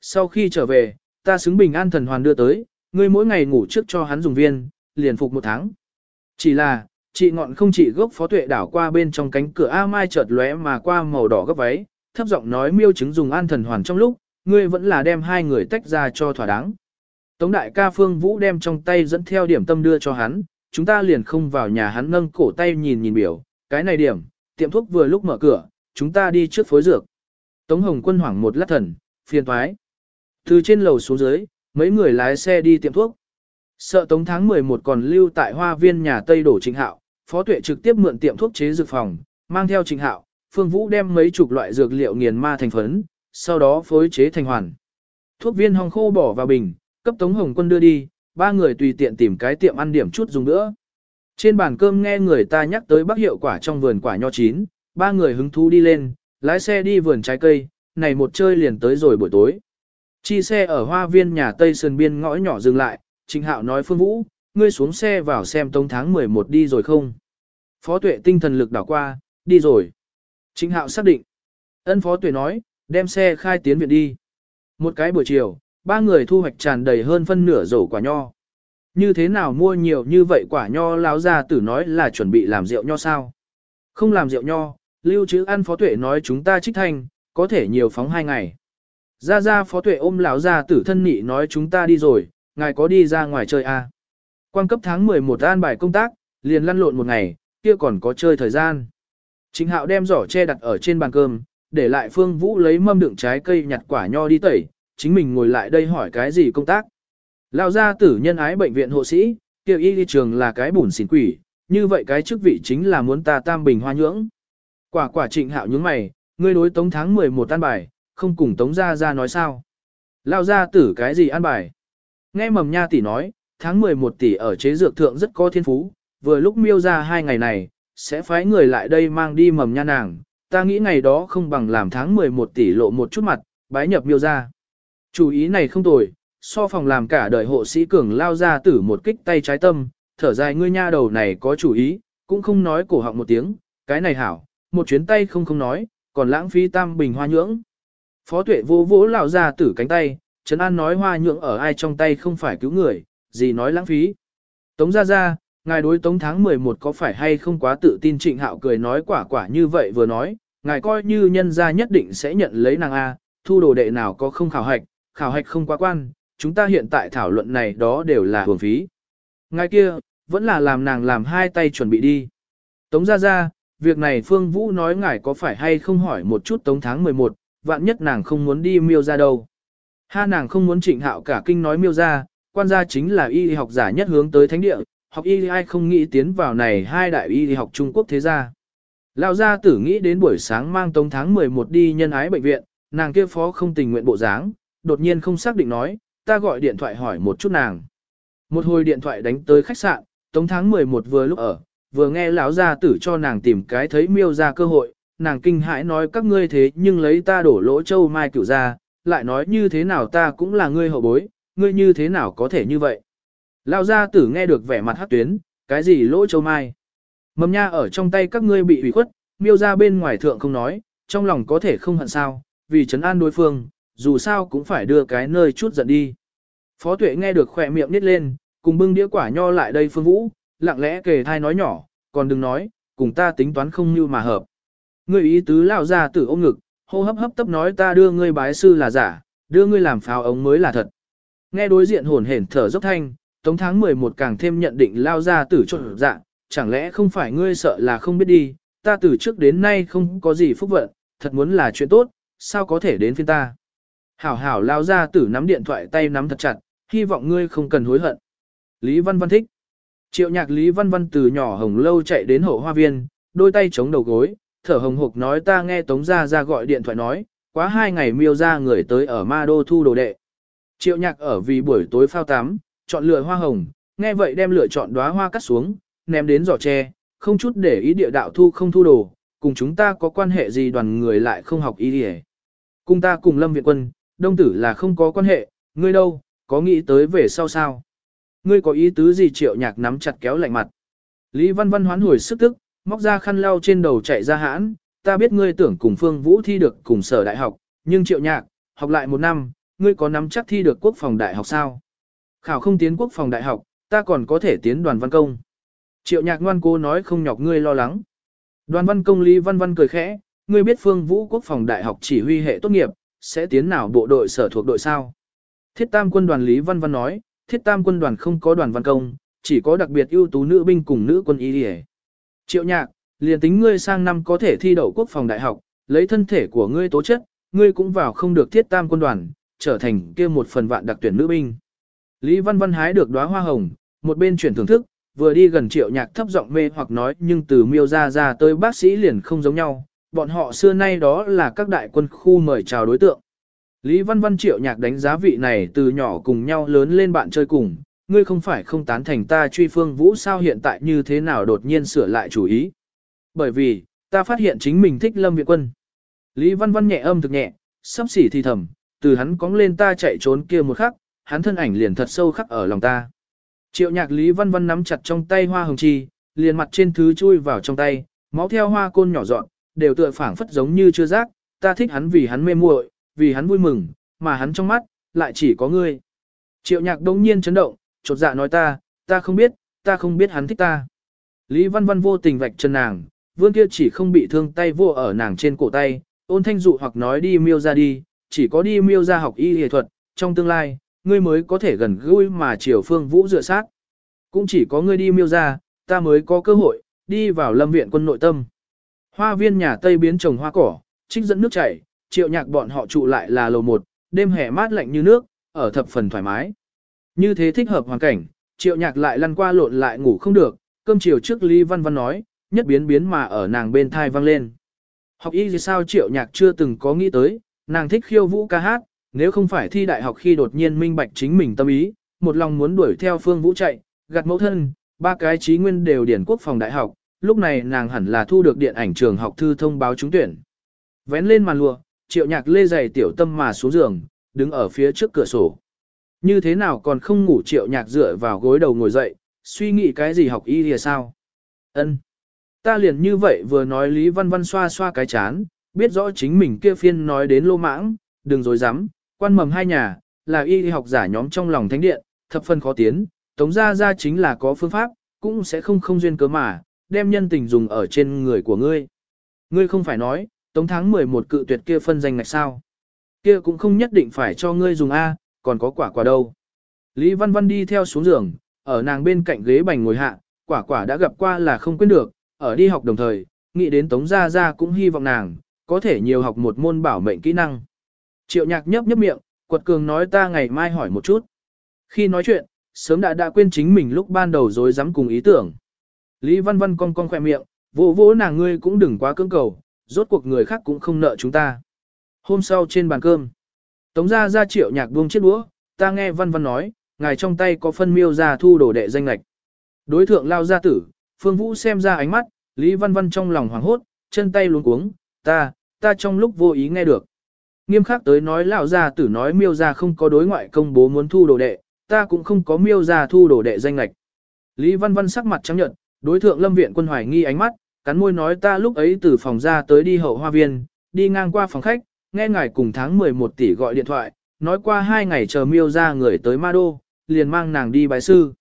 Sau khi trở về, ta xứng bình an thần hoàn đưa tới, ngươi mỗi ngày ngủ trước cho hắn dùng viên, liền phục một tháng. Chỉ là, chị ngọn không chỉ gốc phó tuệ đảo qua bên trong cánh cửa A Mai chợt lóe mà qua màu đỏ gấp váy, thấp giọng nói miêu chứng dùng an thần hoàn trong lúc, ngươi vẫn là đem hai người tách ra cho thỏa đáng. Tống đại ca Phương Vũ đem trong tay dẫn theo điểm tâm đưa cho hắn, chúng ta liền không vào nhà hắn nâng cổ tay nhìn nhìn biểu, cái này điểm, tiệm thuốc vừa lúc mở cửa, chúng ta đi trước phối dược. Tống Hồng Quân hoảng một lát thần, phiền thoái. Từ trên lầu xuống dưới, mấy người lái xe đi tiệm thuốc. Sợ Tống tháng 11 còn lưu tại hoa viên nhà Tây đổ Trịnh Hạo, Phó Tuệ trực tiếp mượn tiệm thuốc chế dược phòng, mang theo Trịnh Hạo, Phương Vũ đem mấy chục loại dược liệu nghiền ma thành phấn, sau đó phối chế thành hoàn. Thuốc viên hong khô bỏ vào bình, cấp Tống Hồng Quân đưa đi, ba người tùy tiện tìm cái tiệm ăn điểm chút dùng nữa. Trên bàn cơm nghe người ta nhắc tới bác hiệu quả trong vườn quả nho chín, ba người hứng thú đi lên, lái xe đi vườn trái cây, này một chơi liền tới rồi buổi tối. Chi xe ở hoa viên nhà Tây Sơn Biên ngõ nhỏ dừng lại, Trịnh Hạo nói Phương Vũ, ngươi xuống xe vào xem tông tháng 11 đi rồi không? Phó tuệ tinh thần lực đảo qua, đi rồi. Trịnh Hạo xác định. Ân Phó tuệ nói, đem xe khai tiến viện đi. Một cái buổi chiều, ba người thu hoạch tràn đầy hơn phân nửa rổ quả nho. Như thế nào mua nhiều như vậy quả nho lão ra tử nói là chuẩn bị làm rượu nho sao? Không làm rượu nho, lưu trữ ăn phó tuệ nói chúng ta trích thành, có thể nhiều phóng hai ngày. Ra ra phó tuệ ôm lão ra tử thân nị nói chúng ta đi rồi, ngài có đi ra ngoài chơi à? Quan cấp tháng 11 an bài công tác, liền lăn lộn một ngày, kia còn có chơi thời gian. Chính hạo đem giỏ che đặt ở trên bàn cơm, để lại Phương Vũ lấy mâm đựng trái cây nhặt quả nho đi tẩy, chính mình ngồi lại đây hỏi cái gì công tác. Lão gia tử nhân ái bệnh viện hộ sĩ, kêu y đi trường là cái bùn xỉn quỷ, như vậy cái chức vị chính là muốn ta tam bình hoa nhưỡng. Quả quả trịnh hạo nhướng mày, ngươi đối tống tháng 11 tan bài, không cùng tống gia gia nói sao. lao gia tử cái gì an bài? Nghe mầm nha tỷ nói, tháng 11 tỷ ở chế dược thượng rất có thiên phú, vừa lúc miêu ra hai ngày này, sẽ phái người lại đây mang đi mầm nha nàng, ta nghĩ ngày đó không bằng làm tháng 11 tỷ lộ một chút mặt, bái nhập miêu ra. Chủ ý này không tồi, so phòng làm cả đời hộ sĩ cường lao ra tử một kích tay trái tâm, thở dài ngươi nha đầu này có chủ ý, cũng không nói cổ họng một tiếng, cái này hảo, một chuyến tay không không nói, còn lãng phí tam bình hoa nhưỡng. Phó tuệ vô vỗ lão ra tử cánh tay, Trấn An nói hoa nhượng ở ai trong tay không phải cứu người, gì nói lãng phí. Tống ra ra, ngài đối tống tháng 11 có phải hay không quá tự tin trịnh hạo cười nói quả quả như vậy vừa nói, ngài coi như nhân gia nhất định sẽ nhận lấy nàng A, thu đồ đệ nào có không khảo hạch, khảo hạch không quá quan, chúng ta hiện tại thảo luận này đó đều là hưởng phí. Ngài kia, vẫn là làm nàng làm hai tay chuẩn bị đi. Tống ra ra, việc này Phương Vũ nói ngài có phải hay không hỏi một chút tống tháng 11, vạn nhất nàng không muốn đi miêu ra đâu. Ha nàng không muốn trịnh hạo cả kinh nói miêu ra, quan gia chính là y học giả nhất hướng tới thánh địa, học y ai không nghĩ tiến vào này hai đại y học Trung Quốc thế gia. Lão gia tử nghĩ đến buổi sáng mang tống tháng 11 đi nhân ái bệnh viện, nàng kia phó không tình nguyện bộ dáng, đột nhiên không xác định nói, ta gọi điện thoại hỏi một chút nàng. Một hồi điện thoại đánh tới khách sạn, tống tháng 11 vừa lúc ở, vừa nghe lão gia tử cho nàng tìm cái thấy miêu ra cơ hội, nàng kinh hãi nói các ngươi thế nhưng lấy ta đổ lỗ châu mai cửu ra, lại nói như thế nào ta cũng là ngươi hậu bối, ngươi như thế nào có thể như vậy. lao gia tử nghe được vẻ mặt hắc tuyến, cái gì lỗ châu mai. Mầm nha ở trong tay các ngươi bị ủy khuất, miêu ra bên ngoài thượng không nói, trong lòng có thể không hận sao, vì trấn an đối phương, dù sao cũng phải đưa cái nơi chút giận đi. Phó tuệ nghe được khỏe miệng nít lên, cùng bưng đĩa quả nho lại đây phương vũ, lặng lẽ kề thai nói nhỏ, còn đừng nói, cùng ta tính toán không như mà hợp. Ngươi ý tứ lao ra tử ôm ngực, hô hấp hấp tấp nói ta đưa ngươi bái sư là giả, đưa ngươi làm pháo ống mới là thật. Nghe đối diện hồn hển thở dốc thanh, tống tháng 11 càng thêm nhận định lao ra tử trộn dạ, chẳng lẽ không phải ngươi sợ là không biết đi, ta từ trước đến nay không có gì phúc vận, thật muốn là chuyện tốt, sao có thể đến phiên ta. Hảo hảo lao ra tử nắm điện thoại tay nắm thật chặt, hy vọng ngươi không cần hối hận. Lý Văn Văn thích. Triệu nhạc Lý Văn Văn từ nhỏ hồng lâu chạy đến hậu hoa viên, đôi tay chống đầu gối, thở hồng hộc nói ta nghe Tống Gia Gia gọi điện thoại nói, quá hai ngày miêu ra người tới ở Ma Đô thu đồ đệ. Triệu nhạc ở vì buổi tối phao tắm, chọn lựa hoa hồng, nghe vậy đem lựa chọn đóa hoa cắt xuống, ném đến giỏ tre, không chút để ý địa đạo thu không thu đồ, cùng chúng ta có quan hệ gì đoàn người lại không học ý đi Cùng ta cùng Lâm Viện Quân, đông tử là không có quan hệ, ngươi đâu, có nghĩ tới về sau sao? Ngươi có ý tứ gì triệu nhạc nắm chặt kéo lạnh mặt. Lý Văn Văn hoán hồi sức tức, móc ra khăn lau trên đầu chạy ra hãn, ta biết ngươi tưởng cùng Phương Vũ thi được cùng sở đại học, nhưng triệu nhạc, học lại một năm, ngươi có nắm chắc thi được quốc phòng đại học sao? Khảo không tiến quốc phòng đại học, ta còn có thể tiến đoàn văn công. Triệu nhạc ngoan cố nói không nhọc ngươi lo lắng. Đoàn văn công Lý Văn Văn cười khẽ, ngươi biết phương vũ quốc phòng đại học chỉ huy hệ tốt nghiệp, sẽ tiến nào bộ đội sở thuộc đội sao? Thiết tam quân đoàn Lý Văn Văn nói, thiết tam quân đoàn không có đoàn văn công, chỉ có đặc biệt ưu tú nữ binh cùng nữ quân y đi Triệu nhạc, liền tính ngươi sang năm có thể thi đậu quốc phòng đại học, lấy thân thể của ngươi tố chất, ngươi cũng vào không được thiết tam quân đoàn, trở thành kia một phần vạn đặc tuyển nữ binh. Lý Văn Văn hái được đóa hoa hồng, một bên chuyển thưởng thức, vừa đi gần triệu nhạc thấp giọng mê hoặc nói nhưng từ miêu ra ra tới bác sĩ liền không giống nhau, bọn họ xưa nay đó là các đại quân khu mời chào đối tượng. Lý Văn Văn triệu nhạc đánh giá vị này từ nhỏ cùng nhau lớn lên bạn chơi cùng, ngươi không phải không tán thành ta truy phương vũ sao hiện tại như thế nào đột nhiên sửa lại chủ ý. Bởi vì, ta phát hiện chính mình thích Lâm Viện Quân. Lý Văn Văn nhẹ âm thực nhẹ, sắp xỉ thì thầm, từ hắn cóng lên ta chạy trốn kia một khắc, hắn thân ảnh liền thật sâu khắc ở lòng ta. Triệu nhạc Lý Văn Văn nắm chặt trong tay hoa hồng chi, liền mặt trên thứ chui vào trong tay, máu theo hoa côn nhỏ dọn, đều tựa phảng phất giống như chưa giác, ta thích hắn vì hắn mê muội, vì hắn vui mừng, mà hắn trong mắt, lại chỉ có ngươi. Triệu nhạc đông nhiên chấn động, chột dạ nói ta, ta không biết, ta không biết hắn thích ta. Lý Văn Văn vô tình vạch chân nàng, vương kia chỉ không bị thương tay vô ở nàng trên cổ tay, ôn thanh dụ hoặc nói đi miêu ra đi, chỉ có đi miêu ra học y y thuật, trong tương lai, ngươi mới có thể gần gũi mà chiều phương vũ dựa sát. Cũng chỉ có ngươi đi miêu ra, ta mới có cơ hội, đi vào lâm viện quân nội tâm. Hoa viên nhà Tây biến trồng hoa cỏ, trích dẫn nước chảy, triệu nhạc bọn họ trụ lại là lầu một, đêm hè mát lạnh như nước, ở thập phần thoải mái. Như thế thích hợp hoàn cảnh, triệu nhạc lại lăn qua lộn lại ngủ không được, cơm chiều trước Lý Văn Văn nói, nhất biến biến mà ở nàng bên thai vang lên. Học y gì sao triệu nhạc chưa từng có nghĩ tới, nàng thích khiêu vũ ca hát, nếu không phải thi đại học khi đột nhiên minh bạch chính mình tâm ý, một lòng muốn đuổi theo phương vũ chạy, gặt mẫu thân, ba cái trí nguyên đều điển quốc phòng đại học, lúc này nàng hẳn là thu được điện ảnh trường học thư thông báo trúng tuyển. Vén lên màn lụa, triệu nhạc lê giày tiểu tâm mà xuống giường, đứng ở phía trước cửa sổ. Như thế nào còn không ngủ triệu nhạc dựa vào gối đầu ngồi dậy, suy nghĩ cái gì học y thì sao? ân Ta liền như vậy vừa nói Lý Văn Văn xoa xoa cái chán, biết rõ chính mình kia phiên nói đến lô mãng, đừng dối dám, quan mầm hai nhà, là y học giả nhóm trong lòng thánh điện, thập phân khó tiến, tống ra ra chính là có phương pháp, cũng sẽ không không duyên cớ mà, đem nhân tình dùng ở trên người của ngươi. Ngươi không phải nói, tống tháng 11 cự tuyệt kia phân danh ngạch sao. Kia cũng không nhất định phải cho ngươi dùng A, còn có quả quả đâu. Lý Văn Văn đi theo xuống giường, ở nàng bên cạnh ghế bành ngồi hạ, quả quả đã gặp qua là không quên được, ở đi học đồng thời, nghĩ đến Tống Gia Gia cũng hy vọng nàng, có thể nhiều học một môn bảo mệnh kỹ năng. Triệu nhạc nhấp nhấp miệng, quật cường nói ta ngày mai hỏi một chút. Khi nói chuyện, sớm đã đã quên chính mình lúc ban đầu dối dám cùng ý tưởng. Lý Văn Văn cong cong khỏe miệng, vỗ vỗ nàng ngươi cũng đừng quá cưỡng cầu, rốt cuộc người khác cũng không nợ chúng ta. Hôm sau trên bàn cơm, Tống gia ra triệu nhạc buông chiếc đũa, ta nghe Văn Văn nói, ngài trong tay có phân miêu ra thu đồ đệ danh lạch. Đối thượng lao gia tử, Phương Vũ xem ra ánh mắt, Lý Văn Văn trong lòng hoảng hốt, chân tay luống cuống, ta, ta trong lúc vô ý nghe được. Nghiêm khắc tới nói lão gia tử nói miêu ra không có đối ngoại công bố muốn thu đồ đệ, ta cũng không có miêu ra thu đồ đệ danh lạch. Lý Văn Văn sắc mặt trắng nhợt, đối thượng lâm viện quân hoài nghi ánh mắt, cắn môi nói ta lúc ấy từ phòng ra tới đi hậu hoa viên, đi ngang qua phòng khách, nghe ngài cùng tháng 11 tỷ gọi điện thoại, nói qua hai ngày chờ miêu ra người tới ma đô, liền mang nàng đi bài sư.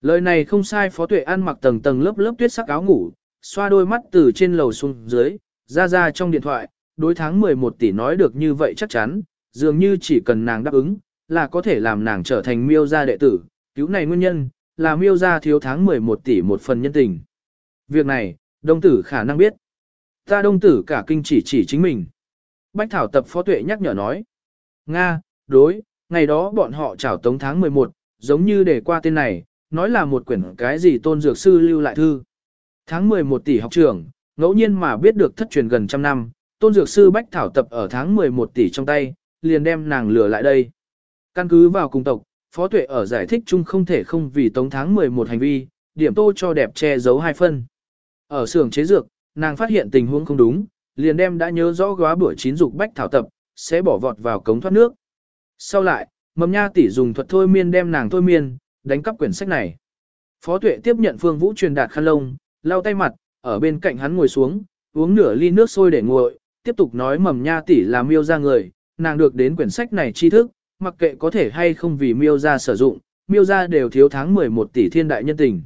Lời này không sai phó tuệ ăn mặc tầng tầng lớp lớp tuyết sắc áo ngủ, xoa đôi mắt từ trên lầu xuống dưới, ra ra trong điện thoại, đối tháng 11 tỷ nói được như vậy chắc chắn, dường như chỉ cần nàng đáp ứng, là có thể làm nàng trở thành miêu gia đệ tử, cứu này nguyên nhân, là miêu gia thiếu tháng 11 tỷ một phần nhân tình. Việc này, đông tử khả năng biết. Ta đông tử cả kinh chỉ chỉ chính mình. Bách Thảo tập phó tuệ nhắc nhở nói. Nga, đối, ngày đó bọn họ chào tống tháng 11, giống như để qua tên này, nói là một quyển cái gì tôn dược sư lưu lại thư. Tháng 11 tỷ học trưởng, ngẫu nhiên mà biết được thất truyền gần trăm năm, tôn dược sư Bách Thảo tập ở tháng 11 tỷ trong tay, liền đem nàng lừa lại đây. Căn cứ vào cùng tộc, Phó Tuệ ở giải thích chung không thể không vì tống tháng 11 hành vi, điểm tô cho đẹp che giấu hai phân. Ở xưởng chế dược, nàng phát hiện tình huống không đúng, liền đem đã nhớ rõ góa bữa chín dục bách thảo tập, sẽ bỏ vọt vào cống thoát nước. Sau lại, mầm nha tỷ dùng thuật thôi miên đem nàng thôi miên, đánh cắp quyển sách này. Phó tuệ tiếp nhận phương vũ truyền đạt khăn lông, lau tay mặt, ở bên cạnh hắn ngồi xuống, uống nửa ly nước sôi để nguội, tiếp tục nói mầm nha tỷ là miêu ra người, nàng được đến quyển sách này tri thức, mặc kệ có thể hay không vì miêu ra sử dụng, miêu ra đều thiếu tháng 11 tỷ thiên đại nhân tình.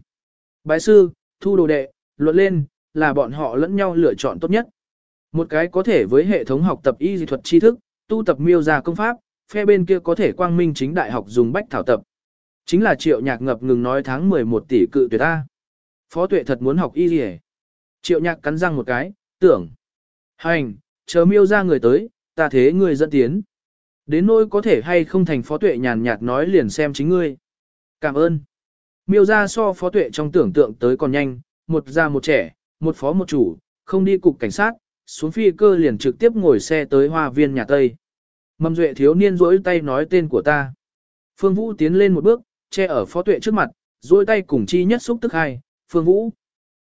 Bái sư, thu đồ đệ, luận lên, là bọn họ lẫn nhau lựa chọn tốt nhất. Một cái có thể với hệ thống học tập y dị thuật tri thức, tu tập miêu ra công pháp, phe bên kia có thể quang minh chính đại học dùng bách thảo tập. Chính là triệu nhạc ngập ngừng nói tháng 11 tỷ cự tuyệt ta. Phó tuệ thật muốn học y gì Triệu nhạc cắn răng một cái, tưởng. Hành, chờ miêu ra người tới, ta thế người dẫn tiến. Đến nỗi có thể hay không thành phó tuệ nhàn nhạt nói liền xem chính ngươi. Cảm ơn. Miêu ra so phó tuệ trong tưởng tượng tới còn nhanh, một già một trẻ, một phó một chủ, không đi cục cảnh sát, xuống phi cơ liền trực tiếp ngồi xe tới hoa viên nhà Tây. Mầm duệ thiếu niên rỗi tay nói tên của ta. Phương Vũ tiến lên một bước, che ở phó tuệ trước mặt, rỗi tay cùng chi nhất xúc tức hai, Phương Vũ.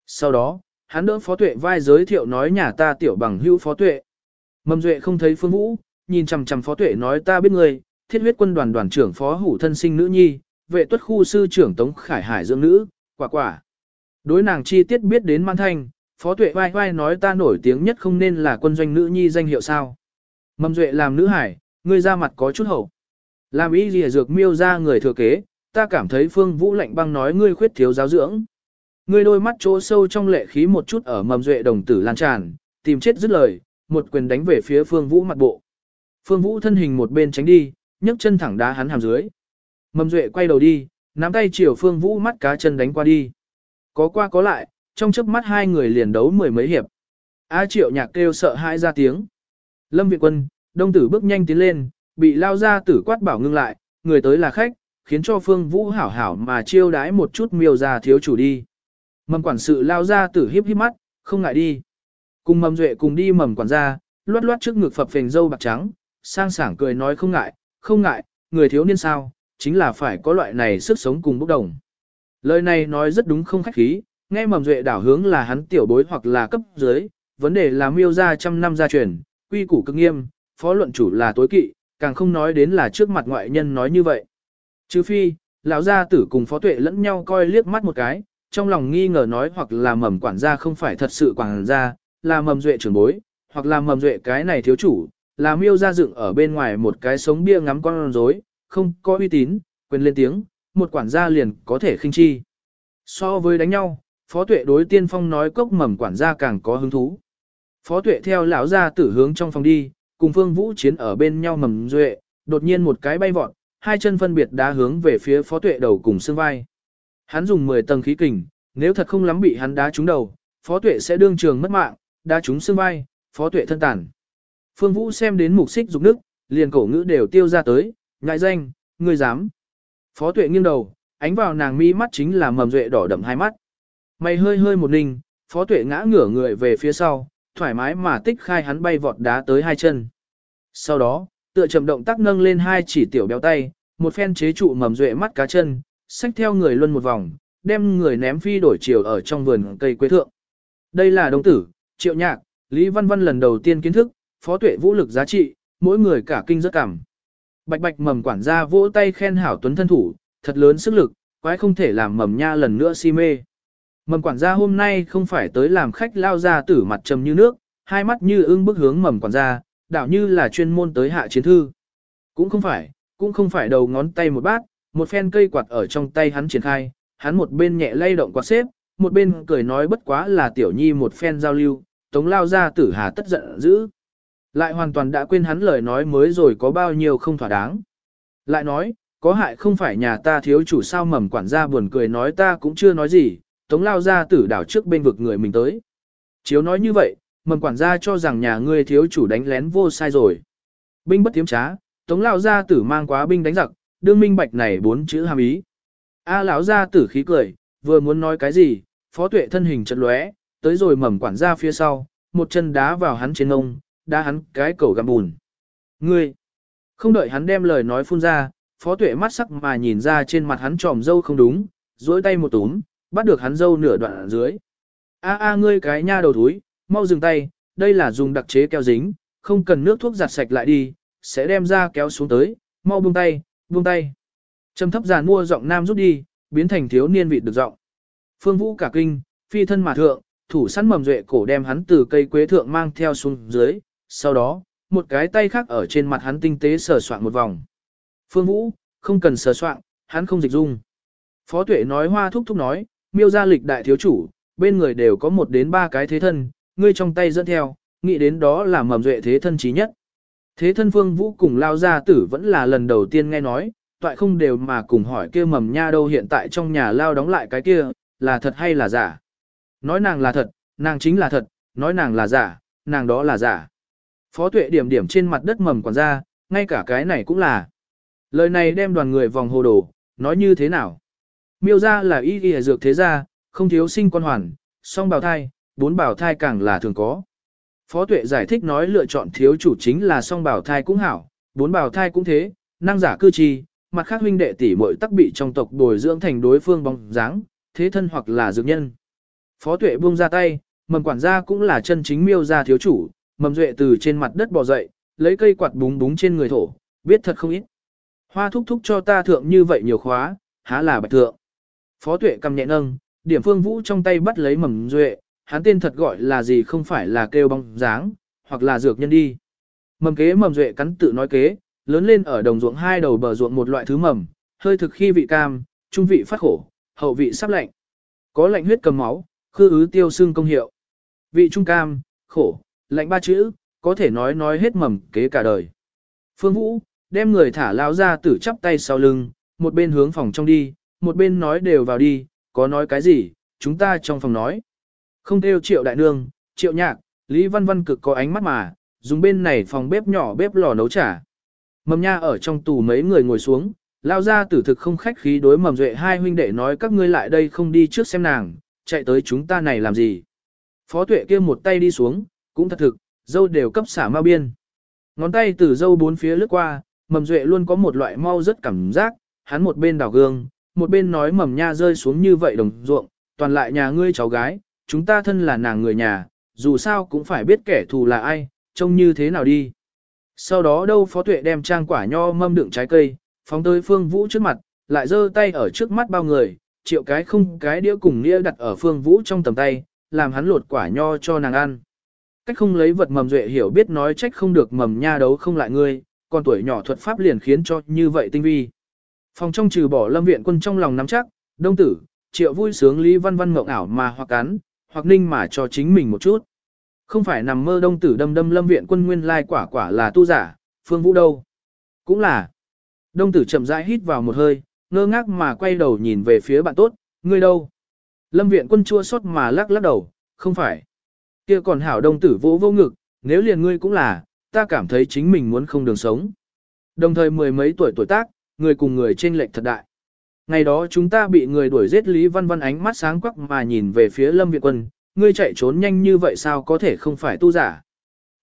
Sau đó, hắn đỡ phó tuệ vai giới thiệu nói nhà ta tiểu bằng hữu phó tuệ. Mầm duệ không thấy Phương Vũ, nhìn chằm chằm phó tuệ nói ta biết người, thiết huyết quân đoàn đoàn trưởng phó hủ thân sinh nữ nhi, vệ tuất khu sư trưởng Tống Khải Hải dưỡng nữ, quả quả. Đối nàng chi tiết biết đến man thanh, phó tuệ vai vai nói ta nổi tiếng nhất không nên là quân doanh nữ nhi danh hiệu sao. Mầm duệ làm nữ hải, ngươi ra mặt có chút hậu. Làm ý gì dược miêu ra người thừa kế, ta cảm thấy phương vũ lạnh băng nói ngươi khuyết thiếu giáo dưỡng. Ngươi đôi mắt chỗ sâu trong lệ khí một chút ở mầm duệ đồng tử lan tràn, tìm chết dứt lời, một quyền đánh về phía phương vũ mặt bộ. Phương vũ thân hình một bên tránh đi, nhấc chân thẳng đá hắn hàm dưới. Mầm duệ quay đầu đi, nắm tay chiều phương vũ mắt cá chân đánh qua đi. Có qua có lại, trong chớp mắt hai người liền đấu mười mấy hiệp. A triệu nhạc kêu sợ hãi ra tiếng. Lâm Viện Quân, đông tử bước nhanh tiến lên, bị lao ra tử quát bảo ngưng lại, người tới là khách, khiến cho Phương Vũ hảo hảo mà chiêu đái một chút miêu ra thiếu chủ đi. Mầm quản sự lao ra tử hiếp hiếp mắt, không ngại đi. Cùng mầm duệ cùng đi mầm quản gia, loát loát trước ngực phập phình dâu bạc trắng, sang sảng cười nói không ngại, không ngại, người thiếu niên sao, chính là phải có loại này sức sống cùng bốc đồng. Lời này nói rất đúng không khách khí, nghe mầm duệ đảo hướng là hắn tiểu bối hoặc là cấp dưới, vấn đề là miêu ra trăm năm gia truyền, quy củ cực nghiêm, phó luận chủ là tối kỵ, càng không nói đến là trước mặt ngoại nhân nói như vậy. Chứ phi, lão gia tử cùng phó tuệ lẫn nhau coi liếc mắt một cái, trong lòng nghi ngờ nói hoặc là mầm quản gia không phải thật sự quản gia, là mầm duệ trưởng bối, hoặc là mầm duệ cái này thiếu chủ, là miêu gia dựng ở bên ngoài một cái sống bia ngắm con rối, không có uy tín, quyền lên tiếng, một quản gia liền có thể khinh chi. So với đánh nhau, phó tuệ đối tiên phong nói cốc mầm quản gia càng có hứng thú. Phó tuệ theo lão gia tử hướng trong phòng đi, cùng phương vũ chiến ở bên nhau mầm duệ, đột nhiên một cái bay vọt, hai chân phân biệt đá hướng về phía phó tuệ đầu cùng xương vai. Hắn dùng 10 tầng khí kình, nếu thật không lắm bị hắn đá trúng đầu, phó tuệ sẽ đương trường mất mạng, đá trúng xương vai, phó tuệ thân tàn. Phương Vũ xem đến mục xích dục nước, liền cổ ngữ đều tiêu ra tới, ngại danh, ngươi dám. Phó tuệ nghiêng đầu, ánh vào nàng mi mắt chính là mầm duệ đỏ đậm hai mắt. Mày hơi hơi một ninh, phó tuệ ngã ngửa người về phía sau, thoải mái mà tích khai hắn bay vọt đá tới hai chân. Sau đó, tựa chậm động tác nâng lên hai chỉ tiểu béo tay, một phen chế trụ mầm duệ mắt cá chân, xách theo người luân một vòng, đem người ném phi đổi chiều ở trong vườn cây quế thượng. Đây là đồng tử, triệu nhạc, Lý Văn Văn lần đầu tiên kiến thức, phó tuệ vũ lực giá trị, mỗi người cả kinh rất cảm. Bạch bạch mầm quản gia vỗ tay khen hảo tuấn thân thủ, thật lớn sức lực, quái không thể làm mầm nha lần nữa si mê. Mầm quản gia hôm nay không phải tới làm khách lao ra tử mặt trầm như nước, hai mắt như ưng bức hướng mầm quản gia, đảo như là chuyên môn tới hạ chiến thư. Cũng không phải, cũng không phải đầu ngón tay một bát, một phen cây quạt ở trong tay hắn triển khai, hắn một bên nhẹ lay động quạt xếp, một bên cười nói bất quá là tiểu nhi một phen giao lưu, tống lao ra tử hà tất giận dữ. Lại hoàn toàn đã quên hắn lời nói mới rồi có bao nhiêu không thỏa đáng. Lại nói, có hại không phải nhà ta thiếu chủ sao mầm quản gia buồn cười nói ta cũng chưa nói gì, tống lao ra tử đảo trước bên vực người mình tới. Chiếu nói như vậy, mầm quản gia cho rằng nhà ngươi thiếu chủ đánh lén vô sai rồi. Binh bất tiếm trá, tống lao gia tử mang quá binh đánh giặc, đương minh bạch này bốn chữ hàm ý. A lão gia tử khí cười, vừa muốn nói cái gì, phó tuệ thân hình chật lóe, tới rồi mầm quản gia phía sau, một chân đá vào hắn trên ngông, đá hắn cái cầu gặm bùn. Ngươi! Không đợi hắn đem lời nói phun ra, phó tuệ mắt sắc mà nhìn ra trên mặt hắn tròm dâu không đúng, duỗi tay một túm, bắt được hắn dâu nửa đoạn ở dưới. A a ngươi cái nha đầu thúi, mau dừng tay, đây là dùng đặc chế keo dính, không cần nước thuốc giặt sạch lại đi, sẽ đem ra kéo xuống tới, mau buông tay, buông tay. Trầm thấp giàn mua giọng nam rút đi, biến thành thiếu niên vị được giọng. Phương Vũ cả kinh, phi thân mà thượng, thủ sẵn mầm duệ cổ đem hắn từ cây quế thượng mang theo xuống dưới, sau đó, một cái tay khác ở trên mặt hắn tinh tế sờ soạn một vòng. Phương Vũ, không cần sờ soạn, hắn không dịch dung. Phó tuệ nói hoa thúc thúc nói, miêu gia lịch đại thiếu chủ, bên người đều có một đến ba cái thế thân, ngươi trong tay dẫn theo, nghĩ đến đó là mầm duệ thế thân trí nhất. Thế thân Phương Vũ cùng lao gia tử vẫn là lần đầu tiên nghe nói, toại không đều mà cùng hỏi kia mầm nha đâu hiện tại trong nhà lao đóng lại cái kia, là thật hay là giả. Nói nàng là thật, nàng chính là thật, nói nàng là giả, nàng đó là giả. Phó tuệ điểm điểm trên mặt đất mầm quản ra, ngay cả cái này cũng là. Lời này đem đoàn người vòng hồ đồ, nói như thế nào? Miêu ra là y y dược thế gia, không thiếu sinh con hoàn, song bào thai, bốn bào thai càng là thường có. Phó tuệ giải thích nói lựa chọn thiếu chủ chính là song bào thai cũng hảo, bốn bào thai cũng thế, năng giả cư trì, mặt khác huynh đệ tỷ muội tắc bị trong tộc bồi dưỡng thành đối phương bóng dáng, thế thân hoặc là dược nhân. Phó tuệ buông ra tay, mầm quản gia cũng là chân chính miêu gia thiếu chủ, mầm duệ từ trên mặt đất bò dậy, lấy cây quạt búng búng trên người thổ, biết thật không ít. Hoa thúc thúc cho ta thượng như vậy nhiều khóa, há là bạch thượng. Phó tuệ cầm nhẹ nâng, điểm phương vũ trong tay bắt lấy mầm duệ, hắn tên thật gọi là gì không phải là kêu bóng dáng, hoặc là dược nhân đi. Mầm kế mầm duệ cắn tự nói kế, lớn lên ở đồng ruộng hai đầu bờ ruộng một loại thứ mầm, hơi thực khi vị cam, trung vị phát khổ, hậu vị sắp lạnh. Có lạnh huyết cầm máu, khư ứ tiêu xương công hiệu. Vị trung cam, khổ, lạnh ba chữ, có thể nói nói hết mầm kế cả đời. Phương Vũ, đem người thả lao ra tử chắp tay sau lưng, một bên hướng phòng trong đi, một bên nói đều vào đi, có nói cái gì, chúng ta trong phòng nói. Không theo triệu đại nương, triệu nhạc, Lý Văn Văn cực có ánh mắt mà, dùng bên này phòng bếp nhỏ bếp lò nấu trà. Mầm nha ở trong tù mấy người ngồi xuống, lao ra tử thực không khách khí đối mầm duệ hai huynh đệ nói các ngươi lại đây không đi trước xem nàng, chạy tới chúng ta này làm gì. Phó tuệ kia một tay đi xuống, cũng thật thực, dâu đều cấp xả mau biên. Ngón tay từ dâu bốn phía lướt qua, mầm duệ luôn có một loại mau rất cảm giác, hắn một bên đào gương, một bên nói mầm nha rơi xuống như vậy đồng ruộng, toàn lại nhà ngươi cháu gái, chúng ta thân là nàng người nhà, dù sao cũng phải biết kẻ thù là ai, trông như thế nào đi. Sau đó đâu phó tuệ đem trang quả nho mâm đựng trái cây, phóng tới phương vũ trước mặt, lại giơ tay ở trước mắt bao người, triệu cái không cái đĩa cùng nghĩa đặt ở phương vũ trong tầm tay, làm hắn lột quả nho cho nàng ăn. Cách không lấy vật mầm duệ hiểu biết nói trách không được mầm nha đấu không lại ngươi, còn tuổi nhỏ thuật pháp liền khiến cho như vậy tinh vi. Phòng trong trừ bỏ lâm viện quân trong lòng nắm chắc, đông tử, triệu vui sướng Lý Văn Văn mộng ảo mà hoặc cắn, hoặc ninh mà cho chính mình một chút. Không phải nằm mơ đông tử đâm đâm lâm viện quân nguyên lai quả quả là tu giả, phương vũ đâu. Cũng là. Đông tử chậm rãi hít vào một hơi, ngơ ngác mà quay đầu nhìn về phía bạn tốt, ngươi đâu. Lâm viện quân chua xót mà lắc lắc đầu, không phải. Kia còn hảo đông tử vỗ vô ngực, nếu liền ngươi cũng là, ta cảm thấy chính mình muốn không đường sống. Đồng thời mười mấy tuổi tuổi tác, người cùng người trên lệnh thật đại. Ngày đó chúng ta bị người đuổi giết Lý Văn Văn ánh mắt sáng quắc mà nhìn về phía Lâm Viện Quân, ngươi chạy trốn nhanh như vậy sao có thể không phải tu giả.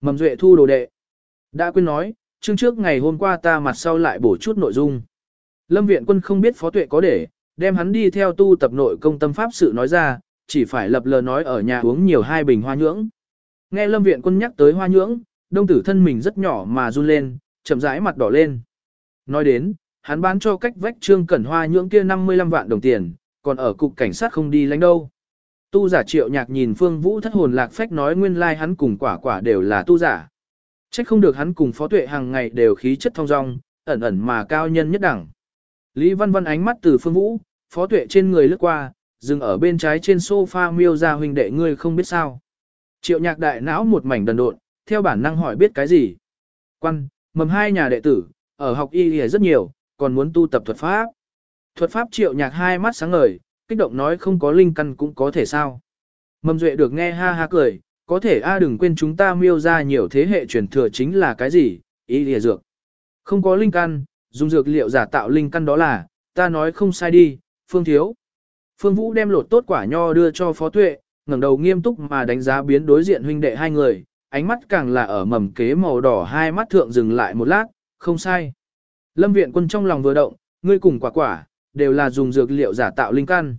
Mầm Duệ thu đồ đệ. Đã quên nói, chương trước ngày hôm qua ta mặt sau lại bổ chút nội dung. Lâm Viện Quân không biết Phó Tuệ có để, đem hắn đi theo tu tập nội công tâm pháp sự nói ra, chỉ phải lập lờ nói ở nhà uống nhiều hai bình hoa nhưỡng. Nghe Lâm Viện Quân nhắc tới hoa nhưỡng, đông tử thân mình rất nhỏ mà run lên, chậm rãi mặt đỏ lên. Nói đến, hắn bán cho cách vách trương cẩn hoa nhưỡng kia 55 vạn đồng tiền, còn ở cục cảnh sát không đi lánh đâu. Tu giả triệu nhạc nhìn phương vũ thất hồn lạc phách nói nguyên lai like hắn cùng quả quả đều là tu giả. Trách không được hắn cùng phó tuệ hàng ngày đều khí chất thong dong, ẩn ẩn mà cao nhân nhất đẳng. Lý Văn Văn ánh mắt từ phương vũ, phó tuệ trên người lướt qua, dừng ở bên trái trên sofa miêu ra huynh đệ ngươi không biết sao. Triệu nhạc đại não một mảnh đần độn, theo bản năng hỏi biết cái gì. Quan, mầm hai nhà đệ tử, ở học y rất nhiều, còn muốn tu tập thuật pháp. Thuật pháp triệu nhạc hai mắt sáng ngời, kích động nói không có linh căn cũng có thể sao. Mầm duệ được nghe ha ha cười, có thể a đừng quên chúng ta miêu ra nhiều thế hệ truyền thừa chính là cái gì, ý lìa dược. Không có linh căn, dùng dược liệu giả tạo linh căn đó là, ta nói không sai đi, phương thiếu. Phương Vũ đem lột tốt quả nho đưa cho phó tuệ, ngẩng đầu nghiêm túc mà đánh giá biến đối diện huynh đệ hai người, ánh mắt càng là ở mầm kế màu đỏ hai mắt thượng dừng lại một lát, không sai. Lâm viện quân trong lòng vừa động, ngươi cùng quả quả, đều là dùng dược liệu giả tạo linh căn.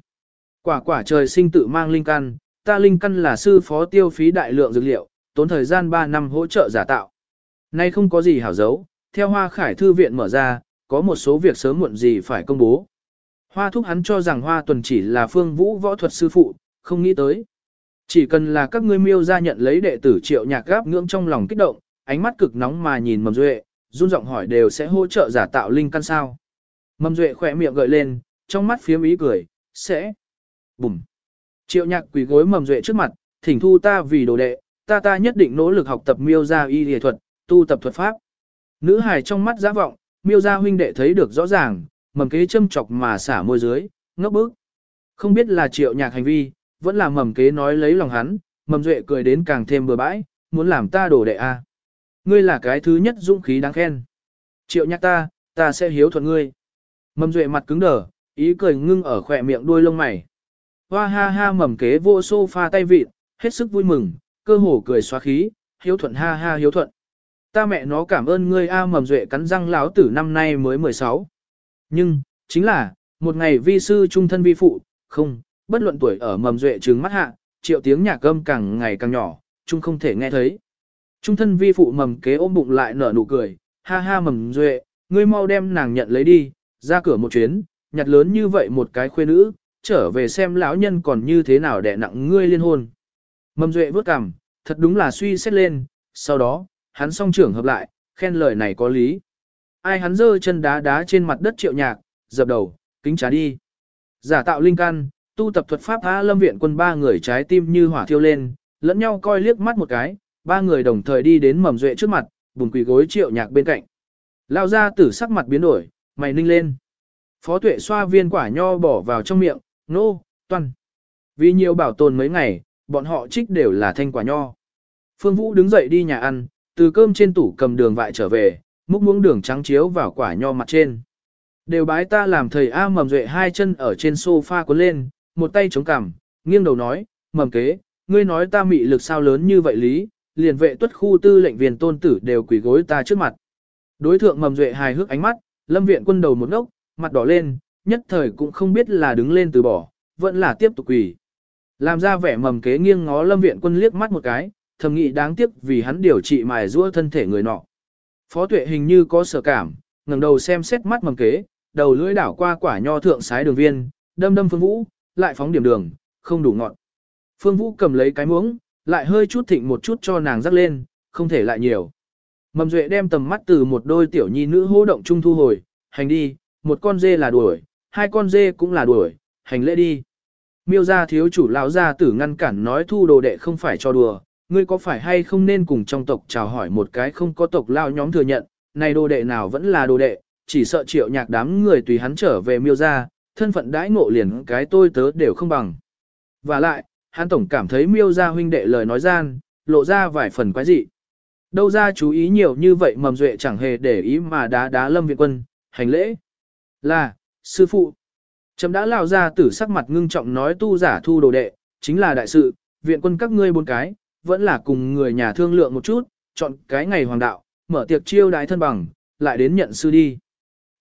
Quả quả trời sinh tự mang linh căn, ta linh căn là sư phó tiêu phí đại lượng dược liệu, tốn thời gian 3 năm hỗ trợ giả tạo. Nay không có gì hảo giấu, theo hoa khải thư viện mở ra, có một số việc sớm muộn gì phải công bố. Hoa thúc hắn cho rằng hoa tuần chỉ là phương vũ võ thuật sư phụ, không nghĩ tới. Chỉ cần là các ngươi miêu ra nhận lấy đệ tử triệu nhạc gáp ngưỡng trong lòng kích động, ánh mắt cực nóng mà nhìn mầm duệ, run giọng hỏi đều sẽ hỗ trợ giả tạo linh căn sao. Mầm duệ khỏe miệng gợi lên, trong mắt phiếm ý cười, sẽ. Bùm. Triệu nhạc quỳ gối mầm duệ trước mặt, thỉnh thu ta vì đồ đệ, ta ta nhất định nỗ lực học tập miêu gia y y thuật, tu tập thuật pháp. Nữ hài trong mắt giã vọng, miêu gia huynh đệ thấy được rõ ràng, mầm kế châm chọc mà xả môi dưới, ngốc bức. Không biết là triệu nhạc hành vi, vẫn là mầm kế nói lấy lòng hắn, mầm duệ cười đến càng thêm bừa bãi, muốn làm ta đổ đệ a. Ngươi là cái thứ nhất dũng khí đáng khen. Triệu nhắc ta, ta sẽ hiếu thuận ngươi. Mầm duệ mặt cứng đờ, ý cười ngưng ở khỏe miệng đuôi lông mày. Hoa ha ha mầm kế vô sofa tay vịt, hết sức vui mừng, cơ hồ cười xóa khí, hiếu thuận ha ha hiếu thuận. Ta mẹ nó cảm ơn ngươi a mầm duệ cắn răng láo tử năm nay mới 16. Nhưng, chính là, một ngày vi sư trung thân vi phụ, không, bất luận tuổi ở mầm duệ trừng mắt hạ, triệu tiếng nhạc cơm càng ngày càng nhỏ, chung không thể nghe thấy. Trung thân vi phụ mầm kế ôm bụng lại nở nụ cười, ha ha mầm duệ, ngươi mau đem nàng nhận lấy đi, ra cửa một chuyến, nhặt lớn như vậy một cái khuê nữ, trở về xem lão nhân còn như thế nào đẻ nặng ngươi liên hôn. Mầm duệ vớt cằm, thật đúng là suy xét lên, sau đó, hắn song trưởng hợp lại, khen lời này có lý. Ai hắn giơ chân đá đá trên mặt đất triệu nhạc, dập đầu, kính trá đi. Giả tạo linh căn, tu tập thuật pháp A lâm viện quân ba người trái tim như hỏa thiêu lên, lẫn nhau coi liếc mắt một cái, ba người đồng thời đi đến mầm duệ trước mặt, bùn quỳ gối triệu nhạc bên cạnh. Lao ra tử sắc mặt biến đổi, mày ninh lên. Phó tuệ xoa viên quả nho bỏ vào trong miệng, nô, no, toan. Vì nhiều bảo tồn mấy ngày, bọn họ trích đều là thanh quả nho. Phương Vũ đứng dậy đi nhà ăn, từ cơm trên tủ cầm đường vại trở về, múc muỗng đường trắng chiếu vào quả nho mặt trên. Đều bái ta làm thầy A mầm duệ hai chân ở trên sofa cuốn lên, một tay chống cằm, nghiêng đầu nói, mầm kế, ngươi nói ta mị lực sao lớn như vậy lý, liền vệ tuất khu tư lệnh viên tôn tử đều quỳ gối ta trước mặt. Đối thượng mầm duệ hài hước ánh mắt, lâm viện quân đầu một ngốc, mặt đỏ lên, nhất thời cũng không biết là đứng lên từ bỏ, vẫn là tiếp tục quỳ. Làm ra vẻ mầm kế nghiêng ngó lâm viện quân liếc mắt một cái, thầm nghĩ đáng tiếc vì hắn điều trị mài rũa thân thể người nọ. Phó tuệ hình như có sở cảm, ngẩng đầu xem xét mắt mầm kế, đầu lưỡi đảo qua quả nho thượng sái đường viên, đâm đâm phương vũ, lại phóng điểm đường, không đủ ngọn. Phương vũ cầm lấy cái muỗng, lại hơi chút thịnh một chút cho nàng rắc lên, không thể lại nhiều. Mầm duệ đem tầm mắt từ một đôi tiểu nhi nữ hô động chung thu hồi, hành đi, một con dê là đuổi, hai con dê cũng là đuổi, hành lễ đi. Miêu gia thiếu chủ lão gia tử ngăn cản nói thu đồ đệ không phải cho đùa, ngươi có phải hay không nên cùng trong tộc chào hỏi một cái không có tộc lao nhóm thừa nhận, này đồ đệ nào vẫn là đồ đệ, chỉ sợ triệu nhạc đám người tùy hắn trở về miêu gia, thân phận đãi ngộ liền cái tôi tớ đều không bằng. Và lại, hắn tổng cảm thấy miêu ra huynh đệ lời nói gian, lộ ra vài phần quái dị. Đâu ra chú ý nhiều như vậy mầm duệ chẳng hề để ý mà đá đá lâm viện quân, hành lễ. Là, sư phụ. Chấm đã lao ra tử sắc mặt ngưng trọng nói tu giả thu đồ đệ, chính là đại sự, viện quân các ngươi bốn cái, vẫn là cùng người nhà thương lượng một chút, chọn cái ngày hoàng đạo, mở tiệc chiêu đái thân bằng, lại đến nhận sư đi.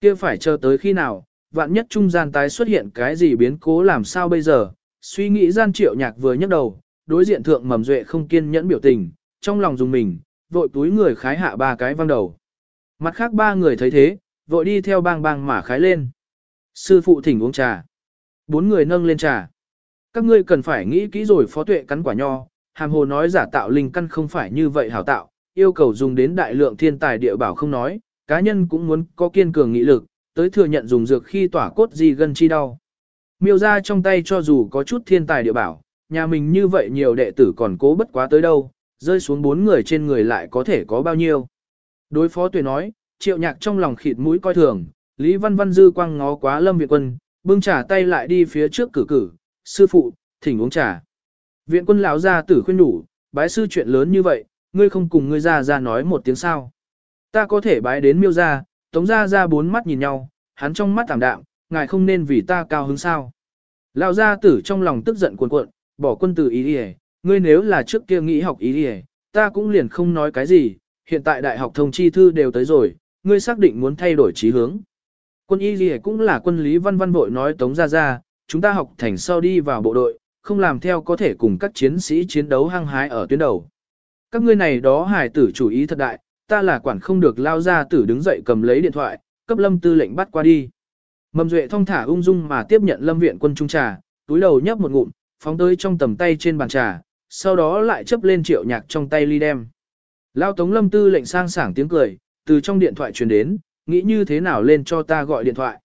kia phải chờ tới khi nào, vạn nhất trung gian tái xuất hiện cái gì biến cố làm sao bây giờ, suy nghĩ gian triệu nhạc vừa nhấc đầu, đối diện thượng mầm duệ không kiên nhẫn biểu tình, trong lòng dùng mình, vội túi người khái hạ ba cái văng đầu. Mặt khác ba người thấy thế, vội đi theo bang bang mà khái lên. Sư phụ thỉnh uống trà. Bốn người nâng lên trà. Các ngươi cần phải nghĩ kỹ rồi phó tuệ cắn quả nho, hàm hồ nói giả tạo linh căn không phải như vậy hảo tạo, yêu cầu dùng đến đại lượng thiên tài địa bảo không nói, cá nhân cũng muốn có kiên cường nghị lực, tới thừa nhận dùng dược khi tỏa cốt gì gần chi đau. Miêu ra trong tay cho dù có chút thiên tài địa bảo, nhà mình như vậy nhiều đệ tử còn cố bất quá tới đâu, rơi xuống bốn người trên người lại có thể có bao nhiêu. Đối phó tuệ nói, triệu nhạc trong lòng khịt mũi coi thường, Lý Văn Văn dư quăng ngó quá lâm viện quân, bưng trả tay lại đi phía trước cử cử, sư phụ, thỉnh uống trà. Viện quân lão gia tử khuyên đủ, bái sư chuyện lớn như vậy, ngươi không cùng ngươi ra ra nói một tiếng sao. Ta có thể bái đến miêu ra, tống ra ra bốn mắt nhìn nhau, hắn trong mắt tảm đạm, ngài không nên vì ta cao hứng sao. Lão gia tử trong lòng tức giận cuồn cuộn, bỏ quân tử ý đi ngươi nếu là trước kia nghĩ học ý đi ta cũng liền không nói cái gì, hiện tại đại học thông chi thư đều tới rồi, ngươi xác định muốn thay đổi chí hướng. Quân y gì cũng là quân lý văn văn vội nói tống ra ra, chúng ta học thành sau đi vào bộ đội, không làm theo có thể cùng các chiến sĩ chiến đấu hăng hái ở tuyến đầu. Các ngươi này đó hải tử chủ ý thật đại, ta là quản không được lao ra tử đứng dậy cầm lấy điện thoại, cấp lâm tư lệnh bắt qua đi. Mầm duệ thong thả ung dung mà tiếp nhận lâm viện quân trung trà, túi đầu nhấp một ngụm, phóng tới trong tầm tay trên bàn trà, sau đó lại chấp lên triệu nhạc trong tay ly đem. Lao tống lâm tư lệnh sang sảng tiếng cười, từ trong điện thoại truyền đến, nghĩ như thế nào lên cho ta gọi điện thoại.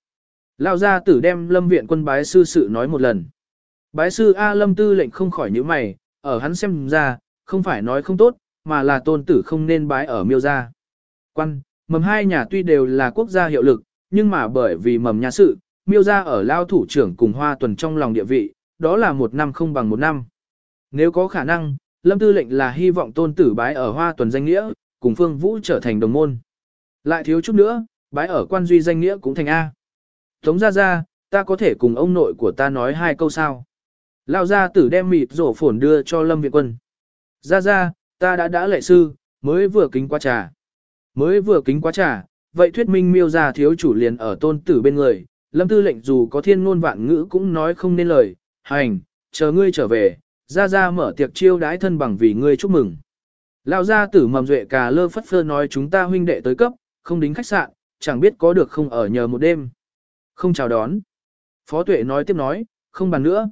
Lao ra tử đem lâm viện quân bái sư sự nói một lần. Bái sư A lâm tư lệnh không khỏi những mày, ở hắn xem ra, không phải nói không tốt, mà là tôn tử không nên bái ở miêu gia. Quan, mầm hai nhà tuy đều là quốc gia hiệu lực, nhưng mà bởi vì mầm nhà sự, miêu gia ở lao thủ trưởng cùng hoa tuần trong lòng địa vị, đó là một năm không bằng một năm. Nếu có khả năng, lâm tư lệnh là hy vọng tôn tử bái ở hoa tuần danh nghĩa, cùng phương vũ trở thành đồng môn. Lại thiếu chút nữa, bái ở quan duy danh nghĩa cũng thành A. Tống ra ra, ta có thể cùng ông nội của ta nói hai câu sao. Lao gia tử đem mịt rổ phổn đưa cho lâm viện quân. Ra ra, ta đã đã lệ sư, mới vừa kính qua trà. Mới vừa kính quá trà, vậy thuyết minh miêu ra thiếu chủ liền ở tôn tử bên người, lâm tư lệnh dù có thiên ngôn vạn ngữ cũng nói không nên lời, hành, chờ ngươi trở về, ra ra mở tiệc chiêu đái thân bằng vì ngươi chúc mừng. Lão gia tử mầm duệ cà lơ phất phơ nói chúng ta huynh đệ tới cấp, không đính khách sạn, chẳng biết có được không ở nhờ một đêm. Không chào đón. Phó tuệ nói tiếp nói, không bàn nữa.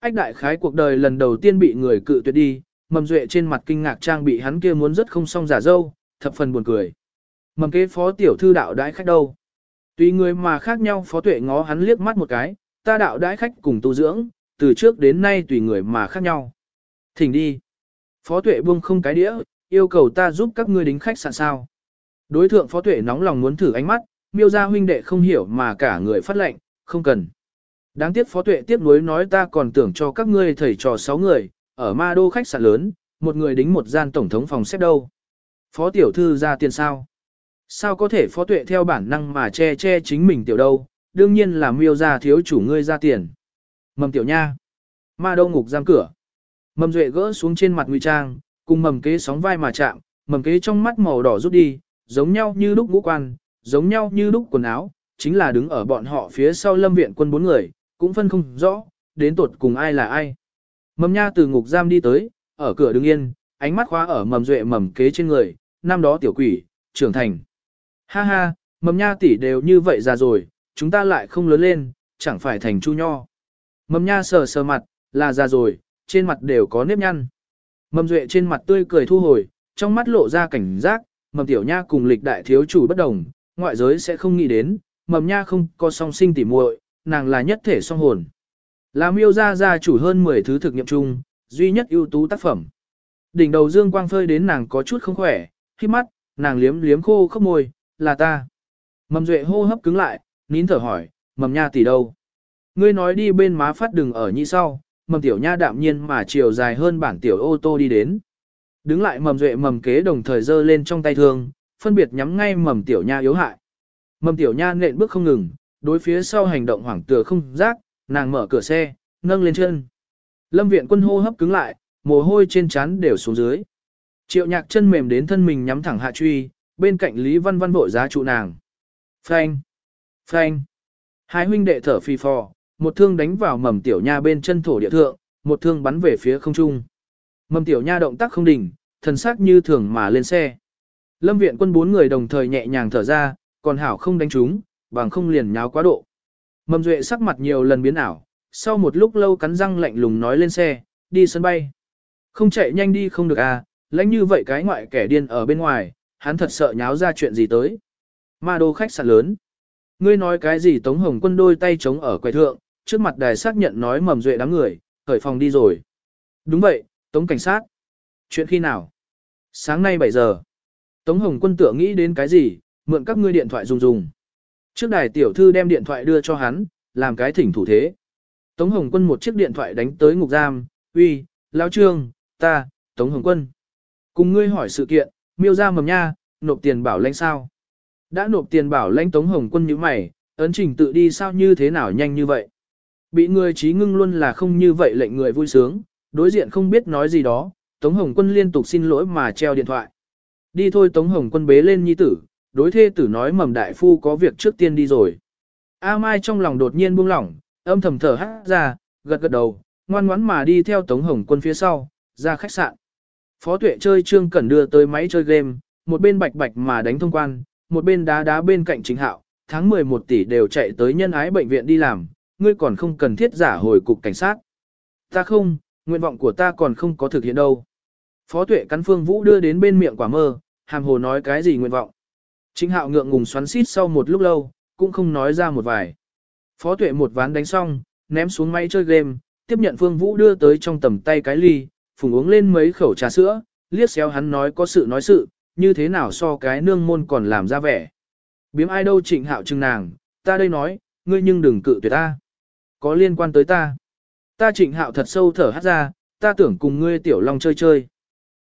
Ách đại khái cuộc đời lần đầu tiên bị người cự tuyệt đi, mầm duệ trên mặt kinh ngạc trang bị hắn kia muốn rất không xong giả dâu, thập phần buồn cười. Mầm kế phó tiểu thư đạo đãi khách đâu. Tùy người mà khác nhau phó tuệ ngó hắn liếc mắt một cái, ta đạo đãi khách cùng tu dưỡng, từ trước đến nay tùy người mà khác nhau. Thỉnh đi. Phó tuệ buông không cái đĩa, yêu cầu ta giúp các ngươi đính khách sạn sao. Đối thượng phó tuệ nóng lòng muốn thử ánh mắt, miêu ra huynh đệ không hiểu mà cả người phát lệnh, không cần. Đáng tiếc phó tuệ tiếp nối nói ta còn tưởng cho các ngươi thầy trò sáu người, ở ma đô khách sạn lớn, một người đính một gian tổng thống phòng xếp đâu. Phó tiểu thư ra tiền sao? Sao có thể phó tuệ theo bản năng mà che che chính mình tiểu đâu, đương nhiên là miêu ra thiếu chủ ngươi ra tiền. Mầm tiểu nha. Ma đô ngục giam cửa. Mầm duệ gỡ xuống trên mặt nguy trang, cùng mầm kế sóng vai mà chạm, mầm kế trong mắt màu đỏ rút đi, giống nhau như lúc ngũ quan, giống nhau như lúc quần áo, chính là đứng ở bọn họ phía sau lâm viện quân bốn người, cũng phân không rõ, đến tuột cùng ai là ai. Mầm nha từ ngục giam đi tới, ở cửa đứng yên, ánh mắt khóa ở mầm duệ mầm kế trên người, năm đó tiểu quỷ, trưởng thành. Ha ha, mầm nha tỷ đều như vậy già rồi, chúng ta lại không lớn lên, chẳng phải thành chu nho. Mầm nha sờ sờ mặt, là già rồi, trên mặt đều có nếp nhăn. Mầm duệ trên mặt tươi cười thu hồi, trong mắt lộ ra cảnh giác, mầm tiểu nha cùng lịch đại thiếu chủ bất đồng, ngoại giới sẽ không nghĩ đến, mầm nha không có song sinh tỉ muội, nàng là nhất thể song hồn. Là miêu gia gia chủ hơn 10 thứ thực nghiệm chung, duy nhất ưu tú tác phẩm. Đỉnh đầu dương quang phơi đến nàng có chút không khỏe, khi mắt, nàng liếm liếm khô khóc môi, là ta. Mầm duệ hô hấp cứng lại, nín thở hỏi, mầm nha tỷ đâu? Ngươi nói đi bên má phát đừng ở nhị sau, mầm tiểu nha đạm nhiên mà chiều dài hơn bản tiểu ô tô đi đến. Đứng lại mầm duệ mầm kế đồng thời giơ lên trong tay thương, phân biệt nhắm ngay mầm tiểu nha yếu hại. Mầm tiểu nha nện bước không ngừng, đối phía sau hành động hoảng tựa không giác, nàng mở cửa xe, nâng lên chân. Lâm viện quân hô hấp cứng lại, mồ hôi trên trán đều xuống dưới. Triệu nhạc chân mềm đến thân mình nhắm thẳng hạ truy, bên cạnh Lý Văn Văn vội giá trụ nàng. Phanh! Phanh! Hai huynh đệ thở phì phò, một thương đánh vào mầm tiểu nha bên chân thổ địa thượng, một thương bắn về phía không trung. Mầm tiểu nha động tác không đỉnh, thần sắc như thường mà lên xe. Lâm viện quân bốn người đồng thời nhẹ nhàng thở ra, còn hảo không đánh chúng, bằng không liền nháo quá độ. Mầm duệ sắc mặt nhiều lần biến ảo, sau một lúc lâu cắn răng lạnh lùng nói lên xe, đi sân bay. Không chạy nhanh đi không được à, lãnh như vậy cái ngoại kẻ điên ở bên ngoài, hắn thật sợ nháo ra chuyện gì tới. Ma đô khách sạn lớn. Ngươi nói cái gì Tống Hồng quân đôi tay chống ở quầy thượng, trước mặt đài xác nhận nói mầm duệ đám người, khởi phòng đi rồi. Đúng vậy, Tống cảnh sát. Chuyện khi nào? Sáng nay 7 giờ. Tống Hồng quân tựa nghĩ đến cái gì, mượn các ngươi điện thoại dùng dùng. Trước đài tiểu thư đem điện thoại đưa cho hắn, làm cái thỉnh thủ thế. Tống Hồng quân một chiếc điện thoại đánh tới ngục giam, uy, lão trương, ta, Tống Hồng quân. Cùng ngươi hỏi sự kiện, miêu ra mầm nha, nộp tiền bảo lãnh sao. Đã nộp tiền bảo lãnh Tống Hồng quân như mày, ấn trình tự đi sao như thế nào nhanh như vậy. Bị người trí ngưng luôn là không như vậy lệnh người vui sướng, đối diện không biết nói gì đó, Tống Hồng quân liên tục xin lỗi mà treo điện thoại. Đi thôi Tống Hồng quân bế lên nhi tử, đối thê tử nói mầm đại phu có việc trước tiên đi rồi. A Mai trong lòng đột nhiên buông lỏng, âm thầm thở hát ra, gật gật đầu, ngoan ngoãn mà đi theo Tống Hồng quân phía sau, ra khách sạn. Phó tuệ chơi trương cẩn đưa tới máy chơi game, một bên bạch bạch mà đánh thông quan, một bên đá đá bên cạnh chính hạo, tháng 11 tỷ đều chạy tới nhân ái bệnh viện đi làm, ngươi còn không cần thiết giả hồi cục cảnh sát. Ta không, nguyện vọng của ta còn không có thực hiện đâu. Phó tuệ cắn phương vũ đưa đến bên miệng quả mơ, hàm hồ nói cái gì nguyện vọng. Chính hạo ngượng ngùng xoắn xít sau một lúc lâu, cũng không nói ra một vài. Phó tuệ một ván đánh xong, ném xuống máy chơi game, tiếp nhận Phương Vũ đưa tới trong tầm tay cái ly, phùng uống lên mấy khẩu trà sữa, liếc xéo hắn nói có sự nói sự, như thế nào so cái nương môn còn làm ra vẻ. Biếm ai đâu trịnh hạo chừng nàng, ta đây nói, ngươi nhưng đừng cự tuyệt ta. Có liên quan tới ta. Ta trịnh hạo thật sâu thở hát ra, ta tưởng cùng ngươi tiểu long chơi chơi.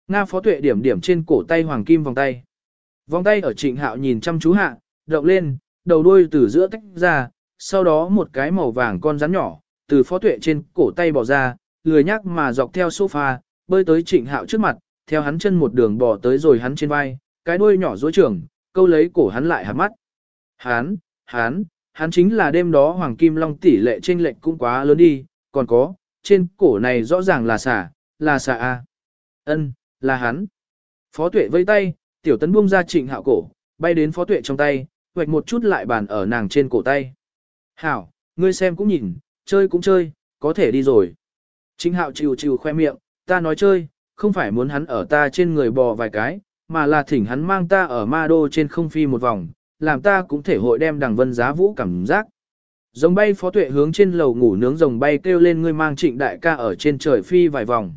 Nga phó tuệ điểm điểm trên cổ tay hoàng kim vòng tay. Vòng tay ở trịnh hạo nhìn chăm chú hạ, động lên, đầu đuôi từ giữa tách ra, sau đó một cái màu vàng con rắn nhỏ, từ phó tuệ trên cổ tay bỏ ra, lười nhắc mà dọc theo sofa, bơi tới trịnh hạo trước mặt, theo hắn chân một đường bò tới rồi hắn trên vai, cái đuôi nhỏ dối trưởng, câu lấy cổ hắn lại hạt mắt. Hắn, hắn, hắn chính là đêm đó Hoàng Kim Long tỷ lệ trên lệnh cũng quá lớn đi, còn có, trên cổ này rõ ràng là xả, là xả A. ân là hắn. Phó tuệ vây tay, tiểu tấn buông ra trịnh hạo cổ, bay đến phó tuệ trong tay, hoạch một chút lại bàn ở nàng trên cổ tay. Hảo, ngươi xem cũng nhìn, chơi cũng chơi, có thể đi rồi. Trịnh hạo chiều chiều khoe miệng, ta nói chơi, không phải muốn hắn ở ta trên người bò vài cái, mà là thỉnh hắn mang ta ở ma đô trên không phi một vòng, làm ta cũng thể hội đem đằng vân giá vũ cảm giác. Rồng bay phó tuệ hướng trên lầu ngủ nướng rồng bay kêu lên ngươi mang trịnh đại ca ở trên trời phi vài vòng.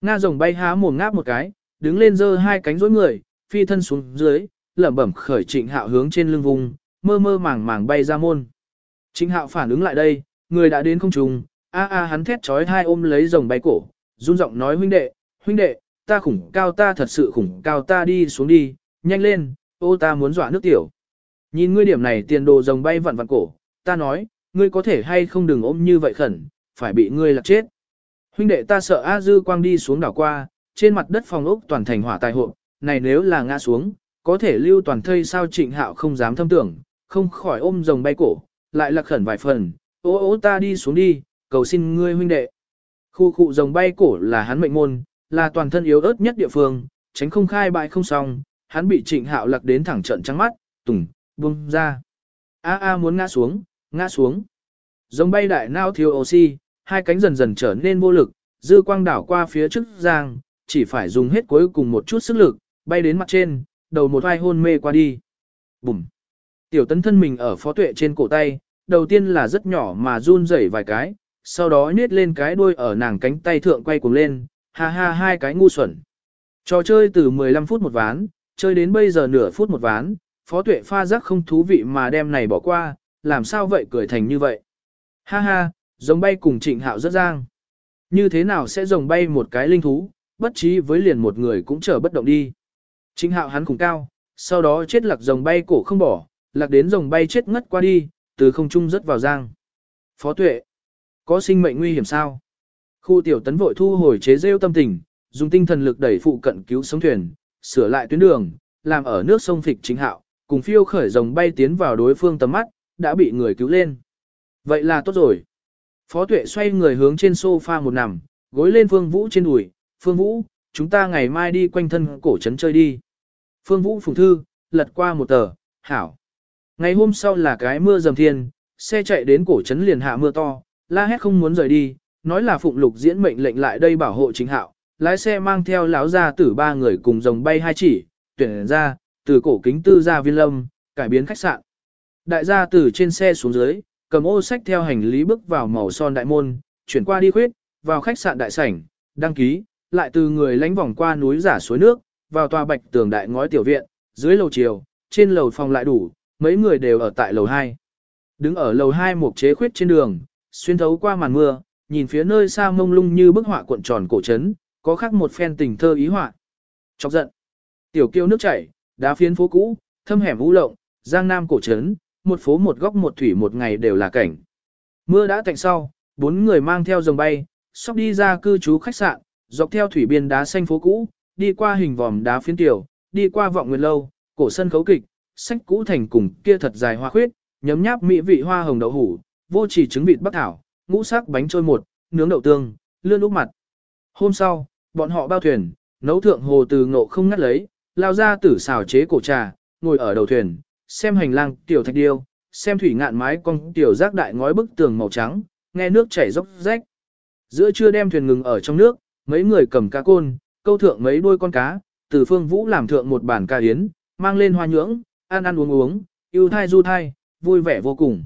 Nga rồng bay há mồm ngáp một cái, đứng lên giơ hai cánh rối người, phi thân xuống dưới, lẩm bẩm khởi trịnh hạo hướng trên lưng vùng, mơ mơ màng màng bay ra môn. Trịnh hạo phản ứng lại đây, người đã đến không trùng, a a hắn thét trói hai ôm lấy rồng bay cổ, run giọng nói huynh đệ, huynh đệ, ta khủng cao ta thật sự khủng cao ta đi xuống đi, nhanh lên, ô ta muốn dọa nước tiểu. Nhìn ngươi điểm này tiền đồ rồng bay vặn vặn cổ, ta nói, ngươi có thể hay không đừng ôm như vậy khẩn, phải bị ngươi lạc chết. Huynh đệ ta sợ A Dư quang đi xuống đảo qua, trên mặt đất phòng ốc toàn thành hỏa tài hộ, này nếu là ngã xuống, có thể lưu toàn thây sao trịnh hạo không dám thâm tưởng, không khỏi ôm rồng bay cổ, lại lạc khẩn vài phần, ô ô ta đi xuống đi, cầu xin ngươi huynh đệ. Khu khu rồng bay cổ là hắn mệnh môn, là toàn thân yếu ớt nhất địa phương, tránh không khai bại không xong, hắn bị trịnh hạo lạc đến thẳng trận trắng mắt, tùng, buông ra. A a muốn ngã xuống, ngã xuống. Rồng bay đại nao thiếu oxy, hai cánh dần dần trở nên vô lực, dư quang đảo qua phía trước giang, chỉ phải dùng hết cuối cùng một chút sức lực, bay đến mặt trên, đầu một vai hôn mê qua đi. Bùm. Tiểu tấn thân mình ở phó tuệ trên cổ tay, đầu tiên là rất nhỏ mà run rẩy vài cái, sau đó nết lên cái đuôi ở nàng cánh tay thượng quay cuồng lên, ha ha hai cái ngu xuẩn. Trò chơi từ 15 phút một ván, chơi đến bây giờ nửa phút một ván, phó tuệ pha giác không thú vị mà đem này bỏ qua, làm sao vậy cười thành như vậy. Ha ha, rồng bay cùng trịnh hạo rất giang. Như thế nào sẽ rồng bay một cái linh thú, bất trí với liền một người cũng trở bất động đi. Trịnh hạo hắn cùng cao, sau đó chết lạc rồng bay cổ không bỏ, lạc đến rồng bay chết ngất qua đi, từ không trung rớt vào giang. Phó tuệ, có sinh mệnh nguy hiểm sao? Khu tiểu tấn vội thu hồi chế rêu tâm tình, dùng tinh thần lực đẩy phụ cận cứu sống thuyền, sửa lại tuyến đường, làm ở nước sông phịch chính hạo, cùng phiêu khởi rồng bay tiến vào đối phương tầm mắt, đã bị người cứu lên. Vậy là tốt rồi. Phó tuệ xoay người hướng trên sofa một nằm, gối lên Phương Vũ trên đùi, Phương Vũ, chúng ta ngày mai đi quanh thân cổ trấn chơi đi. Phương Vũ phùng thư, lật qua một tờ, hảo. Ngày hôm sau là cái mưa dầm thiên, xe chạy đến cổ trấn liền hạ mưa to, la hét không muốn rời đi, nói là phụng lục diễn mệnh lệnh lại đây bảo hộ chính hạo, lái xe mang theo lão gia tử ba người cùng rồng bay hai chỉ, tuyển ra, từ cổ kính tư ra viên lâm, cải biến khách sạn. Đại gia tử trên xe xuống dưới, cầm ô sách theo hành lý bước vào màu son đại môn, chuyển qua đi khuyết, vào khách sạn đại sảnh, đăng ký, lại từ người lánh vòng qua núi giả suối nước, vào tòa bạch tường đại ngói tiểu viện, dưới lầu chiều, trên lầu phòng lại đủ, mấy người đều ở tại lầu 2. Đứng ở lầu 2 một chế khuyết trên đường, xuyên thấu qua màn mưa, nhìn phía nơi xa mông lung như bức họa cuộn tròn cổ trấn, có khác một phen tình thơ ý họa. Chọc giận. Tiểu kiêu nước chảy, đá phiến phố cũ, thâm hẻm vũ lộng, giang nam cổ trấn, một phố một góc một thủy một ngày đều là cảnh. Mưa đã tạnh sau, bốn người mang theo rồng bay, sóc đi ra cư trú khách sạn, dọc theo thủy biên đá xanh phố cũ, đi qua hình vòm đá phiến tiểu, đi qua vọng nguyên lâu, cổ sân khấu kịch, sách cũ thành cùng kia thật dài hoa khuyết, nhấm nháp mỹ vị hoa hồng đậu hủ, vô chỉ trứng vịt bắc thảo, ngũ sắc bánh trôi một, nướng đậu tương, lươn úp mặt. Hôm sau, bọn họ bao thuyền, nấu thượng hồ từ ngộ không ngắt lấy, lao ra tử xào chế cổ trà, ngồi ở đầu thuyền, xem hành lang tiểu thạch điêu, xem thủy ngạn mái con tiểu rác đại ngói bức tường màu trắng, nghe nước chảy róc rách. Giữa trưa đem thuyền ngừng ở trong nước, mấy người cầm cá côn, câu thượng mấy đuôi con cá, từ phương vũ làm thượng một bản ca yến, mang lên hoa nhưỡng, ăn ăn uống uống, yêu thai du thai, vui vẻ vô cùng.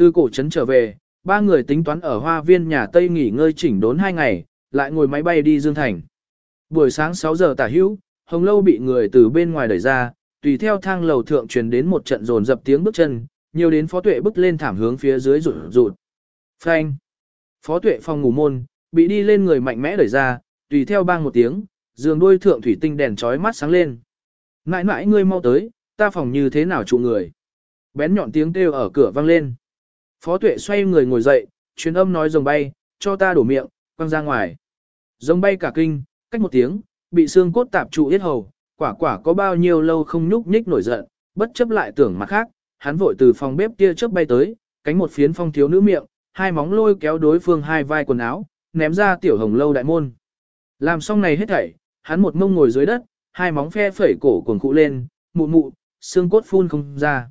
Từ cổ trấn trở về, ba người tính toán ở hoa viên nhà Tây nghỉ ngơi chỉnh đốn hai ngày, lại ngồi máy bay đi Dương Thành. Buổi sáng 6 giờ tả hữu, Hồng Lâu bị người từ bên ngoài đẩy ra, tùy theo thang lầu thượng truyền đến một trận rồn dập tiếng bước chân, nhiều đến phó tuệ bước lên thảm hướng phía dưới rụt rụt. Phanh. Phó tuệ phòng ngủ môn, bị đi lên người mạnh mẽ đẩy ra, tùy theo bang một tiếng, giường đôi thượng thủy tinh đèn chói mắt sáng lên. ngại ngại ngươi mau tới, ta phòng như thế nào trụ người. Bén nhọn tiếng kêu ở cửa vang lên. Phó tuệ xoay người ngồi dậy, truyền âm nói rồng bay, cho ta đổ miệng, quăng ra ngoài. Rồng bay cả kinh, cách một tiếng, bị xương cốt tạp trụ yết hầu, quả quả có bao nhiêu lâu không nhúc nhích nổi giận, bất chấp lại tưởng mặt khác, hắn vội từ phòng bếp kia chớp bay tới, cánh một phiến phong thiếu nữ miệng, hai móng lôi kéo đối phương hai vai quần áo, ném ra tiểu hồng lâu đại môn. Làm xong này hết thảy, hắn một mông ngồi dưới đất, hai móng phe phẩy cổ cuồng cụ lên, mụ mụ, xương cốt phun không ra.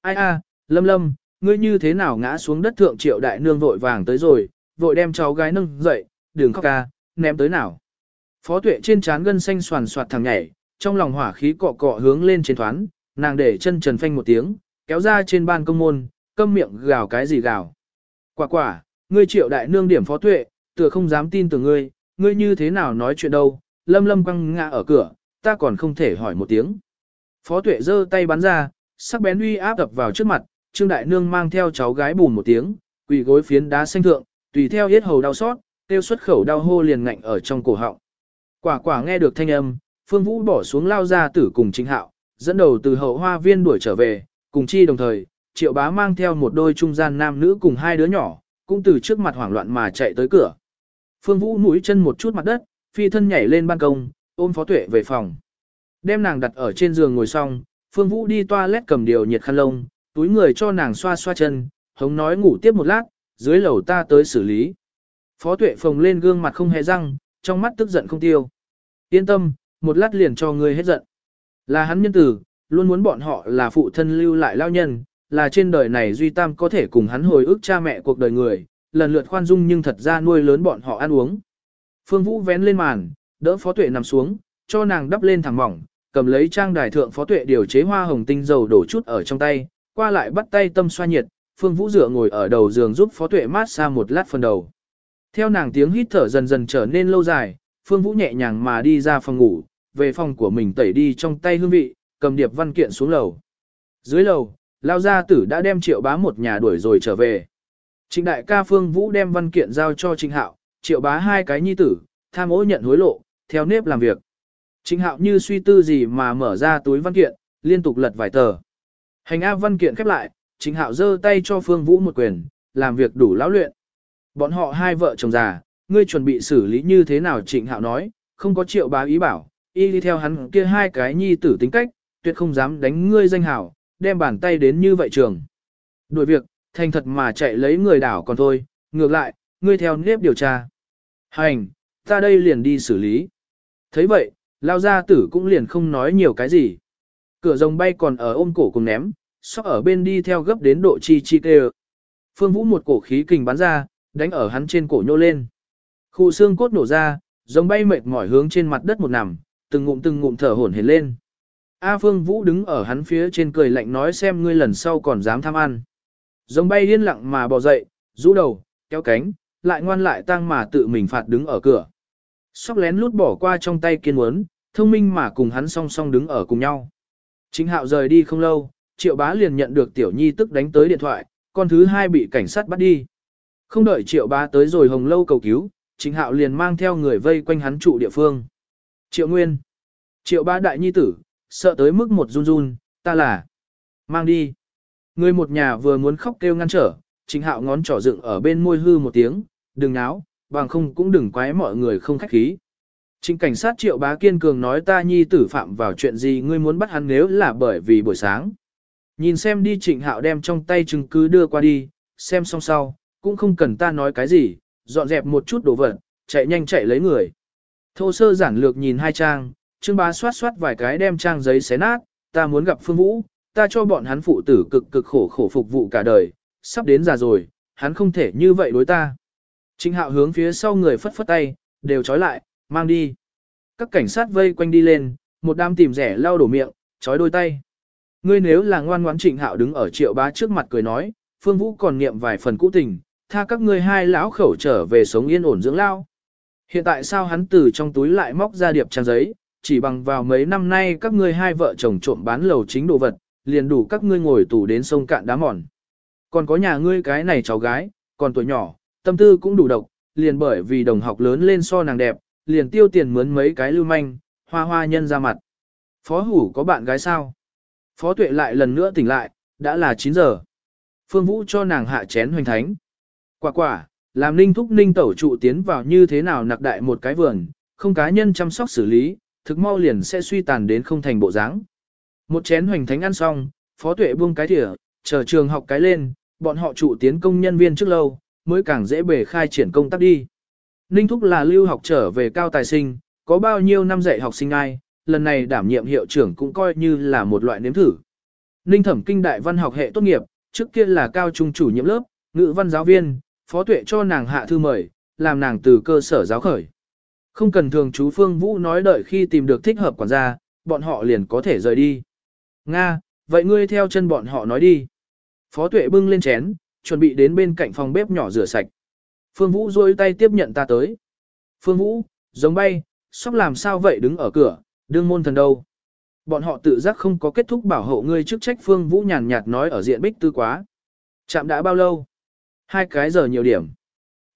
Ai a, lâm lâm, ngươi như thế nào ngã xuống đất thượng triệu đại nương vội vàng tới rồi, vội đem cháu gái nâng dậy, đừng khóc ca, ném tới nào. Phó tuệ trên trán gân xanh soàn soạt thằng nhảy, trong lòng hỏa khí cọ cọ hướng lên trên thoán, nàng để chân trần phanh một tiếng, kéo ra trên ban công môn, câm miệng gào cái gì gào. Quả quả, ngươi triệu đại nương điểm phó tuệ, tựa không dám tin tưởng ngươi, ngươi như thế nào nói chuyện đâu, lâm lâm quăng ngã ở cửa, ta còn không thể hỏi một tiếng. Phó tuệ giơ tay bắn ra, sắc bén uy áp đập vào trước mặt, trương đại nương mang theo cháu gái bùn một tiếng, quỳ gối phiến đá xanh thượng, tùy theo yết hầu đau xót, tiêu xuất khẩu đau hô liền ngạnh ở trong cổ họng. Quả quả nghe được thanh âm, Phương Vũ bỏ xuống lao ra tử cùng chính hạo, dẫn đầu từ hậu hoa viên đuổi trở về, cùng chi đồng thời, triệu bá mang theo một đôi trung gian nam nữ cùng hai đứa nhỏ, cũng từ trước mặt hoảng loạn mà chạy tới cửa. Phương Vũ mũi chân một chút mặt đất, phi thân nhảy lên ban công, ôm Phó Tuệ về phòng. Đem nàng đặt ở trên giường ngồi xong, Phương Vũ đi toilet cầm điều nhiệt khăn lông, túi người cho nàng xoa xoa chân, hống nói ngủ tiếp một lát, dưới lầu ta tới xử lý. Phó Tuệ phồng lên gương mặt không hề răng, trong mắt tức giận không tiêu. Yên tâm, một lát liền cho ngươi hết giận. Là hắn nhân tử, luôn muốn bọn họ là phụ thân lưu lại lao nhân, là trên đời này Duy Tam có thể cùng hắn hồi ức cha mẹ cuộc đời người, lần lượt khoan dung nhưng thật ra nuôi lớn bọn họ ăn uống. Phương Vũ vén lên màn, đỡ Phó Tuệ nằm xuống, cho nàng đắp lên thẳng mỏng, cầm lấy trang đài thượng Phó Tuệ điều chế hoa hồng tinh dầu đổ chút ở trong tay, qua lại bắt tay tâm xoa nhiệt, Phương Vũ dựa ngồi ở đầu giường giúp Phó Tuệ mát xa một lát phần đầu. Theo nàng tiếng hít thở dần dần trở nên lâu dài, Phương Vũ nhẹ nhàng mà đi ra phòng ngủ, về phòng của mình tẩy đi trong tay hương vị, cầm điệp văn kiện xuống lầu. Dưới lầu, lao gia tử đã đem triệu bá một nhà đuổi rồi trở về. Trịnh đại ca Phương Vũ đem văn kiện giao cho Trịnh Hạo, triệu bá hai cái nhi tử, tham ô nhận hối lộ, theo nếp làm việc. Trịnh Hạo như suy tư gì mà mở ra túi văn kiện, liên tục lật vài tờ. Hành A văn kiện khép lại, Trịnh Hạo giơ tay cho Phương Vũ một quyền, làm việc đủ lão luyện. Bọn họ hai vợ chồng già, ngươi chuẩn bị xử lý như thế nào Trịnh Hạo nói, không có triệu bá ý bảo, y đi theo hắn kia hai cái nhi tử tính cách, tuyệt không dám đánh ngươi danh hảo, đem bàn tay đến như vậy trường. Đuổi việc, thành thật mà chạy lấy người đảo còn thôi, ngược lại, ngươi theo nếp điều tra. Hành, ta đây liền đi xử lý. thấy vậy, lao gia tử cũng liền không nói nhiều cái gì. Cửa rồng bay còn ở ôm cổ cùng ném, sóc ở bên đi theo gấp đến độ chi chi tê Phương Vũ một cổ khí kình bắn ra, đánh ở hắn trên cổ nhô lên. Khu xương cốt nổ ra, rồng bay mệt mỏi hướng trên mặt đất một nằm, từng ngụm từng ngụm thở hổn hển lên. A Phương Vũ đứng ở hắn phía trên cười lạnh nói xem ngươi lần sau còn dám tham ăn. Rồng bay điên lặng mà bò dậy, rũ đầu, kéo cánh, lại ngoan lại tăng mà tự mình phạt đứng ở cửa. Sóc lén lút bỏ qua trong tay kiên muốn, thông minh mà cùng hắn song song đứng ở cùng nhau. Chính hạo rời đi không lâu, triệu bá liền nhận được tiểu nhi tức đánh tới điện thoại, con thứ hai bị cảnh sát bắt đi. Không đợi triệu bá tới rồi hồng lâu cầu cứu, chính hạo liền mang theo người vây quanh hắn trụ địa phương. Triệu nguyên, triệu bá đại nhi tử, sợ tới mức một run run, ta là, mang đi. Người một nhà vừa muốn khóc kêu ngăn trở, chính hạo ngón trỏ dựng ở bên môi hư một tiếng, đừng náo, bằng không cũng đừng quái mọi người không khách khí. Trịnh cảnh sát triệu bá kiên cường nói ta nhi tử phạm vào chuyện gì ngươi muốn bắt hắn nếu là bởi vì buổi sáng. Nhìn xem đi trịnh hạo đem trong tay chứng cứ đưa qua đi, xem xong sau, cũng không cần ta nói cái gì, dọn dẹp một chút đồ vật, chạy nhanh chạy lấy người. Thô sơ giản lược nhìn hai trang, trương bá soát soát vài cái đem trang giấy xé nát, ta muốn gặp phương vũ, ta cho bọn hắn phụ tử cực cực khổ khổ phục vụ cả đời, sắp đến già rồi, hắn không thể như vậy đối ta. Trịnh hạo hướng phía sau người phất phất tay, đều trói lại, mang đi. Các cảnh sát vây quanh đi lên, một đám tìm rẻ lau đổ miệng, trói đôi tay. Ngươi nếu là ngoan ngoãn trịnh hạo đứng ở triệu bá trước mặt cười nói, Phương Vũ còn niệm vài phần cũ tình, tha các ngươi hai lão khẩu trở về sống yên ổn dưỡng lao. Hiện tại sao hắn từ trong túi lại móc ra điệp trang giấy, chỉ bằng vào mấy năm nay các ngươi hai vợ chồng trộm bán lầu chính đồ vật, liền đủ các ngươi ngồi tù đến sông cạn đá mòn. Còn có nhà ngươi cái này cháu gái, còn tuổi nhỏ, tâm tư cũng đủ độc, liền bởi vì đồng học lớn lên so nàng đẹp, liền tiêu tiền mướn mấy cái lưu manh, hoa hoa nhân ra mặt. Phó hủ có bạn gái sao? Phó tuệ lại lần nữa tỉnh lại, đã là 9 giờ. Phương Vũ cho nàng hạ chén hoành thánh. Quả quả, làm ninh thúc ninh tẩu trụ tiến vào như thế nào nặc đại một cái vườn, không cá nhân chăm sóc xử lý, thực mau liền sẽ suy tàn đến không thành bộ dáng. Một chén hoành thánh ăn xong, phó tuệ buông cái thỉa, chờ trường học cái lên, bọn họ trụ tiến công nhân viên trước lâu, mới càng dễ bề khai triển công tác đi. Ninh Thúc là lưu học trở về cao tài sinh, có bao nhiêu năm dạy học sinh ai, lần này đảm nhiệm hiệu trưởng cũng coi như là một loại nếm thử. Ninh Thẩm kinh đại văn học hệ tốt nghiệp, trước kia là cao trung chủ nhiệm lớp, ngữ văn giáo viên, phó tuệ cho nàng hạ thư mời, làm nàng từ cơ sở giáo khởi. Không cần thường chú Phương Vũ nói đợi khi tìm được thích hợp quản gia, bọn họ liền có thể rời đi. Nga, vậy ngươi theo chân bọn họ nói đi. Phó tuệ bưng lên chén, chuẩn bị đến bên cạnh phòng bếp nhỏ rửa sạch. Phương Vũ rôi tay tiếp nhận ta tới. Phương Vũ, giống bay, sóc làm sao vậy đứng ở cửa, đương môn thần đâu. Bọn họ tự giác không có kết thúc bảo hộ ngươi chức trách Phương Vũ nhàn nhạt nói ở diện bích tư quá. Chạm đã bao lâu? Hai cái giờ nhiều điểm.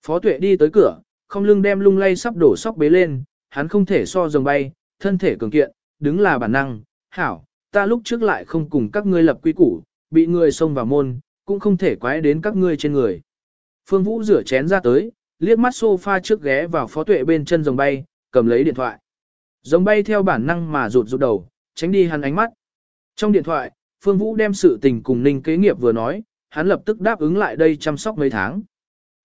Phó tuệ đi tới cửa, không lưng đem lung lay sắp đổ sóc bế lên, hắn không thể so rồng bay, thân thể cường kiện, đứng là bản năng. Hảo, ta lúc trước lại không cùng các ngươi lập quy củ, bị người xông vào môn, cũng không thể quái đến các ngươi trên người. Phương Vũ rửa chén ra tới, liếc mắt sofa trước ghé vào phó tuệ bên chân rồng bay, cầm lấy điện thoại. Rồng bay theo bản năng mà rụt rụt đầu, tránh đi hắn ánh mắt. Trong điện thoại, Phương Vũ đem sự tình cùng Ninh kế nghiệp vừa nói, hắn lập tức đáp ứng lại đây chăm sóc mấy tháng.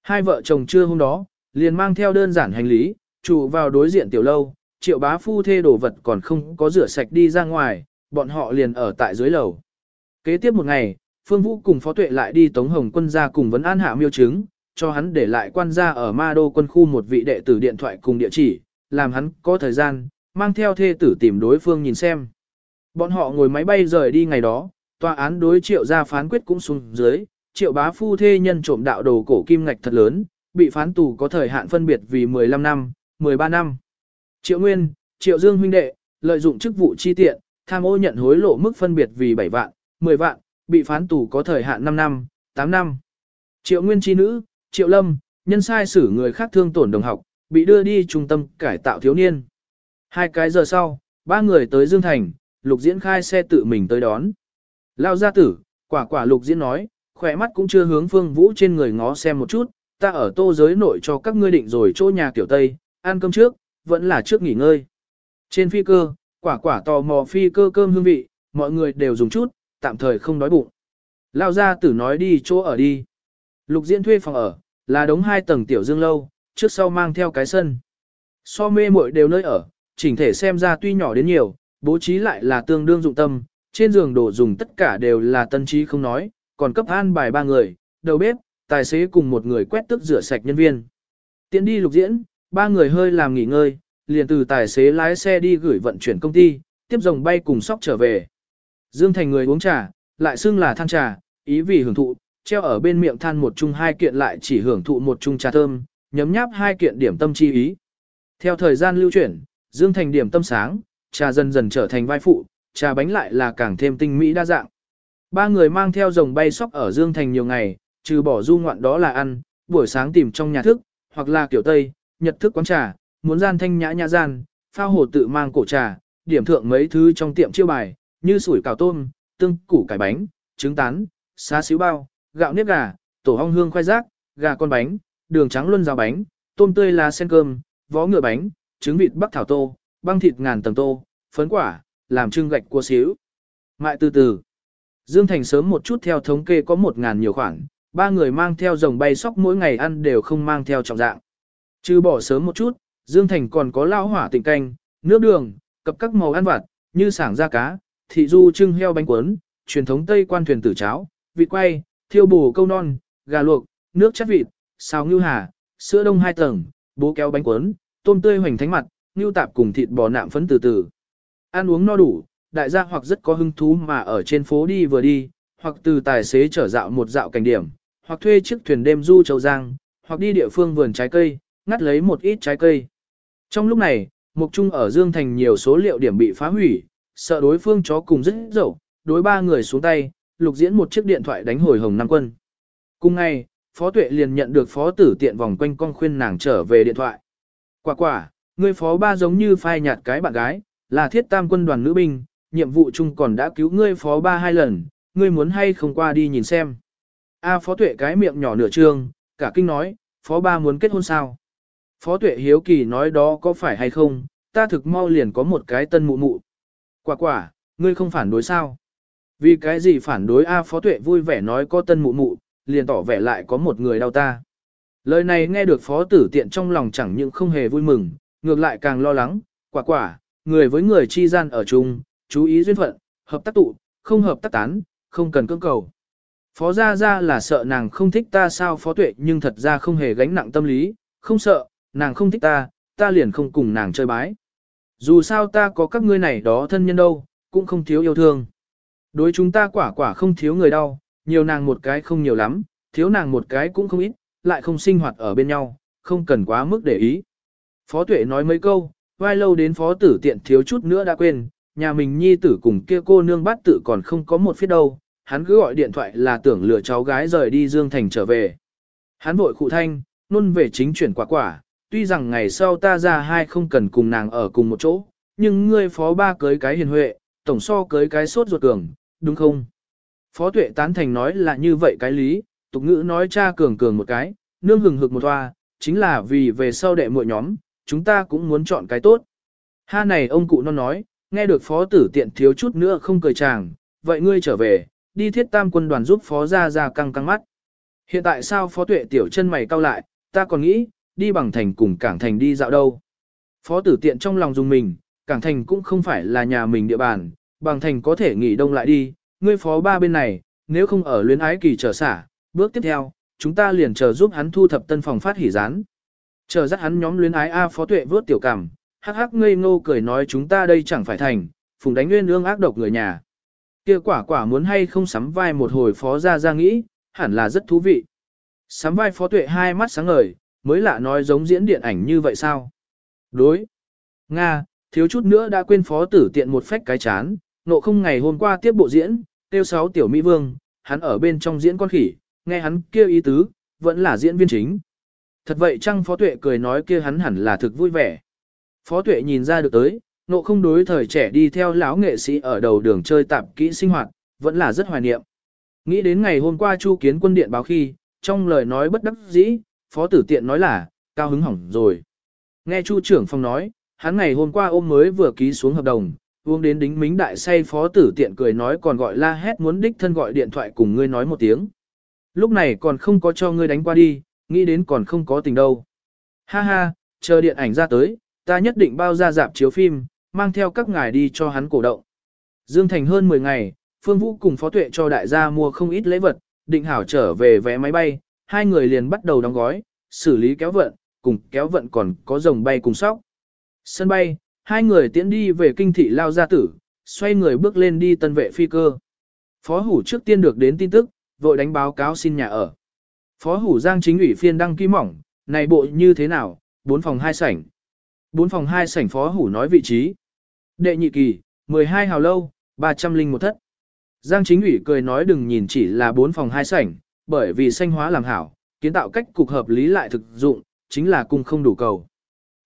Hai vợ chồng trưa hôm đó, liền mang theo đơn giản hành lý, trụ vào đối diện tiểu lâu, triệu bá phu thê đồ vật còn không có rửa sạch đi ra ngoài, bọn họ liền ở tại dưới lầu. Kế tiếp một ngày, Phương Vũ cùng Phó Tuệ lại đi Tống Hồng quân ra cùng vấn an hạ miêu chứng, cho hắn để lại quan gia ở Ma Đô quân khu một vị đệ tử điện thoại cùng địa chỉ, làm hắn có thời gian, mang theo thê tử tìm đối phương nhìn xem. Bọn họ ngồi máy bay rời đi ngày đó, tòa án đối triệu ra phán quyết cũng xuống dưới, triệu bá phu thê nhân trộm đạo đồ cổ kim ngạch thật lớn, bị phán tù có thời hạn phân biệt vì 15 năm, 13 năm. Triệu Nguyên, Triệu Dương huynh đệ, lợi dụng chức vụ chi tiện, tham ô nhận hối lộ mức phân biệt vì 7 vạn, 10 vạn, bị phán tù có thời hạn 5 năm, 8 năm. Triệu Nguyên chi nữ, Triệu Lâm, nhân sai xử người khác thương tổn đồng học, bị đưa đi trung tâm cải tạo thiếu niên. Hai cái giờ sau, ba người tới Dương Thành, Lục Diễn khai xe tự mình tới đón. Lao gia tử, quả quả Lục Diễn nói, khỏe mắt cũng chưa hướng Phương Vũ trên người ngó xem một chút, ta ở tô giới nội cho các ngươi định rồi chỗ nhà kiểu Tây, ăn cơm trước, vẫn là trước nghỉ ngơi. Trên phi cơ, quả quả tò mò phi cơ cơm hương vị, mọi người đều dùng chút, tạm thời không đói bụng. Lao gia tử nói đi chỗ ở đi. Lục diễn thuê phòng ở, là đống hai tầng tiểu dương lâu, trước sau mang theo cái sân. So mê muội đều nơi ở, chỉnh thể xem ra tuy nhỏ đến nhiều, bố trí lại là tương đương dụng tâm, trên giường đồ dùng tất cả đều là tân trí không nói, còn cấp an bài ba người, đầu bếp, tài xế cùng một người quét tức rửa sạch nhân viên. Tiến đi lục diễn, ba người hơi làm nghỉ ngơi, liền từ tài xế lái xe đi gửi vận chuyển công ty, tiếp dòng bay cùng sóc trở về. Dương Thành người uống trà, lại xưng là than trà, ý vì hưởng thụ, treo ở bên miệng than một chung hai kiện lại chỉ hưởng thụ một chung trà thơm, nhấm nháp hai kiện điểm tâm chi ý. Theo thời gian lưu chuyển, Dương Thành điểm tâm sáng, trà dần dần trở thành vai phụ, trà bánh lại là càng thêm tinh mỹ đa dạng. Ba người mang theo rồng bay sóc ở Dương Thành nhiều ngày, trừ bỏ du ngoạn đó là ăn, buổi sáng tìm trong nhà thức, hoặc là kiểu Tây, nhật thức quán trà, muốn gian thanh nhã nhã gian, phao hồ tự mang cổ trà, điểm thượng mấy thứ trong tiệm chiêu bài, như sủi cảo tôm, tương, củ cải bánh, trứng tán, xá xíu bao, gạo nếp gà, tổ ong hương khoai rác, gà con bánh, đường trắng luân rau bánh, tôm tươi lá sen cơm, vó ngựa bánh, trứng vịt bắc thảo tô, băng thịt ngàn tầng tô, phấn quả, làm trưng gạch cua xíu. Mại từ từ. Dương Thành sớm một chút theo thống kê có một ngàn nhiều khoản, ba người mang theo rồng bay sóc mỗi ngày ăn đều không mang theo trọng dạng. Trừ bỏ sớm một chút, Dương Thành còn có lao hỏa tỉnh canh, nước đường, cập các màu ăn vặt, như sảng da cá, thị du trưng heo bánh cuốn, truyền thống Tây quan thuyền tử cháo, vịt quay, thiêu bù câu non, gà luộc, nước chắt vịt, xào ngưu hà, sữa đông hai tầng, bố kéo bánh cuốn, tôm tươi hoành thánh mặt, ngưu tạp cùng thịt bò nạm phấn từ từ. Ăn uống no đủ, đại gia hoặc rất có hứng thú mà ở trên phố đi vừa đi, hoặc từ tài xế trở dạo một dạo cảnh điểm, hoặc thuê chiếc thuyền đêm du châu giang, hoặc đi địa phương vườn trái cây, ngắt lấy một ít trái cây. Trong lúc này, Mục Trung ở Dương Thành nhiều số liệu điểm bị phá hủy, sợ đối phương chó cùng rất dẫu, đối ba người xuống tay, lục diễn một chiếc điện thoại đánh hồi Hồng Nam Quân. Cùng ngày, Phó Tuệ liền nhận được Phó Tử Tiện vòng quanh con khuyên nàng trở về điện thoại. Quả quả, người Phó Ba giống như phai nhạt cái bạn gái, là thiết tam quân đoàn nữ binh, nhiệm vụ chung còn đã cứu ngươi Phó Ba hai lần, ngươi muốn hay không qua đi nhìn xem. A Phó Tuệ cái miệng nhỏ nửa trương, cả kinh nói, Phó Ba muốn kết hôn sao? Phó Tuệ hiếu kỳ nói đó có phải hay không, ta thực mau liền có một cái tân mụ mụ. Quả quả, ngươi không phản đối sao? Vì cái gì phản đối A Phó Tuệ vui vẻ nói có tân mụ mụ, liền tỏ vẻ lại có một người đau ta. Lời này nghe được Phó Tử Tiện trong lòng chẳng những không hề vui mừng, ngược lại càng lo lắng, quả quả, người với người chi gian ở chung, chú ý duyên phận, hợp tác tụ, không hợp tác tán, không cần cưỡng cầu. Phó Gia Gia là sợ nàng không thích ta sao Phó Tuệ nhưng thật ra không hề gánh nặng tâm lý, không sợ, nàng không thích ta, ta liền không cùng nàng chơi bái. Dù sao ta có các ngươi này đó thân nhân đâu, cũng không thiếu yêu thương. Đối chúng ta quả quả không thiếu người đau, nhiều nàng một cái không nhiều lắm, thiếu nàng một cái cũng không ít, lại không sinh hoạt ở bên nhau, không cần quá mức để ý. Phó tuệ nói mấy câu, vai lâu đến phó tử tiện thiếu chút nữa đã quên, nhà mình nhi tử cùng kia cô nương bát tử còn không có một phía đâu, hắn cứ gọi điện thoại là tưởng lừa cháu gái rời đi Dương Thành trở về. Hắn vội khụ thanh, luôn về chính chuyển quả quả, tuy rằng ngày sau ta ra hai không cần cùng nàng ở cùng một chỗ, nhưng ngươi phó ba cưới cái hiền huệ, tổng so cưới cái sốt ruột cường, đúng không? Phó tuệ tán thành nói là như vậy cái lý, tục ngữ nói cha cường cường một cái, nương hừng hực một hoa, chính là vì về sau đệ muội nhóm, chúng ta cũng muốn chọn cái tốt. Ha này ông cụ nó nói, nghe được phó tử tiện thiếu chút nữa không cười chàng, vậy ngươi trở về, đi thiết tam quân đoàn giúp phó ra ra căng căng mắt. Hiện tại sao phó tuệ tiểu chân mày cau lại, ta còn nghĩ, đi bằng thành cùng cảng thành đi dạo đâu. Phó tử tiện trong lòng dùng mình, cảng thành cũng không phải là nhà mình địa bàn, bằng thành có thể nghỉ đông lại đi, ngươi phó ba bên này, nếu không ở luyến ái kỳ trở xả, bước tiếp theo, chúng ta liền chờ giúp hắn thu thập tân phòng phát hỉ rán. Chờ dắt hắn nhóm luyến ái A phó tuệ vớt tiểu cảm, hắc hắc ngây ngô cười nói chúng ta đây chẳng phải thành, phùng đánh nguyên ương ác độc người nhà. kia quả quả muốn hay không sắm vai một hồi phó ra ra nghĩ, hẳn là rất thú vị. Sắm vai phó tuệ hai mắt sáng ngời, mới lạ nói giống diễn điện ảnh như vậy sao? Đối. Nga, thiếu chút nữa đã quên phó tử tiện một phách cái chán, nộ không ngày hôm qua tiếp bộ diễn, tiêu sáu tiểu Mỹ Vương, hắn ở bên trong diễn con khỉ, nghe hắn kêu ý tứ, vẫn là diễn viên chính. Thật vậy chăng phó tuệ cười nói kia hắn hẳn là thực vui vẻ. Phó tuệ nhìn ra được tới, nộ không đối thời trẻ đi theo lão nghệ sĩ ở đầu đường chơi tạp kỹ sinh hoạt, vẫn là rất hoài niệm. Nghĩ đến ngày hôm qua Chu Kiến quân điện báo khi, trong lời nói bất đắc dĩ, phó tử tiện nói là, cao hứng hỏng rồi. Nghe Chu trưởng phòng nói, hắn ngày hôm qua ôm mới vừa ký xuống hợp đồng, uống đến đính mính đại say phó tử tiện cười nói còn gọi la hét muốn đích thân gọi điện thoại cùng ngươi nói một tiếng. Lúc này còn không có cho ngươi đánh qua đi, nghĩ đến còn không có tình đâu. Ha ha, chờ điện ảnh ra tới, ta nhất định bao ra dạp chiếu phim, mang theo các ngài đi cho hắn cổ động. Dương Thành hơn 10 ngày, Phương Vũ cùng Phó Tuệ cho đại gia mua không ít lễ vật, định hảo trở về vé máy bay, hai người liền bắt đầu đóng gói, xử lý kéo vận, cùng kéo vận còn có rồng bay cùng sóc. Sân bay, hai người tiễn đi về kinh thị lao gia tử, xoay người bước lên đi tân vệ phi cơ. Phó hủ trước tiên được đến tin tức, vội đánh báo cáo xin nhà ở. Phó hủ giang chính ủy phiên đăng ký mỏng, này bộ như thế nào, bốn phòng hai sảnh. Bốn phòng hai sảnh phó hủ nói vị trí. Đệ nhị kỳ, 12 hào lâu, 300 linh một thất. Giang chính ủy cười nói đừng nhìn chỉ là bốn phòng hai sảnh, bởi vì xanh hóa làm hảo, kiến tạo cách cục hợp lý lại thực dụng, chính là cung không đủ cầu.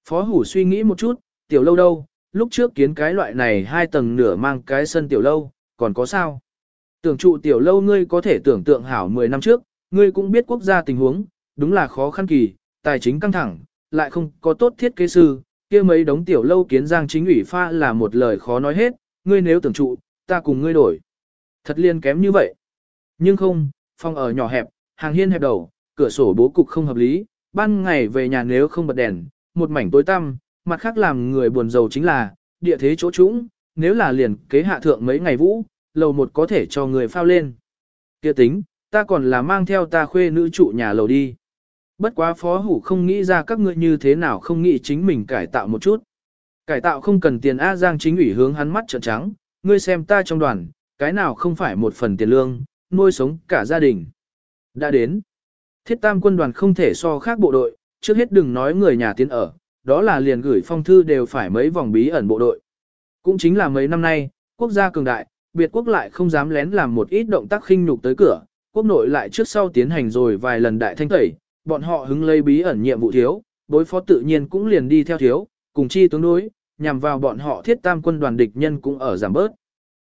Phó hủ suy nghĩ một chút, tiểu lâu đâu, lúc trước kiến cái loại này hai tầng nửa mang cái sân tiểu lâu, còn có sao? Tưởng trụ tiểu lâu ngươi có thể tưởng tượng hảo 10 năm trước, ngươi cũng biết quốc gia tình huống, đúng là khó khăn kỳ, tài chính căng thẳng, lại không có tốt thiết kế sư, kia mấy đống tiểu lâu kiến giang chính ủy pha là một lời khó nói hết, ngươi nếu tưởng trụ, ta cùng ngươi đổi. Thật liên kém như vậy. Nhưng không, phòng ở nhỏ hẹp, hàng hiên hẹp đầu, cửa sổ bố cục không hợp lý, ban ngày về nhà nếu không bật đèn, một mảnh tối tăm, mặt khác làm người buồn giàu chính là, địa thế chỗ trũng, nếu là liền kế hạ thượng mấy ngày vũ, lầu một có thể cho người phao lên. kia tính, ta còn là mang theo ta khuê nữ trụ nhà lầu đi. Bất quá phó hủ không nghĩ ra các ngươi như thế nào không nghĩ chính mình cải tạo một chút. Cải tạo không cần tiền A Giang chính ủy hướng hắn mắt trợn trắng, ngươi xem ta trong đoàn, cái nào không phải một phần tiền lương, nuôi sống cả gia đình. Đã đến. Thiết tam quân đoàn không thể so khác bộ đội, trước hết đừng nói người nhà tiến ở, đó là liền gửi phong thư đều phải mấy vòng bí ẩn bộ đội. Cũng chính là mấy năm nay, quốc gia cường đại, biệt quốc lại không dám lén làm một ít động tác khinh nhục tới cửa, quốc nội lại trước sau tiến hành rồi vài lần đại thanh tẩy, bọn họ hứng lấy bí ẩn nhiệm vụ thiếu, đối phó tự nhiên cũng liền đi theo thiếu, cùng chi tướng đối, nhằm vào bọn họ thiết tam quân đoàn địch nhân cũng ở giảm bớt.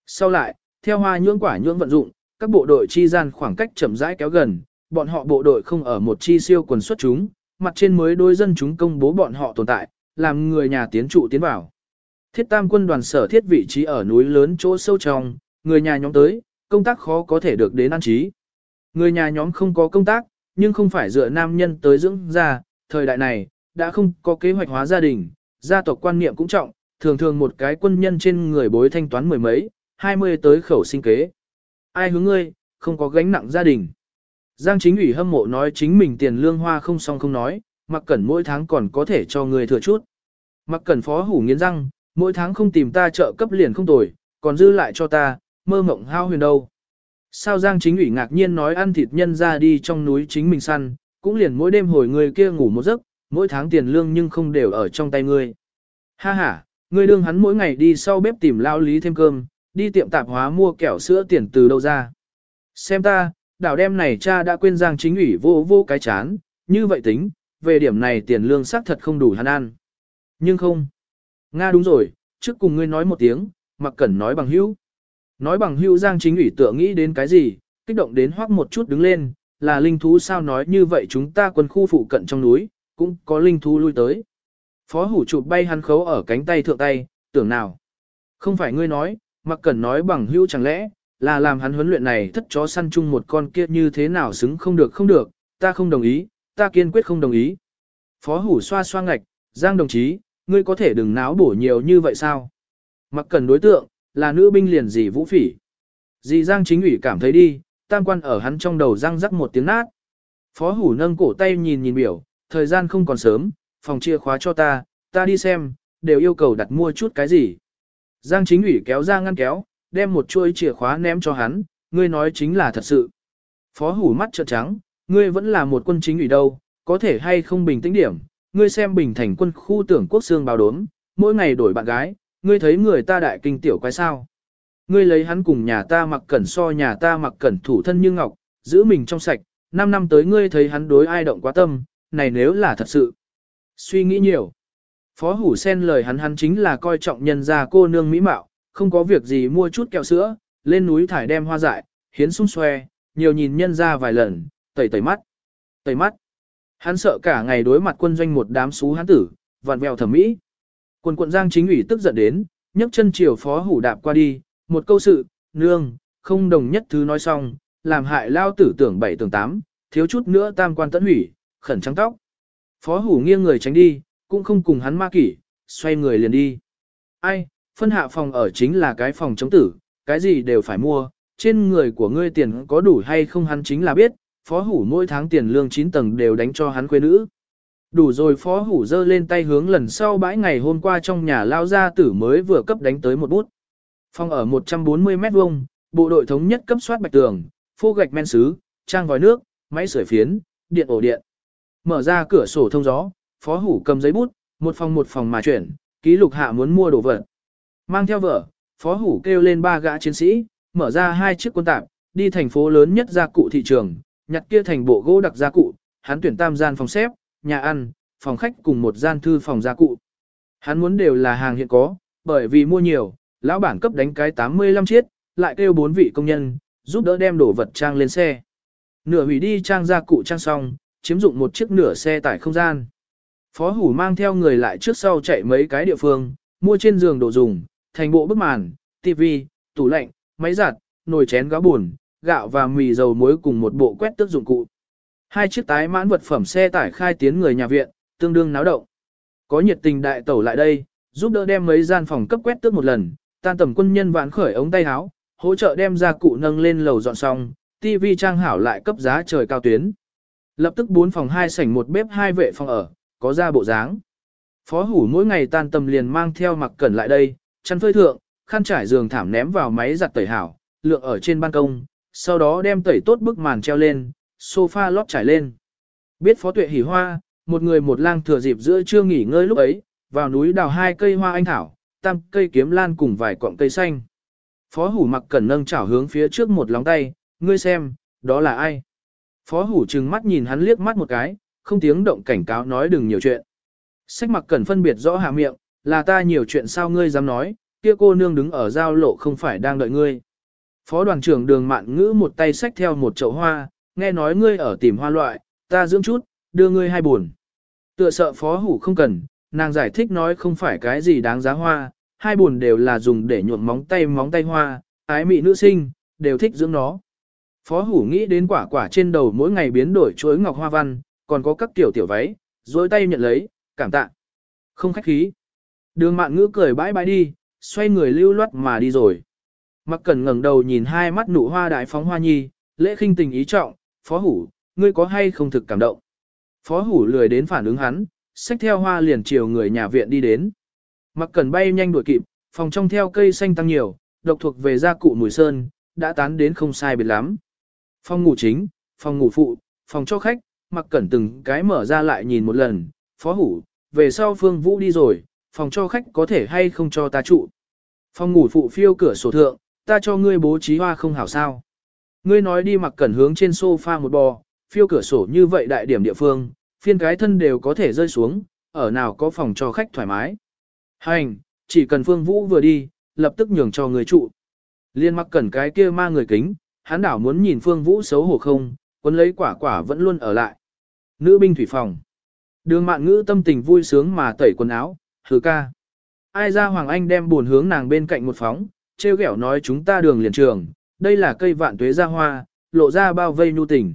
Sau lại, theo hoa nhưỡng quả nhưỡng vận dụng, các bộ đội chi gian khoảng cách chậm rãi kéo gần, bọn họ bộ đội không ở một chi siêu quần xuất chúng, mặt trên mới đối dân chúng công bố bọn họ tồn tại, làm người nhà tiến trụ tiến vào. Thiết tam quân đoàn sở thiết vị trí ở núi lớn chỗ sâu trong, người nhà nhóm tới, công tác khó có thể được đến an trí. Người nhà nhóm không có công tác, nhưng không phải dựa nam nhân tới dưỡng ra, thời đại này, đã không có kế hoạch hóa gia đình, gia tộc quan niệm cũng trọng, thường thường một cái quân nhân trên người bối thanh toán mười mấy, hai mươi tới khẩu sinh kế. Ai hướng ngươi, không có gánh nặng gia đình. Giang chính ủy hâm mộ nói chính mình tiền lương hoa không xong không nói, mặc cẩn mỗi tháng còn có thể cho người thừa chút. Mặc cẩn phó hủ nghiến răng, mỗi tháng không tìm ta trợ cấp liền không tồi, còn dư lại cho ta, mơ mộng hao huyền đâu. Sao Giang chính ủy ngạc nhiên nói ăn thịt nhân ra đi trong núi chính mình săn, cũng liền mỗi đêm hồi người kia ngủ một giấc, mỗi tháng tiền lương nhưng không đều ở trong tay ngươi. Ha ha, ngươi đương hắn mỗi ngày đi sau bếp tìm lao lý thêm cơm, đi tiệm tạp hóa mua kẹo sữa tiền từ đâu ra. Xem ta, đảo đem này cha đã quên Giang chính ủy vô vô cái chán, như vậy tính, về điểm này tiền lương xác thật không đủ hắn ăn. Nhưng không. Nga đúng rồi, trước cùng ngươi nói một tiếng, mặc cẩn nói bằng hữu. Nói bằng hữu Giang chính ủy tựa nghĩ đến cái gì, kích động đến hoác một chút đứng lên, là linh thú sao nói như vậy chúng ta quân khu phụ cận trong núi, cũng có linh thú lui tới. Phó hủ chụp bay hắn khấu ở cánh tay thượng tay, tưởng nào. Không phải ngươi nói, mặc cẩn nói bằng hữu chẳng lẽ, là làm hắn huấn luyện này thất chó săn chung một con kia như thế nào xứng không được không được, ta không đồng ý, ta kiên quyết không đồng ý. Phó hủ xoa xoa ngạch, Giang đồng chí, ngươi có thể đừng náo bổ nhiều như vậy sao? Mặc cần đối tượng, là nữ binh liền gì vũ phỉ. Dì Giang chính ủy cảm thấy đi, tam quan ở hắn trong đầu răng rắc một tiếng nát. Phó hủ nâng cổ tay nhìn nhìn biểu, thời gian không còn sớm, phòng chia khóa cho ta, ta đi xem, đều yêu cầu đặt mua chút cái gì. Giang chính ủy kéo ra ngăn kéo, đem một chuôi chìa khóa ném cho hắn, ngươi nói chính là thật sự. Phó hủ mắt trợn trắng, ngươi vẫn là một quân chính ủy đâu, có thể hay không bình tĩnh điểm, ngươi xem bình thành quân khu tưởng quốc xương bao đốm, mỗi ngày đổi bạn gái, ngươi thấy người ta đại kinh tiểu quái sao. Ngươi lấy hắn cùng nhà ta mặc cẩn so nhà ta mặc cẩn thủ thân như ngọc, giữ mình trong sạch, 5 năm tới ngươi thấy hắn đối ai động quá tâm, này nếu là thật sự. Suy nghĩ nhiều. Phó hủ sen lời hắn hắn chính là coi trọng nhân gia cô nương mỹ mạo, không có việc gì mua chút kẹo sữa, lên núi thải đem hoa dại, hiến sung xoe, nhiều nhìn nhân ra vài lần, tẩy tẩy mắt. Tẩy mắt. Hắn sợ cả ngày đối mặt quân doanh một đám xú hắn tử, vặn vẹo thẩm mỹ. Quân quận Giang chính ủy tức giận đến, nhấc chân chiều phó hủ đạp qua đi, một câu sự, nương, không đồng nhất thứ nói xong, làm hại lao tử tưởng bảy tưởng tám, thiếu chút nữa tam quan tận hủy, khẩn trắng tóc. Phó hủ nghiêng người tránh đi, cũng không cùng hắn ma kỷ, xoay người liền đi. Ai, phân hạ phòng ở chính là cái phòng chống tử, cái gì đều phải mua, trên người của ngươi tiền có đủ hay không hắn chính là biết, phó hủ mỗi tháng tiền lương 9 tầng đều đánh cho hắn quê nữ. Đủ rồi phó hủ dơ lên tay hướng lần sau bãi ngày hôm qua trong nhà lao gia tử mới vừa cấp đánh tới một bút. Phòng ở 140 mét vuông, bộ đội thống nhất cấp soát bạch tường, phô gạch men sứ, trang vòi nước, máy sưởi phiến, điện ổ điện. Mở ra cửa sổ thông gió, phó hủ cầm giấy bút, một phòng một phòng mà chuyển, ký lục hạ muốn mua đồ vật. Mang theo vợ, phó hủ kêu lên ba gã chiến sĩ, mở ra hai chiếc quân tạp, đi thành phố lớn nhất gia cụ thị trường, nhặt kia thành bộ gỗ đặc gia cụ, hắn tuyển tam gian phòng xếp, nhà ăn, phòng khách cùng một gian thư phòng gia cụ. Hắn muốn đều là hàng hiện có, bởi vì mua nhiều, lão bản cấp đánh cái 85 chiếc, lại kêu bốn vị công nhân, giúp đỡ đem đồ vật trang lên xe. Nửa hủy đi trang gia cụ trang xong, chiếm dụng một chiếc nửa xe tải không gian. Phó hủ mang theo người lại trước sau chạy mấy cái địa phương, mua trên giường đồ dùng, thành bộ bức màn, tivi, tủ lạnh, máy giặt, nồi chén gáo buồn, gạo và mì dầu muối cùng một bộ quét tước dụng cụ. Hai chiếc tái mãn vật phẩm xe tải khai tiến người nhà viện, tương đương náo động. Có nhiệt tình đại tẩu lại đây, giúp đỡ đem mấy gian phòng cấp quét tước một lần, tan tầm quân nhân vạn khởi ống tay áo, hỗ trợ đem ra cụ nâng lên lầu dọn xong, tivi trang hảo lại cấp giá trời cao tuyến. Lập tức bốn phòng hai sảnh một bếp hai vệ phòng ở, có ra bộ dáng. Phó hủ mỗi ngày tan tầm liền mang theo mặc cẩn lại đây, chăn phơi thượng, khăn trải giường thảm ném vào máy giặt tẩy hảo, lượng ở trên ban công, sau đó đem tẩy tốt bức màn treo lên, sofa lót trải lên. Biết phó tuệ hỉ hoa, một người một lang thừa dịp giữa trưa nghỉ ngơi lúc ấy, vào núi đào hai cây hoa anh thảo, tam cây kiếm lan cùng vài cọng cây xanh. Phó hủ mặc cẩn nâng chảo hướng phía trước một lóng tay, ngươi xem, đó là ai? Phó hủ trừng mắt nhìn hắn liếc mắt một cái, không tiếng động cảnh cáo nói đừng nhiều chuyện. Sách mặc cẩn phân biệt rõ hạ miệng, là ta nhiều chuyện sao ngươi dám nói, kia cô nương đứng ở giao lộ không phải đang đợi ngươi. Phó đoàn trưởng đường mạn ngữ một tay xách theo một chậu hoa, nghe nói ngươi ở tìm hoa loại, ta dưỡng chút, đưa ngươi hai buồn. Tựa sợ phó hủ không cần, nàng giải thích nói không phải cái gì đáng giá hoa, hai buồn đều là dùng để nhuộm móng tay móng tay hoa, ái mị nữ sinh, đều thích dưỡng nó. Phó hủ nghĩ đến quả quả trên đầu mỗi ngày biến đổi chuối ngọc hoa văn, còn có các tiểu tiểu váy, dối tay nhận lấy, cảm tạ. Không khách khí. Đường mạn ngữ cười bãi bãi đi, xoay người lưu loát mà đi rồi. Mặc cẩn ngẩng đầu nhìn hai mắt nụ hoa đại phóng hoa nhi, lễ khinh tình ý trọng, phó hủ, ngươi có hay không thực cảm động. Phó hủ lười đến phản ứng hắn, xách theo hoa liền chiều người nhà viện đi đến. Mặc cẩn bay nhanh đuổi kịp, phòng trong theo cây xanh tăng nhiều, độc thuộc về gia cụ mùi sơn, đã tán đến không sai biệt lắm. Phòng ngủ chính, phòng ngủ phụ, phòng cho khách, mặc cẩn từng cái mở ra lại nhìn một lần, phó hủ, về sau phương vũ đi rồi, phòng cho khách có thể hay không cho ta trụ. Phòng ngủ phụ phiêu cửa sổ thượng, ta cho ngươi bố trí hoa không hảo sao. Ngươi nói đi mặc cẩn hướng trên sofa một bò, phiêu cửa sổ như vậy đại điểm địa phương, phiên cái thân đều có thể rơi xuống, ở nào có phòng cho khách thoải mái. Hành, chỉ cần phương vũ vừa đi, lập tức nhường cho người trụ. Liên mặc cẩn cái kia ma người kính, hắn đảo muốn nhìn phương vũ xấu hổ không, quân lấy quả quả vẫn luôn ở lại. Nữ binh thủy phòng. Đường mạn ngữ tâm tình vui sướng mà tẩy quần áo, hừ ca. Ai ra Hoàng Anh đem buồn hướng nàng bên cạnh một phóng, treo ghẹo nói chúng ta đường liền trường, đây là cây vạn tuế ra hoa, lộ ra bao vây nhu tình.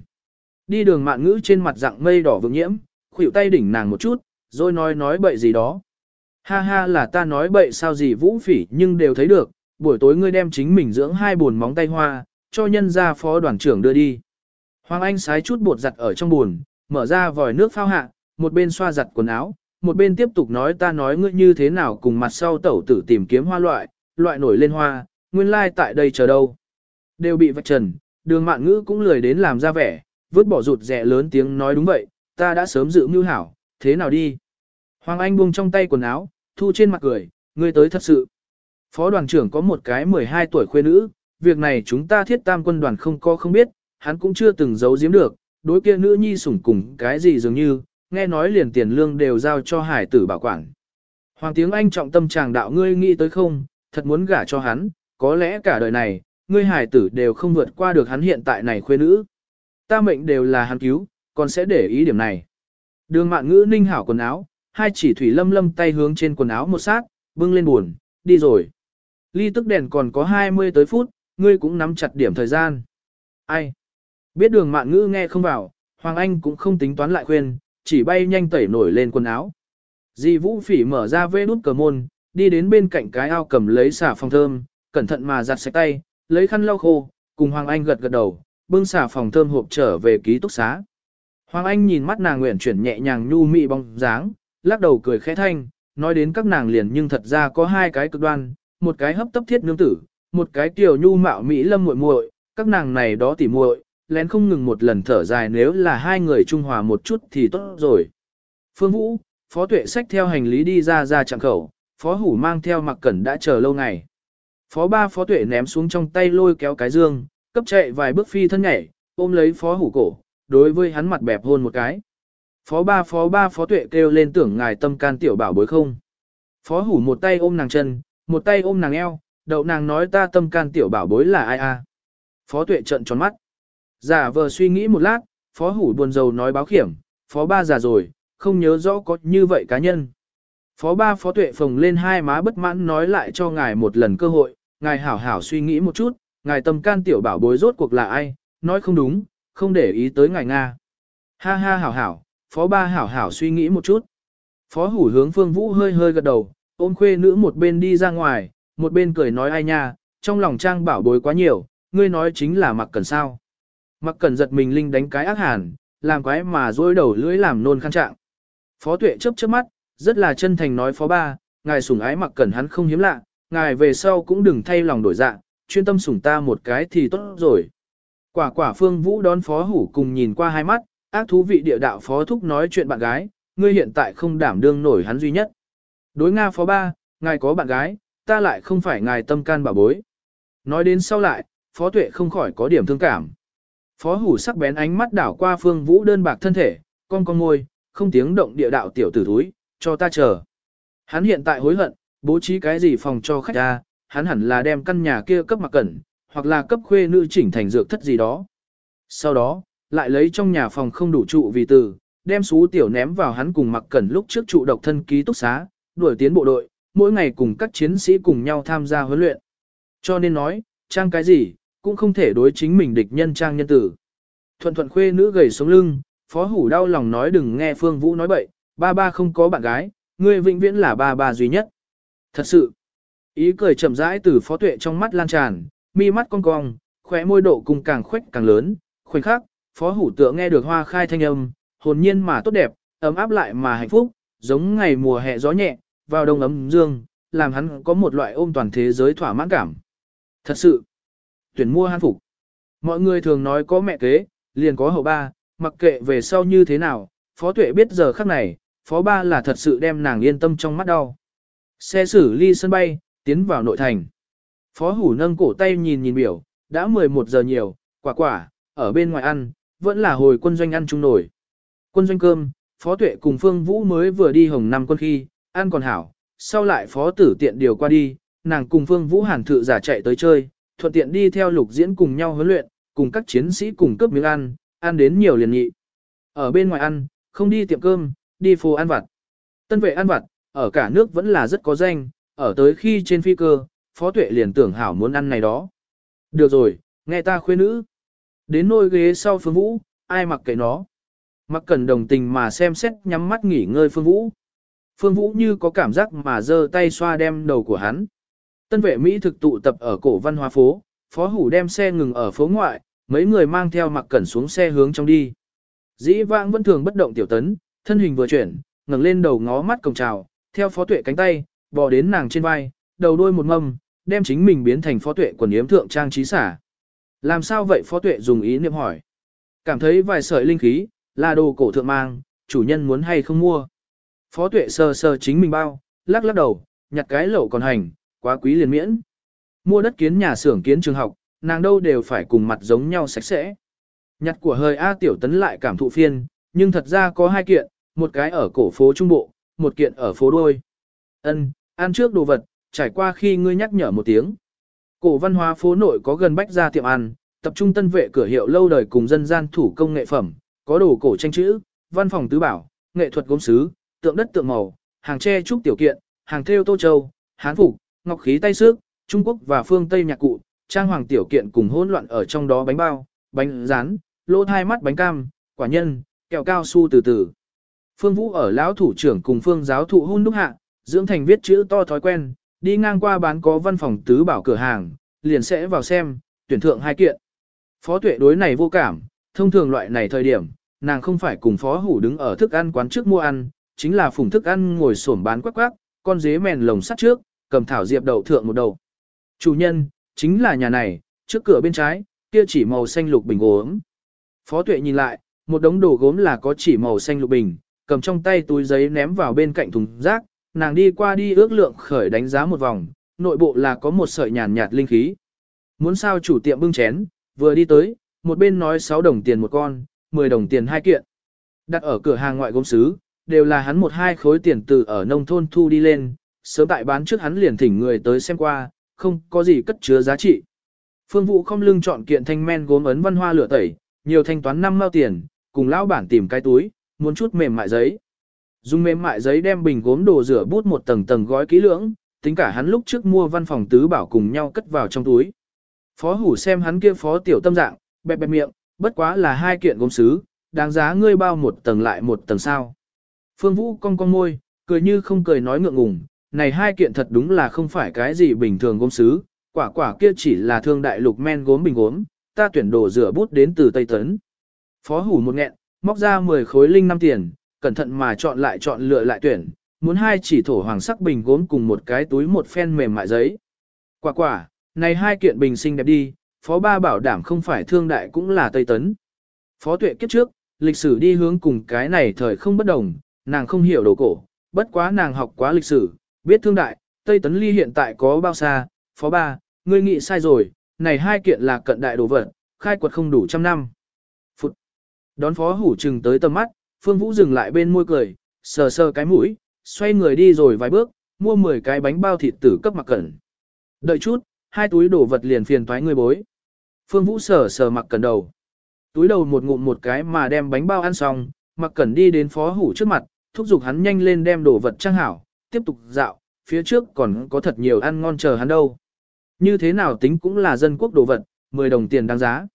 Đi đường mạn ngữ trên mặt dạng mây đỏ vượng nhiễm, khuỷu tay đỉnh nàng một chút, rồi nói nói bậy gì đó. Ha ha là ta nói bậy sao gì vũ phỉ nhưng đều thấy được, buổi tối ngươi đem chính mình dưỡng hai buồn móng tay hoa, cho nhân gia phó đoàn trưởng đưa đi. Hoàng Anh sái chút bột giặt ở trong buồn, mở ra vòi nước phao hạ, một bên xoa giặt quần áo, một bên tiếp tục nói ta nói ngươi như thế nào cùng mặt sau tẩu tử tìm kiếm hoa loại, loại nổi lên hoa, nguyên lai like tại đây chờ đâu. Đều bị vạch trần, đường mạn ngữ cũng lười đến làm ra vẻ, vứt bỏ rụt rẻ lớn tiếng nói đúng vậy, ta đã sớm dự mưu hảo, thế nào đi. Hoàng Anh buông trong tay quần áo, thu trên mặt cười, ngươi tới thật sự. Phó đoàn trưởng có một cái 12 tuổi khuê nữ, việc này chúng ta thiết tam quân đoàn không có không biết, hắn cũng chưa từng giấu giếm được, đối kia nữ nhi sủng cùng cái gì dường như, nghe nói liền tiền lương đều giao cho hải tử bảo quản. Hoàng tiếng Anh trọng tâm chàng đạo ngươi nghĩ tới không, thật muốn gả cho hắn, có lẽ cả đời này, ngươi hải tử đều không vượt qua được hắn hiện tại này khuê nữ. Ta mệnh đều là hắn cứu, còn sẽ để ý điểm này. Đường mạn ngữ ninh hảo quần áo, hai chỉ thủy lâm lâm tay hướng trên quần áo một sát, bưng lên buồn, đi rồi. Ly tức đèn còn có 20 tới phút, ngươi cũng nắm chặt điểm thời gian. Ai? Biết đường mạn ngữ nghe không vào, Hoàng Anh cũng không tính toán lại khuyên, chỉ bay nhanh tẩy nổi lên quần áo. Di Vũ Phỉ mở ra vê nút cờ môn, đi đến bên cạnh cái ao cầm lấy xả phòng thơm, cẩn thận mà giặt sạch tay, lấy khăn lau khô, cùng Hoàng Anh gật gật đầu, bưng xả phòng thơm hộp trở về ký túc xá. Hoàng Anh nhìn mắt nàng nguyện chuyển nhẹ nhàng nhu mị bóng dáng, lắc đầu cười khẽ thanh, nói đến các nàng liền nhưng thật ra có hai cái cực đoan, một cái hấp tấp thiết nương tử, một cái tiểu nhu mạo mỹ lâm muội muội, các nàng này đó tỉ muội, lén không ngừng một lần thở dài nếu là hai người trung hòa một chút thì tốt rồi. Phương Vũ, Phó Tuệ xách theo hành lý đi ra ra chặng khẩu, Phó Hủ mang theo mặc cẩn đã chờ lâu ngày. Phó ba Phó Tuệ ném xuống trong tay lôi kéo cái dương, cấp chạy vài bước phi thân nhảy, ôm lấy Phó Hủ cổ, đối với hắn mặt bẹp hôn một cái. Phó ba Phó ba Phó Tuệ kêu lên tưởng ngài tâm can tiểu bảo bối không. Phó Hủ một tay ôm nàng chân, một tay ôm nàng eo, đậu nàng nói ta tâm can tiểu bảo bối là ai a? Phó Tuệ trợn tròn mắt. Giả vờ suy nghĩ một lát, phó hủ buồn rầu nói báo khiểm, phó ba già rồi, không nhớ rõ có như vậy cá nhân. Phó ba phó tuệ phồng lên hai má bất mãn nói lại cho ngài một lần cơ hội, ngài hảo hảo suy nghĩ một chút, ngài tâm can tiểu bảo bối rốt cuộc là ai, nói không đúng, không để ý tới ngài Nga. Ha ha hảo hảo, phó ba hảo hảo suy nghĩ một chút. Phó hủ hướng phương vũ hơi hơi gật đầu, ôm khuê nữ một bên đi ra ngoài, một bên cười nói ai nha, trong lòng trang bảo bối quá nhiều, ngươi nói chính là mặc cần sao. Mặc cần giật mình linh đánh cái ác hàn, làm quái mà dối đầu lưỡi làm nôn khăn trạng. Phó tuệ chớp chớp mắt, rất là chân thành nói phó ba, ngài sủng ái mặc cần hắn không hiếm lạ, ngài về sau cũng đừng thay lòng đổi dạ, chuyên tâm sủng ta một cái thì tốt rồi. Quả quả phương vũ đón phó hủ cùng nhìn qua hai mắt, ác thú vị địa đạo phó thúc nói chuyện bạn gái, ngươi hiện tại không đảm đương nổi hắn duy nhất. Đối Nga phó ba, ngài có bạn gái, ta lại không phải ngài tâm can bảo bối. Nói đến sau lại, phó tuệ không khỏi có điểm thương cảm. Phó hủ sắc bén ánh mắt đảo qua phương vũ đơn bạc thân thể, con con ngôi, không tiếng động địa đạo tiểu tử thúi, cho ta chờ. Hắn hiện tại hối hận, bố trí cái gì phòng cho khách ra, hắn hẳn là đem căn nhà kia cấp mặc cẩn, hoặc là cấp khuê nữ chỉnh thành dược thất gì đó. Sau đó, lại lấy trong nhà phòng không đủ trụ vì từ, đem xú tiểu ném vào hắn cùng mặc cẩn lúc trước trụ độc thân ký túc xá, đuổi tiến bộ đội, mỗi ngày cùng các chiến sĩ cùng nhau tham gia huấn luyện. Cho nên nói, trang cái gì, cũng không thể đối chính mình địch nhân trang nhân tử. Thuận thuận khuê nữ gầy sống lưng, phó hủ đau lòng nói đừng nghe Phương Vũ nói bậy, ba ba không có bạn gái, ngươi vĩnh viễn là ba ba duy nhất. Thật sự, ý cười chậm rãi từ phó tuệ trong mắt lan tràn, mi mắt cong cong, khóe môi độ cùng càng khuếch càng lớn, khoảnh khắc, phó hủ tựa nghe được hoa khai thanh âm, hồn nhiên mà tốt đẹp, ấm áp lại mà hạnh phúc, giống ngày mùa hè gió nhẹ, vào đông ấm dương, làm hắn có một loại ôm toàn thế giới thỏa mãn cảm. Thật sự, tuyển mua han phục. Mọi người thường nói có mẹ kế, liền có hậu ba, mặc kệ về sau như thế nào, phó tuệ biết giờ khắc này, phó ba là thật sự đem nàng yên tâm trong mắt đau. Xe xử ly sân bay, tiến vào nội thành. Phó hủ nâng cổ tay nhìn nhìn biểu, đã 11 giờ nhiều, quả quả, ở bên ngoài ăn, vẫn là hồi quân doanh ăn chung nổi. Quân doanh cơm, phó tuệ cùng phương vũ mới vừa đi hồng năm quân khi, ăn còn hảo, sau lại phó tử tiện điều qua đi, nàng cùng phương vũ hàn thự giả chạy tới chơi, thuận tiện đi theo lục diễn cùng nhau huấn luyện, cùng các chiến sĩ cùng cướp miếng ăn, ăn đến nhiều liền nhị. Ở bên ngoài ăn, không đi tiệm cơm, đi phố ăn vặt. Tân vệ ăn vặt, ở cả nước vẫn là rất có danh, ở tới khi trên phi cơ, phó tuệ liền tưởng hảo muốn ăn này đó. Được rồi, nghe ta khuyên nữ. Đến nôi ghế sau phương vũ, ai mặc kệ nó. Mặc cần đồng tình mà xem xét nhắm mắt nghỉ ngơi phương vũ. Phương vũ như có cảm giác mà giơ tay xoa đem đầu của hắn. Tân vệ Mỹ thực tụ tập ở cổ văn hóa phố, phó hủ đem xe ngừng ở phố ngoại, mấy người mang theo mặc cẩn xuống xe hướng trong đi. Dĩ vãng vẫn thường bất động tiểu tấn, thân hình vừa chuyển, ngẩng lên đầu ngó mắt cổng trào, theo phó tuệ cánh tay, bò đến nàng trên vai, đầu đôi một mâm, đem chính mình biến thành phó tuệ quần yếm thượng trang trí xả. Làm sao vậy phó tuệ dùng ý niệm hỏi. Cảm thấy vài sợi linh khí, là đồ cổ thượng mang, chủ nhân muốn hay không mua. Phó tuệ sờ sờ chính mình bao, lắc lắc đầu, nhặt cái lẩu còn hành, quá quý liền miễn. Mua đất kiến nhà xưởng kiến trường học, nàng đâu đều phải cùng mặt giống nhau sạch sẽ. Nhặt của hơi A tiểu tấn lại cảm thụ phiên, nhưng thật ra có hai kiện, một cái ở cổ phố Trung Bộ, một kiện ở phố đôi. Ân, ăn trước đồ vật, trải qua khi ngươi nhắc nhở một tiếng. Cổ văn hóa phố nội có gần bách ra tiệm ăn, tập trung tân vệ cửa hiệu lâu đời cùng dân gian thủ công nghệ phẩm, có đồ cổ tranh chữ, văn phòng tứ bảo, nghệ thuật gốm sứ, tượng đất tượng màu, hàng tre trúc tiểu kiện, hàng thêu tô châu, hán phục, ngọc khí tay sức, Trung Quốc và phương Tây nhạc cụ, trang hoàng tiểu kiện cùng hỗn loạn ở trong đó bánh bao, bánh rán, lỗ hai mắt bánh cam, quả nhân, kẹo cao su từ từ. Phương Vũ ở lão thủ trưởng cùng phương giáo thụ hôn đúc hạ, dưỡng thành viết chữ to thói quen, đi ngang qua bán có văn phòng tứ bảo cửa hàng, liền sẽ vào xem, tuyển thượng hai kiện. Phó tuệ đối này vô cảm, thông thường loại này thời điểm, nàng không phải cùng phó hủ đứng ở thức ăn quán trước mua ăn, chính là phùng thức ăn ngồi xổm bán quắc quắc, con dế mèn lồng sắt trước, cầm thảo diệp đậu thượng một đầu. Chủ nhân, chính là nhà này, trước cửa bên trái, kia chỉ màu xanh lục bình gốm. Phó tuệ nhìn lại, một đống đồ gốm là có chỉ màu xanh lục bình, cầm trong tay túi giấy ném vào bên cạnh thùng rác, nàng đi qua đi ước lượng khởi đánh giá một vòng, nội bộ là có một sợi nhàn nhạt linh khí. Muốn sao chủ tiệm bưng chén, vừa đi tới, một bên nói 6 đồng tiền một con, 10 đồng tiền hai kiện. Đặt ở cửa hàng ngoại gốm sứ, đều là hắn một hai khối tiền từ ở nông thôn thu đi lên, sớm tại bán trước hắn liền thỉnh người tới xem qua, không có gì cất chứa giá trị. Phương Vũ không lưng chọn kiện thanh men gốm ấn văn hoa lửa tẩy, nhiều thanh toán năm mao tiền, cùng lão bản tìm cái túi, muốn chút mềm mại giấy. Dùng mềm mại giấy đem bình gốm đồ rửa bút một tầng tầng gói kỹ lưỡng, tính cả hắn lúc trước mua văn phòng tứ bảo cùng nhau cất vào trong túi. Phó hủ xem hắn kia phó tiểu tâm dạng, bẹp bẹp miệng, bất quá là hai kiện gốm sứ, đáng giá ngươi bao một tầng lại một tầng sao. Phương Vũ cong cong môi, cười như không cười nói ngượng ngùng, này hai kiện thật đúng là không phải cái gì bình thường gốm sứ, quả quả kia chỉ là thương đại lục men gốm bình gốm, ta tuyển đồ rửa bút đến từ Tây Tấn. Phó hủ một nghẹn, móc ra 10 khối linh năm tiền, cẩn thận mà chọn lại chọn lựa lại tuyển, muốn hai chỉ thổ hoàng sắc bình gốm cùng một cái túi một phen mềm mại giấy. Quả quả, này hai kiện bình xinh đẹp đi, phó ba bảo đảm không phải thương đại cũng là Tây Tấn. Phó tuệ kiếp trước, lịch sử đi hướng cùng cái này thời không bất đồng, nàng không hiểu đồ cổ, bất quá nàng học quá lịch sử, biết thương đại, Tây Tấn ly hiện tại có bao xa, phó ba, ngươi nghĩ sai rồi, này hai kiện là cận đại đồ vật, khai quật không đủ trăm năm. Phụt. Đón phó hủ trừng tới tầm mắt, Phương Vũ dừng lại bên môi cười, sờ sờ cái mũi, xoay người đi rồi vài bước, mua 10 cái bánh bao thịt tử cấp mặc cẩn. Đợi chút, hai túi đồ vật liền phiền toái người bối. Phương Vũ sờ sờ mặc cẩn đầu. Túi đầu một ngụm một cái mà đem bánh bao ăn xong, mặc cẩn đi đến phó hủ trước mặt, thúc giục hắn nhanh lên đem đồ vật trang hảo, tiếp tục dạo, phía trước còn có thật nhiều ăn ngon chờ hắn đâu. Như thế nào tính cũng là dân quốc đồ vật, 10 đồng tiền đáng giá.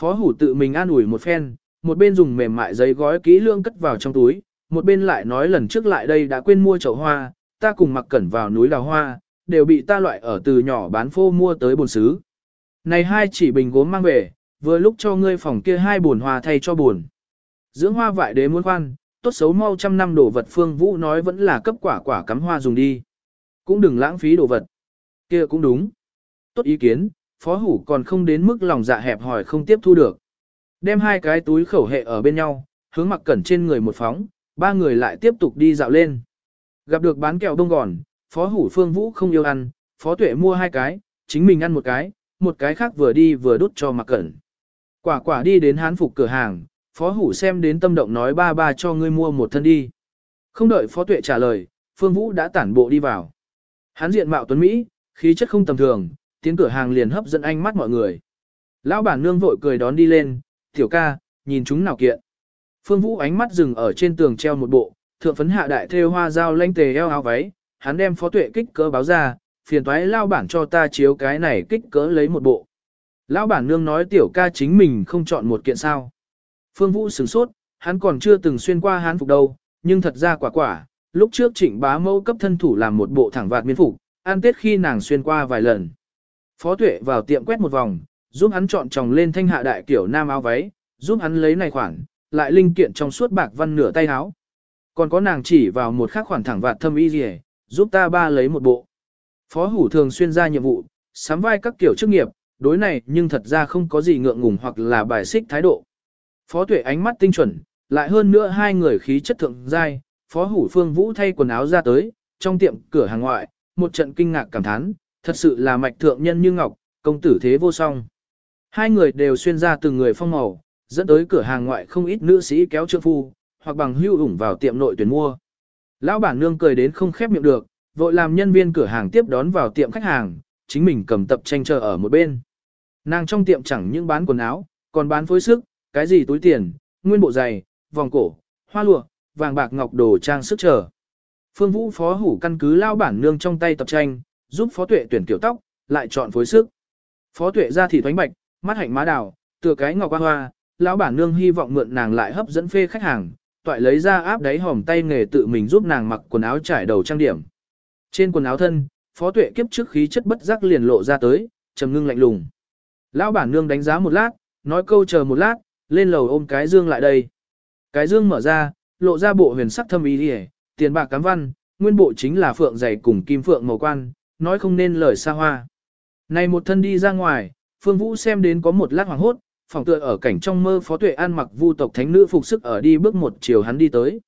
Phó hủ tự mình an ủi một phen, một bên dùng mềm mại giấy gói kỹ lương cất vào trong túi, một bên lại nói lần trước lại đây đã quên mua chậu hoa, ta cùng mặc cẩn vào núi đào hoa, đều bị ta loại ở từ nhỏ bán phô mua tới bồn xứ. Này hai chỉ bình gốm mang về, vừa lúc cho ngươi phòng kia hai bồn hoa thay cho bồn. Dưỡng hoa vại đế muốn khoan, tốt xấu mau trăm năm đồ vật phương vũ nói vẫn là cấp quả quả cắm hoa dùng đi. Cũng đừng lãng phí đồ vật. kia cũng đúng. Tốt ý kiến, phó hủ còn không đến mức lòng dạ hẹp hỏi không tiếp thu được. Đem hai cái túi khẩu hệ ở bên nhau, hướng mặc cẩn trên người một phóng, ba người lại tiếp tục đi dạo lên. Gặp được bán kẹo đông gòn, phó hủ phương vũ không yêu ăn, phó tuệ mua hai cái, chính mình ăn một cái, một cái khác vừa đi vừa đút cho mặc cẩn. Quả quả đi đến hán phục cửa hàng, phó hủ xem đến tâm động nói ba ba cho ngươi mua một thân đi. Không đợi phó tuệ trả lời, phương vũ đã tản bộ đi vào. Hán diện mạo tuấn Mỹ, khí chất không tầm thường, tiến cửa hàng liền hấp dẫn ánh mắt mọi người. Lão bản nương vội cười đón đi lên, tiểu ca, nhìn chúng nào kiện. Phương Vũ ánh mắt dừng ở trên tường treo một bộ, thượng phấn hạ đại thêu hoa dao lanh tề eo áo váy, hắn đem phó tuệ kích cỡ báo ra, phiền toái lao bản cho ta chiếu cái này kích cỡ lấy một bộ. Lão bản nương nói tiểu ca chính mình không chọn một kiện sao. Phương Vũ sửng sốt, hắn còn chưa từng xuyên qua hán phục đâu, nhưng thật ra quả quả, lúc trước trịnh bá mẫu cấp thân thủ làm một bộ thẳng vạt miên phục, ăn tết khi nàng xuyên qua vài lần. Phó tuệ vào tiệm quét một vòng, giúp hắn chọn tròng lên thanh hạ đại kiểu nam áo váy, giúp hắn lấy này khoản, lại linh kiện trong suốt bạc văn nửa tay áo. Còn có nàng chỉ vào một khác khoản thẳng vạt thâm y rìa, giúp ta ba lấy một bộ. Phó hủ thường xuyên ra nhiệm vụ, sắm vai các kiểu chức nghiệp, đối này nhưng thật ra không có gì ngượng ngùng hoặc là bài xích thái độ. Phó tuệ ánh mắt tinh chuẩn, lại hơn nữa hai người khí chất thượng giai, phó hủ phương vũ thay quần áo ra tới, trong tiệm cửa hàng ngoại, một trận kinh ngạc cảm thán, thật sự là mạch thượng nhân như ngọc, công tử thế vô song. Hai người đều xuyên ra từng người phong màu, dẫn tới cửa hàng ngoại không ít nữ sĩ kéo trượng phu, hoặc bằng hưu ủng vào tiệm nội tuyển mua. Lão bản nương cười đến không khép miệng được, vội làm nhân viên cửa hàng tiếp đón vào tiệm khách hàng, chính mình cầm tập tranh chờ ở một bên. Nàng trong tiệm chẳng những bán quần áo, còn bán phối sức, cái gì túi tiền, nguyên bộ giày, vòng cổ, hoa lụa, vàng bạc ngọc đồ trang sức chờ. Phương Vũ phó hủ căn cứ lao bản nương trong tay tập tranh, giúp phó tuệ tuyển kiểu tóc, lại chọn phối sức. Phó tuệ ra thì thoánh bạch, mắt hạnh má đào, tựa cái ngọc hoa hoa, lão bản nương hy vọng mượn nàng lại hấp dẫn phê khách hàng, toại lấy ra áp đáy hòm tay nghề tự mình giúp nàng mặc quần áo trải đầu trang điểm. Trên quần áo thân, phó tuệ kiếp trước khí chất bất giác liền lộ ra tới, trầm ngưng lạnh lùng. Lão bản nương đánh giá một lát, nói câu chờ một lát, lên lầu ôm cái dương lại đây. Cái dương mở ra, lộ ra bộ huyền sắc thâm ý đi tiền bạc cám văn, nguyên bộ chính là phượng dày cùng kim phượng màu quan, nói không nên lời xa hoa. Này một thân đi ra ngoài, Phương Vũ xem đến có một lát hoàng hốt, phòng tựa ở cảnh trong mơ phó tuệ an mặc vu tộc thánh nữ phục sức ở đi bước một chiều hắn đi tới.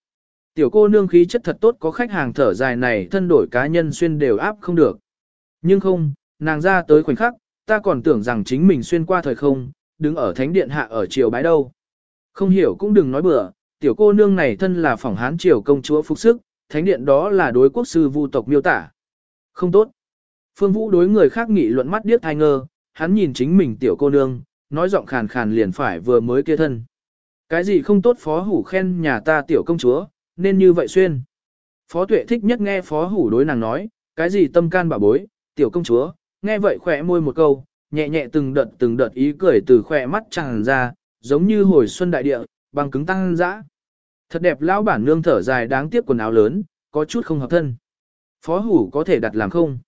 Tiểu cô nương khí chất thật tốt có khách hàng thở dài này thân đổi cá nhân xuyên đều áp không được. Nhưng không, nàng ra tới khoảnh khắc, ta còn tưởng rằng chính mình xuyên qua thời không, đứng ở thánh điện hạ ở triều bái đâu. Không hiểu cũng đừng nói bừa, tiểu cô nương này thân là phỏng hán triều công chúa phục sức, thánh điện đó là đối quốc sư vu tộc miêu tả. Không tốt. Phương Vũ đối người khác nghị luận mắt điếc thai ngơ, hắn nhìn chính mình tiểu cô nương, nói giọng khàn khàn liền phải vừa mới kia thân. Cái gì không tốt phó hủ khen nhà ta tiểu công chúa, nên như vậy xuyên. Phó tuệ thích nhất nghe phó hủ đối nàng nói, cái gì tâm can bà bối, tiểu công chúa, nghe vậy khỏe môi một câu, nhẹ nhẹ từng đợt từng đợt ý cười từ khỏe mắt tràn ra, giống như hồi xuân đại địa, bằng cứng tăng dã. Thật đẹp lão bản nương thở dài đáng tiếc quần áo lớn, có chút không hợp thân. Phó hủ có thể đặt làm không?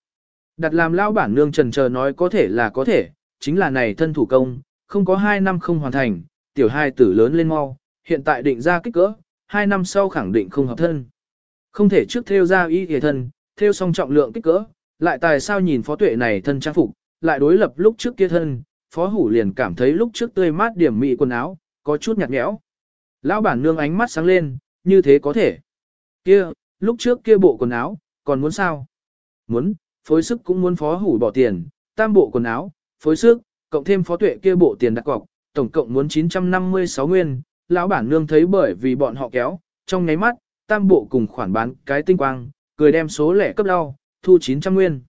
Đặt làm lão bản nương trần chờ nói có thể là có thể, chính là này thân thủ công, không có 2 năm không hoàn thành, tiểu hai tử lớn lên mau, hiện tại định ra kích cỡ, 2 năm sau khẳng định không hợp thân. Không thể trước theo ra y hề thân, theo xong trọng lượng kích cỡ, lại tại sao nhìn phó tuệ này thân trang phục, lại đối lập lúc trước kia thân, phó hủ liền cảm thấy lúc trước tươi mát điểm mị quần áo, có chút nhạt nhẽo. Lão bản nương ánh mắt sáng lên, như thế có thể. Kia, lúc trước kia bộ quần áo, còn muốn sao? Muốn, phối sức cũng muốn phó hủ bỏ tiền, tam bộ quần áo, phối sức, cộng thêm phó tuệ kia bộ tiền đặt cọc, tổng cộng muốn 956 nguyên. Lão bản nương thấy bởi vì bọn họ kéo, trong nháy mắt, tam bộ cùng khoản bán cái tinh quang, cười đem số lẻ cấp đau, thu 900 nguyên.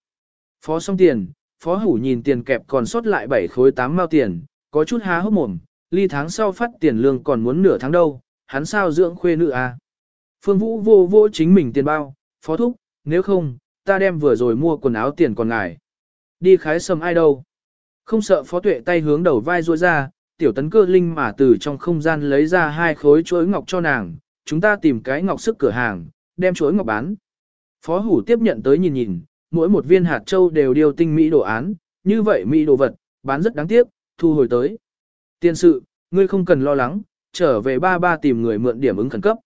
Phó xong tiền, phó hủ nhìn tiền kẹp còn sót lại 7 khối 8 mao tiền, có chút há hốc mồm, ly tháng sau phát tiền lương còn muốn nửa tháng đâu, hắn sao dưỡng khuê nữ à. Phương Vũ vô vô chính mình tiền bao, phó thúc, nếu không, ta đem vừa rồi mua quần áo tiền còn ngài. Đi khái sầm ai đâu. Không sợ phó tuệ tay hướng đầu vai ruôi ra, tiểu tấn cơ linh mà từ trong không gian lấy ra hai khối chuỗi ngọc cho nàng, chúng ta tìm cái ngọc sức cửa hàng, đem chuỗi ngọc bán. Phó hủ tiếp nhận tới nhìn nhìn, mỗi một viên hạt châu đều điều tinh mỹ đồ án, như vậy mỹ đồ vật, bán rất đáng tiếc, thu hồi tới. Tiên sự, ngươi không cần lo lắng, trở về ba ba tìm người mượn điểm ứng khẩn cấp.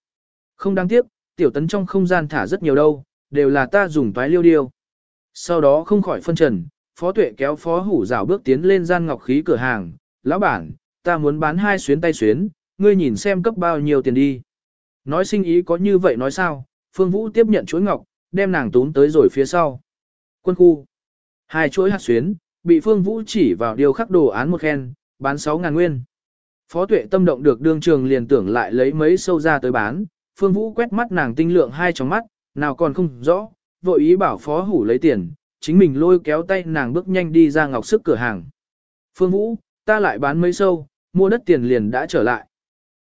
Không đáng tiếc, tiểu tấn trong không gian thả rất nhiều đâu, đều là ta dùng toái liêu điêu. Sau đó không khỏi phân trần, phó tuệ kéo phó hủ rào bước tiến lên gian ngọc khí cửa hàng, lão bản, ta muốn bán hai xuyến tay xuyến, ngươi nhìn xem cấp bao nhiêu tiền đi. Nói sinh ý có như vậy nói sao, Phương Vũ tiếp nhận chuỗi ngọc, đem nàng tún tới rồi phía sau. Quân khu. Hai chuỗi hạt xuyến, bị Phương Vũ chỉ vào điều khắc đồ án một khen, bán 6.000 nguyên. Phó tuệ tâm động được đương trường liền tưởng lại lấy mấy sâu ra tới bán, Phương Vũ quét mắt nàng tinh lượng hai trong mắt, nào còn không rõ, vội ý bảo Phó Hủ lấy tiền, chính mình lôi kéo tay nàng bước nhanh đi ra ngọc sức cửa hàng. Phương Vũ, ta lại bán mấy sâu, mua đất tiền liền đã trở lại.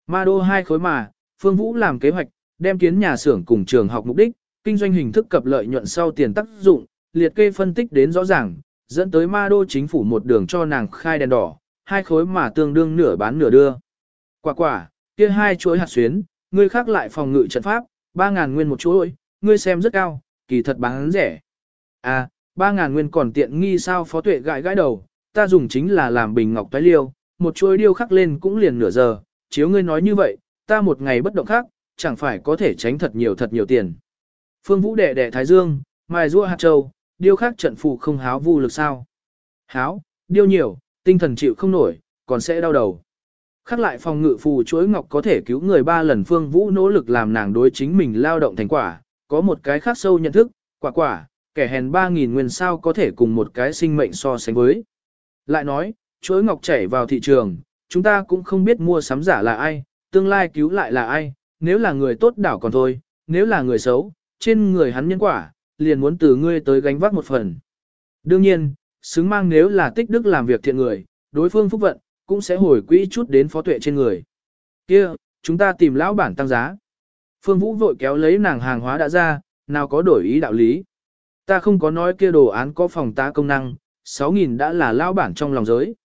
Ma đô hai khối mà, Phương Vũ làm kế hoạch, đem kiến nhà xưởng cùng trường học mục đích, kinh doanh hình thức cập lợi nhuận sau tiền tác dụng, liệt kê phân tích đến rõ ràng, dẫn tới ma đô chính phủ một đường cho nàng khai đèn đỏ, hai khối mà tương đương nửa bán nửa đưa. Quả quả, kia hai chuỗi hạt xuyến, ngươi khác lại phòng ngự trận pháp, 3.000 nguyên một chuỗi, ngươi xem rất cao, kỳ thật bán rẻ. À, 3.000 nguyên còn tiện nghi sao phó tuệ gãi gãi đầu, ta dùng chính là làm bình ngọc tái liêu, một chuỗi điêu khắc lên cũng liền nửa giờ, chiếu ngươi nói như vậy, ta một ngày bất động khác, chẳng phải có thể tránh thật nhiều thật nhiều tiền. Phương Vũ đệ đệ Thái Dương, mài rua hạt châu, điêu khắc trận phù không háo vu lực sao. Háo, điêu nhiều, tinh thần chịu không nổi, còn sẽ đau đầu. Khắc lại phòng ngự phù chuỗi ngọc có thể cứu người ba lần Phương Vũ nỗ lực làm nàng đối chính mình lao động thành quả, có một cái khác sâu nhận thức, quả quả, kẻ hèn 3.000 nguyên sao có thể cùng một cái sinh mệnh so sánh với. Lại nói, chuỗi ngọc chảy vào thị trường, chúng ta cũng không biết mua sắm giả là ai, tương lai cứu lại là ai, nếu là người tốt đảo còn thôi, nếu là người xấu, trên người hắn nhân quả, liền muốn từ ngươi tới gánh vác một phần. Đương nhiên, xứng mang nếu là tích đức làm việc thiện người, đối phương phúc vận, cũng sẽ hồi quỹ chút đến phó tuệ trên người. Kia, chúng ta tìm lão bản tăng giá. Phương Vũ vội kéo lấy nàng hàng hóa đã ra, nào có đổi ý đạo lý. Ta không có nói kia đồ án có phòng tá công năng, 6.000 đã là lão bản trong lòng giới.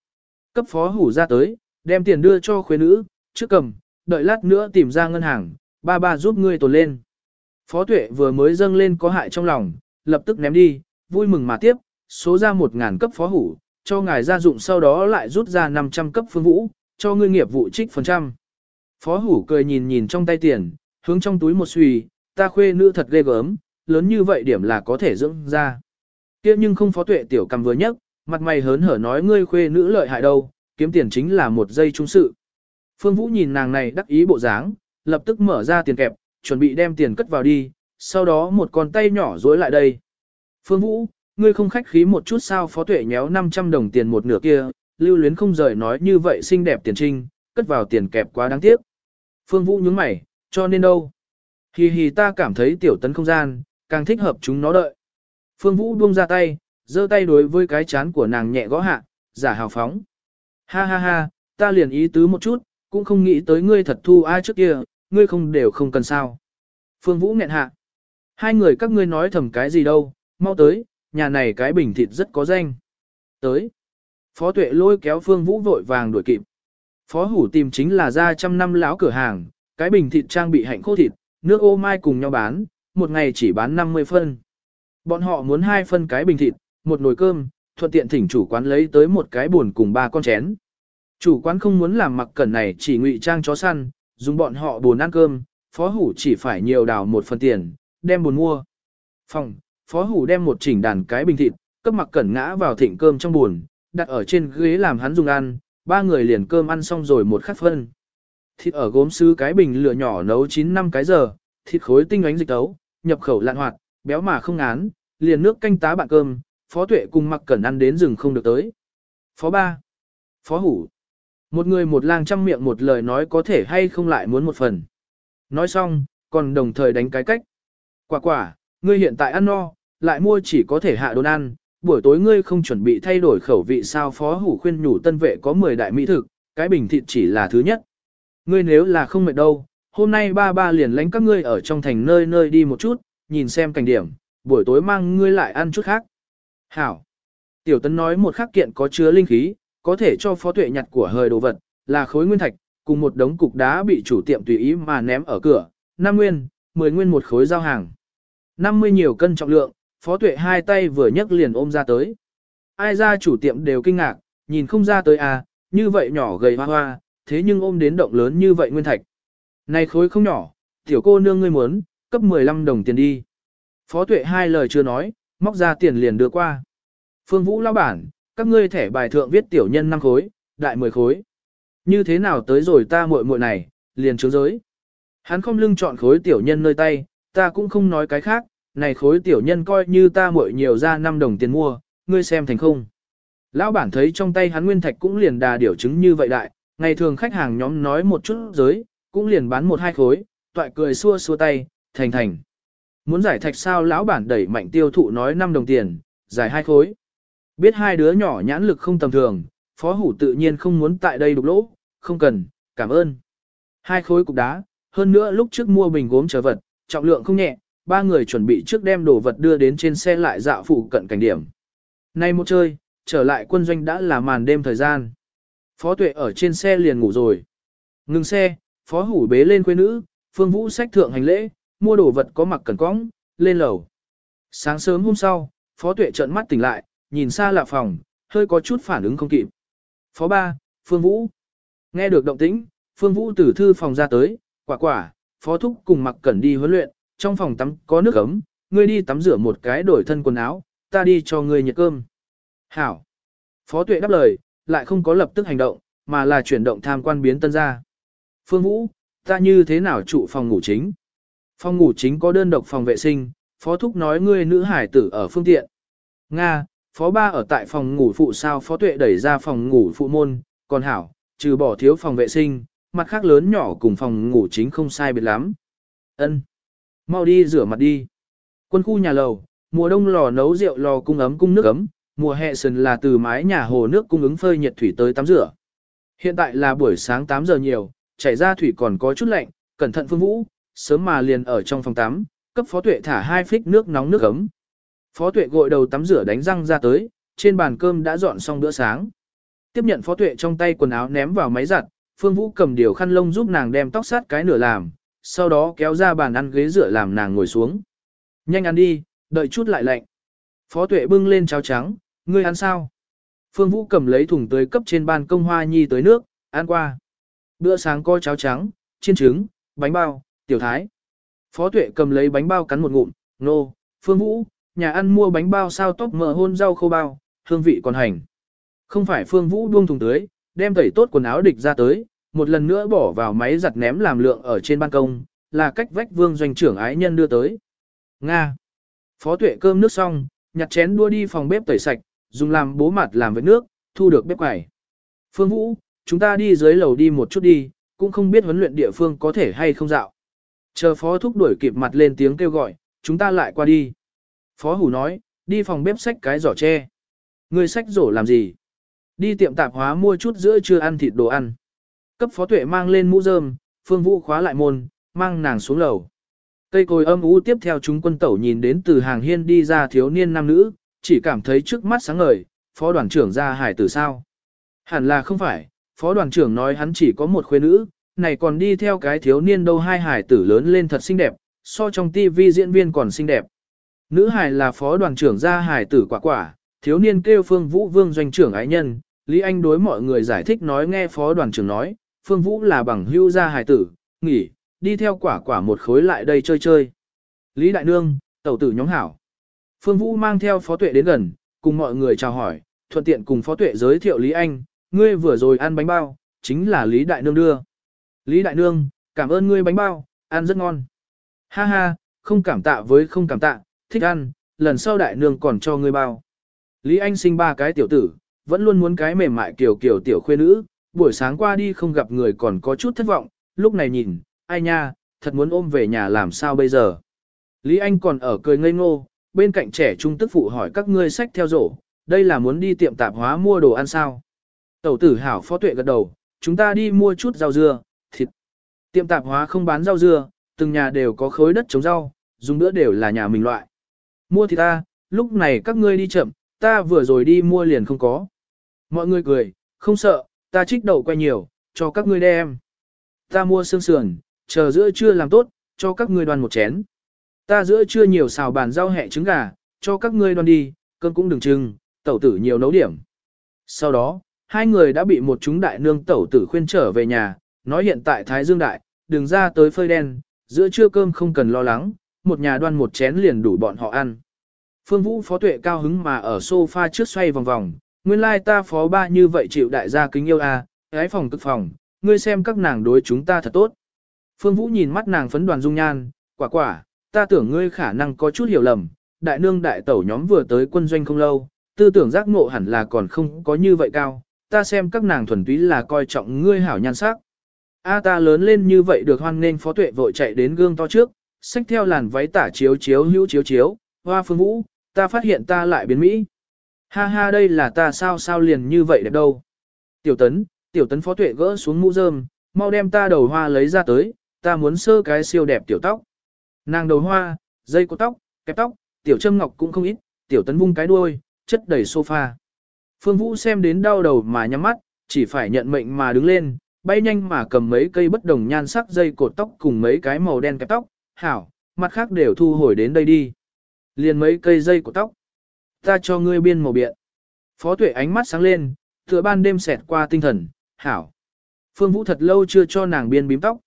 Cấp phó hủ ra tới, đem tiền đưa cho khuê nữ, trước cầm, đợi lát nữa tìm ra ngân hàng, ba ba giúp ngươi tồn lên. Phó tuệ vừa mới dâng lên có hại trong lòng, lập tức ném đi, vui mừng mà tiếp, số ra một ngàn cấp phó hủ, cho ngài gia dụng sau đó lại rút ra 500 cấp phương vũ, cho ngươi nghiệp vụ trích phần trăm. Phó hủ cười nhìn nhìn trong tay tiền, hướng trong túi một xùy, ta khuê nữ thật ghê gớm, lớn như vậy điểm là có thể dưỡng ra. kia nhưng không phó tuệ tiểu cầm vừa nhất, mặt mày hớn hở nói ngươi khuê nữ lợi hại đâu, kiếm tiền chính là một giây trung sự. Phương Vũ nhìn nàng này đắc ý bộ dáng, lập tức mở ra tiền kẹp, chuẩn bị đem tiền cất vào đi, sau đó một con tay nhỏ dối lại đây. Phương Vũ, ngươi không khách khí một chút sao phó tuệ nhéo 500 đồng tiền một nửa kia, lưu luyến không rời nói như vậy xinh đẹp tiền trinh, cất vào tiền kẹp quá đáng tiếc. Phương Vũ nhướng mày, cho nên đâu? Hì hì ta cảm thấy tiểu tấn không gian, càng thích hợp chúng nó đợi. Phương Vũ buông ra tay, giơ tay đối với cái chán của nàng nhẹ gõ hạ, giả hào phóng. Ha ha ha, ta liền ý tứ một chút, cũng không nghĩ tới ngươi thật thu ai trước kia, ngươi không đều không cần sao. Phương Vũ nghẹn hạ. Hai người các ngươi nói thầm cái gì đâu, mau tới, nhà này cái bình thịt rất có danh. Tới. Phó tuệ lôi kéo Phương Vũ vội vàng đuổi kịp. Phó hủ tìm chính là ra trăm năm lão cửa hàng, cái bình thịt trang bị hạnh khô thịt, nước ô mai cùng nhau bán, một ngày chỉ bán 50 phân. Bọn họ muốn hai phân cái bình thịt, một nồi cơm, thuận tiện thỉnh chủ quán lấy tới một cái buồn cùng ba con chén. Chủ quán không muốn làm mặc cẩn này chỉ ngụy trang chó săn, dùng bọn họ buồn ăn cơm, phó hủ chỉ phải nhiều đào một phần tiền, đem buồn mua. Phòng, phó hủ đem một chỉnh đàn cái bình thịt, cấp mặc cẩn ngã vào thịnh cơm trong buồn, đặt ở trên ghế làm hắn dùng ăn, ba người liền cơm ăn xong rồi một khắc phân. Thịt ở gốm sứ cái bình lửa nhỏ nấu 9 năm cái giờ, thịt khối tinh ánh dịch tấu, nhập khẩu lạn hoạt, béo mà không ngán, liền nước canh tá bạn cơm, phó tuệ cùng mặc cẩn ăn đến rừng không được tới. Phó ba, phó hủ, một người một lang trăm miệng một lời nói có thể hay không lại muốn một phần. Nói xong, còn đồng thời đánh cái cách. Quả quả, ngươi hiện tại ăn no, lại mua chỉ có thể hạ đồn ăn, buổi tối ngươi không chuẩn bị thay đổi khẩu vị sao phó hủ khuyên nhủ tân vệ có 10 đại mỹ thực, cái bình thịt chỉ là thứ nhất. Ngươi nếu là không mệt đâu, hôm nay ba ba liền lánh các ngươi ở trong thành nơi nơi đi một chút, nhìn xem cảnh điểm, buổi tối mang ngươi lại ăn chút khác. Hảo. Tiểu tấn nói một khắc kiện có chứa linh khí, có thể cho phó tuệ nhặt của hời đồ vật, là khối nguyên thạch, cùng một đống cục đá bị chủ tiệm tùy ý mà ném ở cửa, 5 nguyên, 10 nguyên một khối giao hàng. 50 nhiều cân trọng lượng, phó tuệ hai tay vừa nhấc liền ôm ra tới. Ai ra chủ tiệm đều kinh ngạc, nhìn không ra tới à, như vậy nhỏ gầy hoa hoa, thế nhưng ôm đến động lớn như vậy nguyên thạch. Này khối không nhỏ, tiểu cô nương ngươi muốn, cấp 15 đồng tiền đi. Phó tuệ hai lời chưa nói, móc ra tiền liền đưa qua. Phương Vũ lão bản, các ngươi thẻ bài thượng viết tiểu nhân năm khối, đại 10 khối. Như thế nào tới rồi ta muội muội này, liền chướng giới. Hắn không lưng chọn khối tiểu nhân nơi tay, ta cũng không nói cái khác, này khối tiểu nhân coi như ta muội nhiều ra 5 đồng tiền mua, ngươi xem thành không. Lão bản thấy trong tay hắn nguyên thạch cũng liền đà điểu chứng như vậy đại, ngày thường khách hàng nhóm nói một chút giới, cũng liền bán một hai khối, toại cười xua xua tay, thành thành. Muốn giải thạch sao lão bản đẩy mạnh tiêu thụ nói 5 đồng tiền, giải hai khối. Biết hai đứa nhỏ nhãn lực không tầm thường, phó hủ tự nhiên không muốn tại đây đục lỗ, không cần, cảm ơn. Hai khối cục đá, hơn nữa lúc trước mua bình gốm trở vật, trọng lượng không nhẹ, ba người chuẩn bị trước đem đồ vật đưa đến trên xe lại dạo phụ cận cảnh điểm. Nay một chơi, trở lại quân doanh đã là màn đêm thời gian. Phó tuệ ở trên xe liền ngủ rồi. Ngừng xe, phó hủ bế lên quê nữ, phương vũ sách thượng hành lễ, mua đồ vật có mặc cẩn cõng, lên lầu. Sáng sớm hôm sau, phó tuệ trợn mắt tỉnh lại, nhìn xa lạ phòng, hơi có chút phản ứng không kịp. Phó ba, phương vũ. Nghe được động tĩnh, phương vũ từ thư phòng ra tới, quả quả, phó thúc cùng mặc cẩn đi huấn luyện, trong phòng tắm có nước ấm, ngươi đi tắm rửa một cái đổi thân quần áo, ta đi cho ngươi nhiệt cơm. Hảo. Phó tuệ đáp lời, lại không có lập tức hành động, mà là chuyển động tham quan biến tân ra. Phương Vũ, ta như thế nào trụ phòng ngủ chính? Phòng ngủ chính có đơn độc phòng vệ sinh, phó thúc nói ngươi nữ hải tử ở phương tiện. Nga, phó ba ở tại phòng ngủ phụ sao phó tuệ đẩy ra phòng ngủ phụ môn, còn hảo, trừ bỏ thiếu phòng vệ sinh, mặt khác lớn nhỏ cùng phòng ngủ chính không sai biệt lắm. Ân, Mau đi rửa mặt đi. Quân khu nhà lầu, mùa đông lò nấu rượu lò cung ấm cung nước ấm, mùa hè sần là từ mái nhà hồ nước cung ứng phơi nhiệt thủy tới tắm rửa. Hiện tại là buổi sáng 8 giờ nhiều, chảy ra thủy còn có chút lạnh, cẩn thận phương vũ, sớm mà liền ở trong phòng tắm, cấp phó tuệ thả hai phích nước nóng nước ấm. Phó tuệ gội đầu tắm rửa đánh răng ra tới, trên bàn cơm đã dọn xong bữa sáng. Tiếp nhận phó tuệ trong tay quần áo ném vào máy giặt, phương vũ cầm điều khăn lông giúp nàng đem tóc sát cái nửa làm, sau đó kéo ra bàn ăn ghế rửa làm nàng ngồi xuống. Nhanh ăn đi, đợi chút lại lạnh. Phó tuệ bưng lên cháo trắng, ngươi ăn sao? Phương Vũ cầm lấy thùng tới cấp trên ban công hoa nhi tới nước, ăn qua. Bữa sáng có cháo trắng, chiên trứng, bánh bao, tiểu thái. Phó tuệ cầm lấy bánh bao cắn một ngụm, nô, Phương Vũ, nhà ăn mua bánh bao sao tóc mỡ hôn rau khô bao, hương vị còn hành. Không phải Phương Vũ buông thùng tưới, đem tẩy tốt quần áo địch ra tới, một lần nữa bỏ vào máy giặt ném làm lượng ở trên ban công, là cách vách vương doanh trưởng ái nhân đưa tới. Nga. Phó tuệ cơm nước xong, nhặt chén đua đi phòng bếp tẩy sạch, dùng làm bố mặt làm với nước, thu được bếp quẩy. Phương Vũ, chúng ta đi dưới lầu đi một chút đi, cũng không biết huấn luyện địa phương có thể hay không dạo. Chờ phó thúc đuổi kịp mặt lên tiếng kêu gọi, chúng ta lại qua đi. Phó hủ nói, đi phòng bếp xách cái giỏ tre. Người xách rổ làm gì? Đi tiệm tạp hóa mua chút giữa trưa ăn thịt đồ ăn. Cấp phó tuệ mang lên mũ rơm, phương vũ khóa lại môn, mang nàng xuống lầu. Cây cối âm u tiếp theo chúng quân tẩu nhìn đến từ hàng hiên đi ra thiếu niên nam nữ, chỉ cảm thấy trước mắt sáng ngời, phó đoàn trưởng ra hải tử sao. Hẳn là không phải, phó đoàn trưởng nói hắn chỉ có một khuê nữ, này còn đi theo cái thiếu niên đâu hai hải tử lớn lên thật xinh đẹp, so trong tivi diễn viên còn xinh đẹp. Nữ hải là phó đoàn trưởng gia hải tử quả quả, thiếu niên kêu phương vũ vương doanh trưởng ái nhân, Lý Anh đối mọi người giải thích nói nghe phó đoàn trưởng nói, phương vũ là bằng hưu gia hải tử, nghỉ, đi theo quả quả một khối lại đây chơi chơi. Lý Đại Nương, tẩu tử nhóm hảo. Phương Vũ mang theo phó tuệ đến gần, cùng mọi người chào hỏi, thuận tiện cùng phó tuệ giới thiệu Lý Anh, ngươi vừa rồi ăn bánh bao, chính là Lý Đại Nương đưa. Lý Đại Nương, cảm ơn ngươi bánh bao, ăn rất ngon. Ha ha, không cảm tạ với không cảm tạ, thích ăn, lần sau Đại Nương còn cho ngươi bao. Lý Anh sinh ba cái tiểu tử, vẫn luôn muốn cái mềm mại kiểu kiểu tiểu khuê nữ, buổi sáng qua đi không gặp người còn có chút thất vọng, lúc này nhìn, ai nha, thật muốn ôm về nhà làm sao bây giờ. Lý Anh còn ở cười ngây ngô, bên cạnh trẻ trung tức phụ hỏi các ngươi sách theo rổ, đây là muốn đi tiệm tạp hóa mua đồ ăn sao. Tẩu tử hảo phó tuệ gật đầu, chúng ta đi mua chút rau dưa, thịt. Tiệm tạp hóa không bán rau dưa, từng nhà đều có khối đất trồng rau, dùng bữa đều là nhà mình loại. Mua thì ta, lúc này các ngươi đi chậm, ta vừa rồi đi mua liền không có. Mọi người cười, không sợ, ta trích đậu quay nhiều, cho các ngươi đem. Ta mua xương sườn, chờ giữa trưa làm tốt, cho các ngươi đoan một chén. Ta giữa trưa nhiều xào bàn rau hẹ trứng gà, cho các ngươi đoan đi, cơm cũng đừng trưng, tẩu tử nhiều nấu điểm. Sau đó, hai người đã bị một chúng đại nương tẩu tử khuyên trở về nhà, nói hiện tại Thái Dương Đại, đừng ra tới phơi đen, giữa trưa cơm không cần lo lắng, một nhà đoan một chén liền đủ bọn họ ăn. Phương Vũ phó tuệ cao hứng mà ở sofa trước xoay vòng vòng, nguyên lai ta phó ba như vậy chịu đại gia kính yêu a, à, gái phòng cực phòng, ngươi xem các nàng đối chúng ta thật tốt. Phương Vũ nhìn mắt nàng phấn đoàn dung nhan, quả quả, ta tưởng ngươi khả năng có chút hiểu lầm, đại nương đại tẩu nhóm vừa tới quân doanh không lâu, tư tưởng giác ngộ hẳn là còn không có như vậy cao, ta xem các nàng thuần túy là coi trọng ngươi hảo nhan sắc. A ta lớn lên như vậy được hoan nên phó tuệ vội chạy đến gương to trước, xách theo làn váy tả chiếu chiếu hữu chiếu chiếu, hoa phương vũ, ta phát hiện ta lại biến Mỹ. Ha ha đây là ta sao sao liền như vậy đẹp đâu. Tiểu tấn, tiểu tấn phó tuệ gỡ xuống mũ rơm, mau đem ta đầu hoa lấy ra tới, ta muốn sơ cái siêu đẹp tiểu tóc. Nàng đầu hoa, dây cột tóc, kẹp tóc, tiểu châm ngọc cũng không ít, tiểu tấn vung cái đuôi, chất đầy sofa. Phương Vũ xem đến đau đầu mà nhắm mắt, chỉ phải nhận mệnh mà đứng lên, bay nhanh mà cầm mấy cây bất đồng nhan sắc dây cột tóc cùng mấy cái màu đen kẹp tóc, hảo, mặt khác đều thu hồi đến đây đi. Liền mấy cây dây của tóc. Ta cho ngươi biên màu biện. Phó tuệ ánh mắt sáng lên, tựa ban đêm xẹt qua tinh thần, hảo. Phương Vũ thật lâu chưa cho nàng biên bím tóc.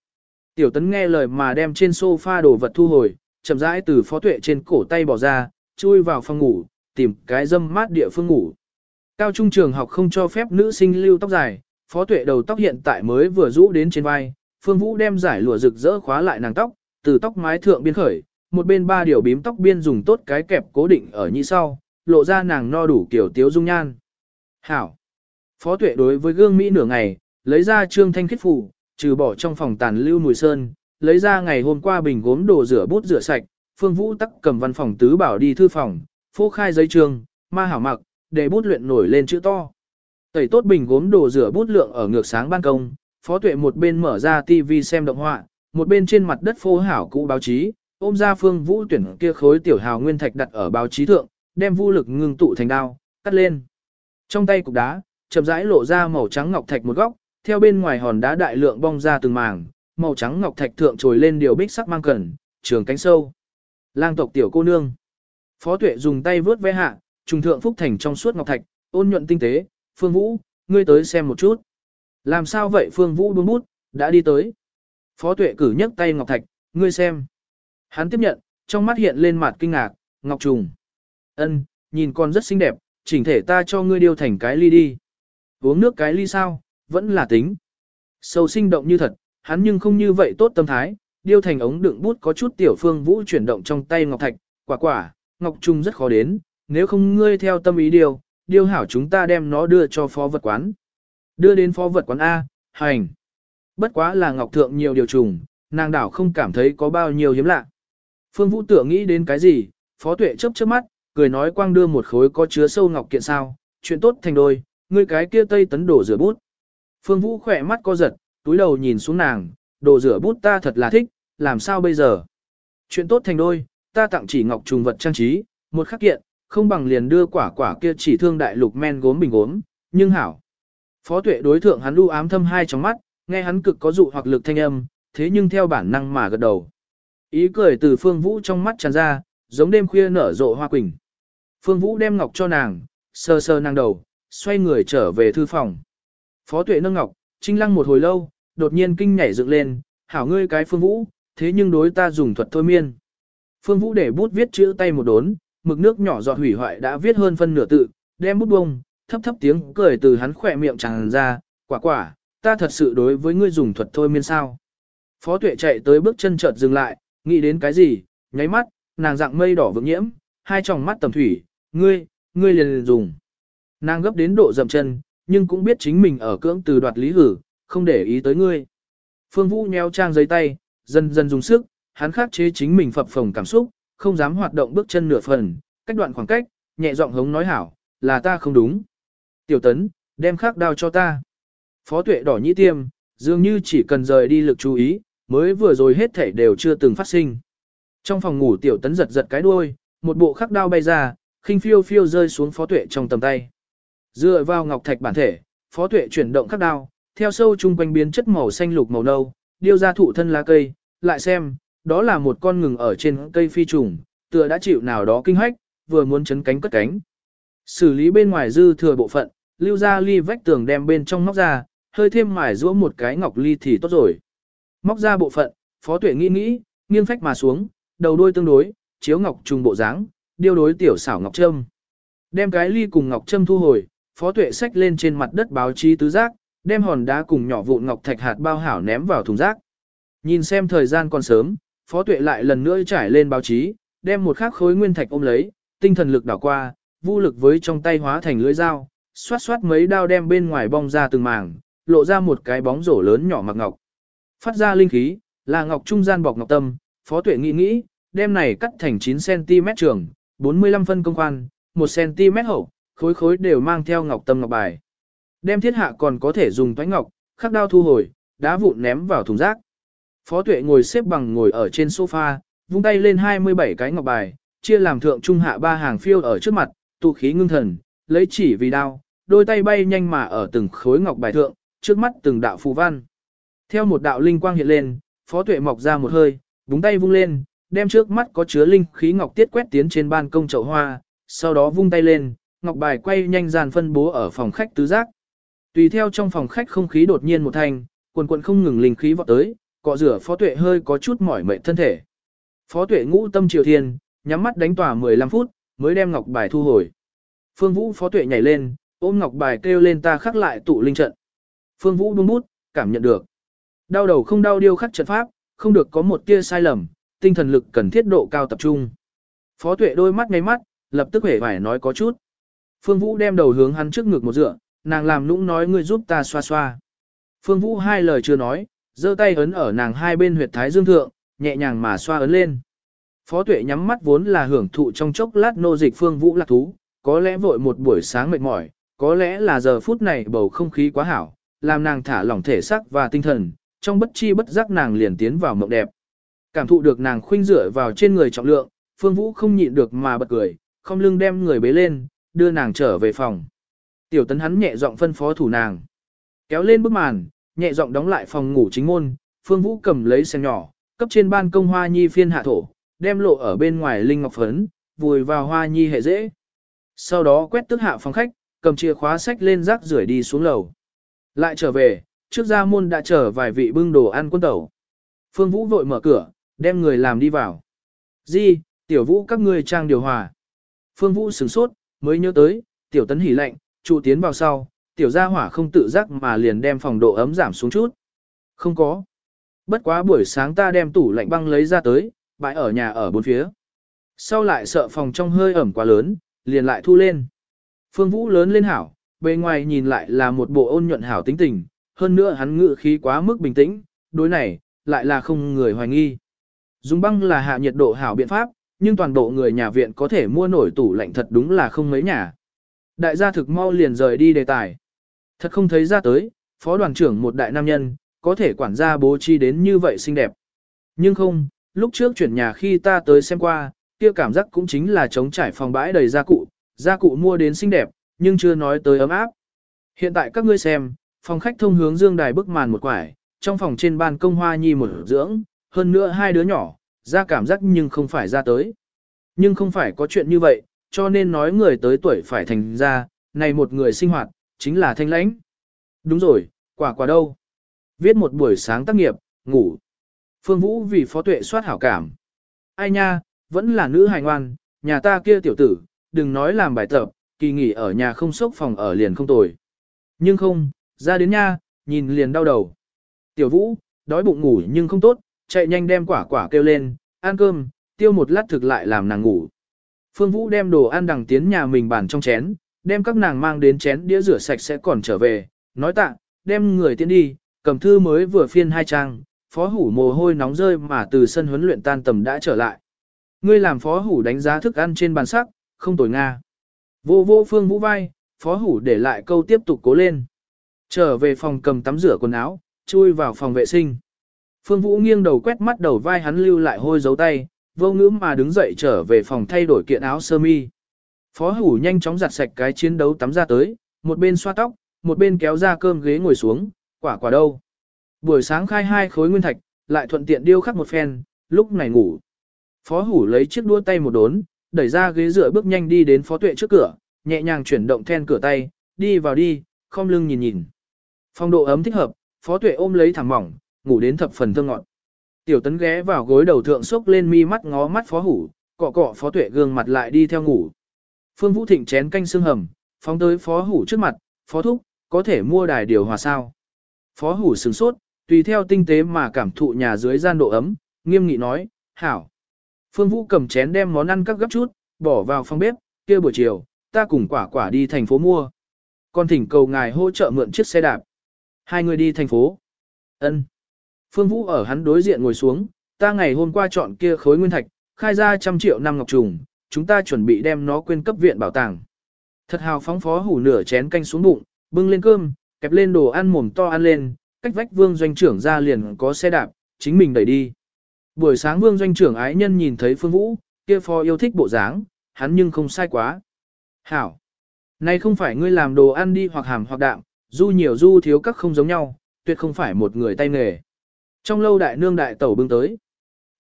Tiểu tấn nghe lời mà đem trên sofa đồ vật thu hồi, chậm rãi từ phó tuệ trên cổ tay bỏ ra, chui vào phòng ngủ, tìm cái dâm mát địa phương ngủ. Cao trung trường học không cho phép nữ sinh lưu tóc dài, phó tuệ đầu tóc hiện tại mới vừa rũ đến trên vai, phương vũ đem giải lụa rực rỡ khóa lại nàng tóc, từ tóc mái thượng biên khởi, một bên ba điều bím tóc biên dùng tốt cái kẹp cố định ở nhĩ sau, lộ ra nàng no đủ kiểu tiếu dung nhan. Hảo! Phó tuệ đối với gương Mỹ nửa ngày, lấy ra trương thanh khiết phủ, trừ bỏ trong phòng tàn lưu mùi sơn, lấy ra ngày hôm qua bình gốm đồ rửa bút rửa sạch, phương vũ tắc cầm văn phòng tứ bảo đi thư phòng, phô khai giấy trường, ma hảo mặc, để bút luyện nổi lên chữ to. Tẩy tốt bình gốm đồ rửa bút lượng ở ngược sáng ban công, phó tuệ một bên mở ra TV xem động họa, một bên trên mặt đất phô hảo cũ báo chí, ôm ra phương vũ tuyển kia khối tiểu hào nguyên thạch đặt ở báo chí thượng, đem vũ lực ngưng tụ thành đao, cắt lên. Trong tay cục đá, chậm rãi lộ ra màu trắng ngọc thạch một góc, theo bên ngoài hòn đá đại lượng bong ra từng mảng màu trắng ngọc thạch thượng trồi lên điều bích sắc mang cẩn, trường cánh sâu. Lang tộc tiểu cô nương. Phó tuệ dùng tay vướt vẽ hạ, trùng thượng phúc thành trong suốt ngọc thạch, ôn nhuận tinh tế, Phương Vũ, ngươi tới xem một chút. Làm sao vậy Phương Vũ buông bút, đã đi tới. Phó tuệ cử nhấc tay ngọc thạch, ngươi xem. Hắn tiếp nhận, trong mắt hiện lên mặt kinh ngạc, ngọc trùng. Ân, nhìn con rất xinh đẹp, chỉnh thể ta cho ngươi điêu thành cái ly đi. Uống nước cái ly sao, vẫn là tính. Sâu sinh động như thật, hắn nhưng không như vậy tốt tâm thái, điêu thành ống đựng bút có chút tiểu phương vũ chuyển động trong tay ngọc thạch, quả quả, ngọc trung rất khó đến, nếu không ngươi theo tâm ý điều, điêu hảo chúng ta đem nó đưa cho phó vật quán. Đưa đến phó vật quán A, hành. Bất quá là ngọc thượng nhiều điều trùng, nàng đảo không cảm thấy có bao nhiêu hiếm lạ. Phương Vũ tưởng nghĩ đến cái gì, phó tuệ chớp chớp mắt, cười nói quang đưa một khối có chứa sâu ngọc kiện sao, chuyện tốt thành đôi, ngươi cái kia tây tấn đổ rửa bút. Phương Vũ khỏe mắt co giật, túi đầu nhìn xuống nàng, đồ rửa bút ta thật là thích, làm sao bây giờ? Chuyện tốt thành đôi, ta tặng chỉ ngọc trùng vật trang trí, một khắc kiện, không bằng liền đưa quả quả kia chỉ thương đại lục men gốm bình gốm, nhưng hảo. Phó tuệ đối thượng hắn lưu ám thâm hai trong mắt, nghe hắn cực có dụ hoặc lực thanh âm, thế nhưng theo bản năng mà gật đầu. Ý cười từ phương vũ trong mắt tràn ra, giống đêm khuya nở rộ hoa quỳnh. Phương vũ đem ngọc cho nàng, sơ sơ nàng đầu, xoay người trở về thư phòng. Phó tuệ nâng ngọc, trinh lăng một hồi lâu, đột nhiên kinh nhảy dựng lên, hảo ngươi cái phương vũ, thế nhưng đối ta dùng thuật thôi miên. Phương Vũ để bút viết chữ tay một đốn, mực nước nhỏ giọt hủy hoại đã viết hơn phân nửa tự, đem bút bông, thấp thấp tiếng cười từ hắn khỏe miệng tràn ra, quả quả, ta thật sự đối với ngươi dùng thuật thôi miên sao. Phó tuệ chạy tới bước chân chợt dừng lại, nghĩ đến cái gì, nháy mắt, nàng dạng mây đỏ vượng nhiễm, hai tròng mắt tầm thủy, ngươi, ngươi liền, liền dùng. Nàng gấp đến độ dậm chân, nhưng cũng biết chính mình ở cưỡng từ đoạt lý hử, không để ý tới ngươi. Phương Vũ nheo trang giấy tay, dần dần dùng sức, hắn khắc chế chính mình phập phồng cảm xúc, không dám hoạt động bước chân nửa phần, cách đoạn khoảng cách, nhẹ giọng hống nói hảo, là ta không đúng. Tiểu tấn, đem khắc đao cho ta. Phó tuệ đỏ nhĩ tiêm, dường như chỉ cần rời đi lực chú ý, mới vừa rồi hết thể đều chưa từng phát sinh. Trong phòng ngủ tiểu tấn giật giật cái đuôi, một bộ khắc đao bay ra, khinh phiêu phiêu rơi xuống phó tuệ trong tầm tay. Dựa vào ngọc thạch bản thể, phó tuệ chuyển động khắc đao, theo sâu chung quanh biến chất màu xanh lục màu nâu, điêu ra thụ thân lá cây, lại xem, đó là một con ngừng ở trên cây phi trùng, tựa đã chịu nào đó kinh hách, vừa muốn chấn cánh cất cánh. Xử lý bên ngoài dư thừa bộ phận, lưu ra ly vách tường đem bên trong móc ra, hơi thêm mài rũa một cái ngọc ly thì tốt rồi. Móc ra bộ phận, phó tuệ nghĩ nghĩ, nghiêng phách mà xuống, đầu đuôi tương đối, chiếu ngọc trùng bộ dáng, điêu đối tiểu xảo ngọc trâm. Đem cái ly cùng ngọc trâm thu hồi, phó tuệ xách lên trên mặt đất báo chí tứ giác, đem hòn đá cùng nhỏ vụn ngọc thạch hạt bao hảo ném vào thùng rác. Nhìn xem thời gian còn sớm, phó tuệ lại lần nữa trải lên báo chí, đem một khắc khối nguyên thạch ôm lấy, tinh thần lực đảo qua, vô lực với trong tay hóa thành lưỡi dao, xoát xoát mấy đao đem bên ngoài bong ra từng mảng, lộ ra một cái bóng rổ lớn nhỏ mặc ngọc. Phát ra linh khí, là ngọc trung gian bọc ngọc tâm, phó tuệ nghĩ nghĩ, đem này cắt thành 9cm trường, 45 phân công khoan, 1cm hậu, khối khối đều mang theo ngọc tâm ngọc bài. Đem thiết hạ còn có thể dùng toái ngọc, khắc đao thu hồi, đá vụn ném vào thùng rác. Phó tuệ ngồi xếp bằng ngồi ở trên sofa, vung tay lên 27 cái ngọc bài, chia làm thượng trung hạ ba hàng phiêu ở trước mặt, tụ khí ngưng thần, lấy chỉ vì đao, đôi tay bay nhanh mà ở từng khối ngọc bài thượng, trước mắt từng đạo phù văn. Theo một đạo linh quang hiện lên, phó tuệ mọc ra một hơi, búng tay vung lên, đem trước mắt có chứa linh khí ngọc tiết quét tiến trên ban công chậu hoa, sau đó vung tay lên, ngọc bài quay nhanh dàn phân bố ở phòng khách tứ giác. Tùy theo trong phòng khách không khí đột nhiên một thành, quần quần không ngừng linh khí vọt tới, cọ rửa phó tuệ hơi có chút mỏi mệt thân thể. Phó tuệ ngũ tâm triều thiên, nhắm mắt đánh tỏa 15 phút, mới đem ngọc bài thu hồi. Phương Vũ phó tuệ nhảy lên, ôm ngọc bài kêu lên ta khắc lại tụ linh trận. Phương Vũ buông bút, cảm nhận được. Đau đầu không đau điêu khắc trận pháp, không được có một tia sai lầm, tinh thần lực cần thiết độ cao tập trung. Phó tuệ đôi mắt ngay mắt, lập tức hể phải nói có chút. Phương Vũ đem đầu hướng hắn trước ngực một dựa, nàng làm nũng nói ngươi giúp ta xoa xoa. Phương Vũ hai lời chưa nói, giơ tay ấn ở nàng hai bên huyệt thái dương thượng, nhẹ nhàng mà xoa ấn lên. Phó tuệ nhắm mắt vốn là hưởng thụ trong chốc lát nô dịch Phương Vũ lạc thú, có lẽ vội một buổi sáng mệt mỏi, có lẽ là giờ phút này bầu không khí quá hảo, làm nàng thả lỏng thể xác và tinh thần, trong bất chi bất giác nàng liền tiến vào mộng đẹp. Cảm thụ được nàng khuynh rửa vào trên người trọng lượng, Phương Vũ không nhịn được mà bật cười, không lưng đem người bế lên, đưa nàng trở về phòng. Tiểu tấn hắn nhẹ giọng phân phó thủ nàng. Kéo lên bức màn, nhẹ giọng đóng lại phòng ngủ chính môn, Phương Vũ cầm lấy sen nhỏ, cấp trên ban công hoa nhi phiên hạ thổ, đem lộ ở bên ngoài linh ngọc phấn, vùi vào hoa nhi hệ dễ. Sau đó quét tức hạ phòng khách, cầm chìa khóa sách lên rác rưởi đi xuống lầu. Lại trở về, trước ra môn đã chờ vài vị bưng đồ ăn quân tẩu. Phương Vũ vội mở cửa, đem người làm đi vào. Di, tiểu vũ các ngươi trang điều hòa. Phương Vũ sửng sốt, mới nhớ tới, tiểu tấn hỉ lạnh, trụ tiến vào sau, tiểu gia hỏa không tự giác mà liền đem phòng độ ấm giảm xuống chút. Không có. Bất quá buổi sáng ta đem tủ lạnh băng lấy ra tới, bãi ở nhà ở bốn phía. Sau lại sợ phòng trong hơi ẩm quá lớn, liền lại thu lên. Phương Vũ lớn lên hảo, bề ngoài nhìn lại là một bộ ôn nhuận hảo tính tình, hơn nữa hắn ngự khí quá mức bình tĩnh, đối này, lại là không người hoài nghi. Dùng băng là hạ nhiệt độ hảo biện pháp, nhưng toàn bộ người nhà viện có thể mua nổi tủ lạnh thật đúng là không mấy nhà. Đại gia thực mau liền rời đi đề tài. Thật không thấy ra tới, phó đoàn trưởng một đại nam nhân, có thể quản gia bố trí đến như vậy xinh đẹp. Nhưng không, lúc trước chuyển nhà khi ta tới xem qua, kia cảm giác cũng chính là chống trải phòng bãi đầy gia cụ, gia cụ mua đến xinh đẹp, nhưng chưa nói tới ấm áp. Hiện tại các ngươi xem, phòng khách thông hướng dương đài bức màn một quải, trong phòng trên ban công hoa nhi một dưỡng, hơn nữa hai đứa nhỏ, ra cảm giác nhưng không phải ra tới. Nhưng không phải có chuyện như vậy, cho nên nói người tới tuổi phải thành ra, này một người sinh hoạt, chính là thanh lãnh. Đúng rồi, quả quả đâu? Viết một buổi sáng tác nghiệp, ngủ. Phương Vũ vì phó tuệ soát hảo cảm. Ai nha, vẫn là nữ hài ngoan, nhà ta kia tiểu tử, đừng nói làm bài tập, kỳ nghỉ ở nhà không sốc phòng ở liền không tồi. Nhưng không, ra đến nha, nhìn liền đau đầu. Tiểu vũ, đói bụng ngủ nhưng không tốt, chạy nhanh đem quả quả kêu lên, ăn cơm, tiêu một lát thực lại làm nàng ngủ. Phương Vũ đem đồ ăn đằng tiến nhà mình bàn trong chén, đem các nàng mang đến chén đĩa rửa sạch sẽ còn trở về, nói tạ, đem người tiến đi, cầm thư mới vừa phiên hai trang, phó hủ mồ hôi nóng rơi mà từ sân huấn luyện tan tầm đã trở lại. Ngươi làm phó hủ đánh giá thức ăn trên bàn sắc, không tồi nga. Vô vô phương vũ vai, phó hủ để lại câu tiếp tục cố lên. Trở về phòng cầm tắm rửa quần áo, chui vào phòng vệ sinh. Phương Vũ nghiêng đầu quét mắt đầu vai hắn lưu lại hôi dấu tay, vô ngữ mà đứng dậy trở về phòng thay đổi kiện áo sơ mi. Phó hủ nhanh chóng giặt sạch cái chiến đấu tắm ra tới, một bên xoa tóc, một bên kéo ra cơm ghế ngồi xuống, quả quả đâu. Buổi sáng khai hai khối nguyên thạch, lại thuận tiện điêu khắc một phen, lúc này ngủ. Phó hủ lấy chiếc đua tay một đốn, đẩy ra ghế dựa bước nhanh đi đến phó tuệ trước cửa, nhẹ nhàng chuyển động then cửa tay, đi vào đi, không lưng nhìn nhìn. Phong độ ấm thích hợp, phó tuệ ôm lấy thẳng mỏng, ngủ đến thập phần thơ ngọn. Tiểu tấn ghé vào gối đầu thượng sốc lên mi mắt ngó mắt phó hủ, cọ cọ phó tuệ gương mặt lại đi theo ngủ. Phương Vũ Thịnh chén canh xương hầm, phóng tới phó hủ trước mặt, phó thúc, có thể mua đài điều hòa sao. Phó hủ sửng sốt, tùy theo tinh tế mà cảm thụ nhà dưới gian độ ấm, nghiêm nghị nói, hảo. Phương Vũ cầm chén đem món ăn các gấp chút, bỏ vào phòng bếp, kia buổi chiều, ta cùng quả quả đi thành phố mua. Con thỉnh cầu ngài hỗ trợ mượn chiếc xe đạp. Hai người đi thành phố. Ân. Phương Vũ ở hắn đối diện ngồi xuống, ta ngày hôm qua chọn kia khối nguyên thạch, khai ra trăm triệu năm ngọc trùng, chúng ta chuẩn bị đem nó quên cấp viện bảo tàng. Thật hào phóng phó hủ nửa chén canh xuống bụng, bưng lên cơm, kẹp lên đồ ăn mồm to ăn lên, cách vách vương doanh trưởng ra liền có xe đạp, chính mình đẩy đi. Buổi sáng vương doanh trưởng ái nhân nhìn thấy Phương Vũ, kia phó yêu thích bộ dáng, hắn nhưng không sai quá. Hảo! Này không phải ngươi làm đồ ăn đi hoặc hàm hoặc đạm, du nhiều du thiếu các không giống nhau, tuyệt không phải một người tay nghề. Trong lâu đại nương đại tẩu bưng tới.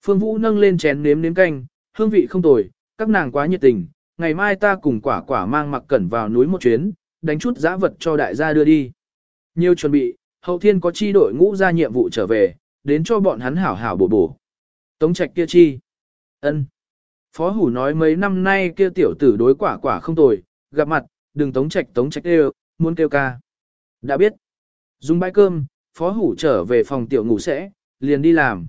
Phương Vũ nâng lên chén nếm nếm canh, hương vị không tồi, các nàng quá nhiệt tình, ngày mai ta cùng quả quả mang mặc cẩn vào núi một chuyến, đánh chút giã vật cho đại gia đưa đi. Nhiều chuẩn bị, hậu thiên có chi đội ngũ ra nhiệm vụ trở về, đến cho bọn hắn hảo hảo bổ bổ. Tống trạch kia chi. ân Phó hủ nói mấy năm nay kia tiểu tử đối quả quả không tồi, gặp mặt, đừng tống trạch tống trạch đều, muốn kêu ca. Đã biết. Dùng bãi cơm, phó hủ trở về phòng tiểu ngủ sẽ, liền đi làm.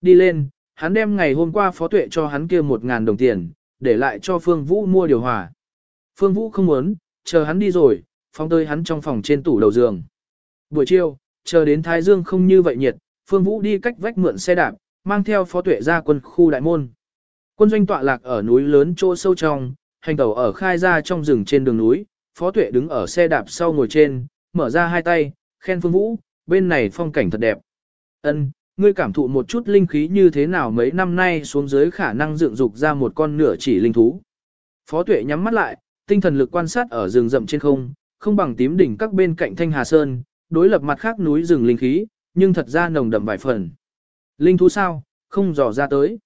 Đi lên, hắn đem ngày hôm qua phó tuệ cho hắn kia một ngàn đồng tiền, để lại cho Phương Vũ mua điều hòa. Phương Vũ không muốn, chờ hắn đi rồi, phóng tới hắn trong phòng trên tủ đầu giường. Buổi chiều, chờ đến Thái Dương không như vậy nhiệt, Phương Vũ đi cách vách mượn xe đạp, mang theo phó tuệ ra quân khu đại môn. Quân doanh tọa lạc ở núi lớn chỗ sâu trong, hành tàu ở khai ra trong rừng trên đường núi, phó tuệ đứng ở xe đạp sau ngồi trên, mở ra hai tay, khen Phương Vũ, bên này phong cảnh thật đẹp. Ân, ngươi cảm thụ một chút linh khí như thế nào mấy năm nay xuống dưới khả năng dựng dục ra một con nửa chỉ linh thú. Phó tuệ nhắm mắt lại, tinh thần lực quan sát ở rừng rậm trên không, không bằng tím đỉnh các bên cạnh Thanh Hà Sơn, đối lập mặt khác núi rừng linh khí, nhưng thật ra nồng đậm vài phần. Linh thú sao, không dò ra tới.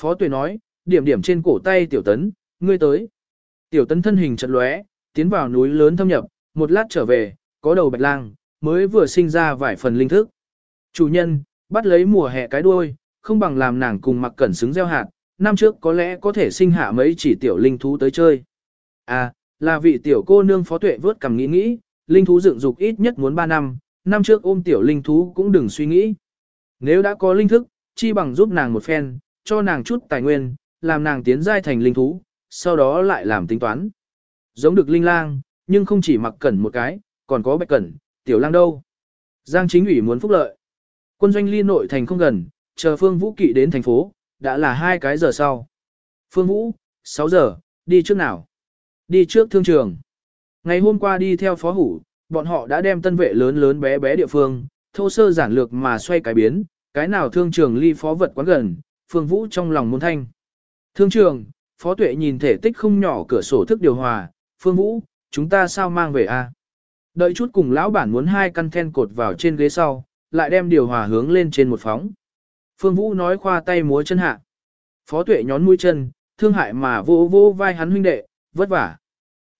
Phó tuệ nói, điểm điểm trên cổ tay tiểu tấn, ngươi tới. Tiểu tấn thân hình chật lóe, tiến vào núi lớn thâm nhập, một lát trở về, có đầu bạch lang, mới vừa sinh ra vài phần linh thức. Chủ nhân, bắt lấy mùa hè cái đuôi, không bằng làm nàng cùng mặc cẩn xứng gieo hạt, năm trước có lẽ có thể sinh hạ mấy chỉ tiểu linh thú tới chơi. À, là vị tiểu cô nương phó tuệ vớt cầm nghĩ nghĩ, linh thú dựng dục ít nhất muốn 3 năm, năm trước ôm tiểu linh thú cũng đừng suy nghĩ. Nếu đã có linh thức, chi bằng giúp nàng một phen, cho nàng chút tài nguyên, làm nàng tiến giai thành linh thú, sau đó lại làm tính toán. Giống được linh lang, nhưng không chỉ mặc cẩn một cái, còn có bạch cẩn, tiểu lang đâu. Giang chính ủy muốn phúc lợi. Quân doanh ly nội thành không gần, chờ Phương Vũ kỵ đến thành phố, đã là hai cái giờ sau. Phương Vũ, 6 giờ, đi trước nào? Đi trước thương trường. Ngày hôm qua đi theo phó hủ, bọn họ đã đem tân vệ lớn lớn bé bé địa phương, thô sơ giản lược mà xoay cái biến, cái nào thương trường ly phó vật quán gần, Phương Vũ trong lòng muốn thanh. Thương trường, phó tuệ nhìn thể tích không nhỏ cửa sổ thức điều hòa, Phương Vũ, chúng ta sao mang về a? Đợi chút cùng lão bản muốn hai căn then cột vào trên ghế sau, lại đem điều hòa hướng lên trên một phóng. Phương Vũ nói khoa tay múa chân hạ. Phó tuệ nhón mũi chân, thương hại mà vô vô vai hắn huynh đệ, vất vả.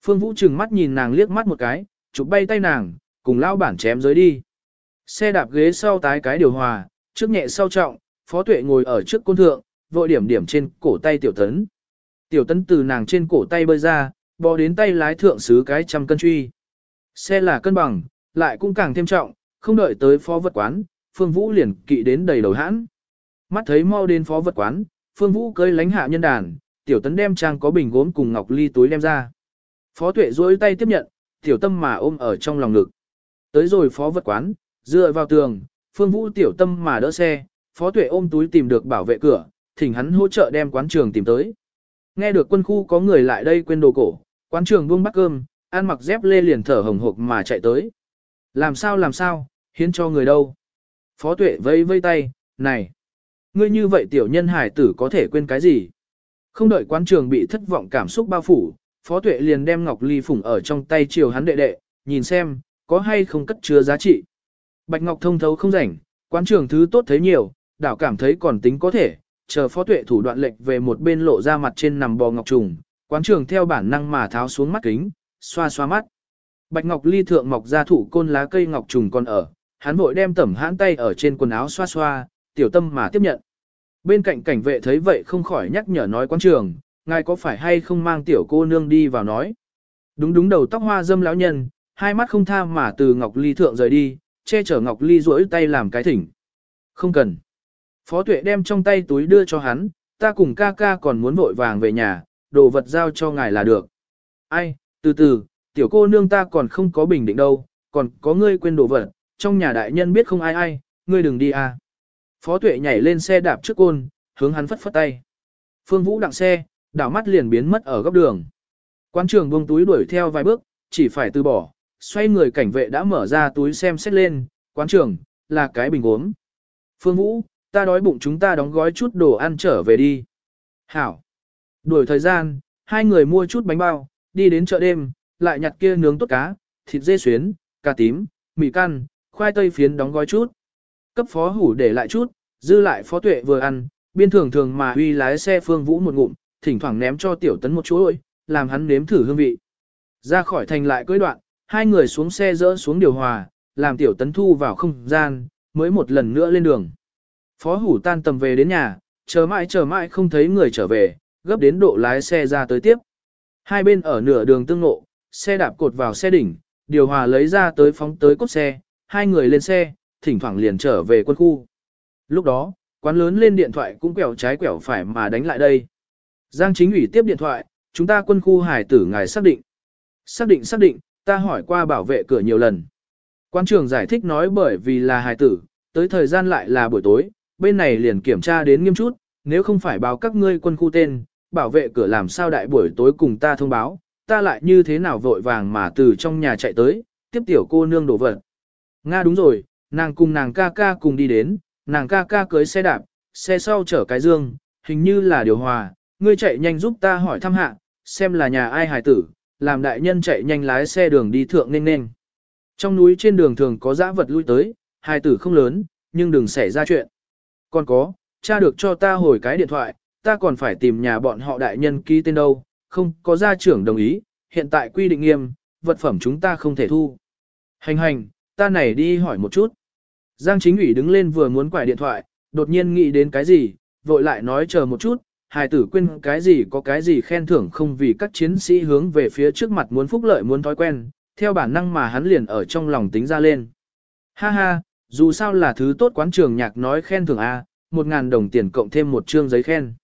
Phương Vũ trừng mắt nhìn nàng liếc mắt một cái, chụp bay tay nàng, cùng lão bản chém dưới đi. Xe đạp ghế sau tái cái điều hòa, trước nhẹ sau trọng, phó tuệ ngồi ở trước côn thượng, vội điểm điểm trên cổ tay tiểu tấn. Tiểu tấn từ nàng trên cổ tay bơi ra, bò đến tay lái thượng xứ cái trăm cân truy. Xe là cân bằng, lại cũng càng thêm trọng, không đợi tới phó vật quán, Phương Vũ liền kỵ đến đầy đầu hãn. Mắt thấy mau đến phó vật quán, Phương Vũ cưới lánh hạ nhân đàn, tiểu tấn đem trang có bình gốm cùng ngọc ly túi đem ra. Phó tuệ duỗi tay tiếp nhận, tiểu tâm mà ôm ở trong lòng ngực. Tới rồi phó vật quán, dựa vào tường, Phương Vũ tiểu tâm mà đỡ xe, phó tuệ ôm túi tìm được bảo vệ cửa, thỉnh hắn hỗ trợ đem quán trường tìm tới. Nghe được quân khu có người lại đây quên đồ cổ, quán trường buông bắt cơm, ăn mặc dép lê liền thở hồng hộc mà chạy tới. Làm sao làm sao, hiến cho người đâu. Phó tuệ vây vây tay, này, ngươi như vậy tiểu nhân hải tử có thể quên cái gì? Không đợi quán trường bị thất vọng cảm xúc bao phủ, phó tuệ liền đem ngọc ly phủng ở trong tay chiều hắn đệ đệ, nhìn xem, có hay không cất chứa giá trị. Bạch ngọc thông thấu không rảnh, quán trường thứ tốt thấy nhiều, đảo cảm thấy còn tính có thể, chờ phó tuệ thủ đoạn lệnh về một bên lộ ra mặt trên nằm bò ngọc trùng, quán trường theo bản năng mà tháo xuống mắt kính, xoa xoa mắt. Bạch ngọc ly thượng mọc ra thủ côn lá cây ngọc trùng còn ở, hắn vội đem tẩm hãn tay ở trên quần áo xoa xoa, tiểu tâm mà tiếp nhận. Bên cạnh cảnh vệ thấy vậy không khỏi nhắc nhở nói quan trường, ngài có phải hay không mang tiểu cô nương đi vào nói. Đúng đúng đầu tóc hoa dâm lão nhân, hai mắt không tha mà từ Ngọc Ly thượng rời đi, che chở Ngọc Ly duỗi tay làm cái thỉnh. Không cần. Phó tuệ đem trong tay túi đưa cho hắn, ta cùng ca ca còn muốn vội vàng về nhà, đồ vật giao cho ngài là được. Ai, từ từ, tiểu cô nương ta còn không có bình định đâu, còn có ngươi quên đồ vật, trong nhà đại nhân biết không ai ai, ngươi đừng đi à. Phó tuệ nhảy lên xe đạp trước côn, hướng hắn phất phất tay. Phương Vũ đặng xe, đảo mắt liền biến mất ở góc đường. Quan trường buông túi đuổi theo vài bước, chỉ phải từ bỏ, xoay người cảnh vệ đã mở ra túi xem xét lên, quán trưởng, là cái bình uống. Phương Vũ, ta đói bụng chúng ta đóng gói chút đồ ăn trở về đi. Hảo. Đuổi thời gian, hai người mua chút bánh bao, đi đến chợ đêm, lại nhặt kia nướng tốt cá, thịt dê xuyến, cà tím, mì căn, khoai tây phiến đóng gói chút. Cấp phó hủ để lại chút, dư lại phó tuệ vừa ăn, biên thường thường mà huy lái xe phương vũ một ngụm, thỉnh thoảng ném cho tiểu tấn một chuỗi, làm hắn nếm thử hương vị. Ra khỏi thành lại cưới đoạn, hai người xuống xe dỡ xuống điều hòa, làm tiểu tấn thu vào không gian, mới một lần nữa lên đường. Phó hủ tan tầm về đến nhà, chờ mãi chờ mãi không thấy người trở về, gấp đến độ lái xe ra tới tiếp. Hai bên ở nửa đường tương ngộ, xe đạp cột vào xe đỉnh, điều hòa lấy ra tới phóng tới cốt xe, hai người lên xe, thỉnh thoảng liền trở về quân khu. Lúc đó, quán lớn lên điện thoại cũng quẹo trái quẹo phải mà đánh lại đây. Giang chính ủy tiếp điện thoại, chúng ta quân khu hải tử ngài xác định. Xác định xác định, ta hỏi qua bảo vệ cửa nhiều lần. Quan trưởng giải thích nói bởi vì là hải tử, tới thời gian lại là buổi tối, bên này liền kiểm tra đến nghiêm chút, nếu không phải báo các ngươi quân khu tên, bảo vệ cửa làm sao đại buổi tối cùng ta thông báo, ta lại như thế nào vội vàng mà từ trong nhà chạy tới, tiếp tiểu cô nương đổ vật. Nga đúng rồi, nàng cùng nàng ca ca cùng đi đến, nàng ca ca cưới xe đạp, xe sau chở cái dương, hình như là điều hòa, ngươi chạy nhanh giúp ta hỏi thăm hạ, xem là nhà ai hài tử, làm đại nhân chạy nhanh lái xe đường đi thượng nên nên. Trong núi trên đường thường có dã vật lui tới, hài tử không lớn, nhưng đừng xảy ra chuyện. Còn có, cha được cho ta hồi cái điện thoại, ta còn phải tìm nhà bọn họ đại nhân ký tên đâu, không có gia trưởng đồng ý, hiện tại quy định nghiêm, vật phẩm chúng ta không thể thu. Hành hành, ta này đi hỏi một chút. Giang chính ủy đứng lên vừa muốn quải điện thoại, đột nhiên nghĩ đến cái gì, vội lại nói chờ một chút, hài tử quên cái gì có cái gì khen thưởng không vì các chiến sĩ hướng về phía trước mặt muốn phúc lợi muốn thói quen, theo bản năng mà hắn liền ở trong lòng tính ra lên. Ha ha, dù sao là thứ tốt quán trường nhạc nói khen thưởng A, một ngàn đồng tiền cộng thêm một chương giấy khen.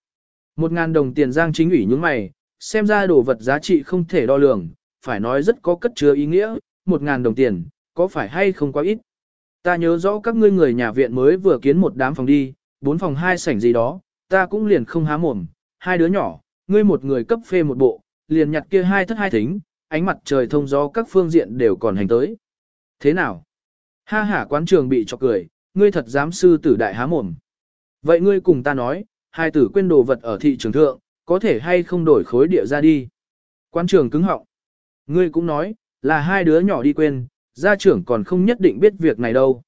Một ngàn đồng tiền giang chính ủy những mày, xem ra đồ vật giá trị không thể đo lường, phải nói rất có cất chứa ý nghĩa, một ngàn đồng tiền, có phải hay không quá ít. Ta nhớ rõ các ngươi người nhà viện mới vừa kiến một đám phòng đi, bốn phòng hai sảnh gì đó, ta cũng liền không há mồm, hai đứa nhỏ, ngươi một người cấp phê một bộ, liền nhặt kia hai thất hai thính, ánh mặt trời thông gió các phương diện đều còn hành tới. Thế nào? Ha ha quán trường bị chọc cười, ngươi thật dám sư tử đại há mồm. Vậy ngươi cùng ta nói, hai tử quên đồ vật ở thị trường thượng, có thể hay không đổi khối địa ra đi. quan trường cứng họng. Ngươi cũng nói, là hai đứa nhỏ đi quên, gia trưởng còn không nhất định biết việc này đâu.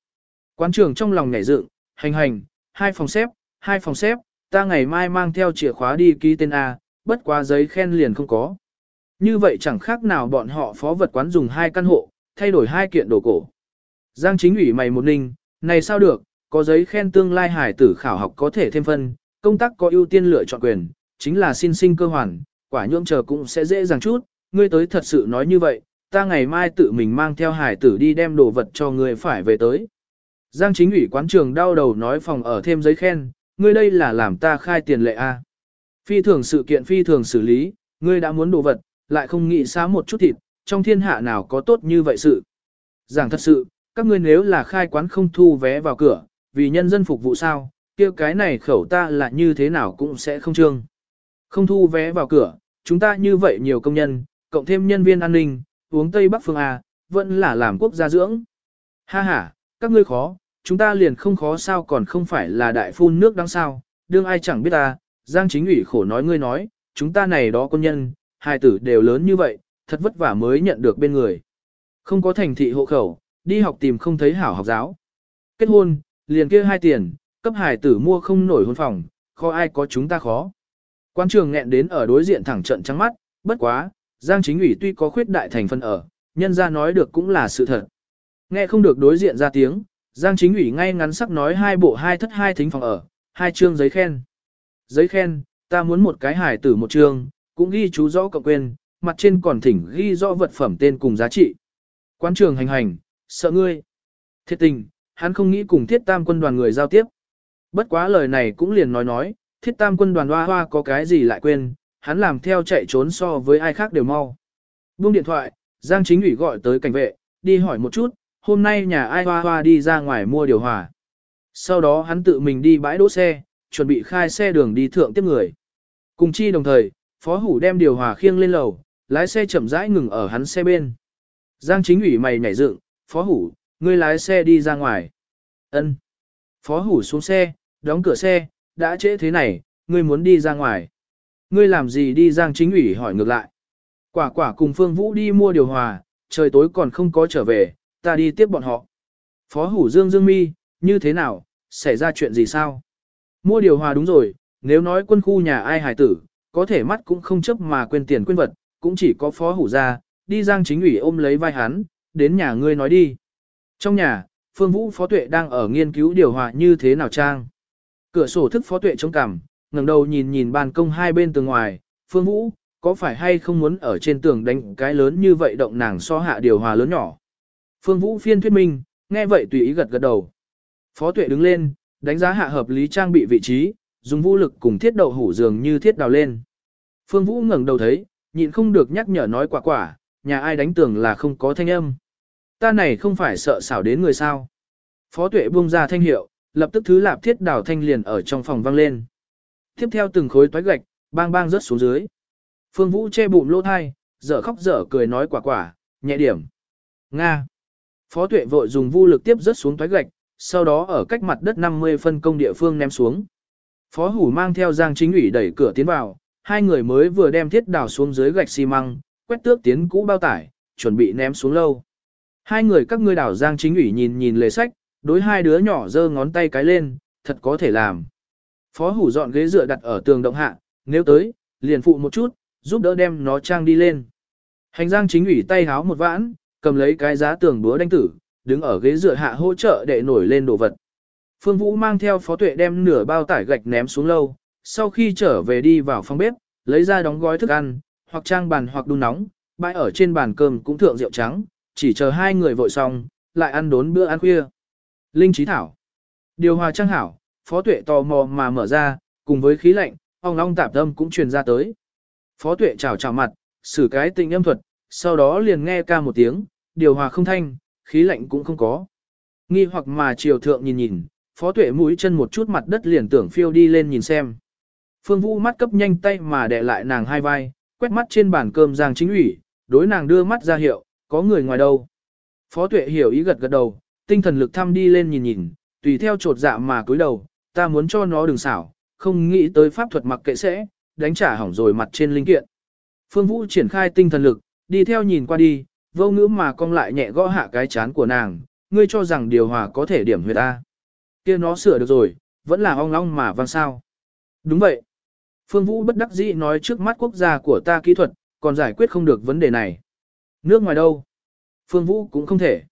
quan trường trong lòng nhảy dựng, hành hành, hai phòng xếp, hai phòng xếp, ta ngày mai mang theo chìa khóa đi ký tên A, bất quá giấy khen liền không có. Như vậy chẳng khác nào bọn họ phó vật quán dùng hai căn hộ, thay đổi hai kiện đồ cổ. Giang chính ủy mày một ninh, này sao được, có giấy khen tương lai hải tử khảo học có thể thêm phân, Công tác có ưu tiên lựa chọn quyền, chính là xin sinh cơ hoàn, quả nhượng chờ cũng sẽ dễ dàng chút, ngươi tới thật sự nói như vậy, ta ngày mai tự mình mang theo hải tử đi đem đồ vật cho ngươi phải về tới. Giang chính ủy quán trường đau đầu nói phòng ở thêm giấy khen, ngươi đây là làm ta khai tiền lệ A. Phi thường sự kiện phi thường xử lý, ngươi đã muốn đồ vật, lại không nghĩ xá một chút thịt, trong thiên hạ nào có tốt như vậy sự. Giảng thật sự, các ngươi nếu là khai quán không thu vé vào cửa, vì nhân dân phục vụ sao, kia cái này khẩu ta là như thế nào cũng sẽ không trương. Không thu vé vào cửa, chúng ta như vậy nhiều công nhân, cộng thêm nhân viên an ninh, uống Tây Bắc Phương A, vẫn là làm quốc gia dưỡng. Ha ha, các ngươi khó, chúng ta liền không khó sao còn không phải là đại phun nước đáng sao, đương ai chẳng biết ta, Giang chính ủy khổ nói ngươi nói, chúng ta này đó quân nhân, hai tử đều lớn như vậy, thật vất vả mới nhận được bên người. Không có thành thị hộ khẩu, đi học tìm không thấy hảo học giáo. Kết hôn, liền kia hai tiền, cấp hải tử mua không nổi hôn phòng, khó ai có chúng ta khó. Quan trường nghẹn đến ở đối diện thẳng trận trắng mắt, bất quá, Giang chính ủy tuy có khuyết đại thành phần ở, nhân ra nói được cũng là sự thật. Nghe không được đối diện ra tiếng, Giang chính ủy ngay ngắn sắc nói hai bộ hai thất hai thính phòng ở, hai chương giấy khen. Giấy khen, ta muốn một cái hải tử một chương, cũng ghi chú rõ cộng quên, mặt trên còn thỉnh ghi rõ vật phẩm tên cùng giá trị. quan trường hành hành, sợ ngươi. Thiết tình, hắn không nghĩ cùng thiết tam quân đoàn người giao tiếp. Bất quá lời này cũng liền nói nói, thiết tam quân đoàn hoa hoa có cái gì lại quên, hắn làm theo chạy trốn so với ai khác đều mau. Buông điện thoại, Giang chính ủy gọi tới cảnh vệ, đi hỏi một chút, hôm nay nhà ai hoa hoa đi ra ngoài mua điều hòa. Sau đó hắn tự mình đi bãi đỗ xe, chuẩn bị khai xe đường đi thượng tiếp người. Cùng chi đồng thời, phó hủ đem điều hòa khiêng lên lầu, lái xe chậm rãi ngừng ở hắn xe bên. Giang chính ủy mày nhảy dựng, phó hủ, ngươi lái xe đi ra ngoài. Ân. Phó hủ xuống xe, đóng cửa xe, đã trễ thế này, ngươi muốn đi ra ngoài. Ngươi làm gì đi Giang chính ủy hỏi ngược lại. Quả quả cùng Phương Vũ đi mua điều hòa, trời tối còn không có trở về, ta đi tiếp bọn họ. Phó hủ Dương Dương mi, như thế nào, xảy ra chuyện gì sao? Mua điều hòa đúng rồi, nếu nói quân khu nhà ai hải tử, có thể mắt cũng không chấp mà quên tiền quên vật, cũng chỉ có phó hủ ra, đi giang chính ủy ôm lấy vai hắn, đến nhà ngươi nói đi. Trong nhà, Phương Vũ Phó Tuệ đang ở nghiên cứu điều hòa như thế nào trang. Cửa sổ thức Phó Tuệ chống cằm, ngẩng đầu nhìn nhìn ban công hai bên tường ngoài, Phương Vũ, có phải hay không muốn ở trên tường đánh cái lớn như vậy động nàng so hạ điều hòa lớn nhỏ. Phương Vũ phiên thuyết minh, nghe vậy tùy ý gật gật đầu. Phó Tuệ đứng lên, đánh giá hạ hợp lý trang bị vị trí, dùng vũ lực cùng thiết đậu hủ dường như thiết đào lên. Phương Vũ ngẩng đầu thấy, nhịn không được nhắc nhở nói quả quả, nhà ai đánh tường là không có thanh âm. Ta này không phải sợ xảo đến người sao. Phó tuệ buông ra thanh hiệu, lập tức thứ lạp thiết đào thanh liền ở trong phòng vang lên. Tiếp theo từng khối toái gạch, bang bang rớt xuống dưới. Phương Vũ che bụng lỗ thai, dở khóc dở cười nói quả quả, nhẹ điểm. Nga. Phó tuệ vội dùng vu lực tiếp rớt xuống toái gạch, sau đó ở cách mặt đất 50 phân công địa phương ném xuống. Phó hủ mang theo Giang Chính ủy đẩy cửa tiến vào, hai người mới vừa đem thiết đào xuống dưới gạch xi măng, quét tước tiến cũ bao tải, chuẩn bị ném xuống lâu. Hai người các ngươi đảo Giang Chính ủy nhìn nhìn lề sách, đối hai đứa nhỏ giơ ngón tay cái lên, thật có thể làm. Phó hủ dọn ghế dựa đặt ở tường động hạ, nếu tới, liền phụ một chút, giúp đỡ đem nó trang đi lên. Hành Giang Chính ủy tay háo một vãn, cầm lấy cái giá tường búa đánh tử, đứng ở ghế dựa hạ hỗ trợ để nổi lên đồ vật. Phương Vũ mang theo phó tuệ đem nửa bao tải gạch ném xuống lâu, sau khi trở về đi vào phòng bếp, lấy ra đóng gói thức ăn, hoặc trang bàn hoặc đun nóng, bãi ở trên bàn cơm cũng thượng rượu trắng, chỉ chờ hai người vội xong, lại ăn đốn bữa ăn khuya. Linh trí thảo. Điều hòa trang hảo, phó tuệ tò mò mà mở ra, cùng với khí lạnh, ong ong tạp âm cũng truyền ra tới. Phó tuệ chào chào mặt, xử cái tình âm thuật, sau đó liền nghe ca một tiếng, điều hòa không thanh, khí lạnh cũng không có. Nghi hoặc mà chiều thượng nhìn nhìn, phó tuệ mũi chân một chút mặt đất liền tưởng phiêu đi lên nhìn xem. Phương Vũ mắt cấp nhanh tay mà đè lại nàng hai vai, quét mắt trên bàn cơm Giang Chính ủy, đối nàng đưa mắt ra hiệu, có người ngoài đâu. Phó tuệ hiểu ý gật gật đầu, tinh thần lực thăm đi lên nhìn nhìn, tùy theo trột dạ mà cúi đầu, ta muốn cho nó đừng xảo, không nghĩ tới pháp thuật mặc kệ sẽ, đánh trả hỏng rồi mặt trên linh kiện. Phương Vũ triển khai tinh thần lực, đi theo nhìn qua đi, vô ngữ mà cong lại nhẹ gõ hạ cái chán của nàng, ngươi cho rằng điều hòa có thể điểm huyệt ta. kia nó sửa được rồi, vẫn là ong long mà vang sao. Đúng vậy. Phương Vũ bất đắc dĩ nói trước mắt quốc gia của ta kỹ thuật, còn giải quyết không được vấn đề này. Nước ngoài đâu? Phương Vũ cũng không thể.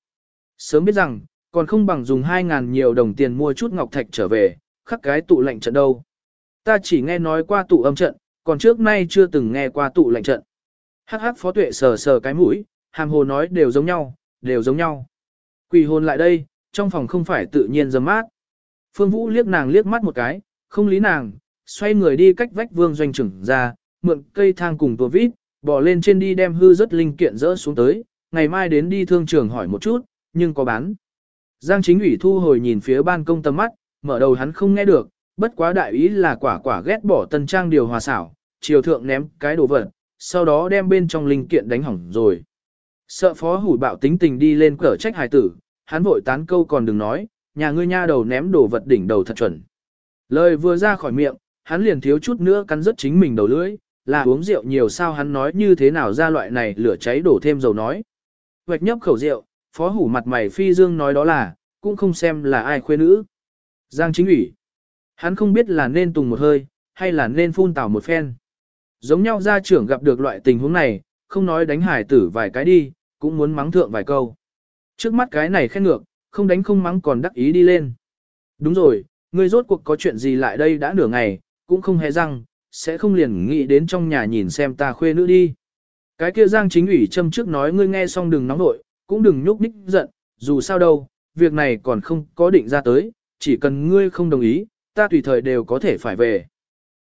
Sớm biết rằng, còn không bằng dùng 2.000 nhiều đồng tiền mua chút ngọc thạch trở về, khắc cái tụ lệnh trận đâu. Ta chỉ nghe nói qua tụ âm trận, còn trước nay chưa từng nghe qua tụ lệnh trận. Hắc hắc phó tuệ sờ sờ cái mũi, hàm hồ nói đều giống nhau, đều giống nhau. Quỳ hồn lại đây, trong phòng không phải tự nhiên dầm mát. Phương Vũ liếc nàng liếc mắt một cái, không lý nàng, xoay người đi cách vách vương doanh trưởng ra, mượn cây thang cùng tua vít, bỏ lên trên đi đem hư rất linh kiện rỡ xuống tới, ngày mai đến đi thương trường hỏi một chút, nhưng có bán. Giang chính ủy thu hồi nhìn phía ban công tầm mắt, mở đầu hắn không nghe được, bất quá đại ý là quả quả ghét bỏ tân trang điều hòa xảo, chiều thượng ném cái đồ vật, sau đó đem bên trong linh kiện đánh hỏng rồi. Sợ phó hủ bạo tính tình đi lên cỡ trách hài tử, hắn vội tán câu còn đừng nói, nhà ngươi nha đầu ném đồ vật đỉnh đầu thật chuẩn. Lời vừa ra khỏi miệng, hắn liền thiếu chút nữa cắn rứt chính mình đầu lưỡi, là uống rượu nhiều sao hắn nói như thế nào ra loại này lửa cháy đổ thêm dầu nói. Vạch nhấp khẩu rượu, phó hủ mặt mày phi dương nói đó là, cũng không xem là ai khuê nữ. Giang chính ủy. Hắn không biết là nên tùng một hơi, hay là nên phun tào một phen. Giống nhau gia trưởng gặp được loại tình huống này, không nói đánh hải tử vài cái đi, cũng muốn mắng thượng vài câu. Trước mắt cái này khen ngược, không đánh không mắng còn đắc ý đi lên. Đúng rồi, ngươi rốt cuộc có chuyện gì lại đây đã nửa ngày, cũng không hề răng, sẽ không liền nghĩ đến trong nhà nhìn xem ta khuê nữ đi. Cái kia giang chính ủy châm trước nói ngươi nghe xong đừng nóng nội, cũng đừng nhúc nhích giận, dù sao đâu, việc này còn không có định ra tới, chỉ cần ngươi không đồng ý, ta tùy thời đều có thể phải về.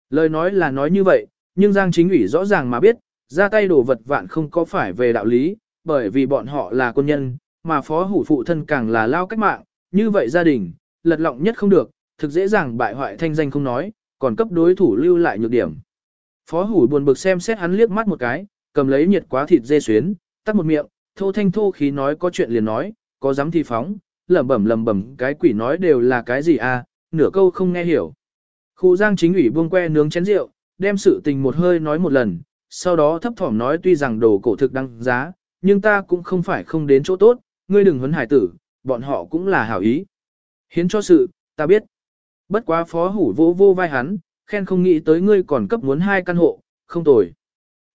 Lời nói là nói như vậy, nhưng Giang chính ủy rõ ràng mà biết, ra tay đổ vật vạn không có phải về đạo lý, bởi vì bọn họ là quân nhân, mà phó hủ phụ thân càng là lao cách mạng, như vậy gia đình, lật lọng nhất không được, thực dễ dàng bại hoại thanh danh không nói, còn cấp đối thủ lưu lại nhược điểm. Phó hủ buồn bực xem xét hắn liếc mắt một cái, cầm lấy nhiệt quá thịt dê xuyến, tắt một miệng, thô thanh thô khí nói có chuyện liền nói, có dám thì phóng, lẩm bẩm lẩm bẩm cái quỷ nói đều là cái gì à, nửa câu không nghe hiểu. Khu giang chính ủy buông que nướng chén rượu, đem sự tình một hơi nói một lần, sau đó thấp thỏm nói tuy rằng đồ cổ thực đăng giá, nhưng ta cũng không phải không đến chỗ tốt, ngươi đừng huấn hải tử, bọn họ cũng là hảo ý. Hiến cho sự, ta biết. Bất quá phó hủ vô vô vai hắn, khen không nghĩ tới ngươi còn cấp muốn hai căn hộ, không tồi.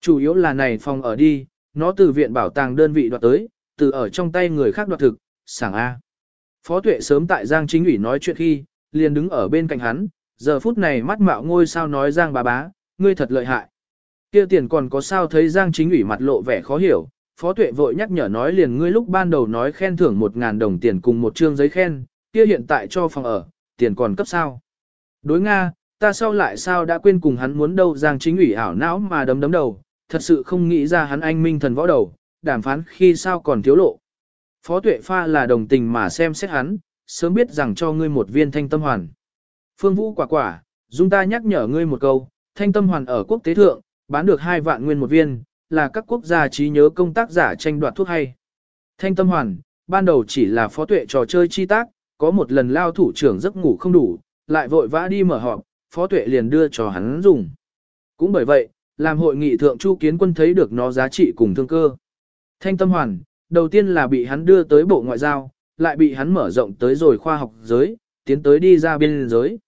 Chủ yếu là này phòng ở đi, nó từ viện bảo tàng đơn vị đoạt tới, từ ở trong tay người khác đoạt thực, sảng A. Phó tuệ sớm tại Giang Chính ủy nói chuyện khi, liền đứng ở bên cạnh hắn, giờ phút này mắt mạo ngôi sao nói Giang bà bá, ngươi thật lợi hại. Kia tiền còn có sao thấy Giang Chính ủy mặt lộ vẻ khó hiểu, Phó Tuệ vội nhắc nhở nói liền ngươi lúc ban đầu nói khen thưởng 1.000 đồng tiền cùng một trương giấy khen, kia hiện tại cho phòng ở, tiền còn cấp sao. Đối Nga, ta sau lại sao đã quên cùng hắn muốn đâu Giang Chính ủy ảo não mà đấm đấm đầu, thật sự không nghĩ ra hắn anh minh thần võ đầu, đàm phán khi sao còn thiếu lộ. Phó Tuệ pha là đồng tình mà xem xét hắn, sớm biết rằng cho ngươi một viên thanh tâm hoàn. Phương Vũ quả quả, dung ta nhắc nhở ngươi một câu, thanh tâm hoàn ở quốc tế thượng, bán được hai vạn nguyên một viên, là các quốc gia trí nhớ công tác giả tranh đoạt thuốc hay. Thanh tâm hoàn, ban đầu chỉ là phó tuệ trò chơi chi tác, có một lần lao thủ trưởng giấc ngủ không đủ, lại vội vã đi mở họp, phó tuệ liền đưa cho hắn dùng. Cũng bởi vậy, làm hội nghị thượng chu kiến quân thấy được nó giá trị cùng thương cơ. Thanh tâm hoàn, đầu tiên là bị hắn đưa tới bộ ngoại giao, lại bị hắn mở rộng tới rồi khoa học giới, tiến tới đi ra biên giới.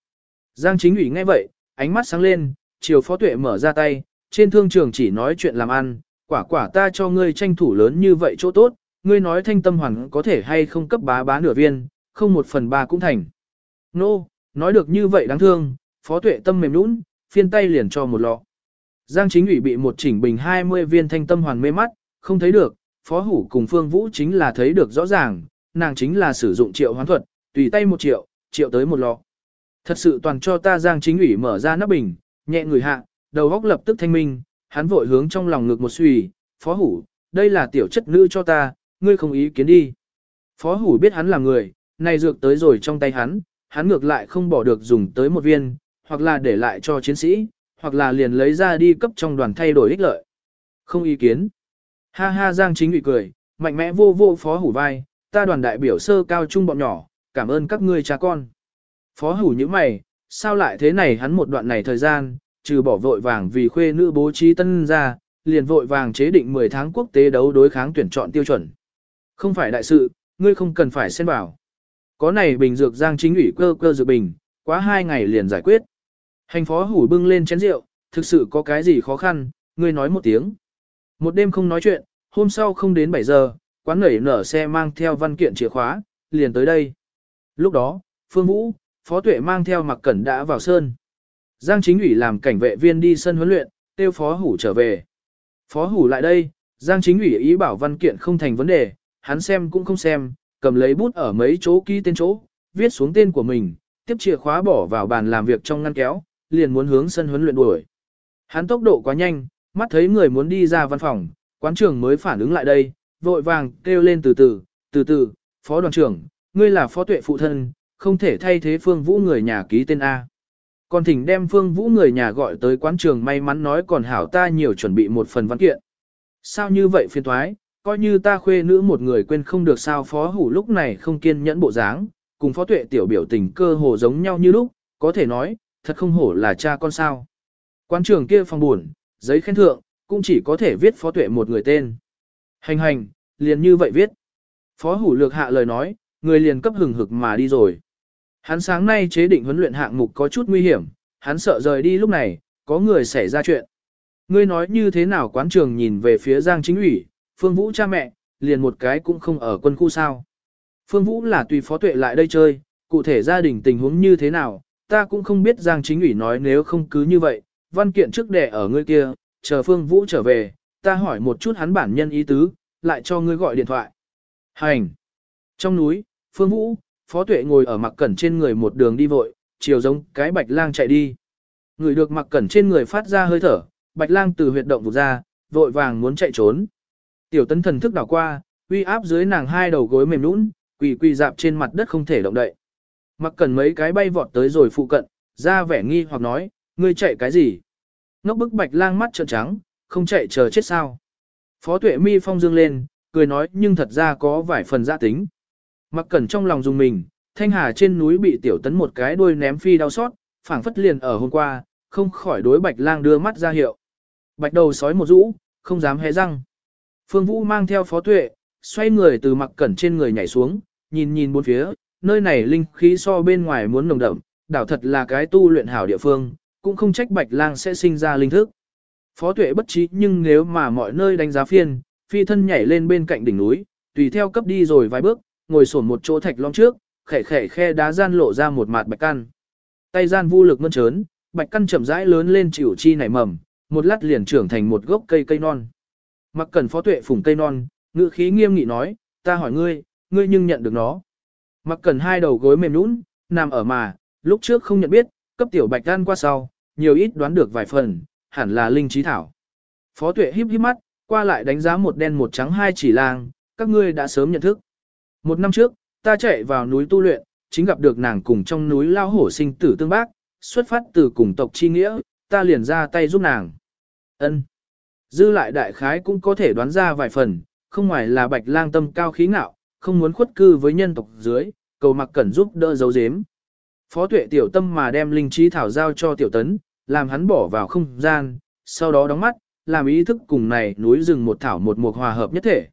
Giang chính ủy nghe vậy, ánh mắt sáng lên, chiều phó tuệ mở ra tay, trên thương trường chỉ nói chuyện làm ăn, quả quả ta cho ngươi tranh thủ lớn như vậy chỗ tốt, ngươi nói thanh tâm hoàn có thể hay không cấp bá bá nửa viên, không một phần ba cũng thành. Nô, no, nói được như vậy đáng thương, phó tuệ tâm mềm nũng, phiên tay liền cho một lọ. Giang chính ủy bị một chỉnh bình 20 viên thanh tâm hoàn mê mắt, không thấy được, phó hủ cùng phương vũ chính là thấy được rõ ràng, nàng chính là sử dụng triệu hoán thuật, tùy tay một triệu, triệu tới một lọ. Thật sự toàn cho ta giang chính ủy mở ra nắp bình, nhẹ người hạ, đầu góc lập tức thanh minh, hắn vội hướng trong lòng ngực một suy, phó hủ, đây là tiểu chất nữ cho ta, ngươi không ý kiến đi. Phó hủ biết hắn là người, này dược tới rồi trong tay hắn, hắn ngược lại không bỏ được dùng tới một viên, hoặc là để lại cho chiến sĩ, hoặc là liền lấy ra đi cấp trong đoàn thay đổi ích lợi. Không ý kiến. Ha ha Giang chính ủy cười, mạnh mẽ vô vô phó hủ vai, ta đoàn đại biểu sơ cao trung bọn nhỏ, cảm ơn các ngươi cha con. Phó hủ như mày, sao lại thế này hắn một đoạn này thời gian, trừ bỏ vội vàng vì khuê nữ bố trí tân ra, liền vội vàng chế định 10 tháng quốc tế đấu đối kháng tuyển chọn tiêu chuẩn. Không phải đại sự, ngươi không cần phải xen vào. Có này bình dược giang chính ủy cơ cơ dược bình, quá hai ngày liền giải quyết. Hành phó hủ bưng lên chén rượu, thực sự có cái gì khó khăn, ngươi nói một tiếng. Một đêm không nói chuyện, hôm sau không đến 7 giờ, quán nảy nở xe mang theo văn kiện chìa khóa, liền tới đây. Lúc đó, Phương Vũ, Phó Tuệ mang theo mặc cẩn đã vào sơn. Giang chính ủy làm cảnh vệ viên đi sân huấn luyện, tiêu phó hủ trở về. Phó hủ lại đây, Giang chính ủy ý bảo văn kiện không thành vấn đề, hắn xem cũng không xem, cầm lấy bút ở mấy chỗ ký tên chỗ, viết xuống tên của mình, tiếp chìa khóa bỏ vào bàn làm việc trong ngăn kéo, liền muốn hướng sân huấn luyện đuổi. Hắn tốc độ quá nhanh, mắt thấy người muốn đi ra văn phòng, quán trưởng mới phản ứng lại đây, vội vàng kêu lên từ từ, từ từ, phó đoàn trưởng, ngươi là phó tuệ phụ thân, không thể thay thế phương vũ người nhà ký tên A. Còn thỉnh đem phương vũ người nhà gọi tới quán trường may mắn nói còn hảo ta nhiều chuẩn bị một phần văn kiện. Sao như vậy phiên thoái, coi như ta khuê nữ một người quên không được sao phó hủ lúc này không kiên nhẫn bộ dáng, cùng phó tuệ tiểu biểu tình cơ hồ giống nhau như lúc, có thể nói, thật không hổ là cha con sao. Quán trường kia phòng buồn, giấy khen thượng, cũng chỉ có thể viết phó tuệ một người tên. Hành hành, liền như vậy viết. Phó hủ lược hạ lời nói, người liền cấp hừng hực mà đi rồi. Hắn sáng nay chế định huấn luyện hạng mục có chút nguy hiểm, hắn sợ rời đi lúc này, có người xảy ra chuyện. Ngươi nói như thế nào quán trường nhìn về phía Giang chính ủy, Phương Vũ cha mẹ, liền một cái cũng không ở quân khu sao. Phương Vũ là tùy phó tuệ lại đây chơi, cụ thể gia đình tình huống như thế nào, ta cũng không biết Giang chính ủy nói nếu không cứ như vậy, văn kiện trước đẻ ở ngươi kia, chờ Phương Vũ trở về, ta hỏi một chút hắn bản nhân ý tứ, lại cho ngươi gọi điện thoại. Hành! Trong núi, Phương Vũ, Phó Tuệ ngồi ở mặc cẩn trên người một đường đi vội, chiều giống cái bạch lang chạy đi. Người được mặc cẩn trên người phát ra hơi thở, bạch lang từ huyệt động vụt ra, vội vàng muốn chạy trốn. Tiểu tấn thần thức đảo qua, uy áp dưới nàng hai đầu gối mềm nũng, quỳ quỳ dạp trên mặt đất không thể động đậy. Mặc cẩn mấy cái bay vọt tới rồi phụ cận, ra vẻ nghi hoặc nói, ngươi chạy cái gì? Ngốc bức bạch lang mắt trợn trắng, không chạy chờ chết sao? Phó tuệ mi phong dương lên, cười nói nhưng thật ra có vài phần gia tính. Mặc cẩn trong lòng dùng mình, thanh hà trên núi bị tiểu tấn một cái đuôi ném phi đau xót, phảng phất liền ở hôm qua, không khỏi đối bạch lang đưa mắt ra hiệu. Bạch đầu sói một rũ, không dám hé răng. Phương Vũ mang theo phó tuệ, xoay người từ mặc cẩn trên người nhảy xuống, nhìn nhìn bốn phía, nơi này linh khí so bên ngoài muốn nồng đậm, đảo thật là cái tu luyện hảo địa phương, cũng không trách bạch lang sẽ sinh ra linh thức. Phó tuệ bất trí nhưng nếu mà mọi nơi đánh giá phiên, phi thân nhảy lên bên cạnh đỉnh núi, tùy theo cấp đi rồi vài bước, ngồi sổn một chỗ thạch long trước, khẽ khẽ khe đá gian lộ ra một mặt bạch căn. Tay gian vô lực mơn trớn, bạch căn chậm rãi lớn lên chịu chi nảy mầm, một lát liền trưởng thành một gốc cây cây non. Mặc cần phó tuệ phủng cây non, ngữ khí nghiêm nghị nói, ta hỏi ngươi, ngươi nhưng nhận được nó. Mặc cần hai đầu gối mềm nũng, nằm ở mà, lúc trước không nhận biết, cấp tiểu bạch gan qua sau, nhiều ít đoán được vài phần, hẳn là linh trí thảo. Phó tuệ híp híp mắt, qua lại đánh giá một đen một trắng hai chỉ lang, các ngươi đã sớm nhận thức. Một năm trước, ta chạy vào núi tu luyện, chính gặp được nàng cùng trong núi lao hổ sinh tử tương bác, xuất phát từ cùng tộc chi nghĩa, ta liền ra tay giúp nàng. Ân. Dư lại đại khái cũng có thể đoán ra vài phần, không ngoài là bạch lang tâm cao khí ngạo, không muốn khuất cư với nhân tộc dưới, cầu mặc cẩn giúp đỡ dấu dếm. Phó tuệ tiểu tâm mà đem linh trí thảo giao cho tiểu tấn, làm hắn bỏ vào không gian, sau đó đóng mắt, làm ý thức cùng này núi rừng một thảo một mục hòa hợp nhất thể.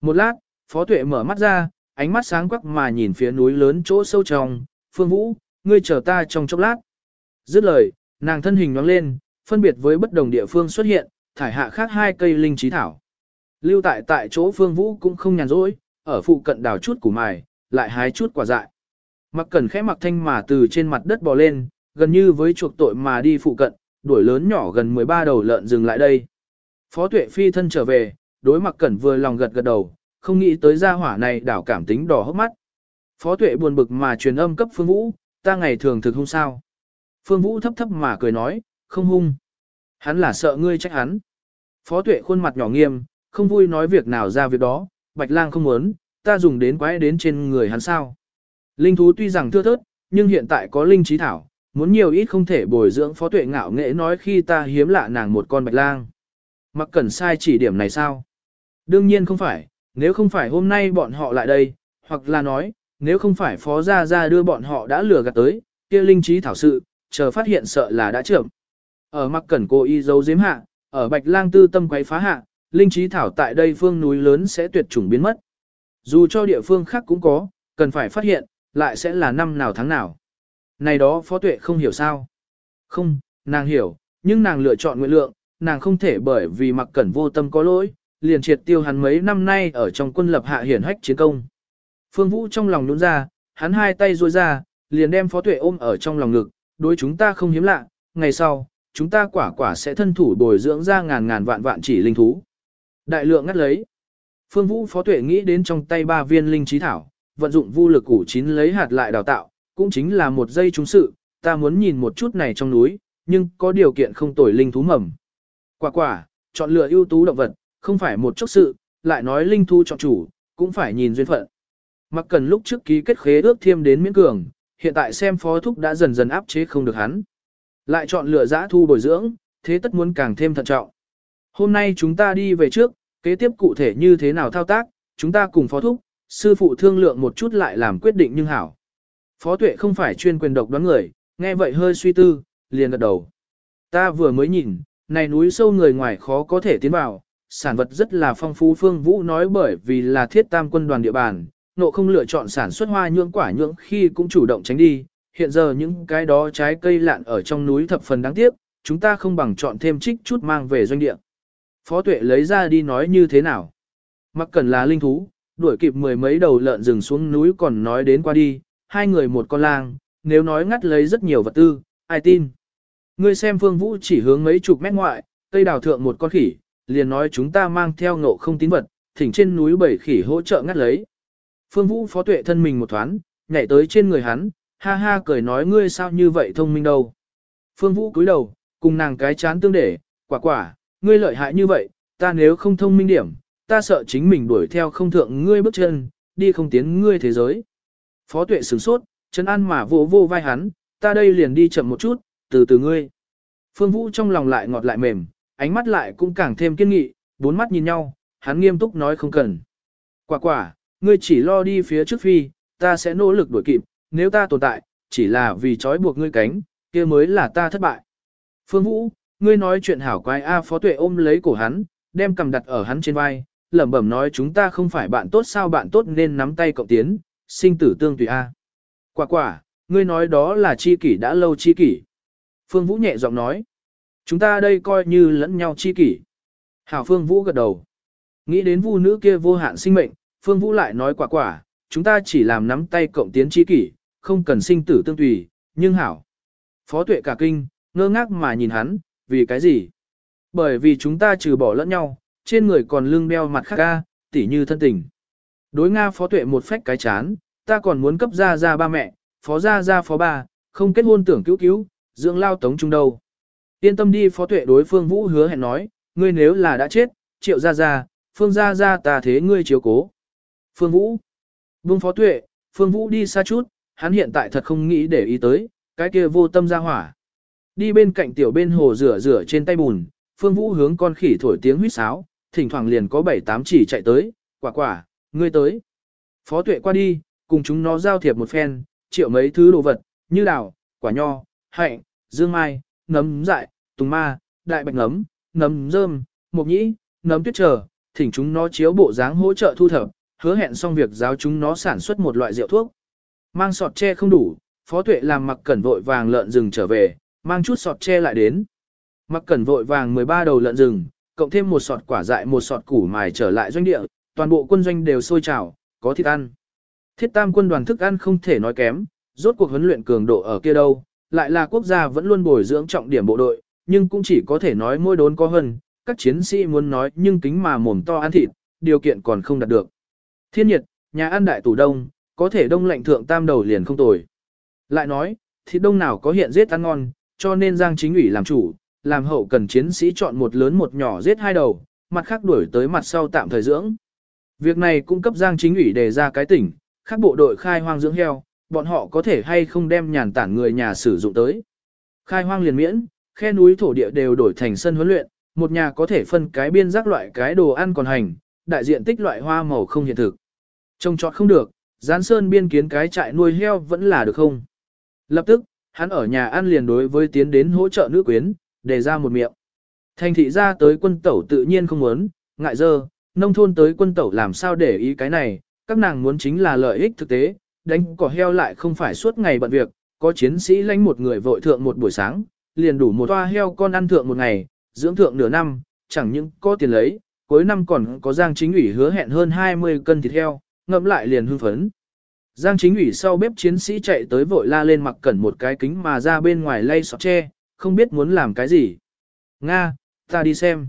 Một lát, phó tuệ mở mắt ra, ánh mắt sáng quắc mà nhìn phía núi lớn chỗ sâu trong, phương vũ, ngươi chờ ta trong chốc lát. Dứt lời, nàng thân hình nhoáng lên, phân biệt với bất đồng địa phương xuất hiện, thải hạ khác hai cây linh trí thảo. Lưu tại tại chỗ phương vũ cũng không nhàn rỗi, ở phụ cận đào chút củ mài, lại hái chút quả dại. Mặc cẩn khẽ mặc thanh mà từ trên mặt đất bò lên, gần như với chuộc tội mà đi phụ cận, đuổi lớn nhỏ gần 13 đầu lợn dừng lại đây. Phó tuệ phi thân trở về, đối mặc cẩn vừa lòng gật gật đầu, không nghĩ tới gia hỏa này đảo cảm tính đỏ hốc mắt. Phó tuệ buồn bực mà truyền âm cấp phương vũ, ta ngày thường thực hung sao. Phương vũ thấp thấp mà cười nói, không hung. Hắn là sợ ngươi trách hắn. Phó tuệ khuôn mặt nhỏ nghiêm, không vui nói việc nào ra việc đó, bạch lang không muốn, ta dùng đến quái đến trên người hắn sao. Linh thú tuy rằng thưa thớt, nhưng hiện tại có linh trí thảo, muốn nhiều ít không thể bồi dưỡng phó tuệ ngạo nghệ nói khi ta hiếm lạ nàng một con bạch lang. Mặc cần sai chỉ điểm này sao? Đương nhiên không phải, nếu không phải hôm nay bọn họ lại đây, hoặc là nói, nếu không phải phó gia gia đưa bọn họ đã lừa gạt tới, kia linh trí thảo sự, chờ phát hiện sợ là đã trưởng. Ở mặc cẩn cô y dấu giếm hạ, ở bạch lang tư tâm quấy phá hạ, linh trí thảo tại đây phương núi lớn sẽ tuyệt chủng biến mất. Dù cho địa phương khác cũng có, cần phải phát hiện, lại sẽ là năm nào tháng nào. Này đó phó tuệ không hiểu sao. Không, nàng hiểu, nhưng nàng lựa chọn nguyện lượng, nàng không thể bởi vì mặc cẩn vô tâm có lỗi, liền triệt tiêu hắn mấy năm nay ở trong quân lập hạ hiển hách chiến công. Phương Vũ trong lòng nhún ra, hắn hai tay duỗi ra, liền đem phó tuệ ôm ở trong lòng ngực, đối chúng ta không hiếm lạ, ngày sau, chúng ta quả quả sẽ thân thủ bồi dưỡng ra ngàn ngàn vạn vạn chỉ linh thú. Đại lượng ngắt lấy. Phương Vũ Phó Tuệ nghĩ đến trong tay ba viên linh trí thảo, vận dụng vu lực củ chín lấy hạt lại đào tạo, cũng chính là một giây trúng sự, ta muốn nhìn một chút này trong núi, nhưng có điều kiện không tồi linh thú mầm. Quả quả, chọn lựa ưu tú động vật, không phải một chốc sự, lại nói linh thú chọn chủ, cũng phải nhìn duyên phận. Mặc cần lúc trước ký kết khế ước thiêm đến miễn cường, hiện tại xem phó thúc đã dần dần áp chế không được hắn. Lại chọn lựa giã thu bồi dưỡng, thế tất muốn càng thêm thận trọng. Hôm nay chúng ta đi về trước, kế tiếp cụ thể như thế nào thao tác, chúng ta cùng phó thúc, sư phụ thương lượng một chút lại làm quyết định nhưng hảo. Phó tuệ không phải chuyên quyền độc đoán người, nghe vậy hơi suy tư, liền gật đầu. Ta vừa mới nhìn, này núi sâu người ngoài khó có thể tiến vào, sản vật rất là phong phú Phương Vũ nói bởi vì là thiết tam quân đoàn địa bàn, nộ không lựa chọn sản xuất hoa nhưỡng quả nhưỡng khi cũng chủ động tránh đi, hiện giờ những cái đó trái cây lạn ở trong núi thập phần đáng tiếc, chúng ta không bằng chọn thêm trích chút mang về doanh địa. Phó tuệ lấy ra đi nói như thế nào. Mặc cần là linh thú, đuổi kịp mười mấy đầu lợn rừng xuống núi còn nói đến qua đi, hai người một con lang, nếu nói ngắt lấy rất nhiều vật tư, ai tin. Ngươi xem phương vũ chỉ hướng mấy chục mét ngoại, cây đào thượng một con khỉ, liền nói chúng ta mang theo ngộ không tín vật, thỉnh trên núi bảy khỉ hỗ trợ ngắt lấy. Phương vũ phó tuệ thân mình một thoáng, nhảy tới trên người hắn, ha ha cười nói ngươi sao như vậy thông minh đâu. Phương vũ cúi đầu, cùng nàng cái chán tương để, quả quả, ngươi lợi hại như vậy, ta nếu không thông minh điểm, ta sợ chính mình đuổi theo không thượng ngươi bước chân, đi không tiến ngươi thế giới. Phó tuệ sửng sốt, chân ăn mà vô vô vai hắn, ta đây liền đi chậm một chút, từ từ ngươi. Phương Vũ trong lòng lại ngọt lại mềm, ánh mắt lại cũng càng thêm kiên nghị, bốn mắt nhìn nhau, hắn nghiêm túc nói không cần. Quả quả, ngươi chỉ lo đi phía trước phi, ta sẽ nỗ lực đuổi kịp, nếu ta tồn tại, chỉ là vì trói buộc ngươi cánh, kia mới là ta thất bại. Phương Vũ, ngươi nói chuyện hảo quái A phó tuệ ôm lấy cổ hắn, đem cầm đặt ở hắn trên vai, lẩm bẩm nói chúng ta không phải bạn tốt sao bạn tốt nên nắm tay cộng tiến, sinh tử tương tùy A. Quả quả, ngươi nói đó là chi kỷ đã lâu chi kỷ. Phương Vũ nhẹ giọng nói, chúng ta đây coi như lẫn nhau chi kỷ. Hảo Phương Vũ gật đầu. Nghĩ đến vu nữ kia vô hạn sinh mệnh, Phương Vũ lại nói quả quả, chúng ta chỉ làm nắm tay cộng tiến chi kỷ, không cần sinh tử tương tùy, nhưng hảo. Phó tuệ cả kinh, ngơ ngác mà nhìn hắn, vì cái gì? Bởi vì chúng ta trừ bỏ lẫn nhau, trên người còn lưng đeo mặt khác ca, tỉ như thân tình. Đối Nga phó tuệ một phách cái chán, ta còn muốn cấp ra ra ba mẹ, phó ra ra phó ba, không kết hôn tưởng cứu cứu, dưỡng lao tống trung đâu. Yên tâm đi phó tuệ đối phương vũ hứa hẹn nói, ngươi nếu là đã chết, triệu ra ra, phương ra ra ta thế ngươi chiếu cố. Phương vũ, vương phó tuệ, phương vũ đi xa chút, hắn hiện tại thật không nghĩ để ý tới, cái kia vô tâm ra hỏa. Đi bên cạnh tiểu bên hồ rửa rửa trên tay bùn, phương vũ hướng con khỉ thổi tiếng huýt sáo, thỉnh thoảng liền có bảy tám chỉ chạy tới, quả quả, ngươi tới. Phó tuệ qua đi, cùng chúng nó giao thiệp một phen, triệu mấy thứ đồ vật, như đào, quả nho, hạnh, dương mai, nấm dại, tùng ma, đại bạch nấm, nấm rơm, mộc nhĩ, nấm tuyết trở, thỉnh chúng nó chiếu bộ dáng hỗ trợ thu thập, hứa hẹn xong việc giáo chúng nó sản xuất một loại rượu thuốc. Mang sọt tre không đủ, phó tuệ làm mặc cẩn vội vàng lợn rừng trở về, mang chút sọt tre lại đến. Mặc cẩn vội vàng 13 đầu lợn rừng, cộng thêm một sọt quả dại một sọt củ mài trở lại doanh địa, toàn bộ quân doanh đều sôi trào, có thịt ăn. Thiết tam quân đoàn thức ăn không thể nói kém, rốt cuộc huấn luyện cường độ ở kia đâu, lại là quốc gia vẫn luôn bồi dưỡng trọng điểm bộ đội, nhưng cũng chỉ có thể nói mỗi đốn có hơn, các chiến sĩ muốn nói nhưng kính mà mồm to ăn thịt, điều kiện còn không đạt được. Thiên nhiệt, nhà ăn đại tủ đông, có thể đông lạnh thượng tam đầu liền không tồi. Lại nói, thịt đông nào có hiện giết ăn ngon, cho nên Giang chính ủy làm chủ, làm hậu cần chiến sĩ chọn một lớn một nhỏ giết hai đầu, mặt khác đuổi tới mặt sau tạm thời dưỡng. Việc này cung cấp Giang chính ủy đề ra cái tỉnh, khác bộ đội khai hoang dưỡng heo, bọn họ có thể hay không đem nhàn tản người nhà sử dụng tới. Khai hoang liền miễn, khe núi thổ địa đều đổi thành sân huấn luyện, một nhà có thể phân cái biên rác loại cái đồ ăn còn hành, đại diện tích loại hoa màu không hiện thực. Trông trọt không được, gián sơn biên kiến cái trại nuôi heo vẫn là được không? Lập tức, hắn ở nhà ăn liền đối với tiến đến hỗ trợ nữ quyến, đề ra một miệng. Thành thị ra tới quân tẩu tự nhiên không muốn, ngại dơ, nông thôn tới quân tẩu làm sao để ý cái này, các nàng muốn chính là lợi ích thực tế, đánh cỏ heo lại không phải suốt ngày bận việc, có chiến sĩ lãnh một người vội thượng một buổi sáng, liền đủ một toa heo con ăn thượng một ngày, dưỡng thượng nửa năm, chẳng những có tiền lấy, cuối năm còn có Giang chính ủy hứa hẹn hơn 20 cân thịt heo, ngậm lại liền hưng phấn. Giang chính ủy sau bếp chiến sĩ chạy tới vội la lên mặc cẩn một cái kính mà ra bên ngoài lay sọt tre, không biết muốn làm cái gì. Nga, ta đi xem.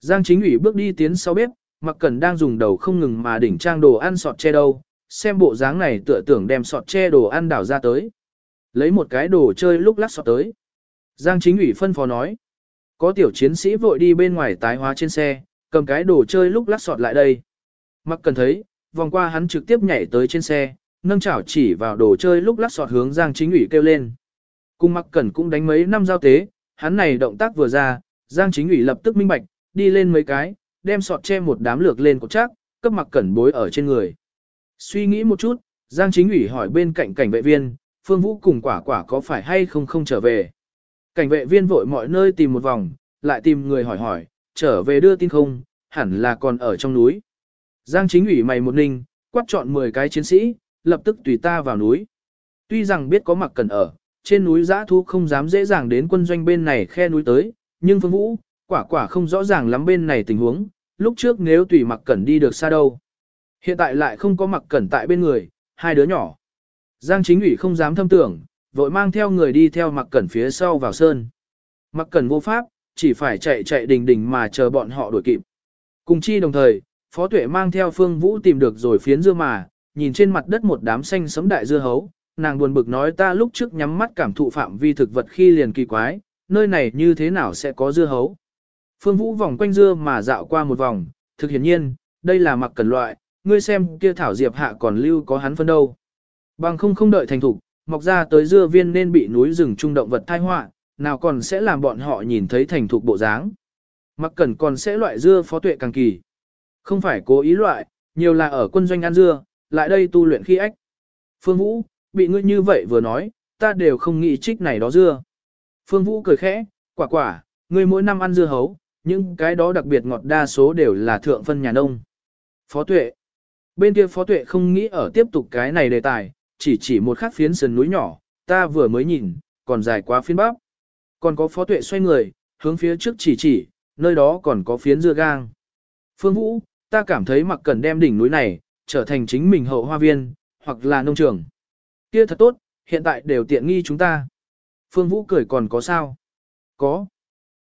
Giang chính ủy bước đi tiến sau bếp, mặc cẩn đang dùng đầu không ngừng mà đỉnh trang đồ ăn sọt che đâu, xem bộ dáng này tựa tưởng đem sọt che đồ ăn đảo ra tới. Lấy một cái đồ chơi lúc lắc sọt tới. Giang chính ủy phân phó nói. Có tiểu chiến sĩ vội đi bên ngoài tái hóa trên xe, cầm cái đồ chơi lúc lắc sọt lại đây. Mặc cần thấy, vòng qua hắn trực tiếp nhảy tới trên xe, nâng chảo chỉ vào đồ chơi lúc lắc sọt hướng Giang chính ủy kêu lên. Cùng mặc cẩn cũng đánh mấy năm giao tế, hắn này động tác vừa ra, Giang chính ủy lập tức minh bạch, đi lên mấy cái, đem sọt che một đám lược lên cột chắc, cấp mặc cẩn bối ở trên người. Suy nghĩ một chút, Giang chính ủy hỏi bên cạnh cảnh vệ viên, Phương Vũ cùng quả quả có phải hay không không trở về. Cảnh vệ viên vội mọi nơi tìm một vòng, lại tìm người hỏi hỏi, trở về đưa tin không, hẳn là còn ở trong núi. Giang chính ủy mày một ninh, quát chọn 10 cái chiến sĩ, lập tức tùy ta vào núi. Tuy rằng biết có mặc cần ở, trên núi giã thu không dám dễ dàng đến quân doanh bên này khe núi tới, nhưng Phương Vũ, quả quả không rõ ràng lắm bên này tình huống, lúc trước nếu tùy mặc cẩn đi được xa đâu. Hiện tại lại không có mặc cẩn tại bên người, hai đứa nhỏ. Giang chính ủy không dám thâm tưởng, vội mang theo người đi theo mặc cẩn phía sau vào sơn. Mặc cẩn vô pháp, chỉ phải chạy chạy đình đình mà chờ bọn họ đuổi kịp. Cùng chi đồng thời, Phó Tuệ mang theo Phương Vũ tìm được rồi phiến dưa mà, nhìn trên mặt đất một đám xanh sấm đại dưa hấu, nàng buồn bực nói ta lúc trước nhắm mắt cảm thụ phạm vi thực vật khi liền kỳ quái, nơi này như thế nào sẽ có dưa hấu. Phương Vũ vòng quanh dưa mà dạo qua một vòng, thực hiển nhiên, đây là mặc cần loại, ngươi xem kia thảo diệp hạ còn lưu có hắn phân đâu. Bằng không không đợi thành thục, mọc ra tới dưa viên nên bị núi rừng trung động vật thai họa, nào còn sẽ làm bọn họ nhìn thấy thành thục bộ dáng. Mặc cần còn sẽ loại dưa phó tuệ càng kỳ. Không phải cố ý loại, nhiều là ở quân doanh ăn dưa, lại đây tu luyện khi ách. Phương Vũ, bị ngươi như vậy vừa nói, ta đều không nghĩ trích này đó dưa. Phương Vũ cười khẽ, quả quả, ngươi mỗi năm ăn dưa hấu, những cái đó đặc biệt ngọt đa số đều là thượng phân nhà nông. Phó tuệ. Bên kia phó tuệ không nghĩ ở tiếp tục cái này đề tài, chỉ chỉ một khắc phiến sườn núi nhỏ, ta vừa mới nhìn, còn dài quá phiến bắp. Còn có phó tuệ xoay người, hướng phía trước chỉ chỉ, nơi đó còn có phiến dưa gang. Phương Vũ, ta cảm thấy mặc cần đem đỉnh núi này, trở thành chính mình hậu hoa viên, hoặc là nông trường. Kia thật tốt, hiện tại đều tiện nghi chúng ta. Phương Vũ cười còn có sao? Có.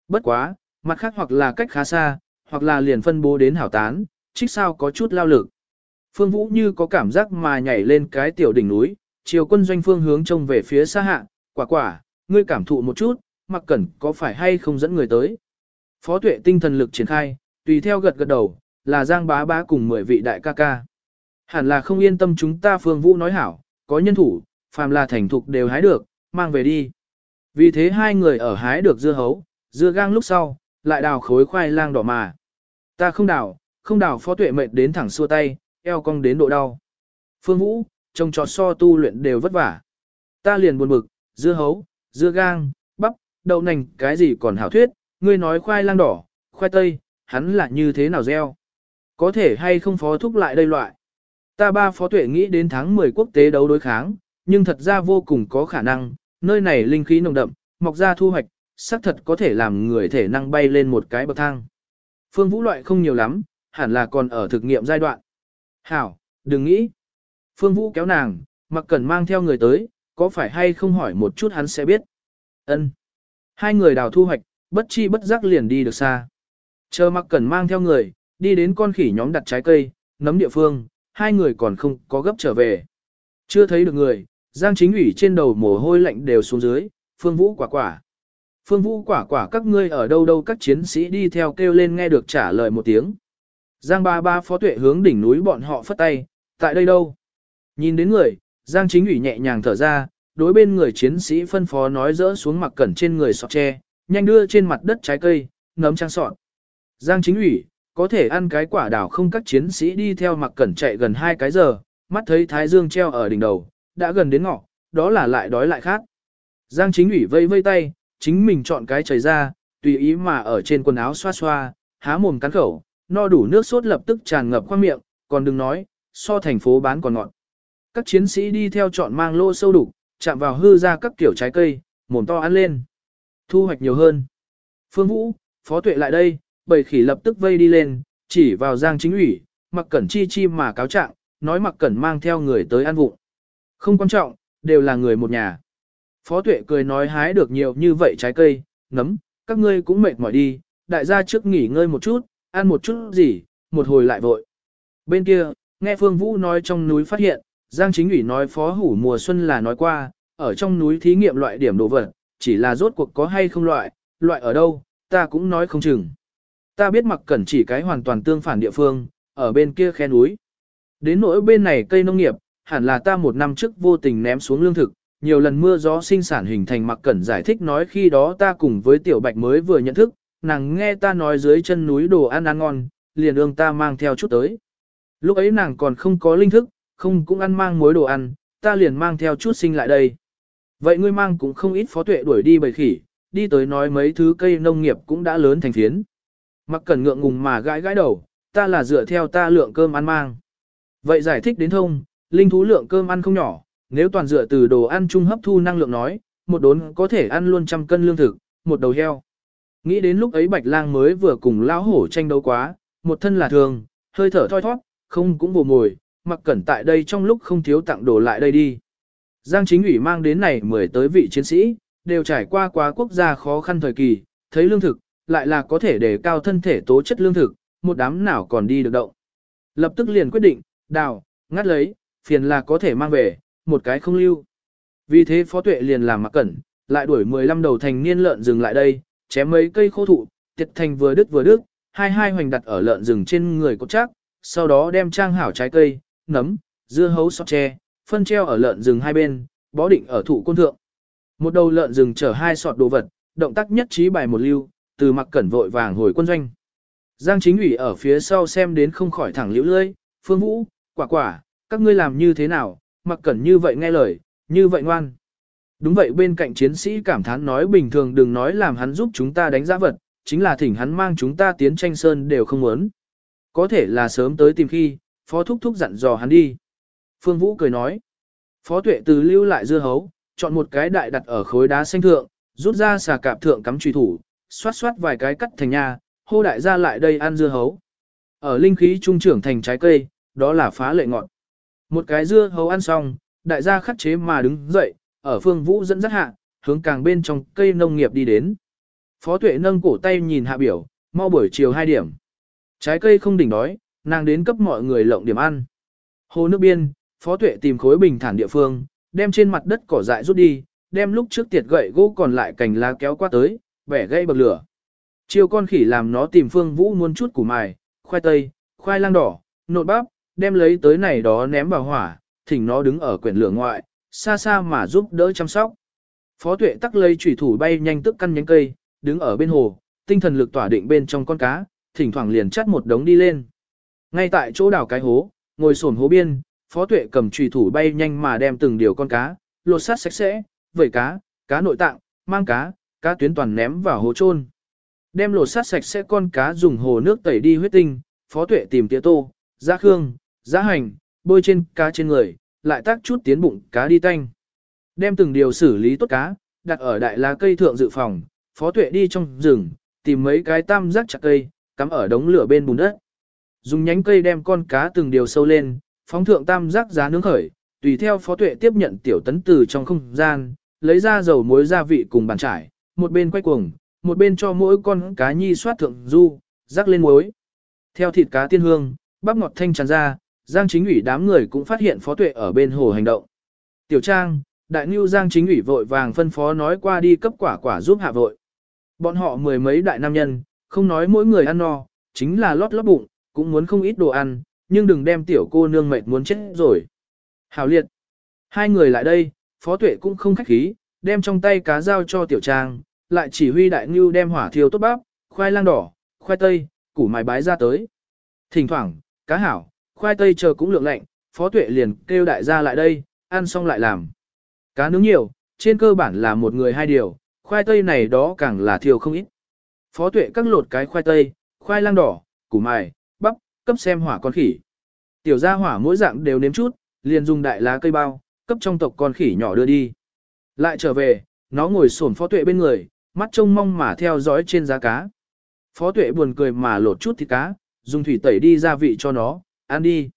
Bất quá, mặt khác hoặc là cách khá xa, hoặc là liền phân bố đến hảo tán, trích sao có chút lao lực. Phương Vũ như có cảm giác mà nhảy lên cái tiểu đỉnh núi, chiều quân doanh phương hướng trông về phía xa hạ, quả quả, ngươi cảm thụ một chút, mặc cẩn có phải hay không dẫn người tới. Phó tuệ tinh thần lực triển khai, tùy theo gật gật đầu, là Giang bá bá cùng 10 vị đại ca ca. Hẳn là không yên tâm chúng ta Phương Vũ nói hảo, có nhân thủ, phàm là thành thục đều hái được, mang về đi. Vì thế hai người ở hái được dưa hấu, dưa gang lúc sau, lại đào khối khoai lang đỏ mà. Ta không đào, không đào phó tuệ mệt đến thẳng xua tay, eo cong đến độ đau. Phương Vũ, trông trọt so tu luyện đều vất vả. Ta liền buồn bực, dưa hấu, dưa gang, bắp, đậu nành, cái gì còn hảo thuyết, ngươi nói khoai lang đỏ, khoai tây, hắn là như thế nào gieo. Có thể hay không phó thúc lại đây loại. Ta ba phó tuệ nghĩ đến tháng 10 quốc tế đấu đối kháng, nhưng thật ra vô cùng có khả năng, nơi này linh khí nồng đậm, mọc ra thu hoạch, xác thật có thể làm người thể năng bay lên một cái bậc thang. Phương vũ loại không nhiều lắm, hẳn là còn ở thực nghiệm giai đoạn. Hảo, đừng nghĩ. Phương vũ kéo nàng, mặc cần mang theo người tới, có phải hay không hỏi một chút hắn sẽ biết. Ân. Hai người đào thu hoạch, bất chi bất giác liền đi được xa. Chờ mặc cần mang theo người, đi đến con khỉ nhóm đặt trái cây, nấm địa phương, hai người còn không có gấp trở về. Chưa thấy được người, Giang chính ủy trên đầu mồ hôi lạnh đều xuống dưới, phương vũ quả quả. Phương vũ quả quả các ngươi ở đâu đâu các chiến sĩ đi theo kêu lên nghe được trả lời một tiếng. Giang ba ba phó tuệ hướng đỉnh núi bọn họ phất tay, tại đây đâu? Nhìn đến người, Giang chính ủy nhẹ nhàng thở ra, đối bên người chiến sĩ phân phó nói dỡ xuống mặc cẩn trên người sọt tre, nhanh đưa trên mặt đất trái cây, nấm trang sọt. Giang chính ủy, có thể ăn cái quả đào không các chiến sĩ đi theo mặc cẩn chạy gần hai cái giờ, mắt thấy thái dương treo ở đỉnh đầu, đã gần đến ngọ, đó là lại đói lại khác. Giang chính ủy vây vây tay, chính mình chọn cái chảy ra, tùy ý mà ở trên quần áo xoa xoa, há mồm cắn khẩu, no đủ nước sốt lập tức tràn ngập qua miệng, còn đừng nói, so thành phố bán còn ngọn Các chiến sĩ đi theo chọn mang lô sâu đủ, chạm vào hư ra các kiểu trái cây, mồm to ăn lên. Thu hoạch nhiều hơn. Phương Vũ, Phó Tuệ lại đây, bầy khỉ lập tức vây đi lên, chỉ vào Giang chính ủy, mặc cẩn chi chi mà cáo trạng, nói mặc cẩn mang theo người tới ăn vụng. Không quan trọng, đều là người một nhà. Phó tuệ cười nói hái được nhiều như vậy trái cây, nấm, các ngươi cũng mệt mỏi đi, đại gia trước nghỉ ngơi một chút, ăn một chút gì, một hồi lại vội. Bên kia, nghe Phương Vũ nói trong núi phát hiện, Giang Chính ủy nói phó hủ mùa xuân là nói qua, ở trong núi thí nghiệm loại điểm đồ vật, chỉ là rốt cuộc có hay không loại, loại ở đâu, ta cũng nói không chừng. Ta biết mặc cẩn chỉ cái hoàn toàn tương phản địa phương, ở bên kia khe núi. Đến nỗi bên này cây nông nghiệp, hẳn là ta một năm trước vô tình ném xuống lương thực, nhiều lần mưa gió sinh sản hình thành mặc cẩn giải thích nói khi đó ta cùng với tiểu bạch mới vừa nhận thức, nàng nghe ta nói dưới chân núi đồ ăn ăn ngon, liền ương ta mang theo chút tới. Lúc ấy nàng còn không có linh thức, không cũng ăn mang mối đồ ăn, ta liền mang theo chút sinh lại đây. Vậy ngươi mang cũng không ít phó tuệ đuổi đi bầy khỉ, đi tới nói mấy thứ cây nông nghiệp cũng đã lớn thành phiến. Mặc cẩn ngượng ngùng mà gãi gãi đầu, ta là dựa theo ta lượng cơm ăn mang. Vậy giải thích đến thông, linh thú lượng cơm ăn không nhỏ, nếu toàn dựa từ đồ ăn chung hấp thu năng lượng nói, một đốn có thể ăn luôn trăm cân lương thực, một đầu heo. Nghĩ đến lúc ấy Bạch Lang mới vừa cùng lão hổ tranh đấu quá, một thân là thường, hơi thở thoi thoát, không cũng vồ mồi, mặc cẩn tại đây trong lúc không thiếu tặng đồ lại đây đi. Giang chính ủy mang đến này mười tới vị chiến sĩ, đều trải qua quá quốc gia khó khăn thời kỳ, thấy lương thực, lại là có thể đề cao thân thể tố chất lương thực, một đám nào còn đi được động. Lập tức liền quyết định, đào, ngắt lấy, phiền là có thể mang về, một cái không lưu. Vì thế phó tuệ liền làm mặc cẩn, lại đuổi 15 đầu thành niên lợn rừng lại đây, chém mấy cây khô thụ, tiệt thành vừa đứt vừa đứt, hai hai hoành đặt ở lợn rừng trên người cột chắc, sau đó đem trang hảo trái cây, nấm, dưa hấu sọt tre, phân treo ở lợn rừng hai bên, bó định ở thụ côn thượng. Một đầu lợn rừng chở hai sọt đồ vật, động tác nhất trí bài một lưu, từ mặc cẩn vội vàng hồi quân doanh. Giang chính ủy ở phía sau xem đến không khỏi thẳng liễu lưỡi, phương vũ, quả quả, các ngươi làm như thế nào, mặc cẩn như vậy nghe lời, như vậy ngoan. Đúng vậy bên cạnh chiến sĩ cảm thán nói bình thường đừng nói làm hắn giúp chúng ta đánh giá vật, chính là thỉnh hắn mang chúng ta tiến tranh sơn đều không muốn. Có thể là sớm tới tìm khi, phó thúc thúc dặn dò hắn đi. Phương Vũ cười nói, phó tuệ từ lưu lại dưa hấu, chọn một cái đại đặt ở khối đá xanh thượng, rút ra xà cạp thượng cắm truy thủ, xoát xoát vài cái cắt thành nha, hô đại gia lại đây ăn dưa hấu. Ở linh khí trung trưởng thành trái cây, đó là phá lệ ngọn. Một cái dưa hấu ăn xong, đại gia khắc chế mà đứng dậy, ở phương vũ dẫn dắt hạ, hướng càng bên trong cây nông nghiệp đi đến. Phó tuệ nâng cổ tay nhìn hạ biểu, mau buổi chiều 2 điểm. Trái cây không đỉnh đói, nàng đến cấp mọi người lộng điểm ăn. Hồ nước biên, phó tuệ tìm khối bình thản địa phương, đem trên mặt đất cỏ dại rút đi, đem lúc trước tiệt gậy gỗ còn lại cành lá kéo qua tới, bẻ gây bậc lửa. Chiêu con khỉ làm nó tìm phương vũ muốn chút củ mài, khoai tây, khoai lang đỏ, nộn bắp, đem lấy tới này đó ném vào hỏa, thỉnh nó đứng ở quyển lửa ngoại, xa xa mà giúp đỡ chăm sóc. Phó tuệ tắc lây chủy thủ bay nhanh tức căn nhánh cây, đứng ở bên hồ, tinh thần lực tỏa định bên trong con cá, thỉnh thoảng liền chắt một đống đi lên. Ngay tại chỗ đảo cái hố, ngồi sồn hố biên, phó tuệ cầm chủy thủ bay nhanh mà đem từng điều con cá, lột sát sạch sẽ, vẩy cá, cá nội tạng, mang cá, cá tuyến toàn ném vào hố trôn. Đem lột sát sạch sẽ con cá dùng hồ nước tẩy đi huyết tinh, phó tuệ tìm tía tô, giá khương, giá hành, bôi trên cá trên người, lại tác chút tiến bụng cá đi tanh. Đem từng điều xử lý tốt cá, đặt ở đại lá cây thượng dự phòng, phó tuệ đi trong rừng, tìm mấy cái tam giác chặt cây, cắm ở đống lửa bên bùn đất. Dùng nhánh cây đem con cá từng điều sâu lên, phóng thượng tam giác giá nướng khởi, tùy theo phó tuệ tiếp nhận tiểu tấn từ trong không gian, lấy ra dầu muối gia vị cùng bàn trải, một bên quay cuồng, một bên cho mỗi con cá nhi soát thượng du, rắc lên muối. Theo thịt cá tiên hương, bắp ngọt thanh tràn ra, Giang chính ủy đám người cũng phát hiện phó tuệ ở bên hồ hành động. Tiểu Trang, đại ngưu Giang chính ủy vội vàng phân phó nói qua đi cấp quả quả giúp hạ vội. Bọn họ mười mấy đại nam nhân, không nói mỗi người ăn no, chính là lót lót bụng, cũng muốn không ít đồ ăn, nhưng đừng đem tiểu cô nương mệt muốn chết rồi. Hảo liệt. Hai người lại đây, phó tuệ cũng không khách khí, đem trong tay cá giao cho tiểu trang, lại chỉ huy đại ngưu đem hỏa thiêu tốt bắp, khoai lang đỏ, khoai tây, củ mài bái ra tới. Thỉnh thoảng, cá hảo, khoai tây chờ cũng lượng lạnh, phó tuệ liền kêu đại gia lại đây, ăn xong lại làm. Cá nướng nhiều, trên cơ bản là một người hai điều, khoai tây này đó càng là thiêu không ít. Phó tuệ cắt lột cái khoai tây, khoai lang đỏ, củ mài, bắp, cấp xem hỏa con khỉ. Tiểu gia hỏa mỗi dạng đều nếm chút, liền dùng đại lá cây bao, cấp trong tộc con khỉ nhỏ đưa đi. Lại trở về, nó ngồi xổm phó tuệ bên người, mắt trông mong mà theo dõi trên giá cá. Phó tuệ buồn cười mà lột chút thịt cá, dùng thủy tẩy đi gia vị cho nó, ăn đi.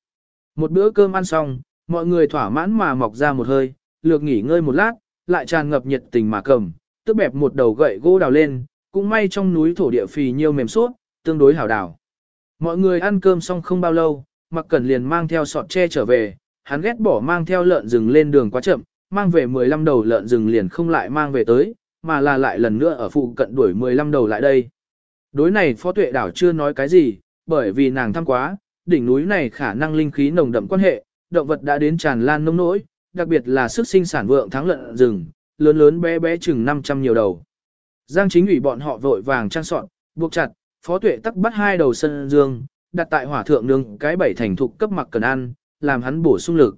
Một bữa cơm ăn xong, mọi người thỏa mãn mà mọc ra một hơi, lược nghỉ ngơi một lát, lại tràn ngập nhiệt tình mà cầm, tức bẹp một đầu gậy gỗ đào lên, cũng may trong núi thổ địa phì nhiêu mềm suốt, tương đối hảo đào. Mọi người ăn cơm xong không bao lâu, Mặc Cẩn liền mang theo sọt tre trở về, hắn ghét bỏ mang theo lợn rừng lên đường quá chậm, mang về 15 đầu lợn rừng liền không lại mang về tới, mà là lại lần nữa ở phụ cận đuổi 15 đầu lại đây. Đối này Phó Tuệ Đảo chưa nói cái gì, bởi vì nàng thăm quá, đỉnh núi này khả năng linh khí nồng đậm quan hệ, động vật đã đến tràn lan nông nỗi, đặc biệt là sức sinh sản vượng thắng lợn rừng, lớn lớn bé bé chừng 500 nhiều đầu. Giang chính ủy bọn họ vội vàng trang soạn, buộc chặt, Phó Tuệ tắc bắt hai đầu sân dương, đặt tại hỏa thượng nương cái bảy thành thục cấp mặc cần ăn, làm hắn bổ sung lực.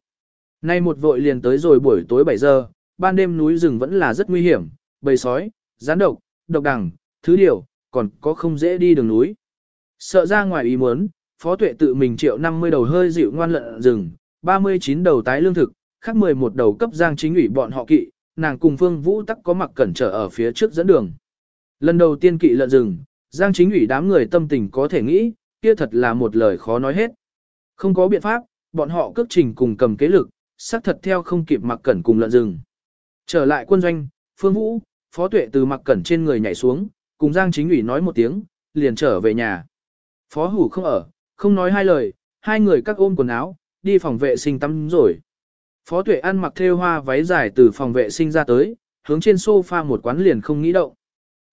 Nay một vội liền tới rồi buổi tối 7 giờ, ban đêm núi rừng vẫn là rất nguy hiểm, bầy sói, gián độc, độc đằng, thứ điều, còn có không dễ đi đường núi. Sợ ra ngoài ý muốn, phó tuệ tự mình triệu 50 đầu hơi dịu ngoan lợn rừng, 39 đầu tái lương thực, khác 11 đầu cấp giang chính ủy bọn họ kỵ, nàng cùng phương vũ tắc có mặc cẩn trở ở phía trước dẫn đường. Lần đầu tiên kỵ lợn rừng, giang chính ủy đám người tâm tình có thể nghĩ, kia thật là một lời khó nói hết. Không có biện pháp, bọn họ cước trình cùng cầm kế lực, xác thật theo không kịp mặc cẩn cùng lợn rừng. Trở lại quân doanh, phương vũ, phó tuệ từ mặc cẩn trên người nhảy xuống, cùng giang chính ủy nói một tiếng, liền trở về nhà. Phó hủ không ở, không nói hai lời, hai người các ôm quần áo, đi phòng vệ sinh tắm rồi. Phó tuệ ăn mặc thêu hoa váy dài từ phòng vệ sinh ra tới, hướng trên sofa một quán liền không nghĩ động.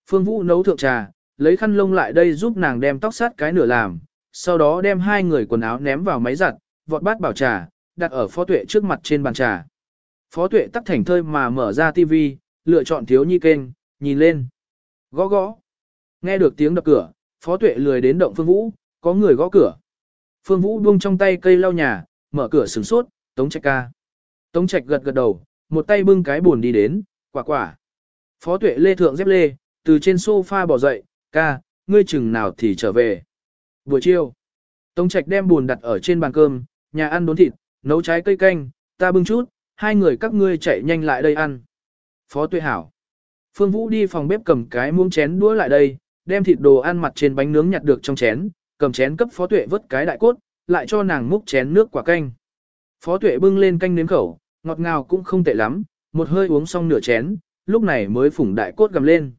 Phương Vũ nấu thượng trà, lấy khăn lông lại đây giúp nàng đem tóc sát cái nửa làm, sau đó đem hai người quần áo ném vào máy giặt, vọt bát bảo trà, đặt ở phó tuệ trước mặt trên bàn trà. Phó tuệ tắt thành thơi mà mở ra tivi, lựa chọn thiếu nhi kênh, nhìn lên. Gõ gõ. Nghe được tiếng đập cửa, phó tuệ lười đến động phương vũ, có người gõ cửa. Phương Vũ buông trong tay cây lau nhà, mở cửa sừng sốt, Tống Trạch ca. Tống Trạch gật gật đầu, một tay bưng cái buồn đi đến, quả quả. Phó tuệ lê thượng dép lê, từ trên sofa bỏ dậy, ca, ngươi chừng nào thì trở về. Buổi chiều, Tống Trạch đem buồn đặt ở trên bàn cơm, nhà ăn đốn thịt, nấu trái cây canh, ta bưng chút, hai người các ngươi chạy nhanh lại đây ăn. Phó tuệ hảo. Phương Vũ đi phòng bếp cầm cái muỗng chén đũa lại đây, đem thịt đồ ăn mặt trên bánh nướng nhặt được trong chén, cầm chén cấp phó tuệ vớt cái đại cốt, lại cho nàng múc chén nước quả canh. Phó tuệ bưng lên canh nếm khẩu, ngọt ngào cũng không tệ lắm, một hơi uống xong nửa chén, lúc này mới phủng đại cốt gầm lên.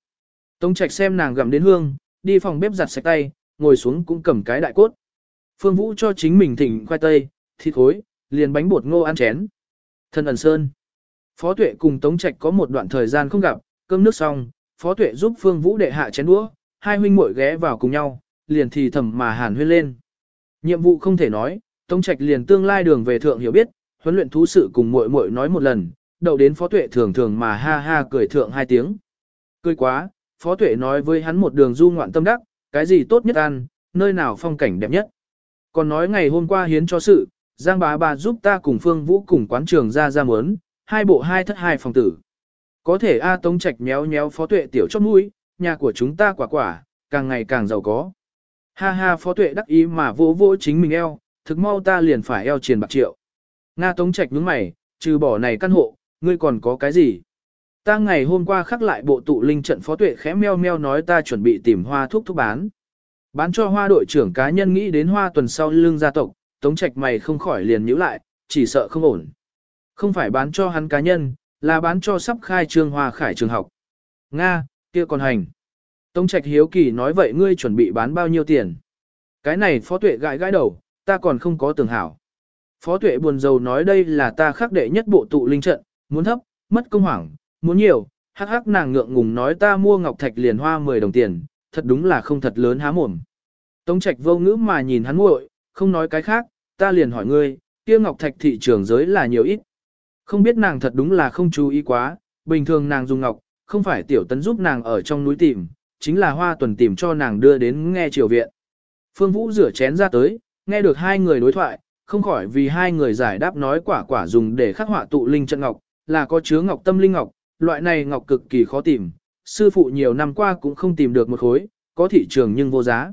Tống trạch xem nàng gầm đến hương, đi phòng bếp giặt sạch tay, ngồi xuống cũng cầm cái đại cốt. Phương Vũ cho chính mình thỉnh khoai tây, thịt khối, liền bánh bột ngô ăn chén. Thân ẩn sơn. Phó tuệ cùng Tống Trạch có một đoạn thời gian không gặp, cơm nước xong, Phó tuệ giúp Phương Vũ đệ hạ chén đũa, hai huynh muội ghé vào cùng nhau, liền thì thầm mà hàn huyên lên. Nhiệm vụ không thể nói, Tống Trạch liền tương lai đường về thượng hiểu biết, huấn luyện thú sự cùng muội muội nói một lần, đậu đến Phó Tuệ thường thường mà ha ha cười thượng hai tiếng. Cười quá, Phó Tuệ nói với hắn một đường du ngoạn tâm đắc, cái gì tốt nhất ăn, nơi nào phong cảnh đẹp nhất. Còn nói ngày hôm qua hiến cho sự, Giang bá bà giúp ta cùng Phương Vũ cùng quán trường ra ra muốn, hai bộ hai thất hai phòng tử. Có thể A Tống Trạch méo méo Phó Tuệ tiểu chót mũi, nhà của chúng ta quả quả, càng ngày càng giàu có. Ha ha phó tuệ đắc ý mà vỗ vỗ chính mình eo, thực mau ta liền phải eo triền bạc triệu. Nga Tống Trạch nhướng mày, trừ bỏ này căn hộ, ngươi còn có cái gì? Ta ngày hôm qua khắc lại bộ tụ linh trận phó tuệ khẽ meo meo nói ta chuẩn bị tìm hoa thuốc thuốc bán. Bán cho hoa đội trưởng cá nhân nghĩ đến hoa tuần sau lưng gia tộc, Tống Trạch mày không khỏi liền nhíu lại, chỉ sợ không ổn. Không phải bán cho hắn cá nhân, là bán cho sắp khai trương hoa khải trường học. Nga, kia còn hành. Tống Trạch hiếu kỳ nói vậy ngươi chuẩn bị bán bao nhiêu tiền? Cái này phó tuệ gãi gãi đầu, ta còn không có tưởng hảo. Phó tuệ buồn rầu nói đây là ta khắc đệ nhất bộ tụ linh trận, muốn thấp, mất công hoảng, muốn nhiều, hắc hắc nàng ngượng ngùng nói ta mua ngọc thạch liền hoa 10 đồng tiền, thật đúng là không thật lớn há mồm. Tống Trạch vô ngữ mà nhìn hắn muội, không nói cái khác, ta liền hỏi ngươi, kia ngọc thạch thị trường giới là nhiều ít. Không biết nàng thật đúng là không chú ý quá, bình thường nàng dùng ngọc, không phải tiểu tấn giúp nàng ở trong núi tìm, chính là hoa tuần tìm cho nàng đưa đến nghe triều viện. Phương Vũ rửa chén ra tới, nghe được hai người đối thoại, không khỏi vì hai người giải đáp nói quả quả dùng để khắc họa tụ linh trận ngọc, là có chứa ngọc tâm linh ngọc, loại này ngọc cực kỳ khó tìm, sư phụ nhiều năm qua cũng không tìm được một khối, có thị trường nhưng vô giá.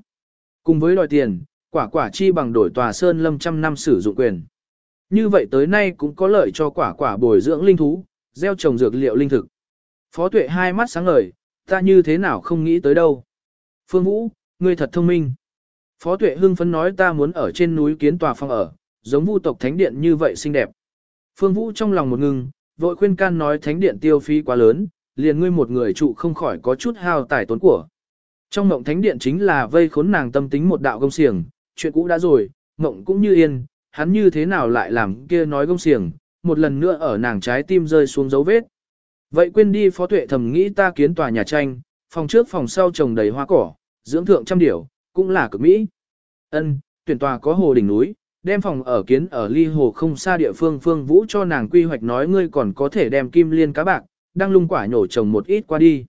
Cùng với đòi tiền, quả quả chi bằng đổi tòa sơn lâm trăm năm sử dụng quyền. Như vậy tới nay cũng có lợi cho quả quả bồi dưỡng linh thú, gieo trồng dược liệu linh thực. Phó tuệ hai mắt sáng ngời, Ta như thế nào không nghĩ tới đâu. Phương Vũ, ngươi thật thông minh. Phó Tuệ Hưng phấn nói ta muốn ở trên núi kiến tòa phòng ở, giống vu tộc thánh điện như vậy xinh đẹp. Phương Vũ trong lòng một ngưng, vội khuyên can nói thánh điện tiêu phí quá lớn, liền ngươi một người trụ không khỏi có chút hao tài tốn của. Trong mộng thánh điện chính là vây khốn nàng tâm tính một đạo công xiềng, chuyện cũ đã rồi, mộng cũng như yên, hắn như thế nào lại làm kia nói gông xiềng, một lần nữa ở nàng trái tim rơi xuống dấu vết. Vậy quên đi phó tuệ thầm nghĩ ta kiến tòa nhà tranh, phòng trước phòng sau trồng đầy hoa cỏ, dưỡng thượng trăm điểu, cũng là cực mỹ. Ân, tuyển tòa có hồ đỉnh núi, đem phòng ở kiến ở ly hồ không xa địa phương phương vũ cho nàng quy hoạch nói ngươi còn có thể đem kim liên cá bạc, đang lung quả nhổ trồng một ít qua đi.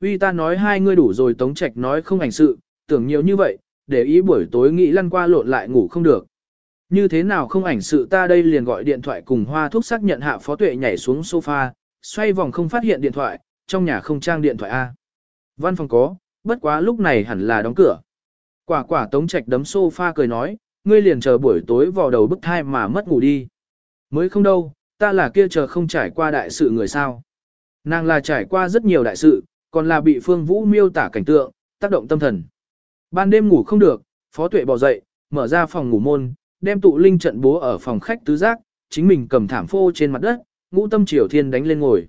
Uy ta nói hai ngươi đủ rồi tống trạch nói không ảnh sự, tưởng nhiều như vậy, để ý buổi tối nghĩ lăn qua lộn lại ngủ không được. Như thế nào không ảnh sự ta đây liền gọi điện thoại cùng hoa thuốc xác nhận hạ phó tuệ nhảy xuống sofa, xoay vòng không phát hiện điện thoại, trong nhà không trang điện thoại A. Văn phòng có, bất quá lúc này hẳn là đóng cửa. Quả quả tống trạch đấm sofa cười nói, ngươi liền chờ buổi tối vào đầu bức thai mà mất ngủ đi. Mới không đâu, ta là kia chờ không trải qua đại sự người sao. Nàng là trải qua rất nhiều đại sự, còn là bị Phương Vũ miêu tả cảnh tượng, tác động tâm thần. Ban đêm ngủ không được, Phó Tuệ bỏ dậy, mở ra phòng ngủ môn, đem tụ linh trận bố ở phòng khách tứ giác, chính mình cầm thảm phô trên mặt đất, ngũ tâm triều thiên đánh lên ngồi.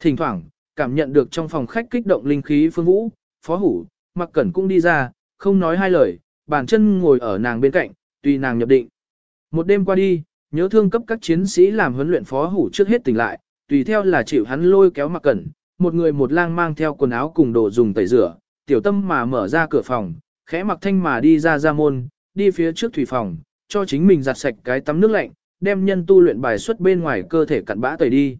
Thỉnh thoảng, cảm nhận được trong phòng khách kích động linh khí Phương Vũ, Phó Hủ, Mặc Cẩn cũng đi ra, không nói hai lời, bàn chân ngồi ở nàng bên cạnh, tùy nàng nhập định. Một đêm qua đi, nhớ thương cấp các chiến sĩ làm huấn luyện Phó Hủ trước hết tỉnh lại, tùy theo là chịu hắn lôi kéo Mặc Cẩn, một người một lang mang theo quần áo cùng đồ dùng tẩy rửa, tiểu tâm mà mở ra cửa phòng, khẽ mặc thanh mà đi ra ra môn, đi phía trước thủy phòng, cho chính mình giặt sạch cái tắm nước lạnh, đem nhân tu luyện bài xuất bên ngoài cơ thể cặn bã tẩy đi.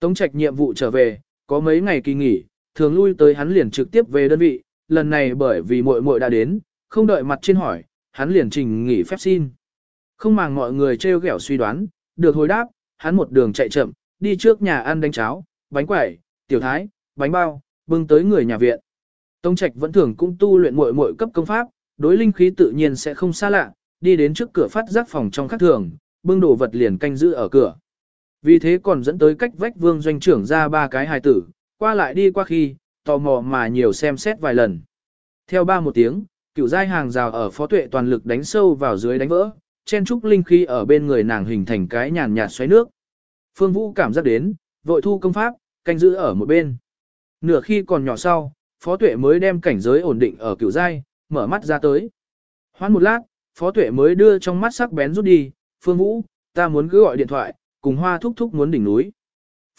Tống trạch nhiệm vụ trở về, có mấy ngày kỳ nghỉ, thường lui tới hắn liền trực tiếp về đơn vị, lần này bởi vì muội muội đã đến, không đợi mặt trên hỏi, hắn liền trình nghỉ phép xin. Không màng mọi người trêu ghẹo suy đoán, được hồi đáp, hắn một đường chạy chậm, đi trước nhà ăn đánh cháo, bánh quẩy, tiểu thái, bánh bao, bưng tới người nhà viện. Tống Trạch vẫn thường cũng tu luyện muội muội cấp công pháp, đối linh khí tự nhiên sẽ không xa lạ, đi đến trước cửa phát giác phòng trong khắc thường, bưng đồ vật liền canh giữ ở cửa. Vì thế còn dẫn tới cách vách vương doanh trưởng ra ba cái hài tử, qua lại đi qua khi, tò mò mà nhiều xem xét vài lần. Theo ba một tiếng, cựu giai hàng rào ở phó tuệ toàn lực đánh sâu vào dưới đánh vỡ, chen trúc linh khí ở bên người nàng hình thành cái nhàn nhạt xoáy nước. Phương Vũ cảm giác đến, vội thu công pháp, canh giữ ở một bên. Nửa khi còn nhỏ sau, Phó Tuệ mới đem cảnh giới ổn định ở cửu giai, mở mắt ra tới. Hoan một lát, Phó Tuệ mới đưa trong mắt sắc bén rút đi, Phương Vũ, ta muốn cứ gọi điện thoại, cùng hoa thúc thúc muốn đỉnh núi.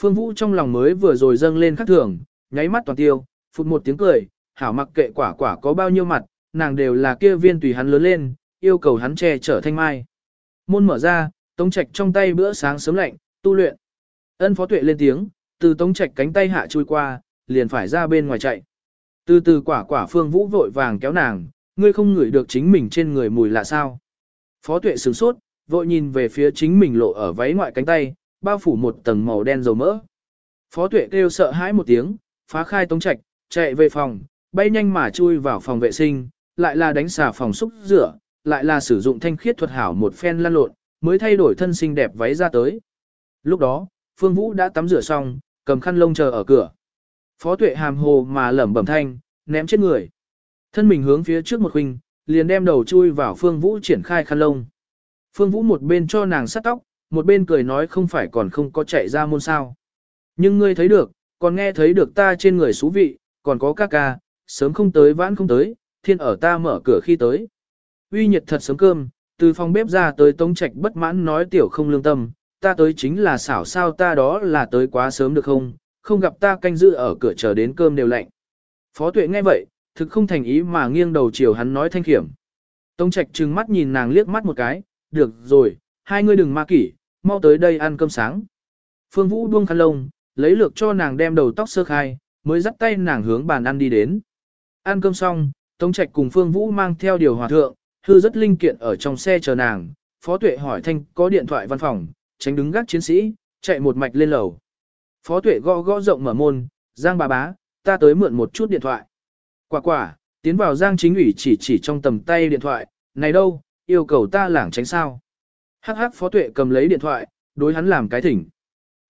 Phương Vũ trong lòng mới vừa rồi dâng lên khắc thường, nháy mắt toàn tiêu, phụt một tiếng cười, hảo mặc kệ quả quả có bao nhiêu mặt, nàng đều là kia viên tùy hắn lớn lên, yêu cầu hắn che chở thanh mai. Môn mở ra, tống trạch trong tay bữa sáng sớm lạnh, tu luyện. Ân phó tuệ lên tiếng, từ tống trạch cánh tay hạ chui qua, liền phải ra bên ngoài chạy. Từ từ quả quả phương vũ vội vàng kéo nàng, ngươi không ngửi được chính mình trên người mùi lạ sao. Phó tuệ sửng sốt, vội nhìn về phía chính mình lộ ở váy ngoại cánh tay, bao phủ một tầng màu đen dầu mỡ. Phó tuệ kêu sợ hãi một tiếng, phá khai tống trạch, chạy về phòng, bay nhanh mà chui vào phòng vệ sinh, lại là đánh xà phòng xúc rửa, lại là sử dụng thanh khiết thuật hảo một phen lăn lộn, mới thay đổi thân xinh đẹp váy ra tới. Lúc đó, Phương Vũ đã tắm rửa xong, cầm khăn lông chờ ở cửa. Phó tuệ hàm hồ mà lẩm bẩm thanh, ném chết người. Thân mình hướng phía trước một huynh, liền đem đầu chui vào Phương Vũ triển khai khăn lông. Phương Vũ một bên cho nàng sát tóc, một bên cười nói không phải còn không có chạy ra môn sao. Nhưng ngươi thấy được, còn nghe thấy được ta trên người xú vị, còn có ca ca, sớm không tới vãn không tới, thiên ở ta mở cửa khi tới. Uy nhiệt thật sớm cơm, từ phòng bếp ra tới tống trạch bất mãn nói tiểu không lương tâm, ta tới chính là xảo sao ta đó là tới quá sớm được không, không gặp ta canh giữ ở cửa chờ đến cơm đều lạnh. Phó tuệ nghe vậy, thực không thành ý mà nghiêng đầu chiều hắn nói thanh khiểm. Tông trạch trừng mắt nhìn nàng liếc mắt một cái, được rồi, hai ngươi đừng ma kỷ, mau tới đây ăn cơm sáng. Phương Vũ buông khăn lông, lấy lược cho nàng đem đầu tóc sơ khai, mới dắt tay nàng hướng bàn ăn đi đến. Ăn cơm xong, Tông Trạch cùng Phương Vũ mang theo điều hòa thượng, hư rất linh kiện ở trong xe chờ nàng. Phó Tuệ hỏi thanh có điện thoại văn phòng, tránh đứng gác chiến sĩ, chạy một mạch lên lầu. Phó tuệ gõ gõ rộng mở môn, Giang bà bá, ta tới mượn một chút điện thoại. Quả quả, tiến vào Giang chính ủy chỉ chỉ trong tầm tay điện thoại, này đâu, yêu cầu ta lảng tránh sao. Hắc hắc phó tuệ cầm lấy điện thoại, đối hắn làm cái thỉnh.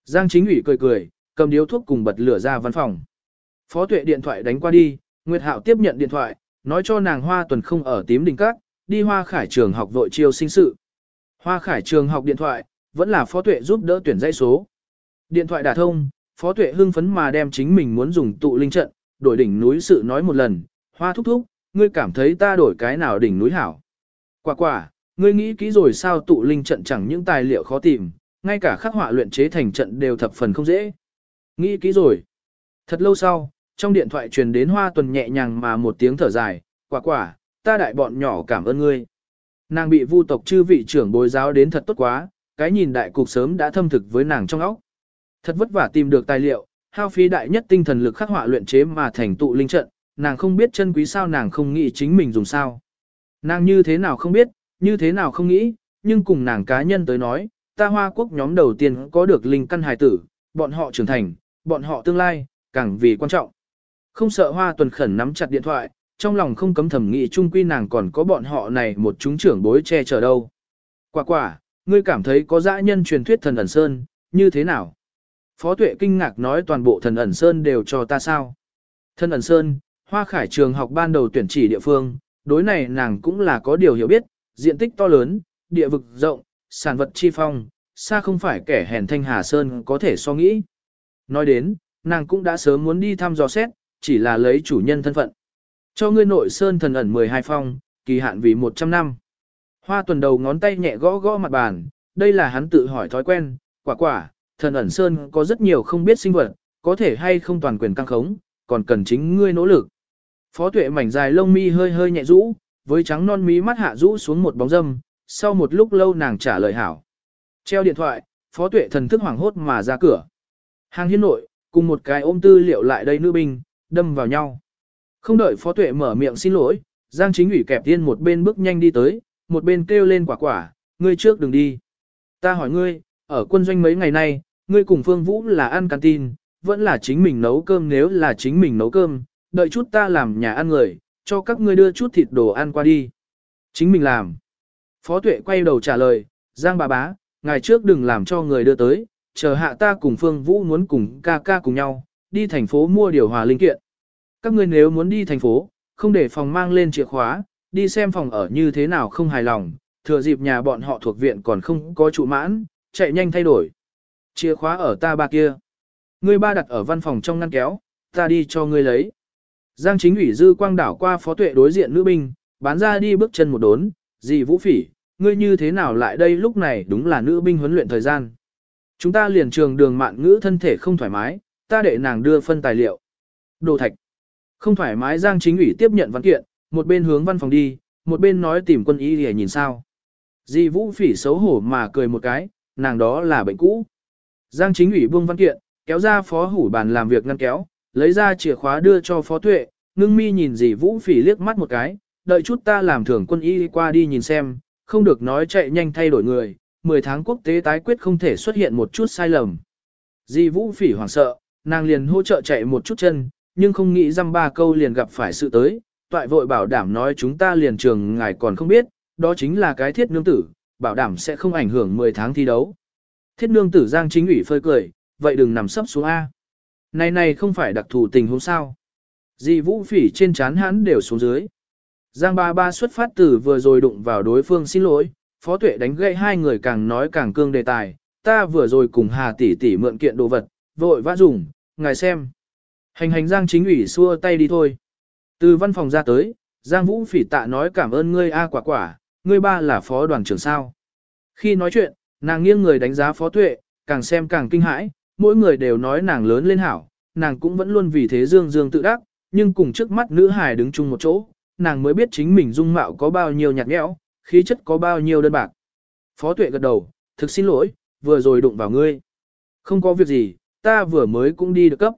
Giang chính ủy cười cười, cầm điếu thuốc cùng bật lửa ra văn phòng. Phó tuệ điện thoại đánh qua đi, Nguyệt Hạo tiếp nhận điện thoại, nói cho nàng Hoa Tuần không ở tím đình các, đi Hoa Khải trường học vội chiêu sinh sự. Hoa Khải trường học điện thoại, vẫn là phó tuệ giúp đỡ tuyển dãy số. Điện thoại đả thông, Phó Tuệ hưng phấn mà đem chính mình muốn dùng tụ linh trận, đổi đỉnh núi sự nói một lần, hoa thúc thúc, ngươi cảm thấy ta đổi cái nào đỉnh núi hảo. Quả quả, ngươi nghĩ kỹ rồi sao tụ linh trận chẳng những tài liệu khó tìm, ngay cả khắc họa luyện chế thành trận đều thập phần không dễ. Nghĩ kỹ rồi. Thật lâu sau, trong điện thoại truyền đến hoa tuần nhẹ nhàng mà một tiếng thở dài, quả quả, ta đại bọn nhỏ cảm ơn ngươi. Nàng bị vu tộc chư vị trưởng bồi giáo đến thật tốt quá, cái nhìn đại cục sớm đã thâm thực với nàng trong óc. Thật vất vả tìm được tài liệu, hao phí đại nhất tinh thần lực khắc họa luyện chế mà thành tụ linh trận, nàng không biết chân quý sao nàng không nghĩ chính mình dùng sao. Nàng như thế nào không biết, như thế nào không nghĩ, nhưng cùng nàng cá nhân tới nói, ta hoa quốc nhóm đầu tiên có được linh căn hài tử, bọn họ trưởng thành, bọn họ tương lai, càng vì quan trọng. Không sợ hoa tuần khẩn nắm chặt điện thoại, trong lòng không cấm thầm nghĩ chung quy nàng còn có bọn họ này một chúng trưởng bối che chở đâu. Quả quả, ngươi cảm thấy có dã nhân truyền thuyết thần ẩn sơn, như thế nào? Phó tuệ kinh ngạc nói toàn bộ thần ẩn sơn đều cho ta sao? Thần ẩn sơn, hoa khải trường học ban đầu tuyển chỉ địa phương, đối này nàng cũng là có điều hiểu biết, diện tích to lớn, địa vực rộng, sản vật chi phong, xa không phải kẻ hèn thanh hà sơn có thể so nghĩ. Nói đến, nàng cũng đã sớm muốn đi thăm dò xét, chỉ là lấy chủ nhân thân phận. Cho ngươi nội sơn thần ẩn 12 phong, kỳ hạn vì 100 năm. Hoa tuần đầu ngón tay nhẹ gõ gõ mặt bàn, đây là hắn tự hỏi thói quen, quả quả, thần ẩn sơn có rất nhiều không biết sinh vật, có thể hay không toàn quyền căng khống, còn cần chính ngươi nỗ lực. Phó tuệ mảnh dài lông mi hơi hơi nhẹ rũ, với trắng non mí mắt hạ rũ xuống một bóng dâm, sau một lúc lâu nàng trả lời hảo. Treo điện thoại, phó tuệ thần thức hoảng hốt mà ra cửa. Hàng hiên nội, cùng một cái ôm tư liệu lại đây nữ binh, đâm vào nhau. Không đợi phó tuệ mở miệng xin lỗi, Giang chính ủy kẹp tiên một bên bước nhanh đi tới, một bên kêu lên quả quả, ngươi trước đừng đi. Ta hỏi ngươi, ở quân doanh mấy ngày nay, ngươi cùng Phương Vũ là ăn canteen, vẫn là chính mình nấu cơm nếu là chính mình nấu cơm, đợi chút ta làm nhà ăn người, cho các ngươi đưa chút thịt đồ ăn qua đi. Chính mình làm. Phó tuệ quay đầu trả lời, Giang bà bá, ngày trước đừng làm cho người đưa tới, chờ hạ ta cùng Phương Vũ muốn cùng ca ca cùng nhau, đi thành phố mua điều hòa linh kiện. Các ngươi nếu muốn đi thành phố, không để phòng mang lên chìa khóa, đi xem phòng ở như thế nào không hài lòng, thừa dịp nhà bọn họ thuộc viện còn không có trụ mãn, chạy nhanh thay đổi. Chìa khóa ở ta ba kia. Ngươi ba đặt ở văn phòng trong ngăn kéo, ta đi cho ngươi lấy. Giang chính ủy dư quang đảo qua phó tuệ đối diện nữ binh, bán ra đi bước chân một đốn, gì vũ phỉ, ngươi như thế nào lại đây lúc này đúng là nữ binh huấn luyện thời gian. Chúng ta liền trường đường mạn ngữ thân thể không thoải mái, ta để nàng đưa phân tài liệu. Đồ thạch. Không thoải mái Giang chính ủy tiếp nhận văn kiện, một bên hướng văn phòng đi, một bên nói tìm quân y để nhìn sao. Di vũ phỉ xấu hổ mà cười một cái, nàng đó là bệnh cũ. Giang chính ủy buông văn kiện, kéo ra phó hủ bàn làm việc ngăn kéo, lấy ra chìa khóa đưa cho phó tuệ, ngưng mi nhìn dì vũ phỉ liếc mắt một cái, đợi chút ta làm thưởng quân y qua đi nhìn xem, không được nói chạy nhanh thay đổi người, 10 tháng quốc tế tái quyết không thể xuất hiện một chút sai lầm. Dì vũ phỉ hoảng sợ, nàng liền hỗ trợ chạy một chút chân, nhưng không nghĩ răm ba câu liền gặp phải sự tới, toại vội bảo đảm nói chúng ta liền trường ngài còn không biết, đó chính là cái thiết nương tử, bảo đảm sẽ không ảnh hưởng 10 tháng thi đấu. Thiết nương tử giang chính ủy phơi cười, vậy đừng nằm sấp xuống A. Này này không phải đặc thù tình huống sao. Dị vũ phỉ trên chán hắn đều xuống dưới. Giang ba ba xuất phát từ vừa rồi đụng vào đối phương xin lỗi, phó tuệ đánh gậy hai người càng nói càng cương đề tài, ta vừa rồi cùng hà tỷ tỷ mượn kiện đồ vật, vội vã dùng, ngài xem. Hành hành Giang chính ủy xua tay đi thôi. Từ văn phòng ra tới, Giang vũ phỉ tạ nói cảm ơn ngươi A quả quả, ngươi ba là phó đoàn trưởng sao. Khi nói chuyện, nàng nghiêng người đánh giá phó tuệ, càng xem càng kinh hãi, mỗi người đều nói nàng lớn lên hảo, nàng cũng vẫn luôn vì thế dương dương tự đắc, nhưng cùng trước mắt nữ hài đứng chung một chỗ, nàng mới biết chính mình dung mạo có bao nhiêu nhạt nhẽo, khí chất có bao nhiêu đơn bạc. Phó tuệ gật đầu, thực xin lỗi, vừa rồi đụng vào ngươi. Không có việc gì, ta vừa mới cũng đi được cấp.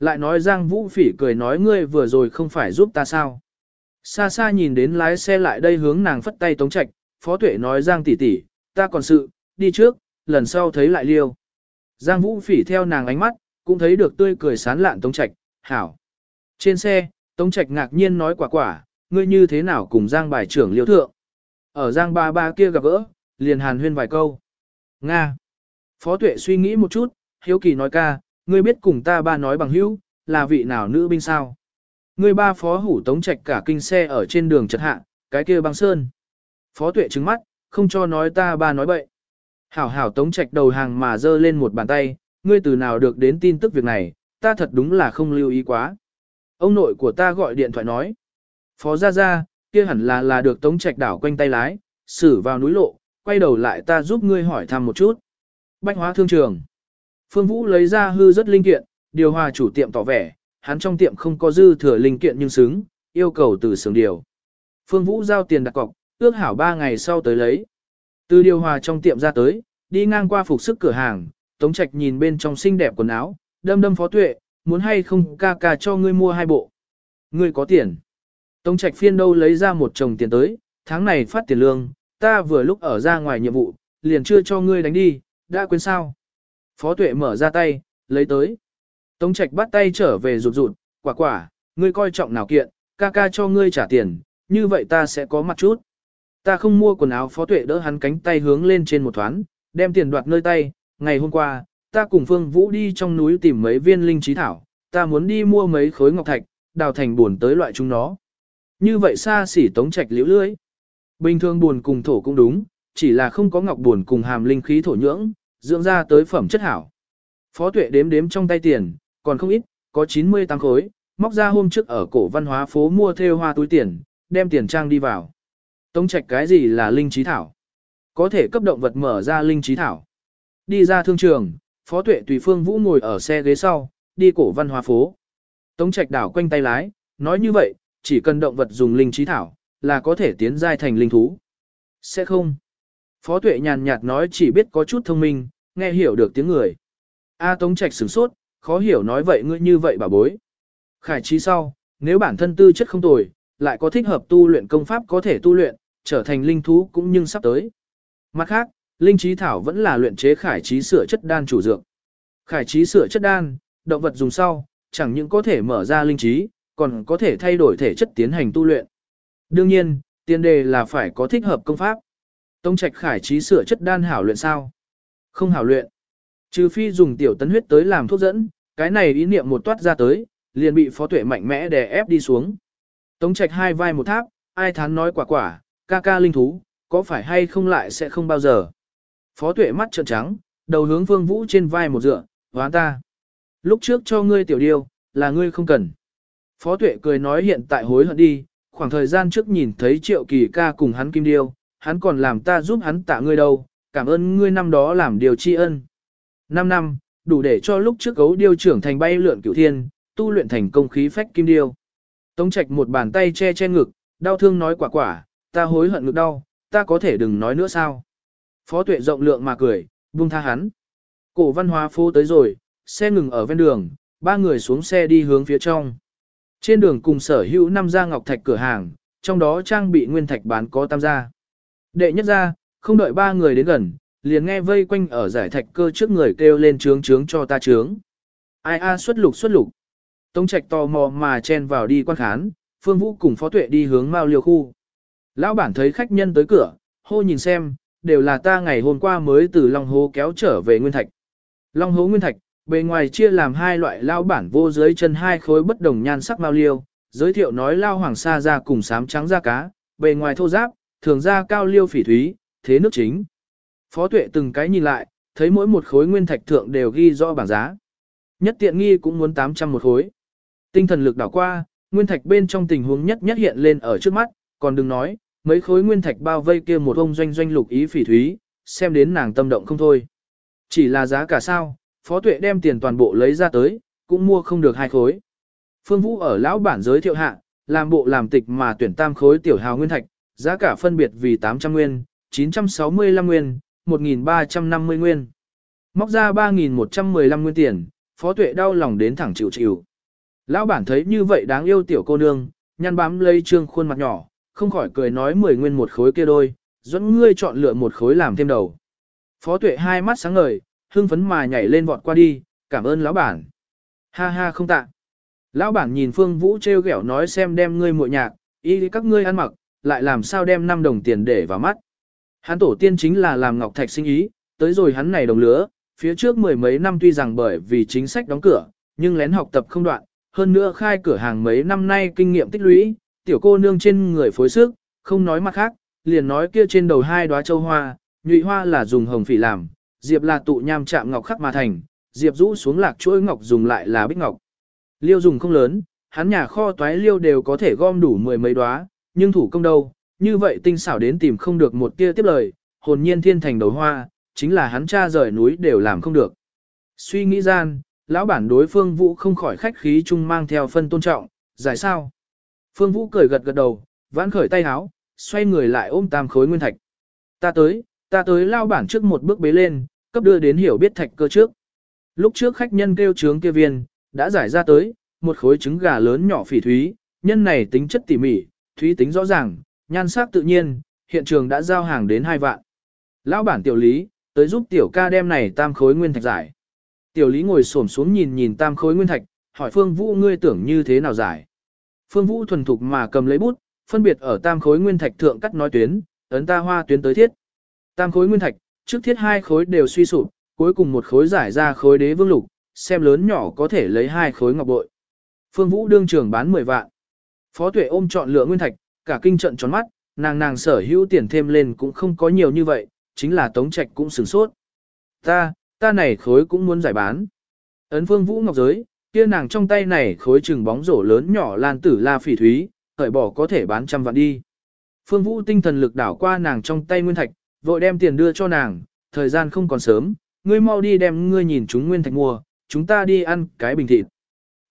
Lại nói Giang Vũ Phỉ cười nói ngươi vừa rồi không phải giúp ta sao. Xa xa nhìn đến lái xe lại đây hướng nàng phất tay tống trạch, Phó Tuệ nói Giang tỷ tỷ, ta còn sự, đi trước, lần sau thấy lại liêu. Giang Vũ Phỉ theo nàng ánh mắt, cũng thấy được tươi cười sán lạn tống trạch, hảo. Trên xe, Tống Trạch ngạc nhiên nói quả quả, ngươi như thế nào cùng Giang bài trưởng liêu thượng. Ở Giang ba ba kia gặp gỡ, liền hàn huyên vài câu. Nga. Phó tuệ suy nghĩ một chút, hiếu kỳ nói ca, ngươi biết cùng ta ba nói bằng hữu, là vị nào nữ binh sao. Ngươi ba phó hủ Tống Trạch cả kinh xe ở trên đường chật hạ, cái kia băng sơn. Phó tuệ trứng mắt, không cho nói ta ba nói bậy. Hảo hảo Tống Trạch đầu hàng mà dơ lên một bàn tay, ngươi từ nào được đến tin tức việc này, ta thật đúng là không lưu ý quá. Ông nội của ta gọi điện thoại nói. Phó Gia Gia, kia hẳn là là được Tống Trạch đảo quanh tay lái, xử vào núi lộ, quay đầu lại ta giúp ngươi hỏi thăm một chút. Bách hóa thương trường. Phương Vũ lấy ra hư rất linh kiện, điều hòa chủ tiệm tỏ vẻ, hắn trong tiệm không có dư thừa linh kiện nhưng xứng, yêu cầu từ xưởng điều. Phương Vũ giao tiền đặt cọc, ước hảo 3 ngày sau tới lấy. Từ điều hòa trong tiệm ra tới, đi ngang qua phục sức cửa hàng, Tống Trạch nhìn bên trong xinh đẹp quần áo, đâm đâm phó tuệ, muốn hay không ca ca cho ngươi mua hai bộ. Ngươi có tiền. Tống Trạch phiên đâu lấy ra một chồng tiền tới, tháng này phát tiền lương, ta vừa lúc ở ra ngoài nhiệm vụ, liền chưa cho ngươi đánh đi, đã quên sao. Phó tuệ mở ra tay, lấy tới. Tống Trạch bắt tay trở về rụt rụt, quả quả, ngươi coi trọng nào kiện, ca ca cho ngươi trả tiền, như vậy ta sẽ có mặt chút. Ta không mua quần áo phó tuệ đỡ hắn cánh tay hướng lên trên một thoáng, đem tiền đoạt nơi tay, ngày hôm qua, ta cùng Phương Vũ đi trong núi tìm mấy viên linh trí thảo, ta muốn đi mua mấy khối ngọc thạch, đào thành buồn tới loại chúng nó. Như vậy xa xỉ tống trạch liễu lưới. Bình thường buồn cùng thổ cũng đúng, chỉ là không có ngọc buồn cùng hàm linh khí thổ nhưỡng, dưỡng ra tới phẩm chất hảo. Phó tuệ đếm đếm trong tay tiền, còn không ít, có 98 khối, móc ra hôm trước ở cổ văn hóa phố mua theo hoa túi tiền, đem tiền trang đi vào. Tống trạch cái gì là linh trí thảo? Có thể cấp động vật mở ra linh trí thảo. Đi ra thương trường, Phó Tuệ tùy Phương Vũ ngồi ở xe ghế sau, đi cổ văn hóa phố. Tống Trạch đảo quanh tay lái, nói như vậy, chỉ cần động vật dùng linh trí thảo, là có thể tiến giai thành linh thú. Sẽ không. Phó Tuệ nhàn nhạt nói chỉ biết có chút thông minh, nghe hiểu được tiếng người. A Tống Trạch sửng sốt, khó hiểu nói vậy ngươi như vậy bà bối. Khải trí sau, nếu bản thân tư chất không tồi, lại có thích hợp tu luyện công pháp có thể tu luyện, trở thành linh thú cũng nhưng sắp tới. Mặt khác, linh trí thảo vẫn là luyện chế khải trí sửa chất đan chủ dược. Khải trí sửa chất đan, động vật dùng sau, chẳng những có thể mở ra linh trí, còn có thể thay đổi thể chất tiến hành tu luyện. Đương nhiên, tiền đề là phải có thích hợp công pháp. Tông trạch khải trí sửa chất đan hảo luyện sao? Không hảo luyện. Trừ phi dùng tiểu tấn huyết tới làm thuốc dẫn, cái này ý niệm một toát ra tới, liền bị phó tuệ mạnh mẽ đè ép đi xuống. Tống trạch hai vai một tháp, ai thán nói quả quả, ca ca linh thú, có phải hay không lại sẽ không bao giờ. Phó tuệ mắt trợn trắng, đầu hướng phương vũ trên vai một dựa, hoán ta. Lúc trước cho ngươi tiểu điêu, là ngươi không cần. Phó tuệ cười nói hiện tại hối hận đi, khoảng thời gian trước nhìn thấy triệu kỳ ca cùng hắn kim điêu, hắn còn làm ta giúp hắn tạ ngươi đâu, cảm ơn ngươi năm đó làm điều tri ân. Năm năm, đủ để cho lúc trước gấu điêu trưởng thành bay lượn cửu thiên, tu luyện thành công khí phách kim điêu. Tống trạch một bàn tay che che ngực, đau thương nói quả quả, ta hối hận ngực đau, ta có thể đừng nói nữa sao. Phó tuệ rộng lượng mà cười, buông tha hắn. Cổ văn hóa phố tới rồi, xe ngừng ở ven đường, ba người xuống xe đi hướng phía trong. Trên đường cùng sở hữu năm gia ngọc thạch cửa hàng, trong đó trang bị nguyên thạch bán có tam gia. Đệ nhất gia, không đợi ba người đến gần, liền nghe vây quanh ở giải thạch cơ trước người kêu lên trướng trướng cho ta trướng. Ai a xuất lục xuất lục. Tống trạch tò mò mà chen vào đi quan khán, phương vũ cùng phó tuệ đi hướng mao liều khu. Lão bản thấy khách nhân tới cửa, hô nhìn xem, đều là ta ngày hôm qua mới từ Long Hố kéo trở về Nguyên Thạch. Long Hố Nguyên Thạch, bề ngoài chia làm hai loại lão bản vô dưới chân hai khối bất đồng nhan sắc mao liêu, giới thiệu nói lao hoàng sa ra cùng sám trắng da cá, bề ngoài thô giáp, thường da cao liêu phỉ thúy, thế nước chính. Phó tuệ từng cái nhìn lại, thấy mỗi một khối nguyên thạch thượng đều ghi rõ bảng giá. Nhất tiện nghi cũng muốn 800 một khối. Tinh thần lực đảo qua, nguyên thạch bên trong tình huống nhất nhất hiện lên ở trước mắt, còn đừng nói, mấy khối nguyên thạch bao vây kia một ông doanh doanh lục ý phỉ thúy, xem đến nàng tâm động không thôi. Chỉ là giá cả sao, phó tuệ đem tiền toàn bộ lấy ra tới, cũng mua không được hai khối. Phương Vũ ở lão bản giới thiệu hạ, làm bộ làm tịch mà tuyển tam khối tiểu hào nguyên thạch, giá cả phân biệt vì 800 nguyên, 965 nguyên, 1.350 nguyên. Móc ra 3.115 nguyên tiền, phó tuệ đau lòng đến thẳng chịu chịu. Lão bản thấy như vậy đáng yêu tiểu cô nương, nhăn bám lấy trương khuôn mặt nhỏ, không khỏi cười nói mười nguyên một khối kia đôi, dẫn ngươi chọn lựa một khối làm thêm đầu. Phó tuệ hai mắt sáng ngời, hưng phấn mà nhảy lên vọt qua đi, cảm ơn lão bản. Ha ha không tạ. Lão bản nhìn Phương Vũ treo gẻo nói xem đem ngươi muội nhạc, ý các ngươi ăn mặc, lại làm sao đem 5 đồng tiền để vào mắt. Hắn tổ tiên chính là làm ngọc thạch sinh ý, tới rồi hắn này đồng lứa, phía trước mười mấy năm tuy rằng bởi vì chính sách đóng cửa, nhưng lén học tập không đoạn, hơn nữa khai cửa hàng mấy năm nay kinh nghiệm tích lũy, tiểu cô nương trên người phối sức, không nói mặt khác, liền nói kia trên đầu hai đóa châu hoa, nhụy hoa là dùng hồng phỉ làm, diệp là tụ nham chạm ngọc khắc mà thành, diệp rũ xuống lạc chuỗi ngọc dùng lại là bích ngọc. Liêu dùng không lớn, hắn nhà kho toái liêu đều có thể gom đủ mười mấy đóa, nhưng thủ công đâu, như vậy tinh xảo đến tìm không được một tia tiếp lời, hồn nhiên thiên thành đầu hoa, chính là hắn cha rời núi đều làm không được. Suy nghĩ gian, lão bản đối phương vũ không khỏi khách khí chung mang theo phân tôn trọng, giải sao. Phương vũ cười gật gật đầu, vãn khởi tay háo, xoay người lại ôm tam khối nguyên thạch. Ta tới, ta tới lao bản trước một bước bế lên, cấp đưa đến hiểu biết thạch cơ trước. Lúc trước khách nhân kêu trướng kia viên, đã giải ra tới, một khối trứng gà lớn nhỏ phỉ thúy, nhân này tính chất tỉ mỉ, thúy tính rõ ràng, nhan sắc tự nhiên, hiện trường đã giao hàng đến hai vạn. Lão bản tiểu lý, tới giúp tiểu ca đem này tam khối nguyên thạch giải. Tiểu lý ngồi xổm xuống nhìn nhìn tam khối nguyên thạch, hỏi Phương Vũ ngươi tưởng như thế nào giải. Phương Vũ thuần thục mà cầm lấy bút, phân biệt ở tam khối nguyên thạch thượng cắt nói tuyến, ấn ta hoa tuyến tới thiết. Tam khối nguyên thạch, trước thiết hai khối đều suy sụp, cuối cùng một khối giải ra khối đế vương lục, xem lớn nhỏ có thể lấy hai khối ngọc bội. Phương Vũ đương trường bán 10 vạn. Phó Tuệ ôm chọn lựa nguyên thạch, cả kinh trận tròn mắt, nàng nàng sở hữu tiền thêm lên cũng không có nhiều như vậy, chính là Tống Trạch cũng sửng sốt. Ta, ta này khối cũng muốn giải bán. Ấn Phương Vũ ngọc giới, kia nàng trong tay này khối trừng bóng rổ lớn nhỏ lan tử la phỉ thúy, khởi bỏ có thể bán trăm vạn đi. Phương Vũ tinh thần lực đảo qua nàng trong tay nguyên thạch, vội đem tiền đưa cho nàng, thời gian không còn sớm, ngươi mau đi đem ngươi nhìn chúng nguyên thạch mua, chúng ta đi ăn cái bình thịt.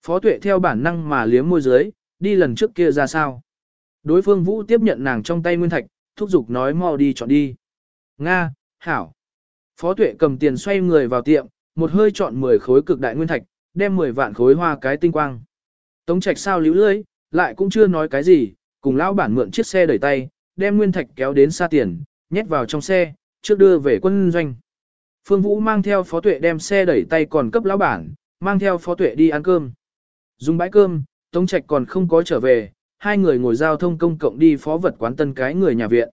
Phó tuệ theo bản năng mà liếm môi dưới, đi lần trước kia ra sao. Đối phương Vũ tiếp nhận nàng trong tay nguyên thạch, thúc giục nói mau đi chọn đi. Nga, Hảo. Phó tuệ cầm tiền xoay người vào tiệm, một hơi chọn 10 khối cực đại nguyên thạch, đem 10 vạn khối hoa cái tinh quang. Tống trạch sao líu lưỡi, lại cũng chưa nói cái gì, cùng lão bản mượn chiếc xe đẩy tay, đem nguyên thạch kéo đến xa tiền, nhét vào trong xe, trước đưa về quân doanh. Phương Vũ mang theo phó tuệ đem xe đẩy tay còn cấp lão bản, mang theo phó tuệ đi ăn cơm. Dùng bãi cơm, Tống Trạch còn không có trở về, hai người ngồi giao thông công cộng đi phó vật quán tân cái người nhà viện.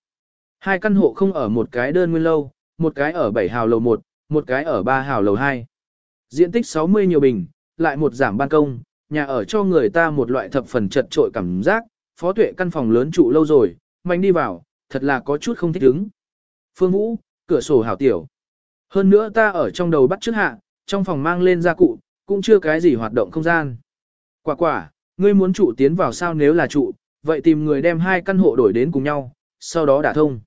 Hai căn hộ không ở một cái đơn nguyên lâu, một cái ở 7 hào lầu 1, một cái ở 3 hào lầu 2. Diện tích 60 nhiều bình, lại một giảm ban công, nhà ở cho người ta một loại thập phần chật trội cảm giác, phó tuệ căn phòng lớn trụ lâu rồi, mạnh đi vào, thật là có chút không thích ứng. Phương Vũ, cửa sổ hảo tiểu. Hơn nữa ta ở trong đầu bắt trước hạ, trong phòng mang lên gia cụ, cũng chưa cái gì hoạt động không gian. Quả quả, ngươi muốn trụ tiến vào sao nếu là trụ, vậy tìm người đem hai căn hộ đổi đến cùng nhau, sau đó đả thông.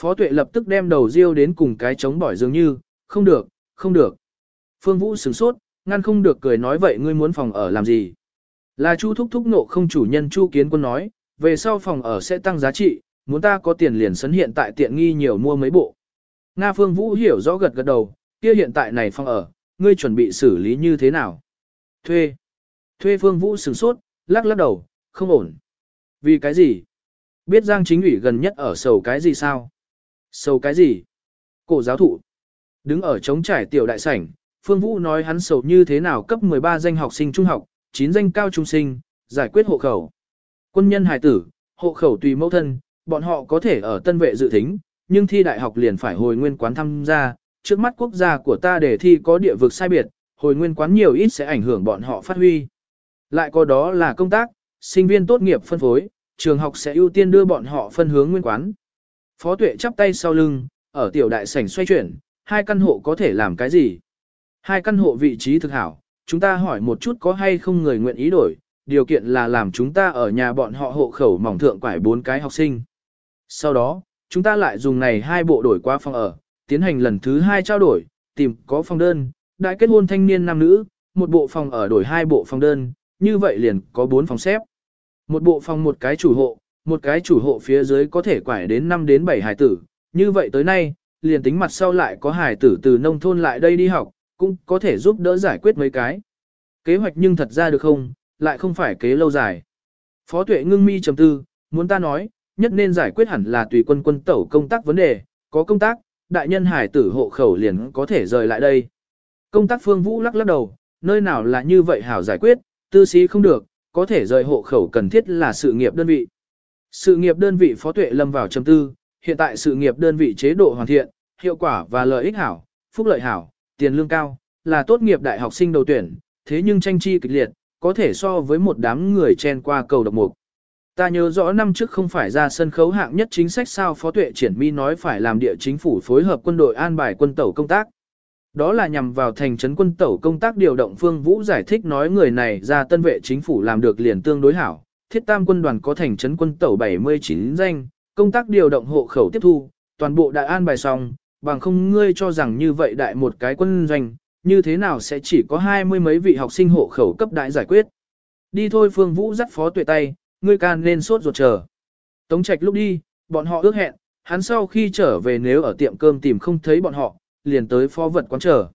Phó tuệ lập tức đem đầu riêu đến cùng cái chống bỏi dường như, không được, không được. Phương Vũ sửng sốt, ngăn không được cười nói vậy ngươi muốn phòng ở làm gì. Là Chu thúc thúc nộ không chủ nhân Chu kiến quân nói, về sau phòng ở sẽ tăng giá trị, muốn ta có tiền liền sấn hiện tại tiện nghi nhiều mua mấy bộ. Nga Phương Vũ hiểu rõ gật gật đầu, kia hiện tại này phòng ở, ngươi chuẩn bị xử lý như thế nào? Thuê. Thuê Phương Vũ sửng sốt, lắc lắc đầu, không ổn. Vì cái gì? Biết Giang chính ủy gần nhất ở sầu cái gì sao? Sầu cái gì? Cổ giáo thụ. Đứng ở trống trải tiểu đại sảnh, Phương Vũ nói hắn sầu như thế nào cấp 13 danh học sinh trung học, 9 danh cao trung sinh, giải quyết hộ khẩu. Quân nhân hải tử, hộ khẩu tùy mẫu thân, bọn họ có thể ở tân vệ dự thính, nhưng thi đại học liền phải hồi nguyên quán tham gia, trước mắt quốc gia của ta để thi có địa vực sai biệt, hồi nguyên quán nhiều ít sẽ ảnh hưởng bọn họ phát huy. Lại có đó là công tác, sinh viên tốt nghiệp phân phối, trường học sẽ ưu tiên đưa bọn họ phân hướng nguyên quán. Phó tuệ chắp tay sau lưng, ở tiểu đại sảnh xoay chuyển, hai căn hộ có thể làm cái gì? Hai căn hộ vị trí thực hảo, chúng ta hỏi một chút có hay không người nguyện ý đổi, điều kiện là làm chúng ta ở nhà bọn họ hộ khẩu mỏng thượng quải bốn cái học sinh. Sau đó, chúng ta lại dùng này hai bộ đổi qua phòng ở, tiến hành lần thứ hai trao đổi, tìm có phòng đơn, đại kết hôn thanh niên nam nữ, một bộ phòng ở đổi hai bộ phòng đơn, như vậy liền có bốn phòng xếp. Một bộ phòng một cái chủ hộ, một cái chủ hộ phía dưới có thể quải đến 5 đến 7 hải tử, như vậy tới nay, liền tính mặt sau lại có hải tử từ nông thôn lại đây đi học, cũng có thể giúp đỡ giải quyết mấy cái. Kế hoạch nhưng thật ra được không, lại không phải kế lâu dài. Phó tuệ ngưng mi trầm tư, muốn ta nói, nhất nên giải quyết hẳn là tùy quân quân tẩu công tác vấn đề, có công tác, đại nhân hải tử hộ khẩu liền có thể rời lại đây. Công tác phương vũ lắc lắc đầu, nơi nào là như vậy hảo giải quyết, tư sĩ không được, có thể rời hộ khẩu cần thiết là sự nghiệp đơn vị. Sự nghiệp đơn vị phó tuệ lâm vào trầm tư, hiện tại sự nghiệp đơn vị chế độ hoàn thiện, hiệu quả và lợi ích hảo, phúc lợi hảo, tiền lương cao, là tốt nghiệp đại học sinh đầu tuyển, thế nhưng tranh chi kịch liệt, có thể so với một đám người chen qua cầu độc mục. Ta nhớ rõ năm trước không phải ra sân khấu hạng nhất chính sách sao Phó Tuệ Triển Mi nói phải làm địa chính phủ phối hợp quân đội an bài quân tàu công tác. Đó là nhằm vào thành trấn quân tẩu công tác điều động Phương Vũ giải thích nói người này ra tân vệ chính phủ làm được liền tương đối hảo. Thiết tam quân đoàn có thành trấn quân tẩu 79 danh, công tác điều động hộ khẩu tiếp thu, toàn bộ đại an bài xong, bằng không ngươi cho rằng như vậy đại một cái quân doanh, như thế nào sẽ chỉ có hai mươi mấy vị học sinh hộ khẩu cấp đại giải quyết. Đi thôi Phương Vũ dắt phó tuệ tay, ngươi can nên sốt ruột chờ. Tống Trạch lúc đi, bọn họ ước hẹn, hắn sau khi trở về nếu ở tiệm cơm tìm không thấy bọn họ, liền tới phó vật quán chờ.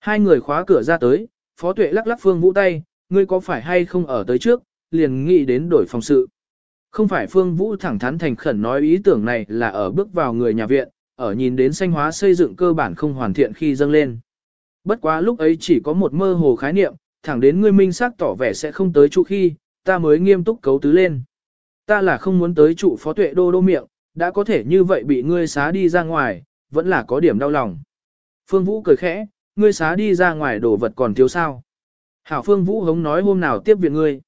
Hai người khóa cửa ra tới, phó tuệ lắc lắc Phương Vũ tay, ngươi có phải hay không ở tới trước, liền nghĩ đến đổi phòng sự. Không phải Phương Vũ thẳng thắn thành khẩn nói ý tưởng này là ở bước vào người nhà viện, ở nhìn đến xanh hóa xây dựng cơ bản không hoàn thiện khi dâng lên. Bất quá lúc ấy chỉ có một mơ hồ khái niệm, thẳng đến ngươi minh xác tỏ vẻ sẽ không tới trụ khi, ta mới nghiêm túc cấu tứ lên. Ta là không muốn tới trụ phó tuệ đô đô miệng, đã có thể như vậy bị ngươi xá đi ra ngoài, vẫn là có điểm đau lòng. Phương Vũ cười khẽ, ngươi xá đi ra ngoài đồ vật còn thiếu sao. Hảo Phương Vũ hống nói hôm nào tiếp viện ngươi.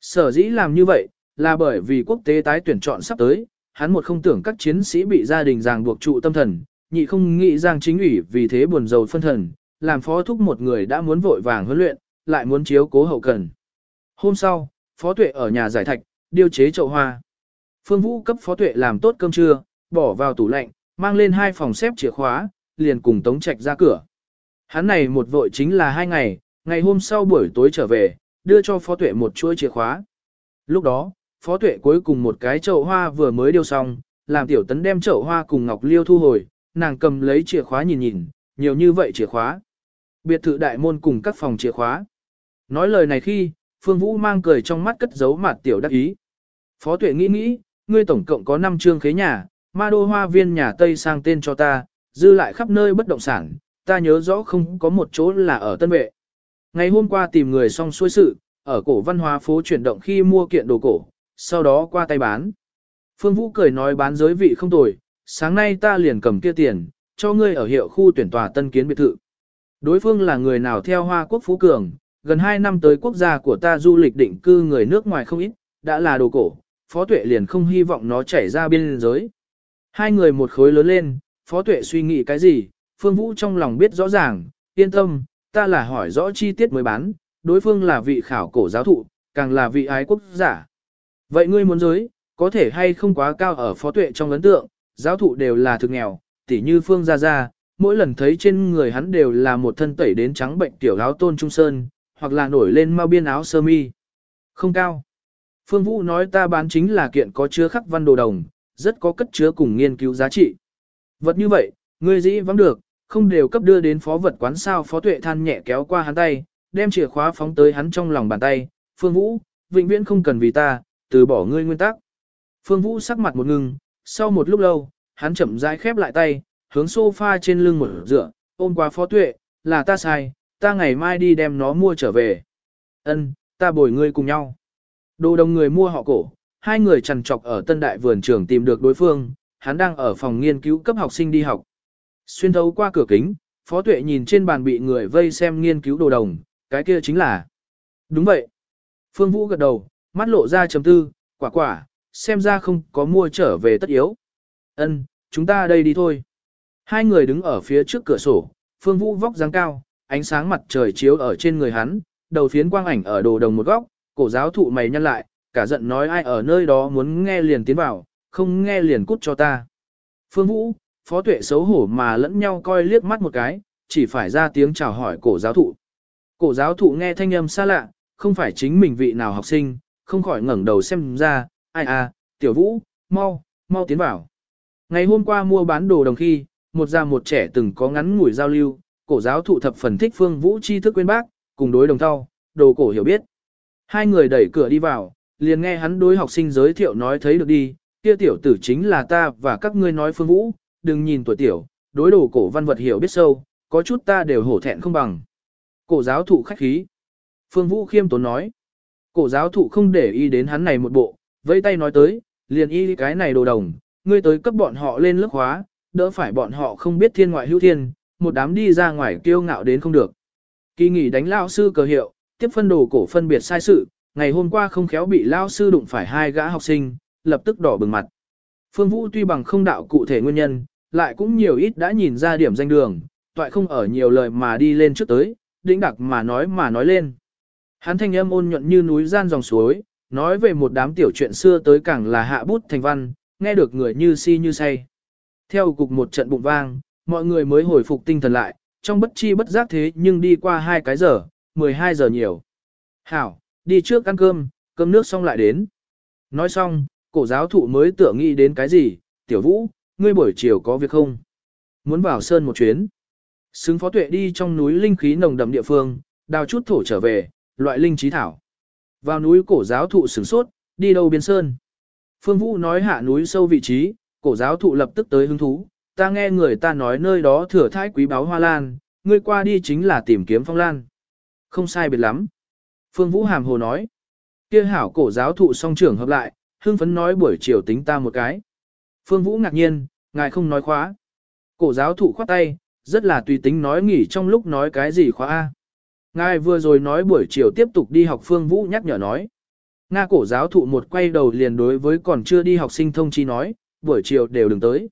Sở dĩ làm như vậy, là bởi vì quốc tế tái tuyển chọn sắp tới, hắn một không tưởng các chiến sĩ bị gia đình ràng buộc trụ tâm thần, nhị không nghĩ giang chính ủy vì thế buồn rầu phân thần, làm phó thúc một người đã muốn vội vàng huấn luyện, lại muốn chiếu cố hậu cần. Hôm sau, phó tuệ ở nhà giải thạch, điều chế chậu hoa. Phương Vũ cấp phó tuệ làm tốt cơm trưa, bỏ vào tủ lạnh, mang lên hai phòng xếp chìa khóa, liền cùng Tống Trạch ra cửa. Hắn này một vội chính là hai ngày, ngày hôm sau buổi tối trở về, đưa cho phó tuệ một chuỗi chìa khóa. Lúc đó, phó tuệ cuối cùng một cái chậu hoa vừa mới điêu xong, làm tiểu tấn đem chậu hoa cùng Ngọc Liêu thu hồi, nàng cầm lấy chìa khóa nhìn nhìn, nhiều như vậy chìa khóa. Biệt thự đại môn cùng các phòng chìa khóa. Nói lời này khi, Phương Vũ mang cười trong mắt cất giấu mặt tiểu đắc ý. Phó tuệ nghĩ nghĩ, ngươi tổng cộng có 5 chương khế nhà, ma đô hoa viên nhà Tây sang tên cho ta, dư lại khắp nơi bất động sản, ta nhớ rõ không có một chỗ là ở Tân Vệ. Ngày hôm qua tìm người xong xuôi sự, ở cổ văn hóa phố chuyển động khi mua kiện đồ cổ, sau đó qua tay bán. Phương Vũ cười nói bán giới vị không tồi, sáng nay ta liền cầm kia tiền, cho ngươi ở hiệu khu tuyển tòa tân kiến biệt thự. Đối phương là người nào theo Hoa Quốc Phú Cường, gần 2 năm tới quốc gia của ta du lịch định cư người nước ngoài không ít, đã là đồ cổ, Phó Tuệ liền không hy vọng nó chảy ra biên giới. Hai người một khối lớn lên, Phó Tuệ suy nghĩ cái gì, Phương Vũ trong lòng biết rõ ràng, yên tâm, ta là hỏi rõ chi tiết mới bán, đối phương là vị khảo cổ giáo thụ, càng là vị ái quốc giả. Vậy ngươi muốn giới, có thể hay không quá cao ở Phó Tuệ trong ấn tượng, giáo thụ đều là thực nghèo, tỉ như Phương Gia Gia, mỗi lần thấy trên người hắn đều là một thân tẩy đến trắng bệnh tiểu áo tôn trung sơn, hoặc là nổi lên mau biên áo sơ mi. Không cao. Phương Vũ nói ta bán chính là kiện có chứa khắc văn đồ đồng, rất có cất chứa cùng nghiên cứu giá trị. Vật như vậy, ngươi dĩ vắng được, không đều cấp đưa đến phó vật quán sao phó tuệ than nhẹ kéo qua hắn tay, đem chìa khóa phóng tới hắn trong lòng bàn tay, Phương Vũ, vĩnh viễn không cần vì ta, từ bỏ ngươi nguyên tắc. Phương Vũ sắc mặt một ngừng, sau một lúc lâu, hắn chậm rãi khép lại tay, hướng sofa trên lưng một dựa, ôm qua phó tuệ, là ta sai, ta ngày mai đi đem nó mua trở về. Ân, ta bồi ngươi cùng nhau. Đồ đồng người mua họ cổ, hai người chằn trọc ở tân đại vườn trường tìm được đối phương, hắn đang ở phòng nghiên cứu cấp học sinh đi học. Xuyên thấu qua cửa kính, Phó Tuệ nhìn trên bàn bị người vây xem nghiên cứu đồ đồng, cái kia chính là. Đúng vậy. Phương Vũ gật đầu, mắt lộ ra chấm tư, quả quả, xem ra không có mua trở về tất yếu. Ân, chúng ta đây đi thôi. Hai người đứng ở phía trước cửa sổ, Phương Vũ vóc dáng cao, ánh sáng mặt trời chiếu ở trên người hắn, đầu phiến quang ảnh ở đồ đồng một góc, cổ giáo thụ mày nhăn lại, cả giận nói ai ở nơi đó muốn nghe liền tiến vào, không nghe liền cút cho ta. Phương Vũ, Phó Tuệ xấu hổ mà lẫn nhau coi liếc mắt một cái, chỉ phải ra tiếng chào hỏi cổ giáo thụ. Cổ giáo thụ nghe thanh âm xa lạ, không phải chính mình vị nào học sinh, không khỏi ngẩng đầu xem ra, ai à, tiểu vũ, mau, mau tiến vào. Ngày hôm qua mua bán đồ đồng khi, một già một trẻ từng có ngắn ngủi giao lưu, cổ giáo thụ thập phần thích phương vũ tri thức quên bác, cùng đối đồng thau, đồ cổ hiểu biết. Hai người đẩy cửa đi vào, liền nghe hắn đối học sinh giới thiệu nói thấy được đi, kia tiểu tử chính là ta và các ngươi nói phương vũ, đừng nhìn tuổi tiểu, đối đồ cổ văn vật hiểu biết sâu, có chút ta đều hổ thẹn không bằng. Cổ giáo thụ khách khí. Phương Vũ khiêm tốn nói. Cổ giáo thụ không để ý đến hắn này một bộ, vẫy tay nói tới, liền y cái này đồ đồng, ngươi tới cấp bọn họ lên lớp khóa, đỡ phải bọn họ không biết thiên ngoại hữu thiên, một đám đi ra ngoài kiêu ngạo đến không được. Kỳ nghỉ đánh lao sư cờ hiệu, tiếp phân đồ cổ phân biệt sai sự, ngày hôm qua không khéo bị lao sư đụng phải hai gã học sinh, lập tức đỏ bừng mặt. Phương Vũ tuy bằng không đạo cụ thể nguyên nhân, lại cũng nhiều ít đã nhìn ra điểm danh đường, toại không ở nhiều lời mà đi lên trước tới, đĩnh đặc mà nói mà nói lên. Hắn thanh âm ôn nhuận như núi gian dòng suối, nói về một đám tiểu chuyện xưa tới càng là hạ bút thành văn, nghe được người như si như say. Theo cục một trận bụng vang, mọi người mới hồi phục tinh thần lại, trong bất chi bất giác thế nhưng đi qua hai cái giờ, 12 giờ nhiều. Hảo, đi trước ăn cơm, cơm nước xong lại đến. Nói xong, cổ giáo thụ mới tựa nghĩ đến cái gì, tiểu vũ, ngươi buổi chiều có việc không? Muốn vào sơn một chuyến. Xứng phó tuệ đi trong núi linh khí nồng đậm địa phương, đào chút thổ trở về, loại linh trí thảo. Vào núi cổ giáo thụ sửng sốt, đi đâu biên sơn. Phương Vũ nói hạ núi sâu vị trí, cổ giáo thụ lập tức tới hứng thú. Ta nghe người ta nói nơi đó thừa thái quý báo hoa lan, ngươi qua đi chính là tìm kiếm phong lan. Không sai biệt lắm. Phương Vũ hàm hồ nói. kia hảo cổ giáo thụ song trưởng hợp lại, hương phấn nói buổi chiều tính ta một cái. Phương Vũ ngạc nhiên, ngài không nói khóa. Cổ giáo thụ khoát tay, rất là tùy tính nói nghỉ trong lúc nói cái gì khóa A. Ngài vừa rồi nói buổi chiều tiếp tục đi học Phương Vũ nhắc nhở nói. Nga cổ giáo thụ một quay đầu liền đối với còn chưa đi học sinh thông chi nói, buổi chiều đều đừng tới.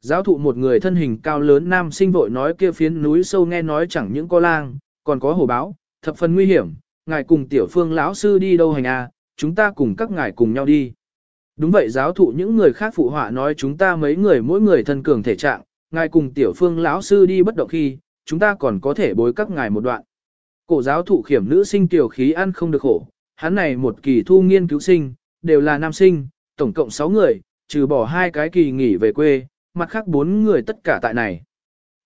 Giáo thụ một người thân hình cao lớn nam sinh vội nói kia phiến núi sâu nghe nói chẳng những có lang, còn có hổ báo, thập phần nguy hiểm, ngài cùng tiểu phương lão sư đi đâu hành à, chúng ta cùng các ngài cùng nhau đi. Đúng vậy giáo thụ những người khác phụ họa nói chúng ta mấy người mỗi người thân cường thể trạng, ngài cùng tiểu phương lão sư đi bất động khi, chúng ta còn có thể bối các ngài một đoạn. Cổ giáo thụ khiểm nữ sinh tiểu khí ăn không được khổ, hắn này một kỳ thu nghiên cứu sinh, đều là nam sinh, tổng cộng 6 người, trừ bỏ hai cái kỳ nghỉ về quê, mặt khác bốn người tất cả tại này.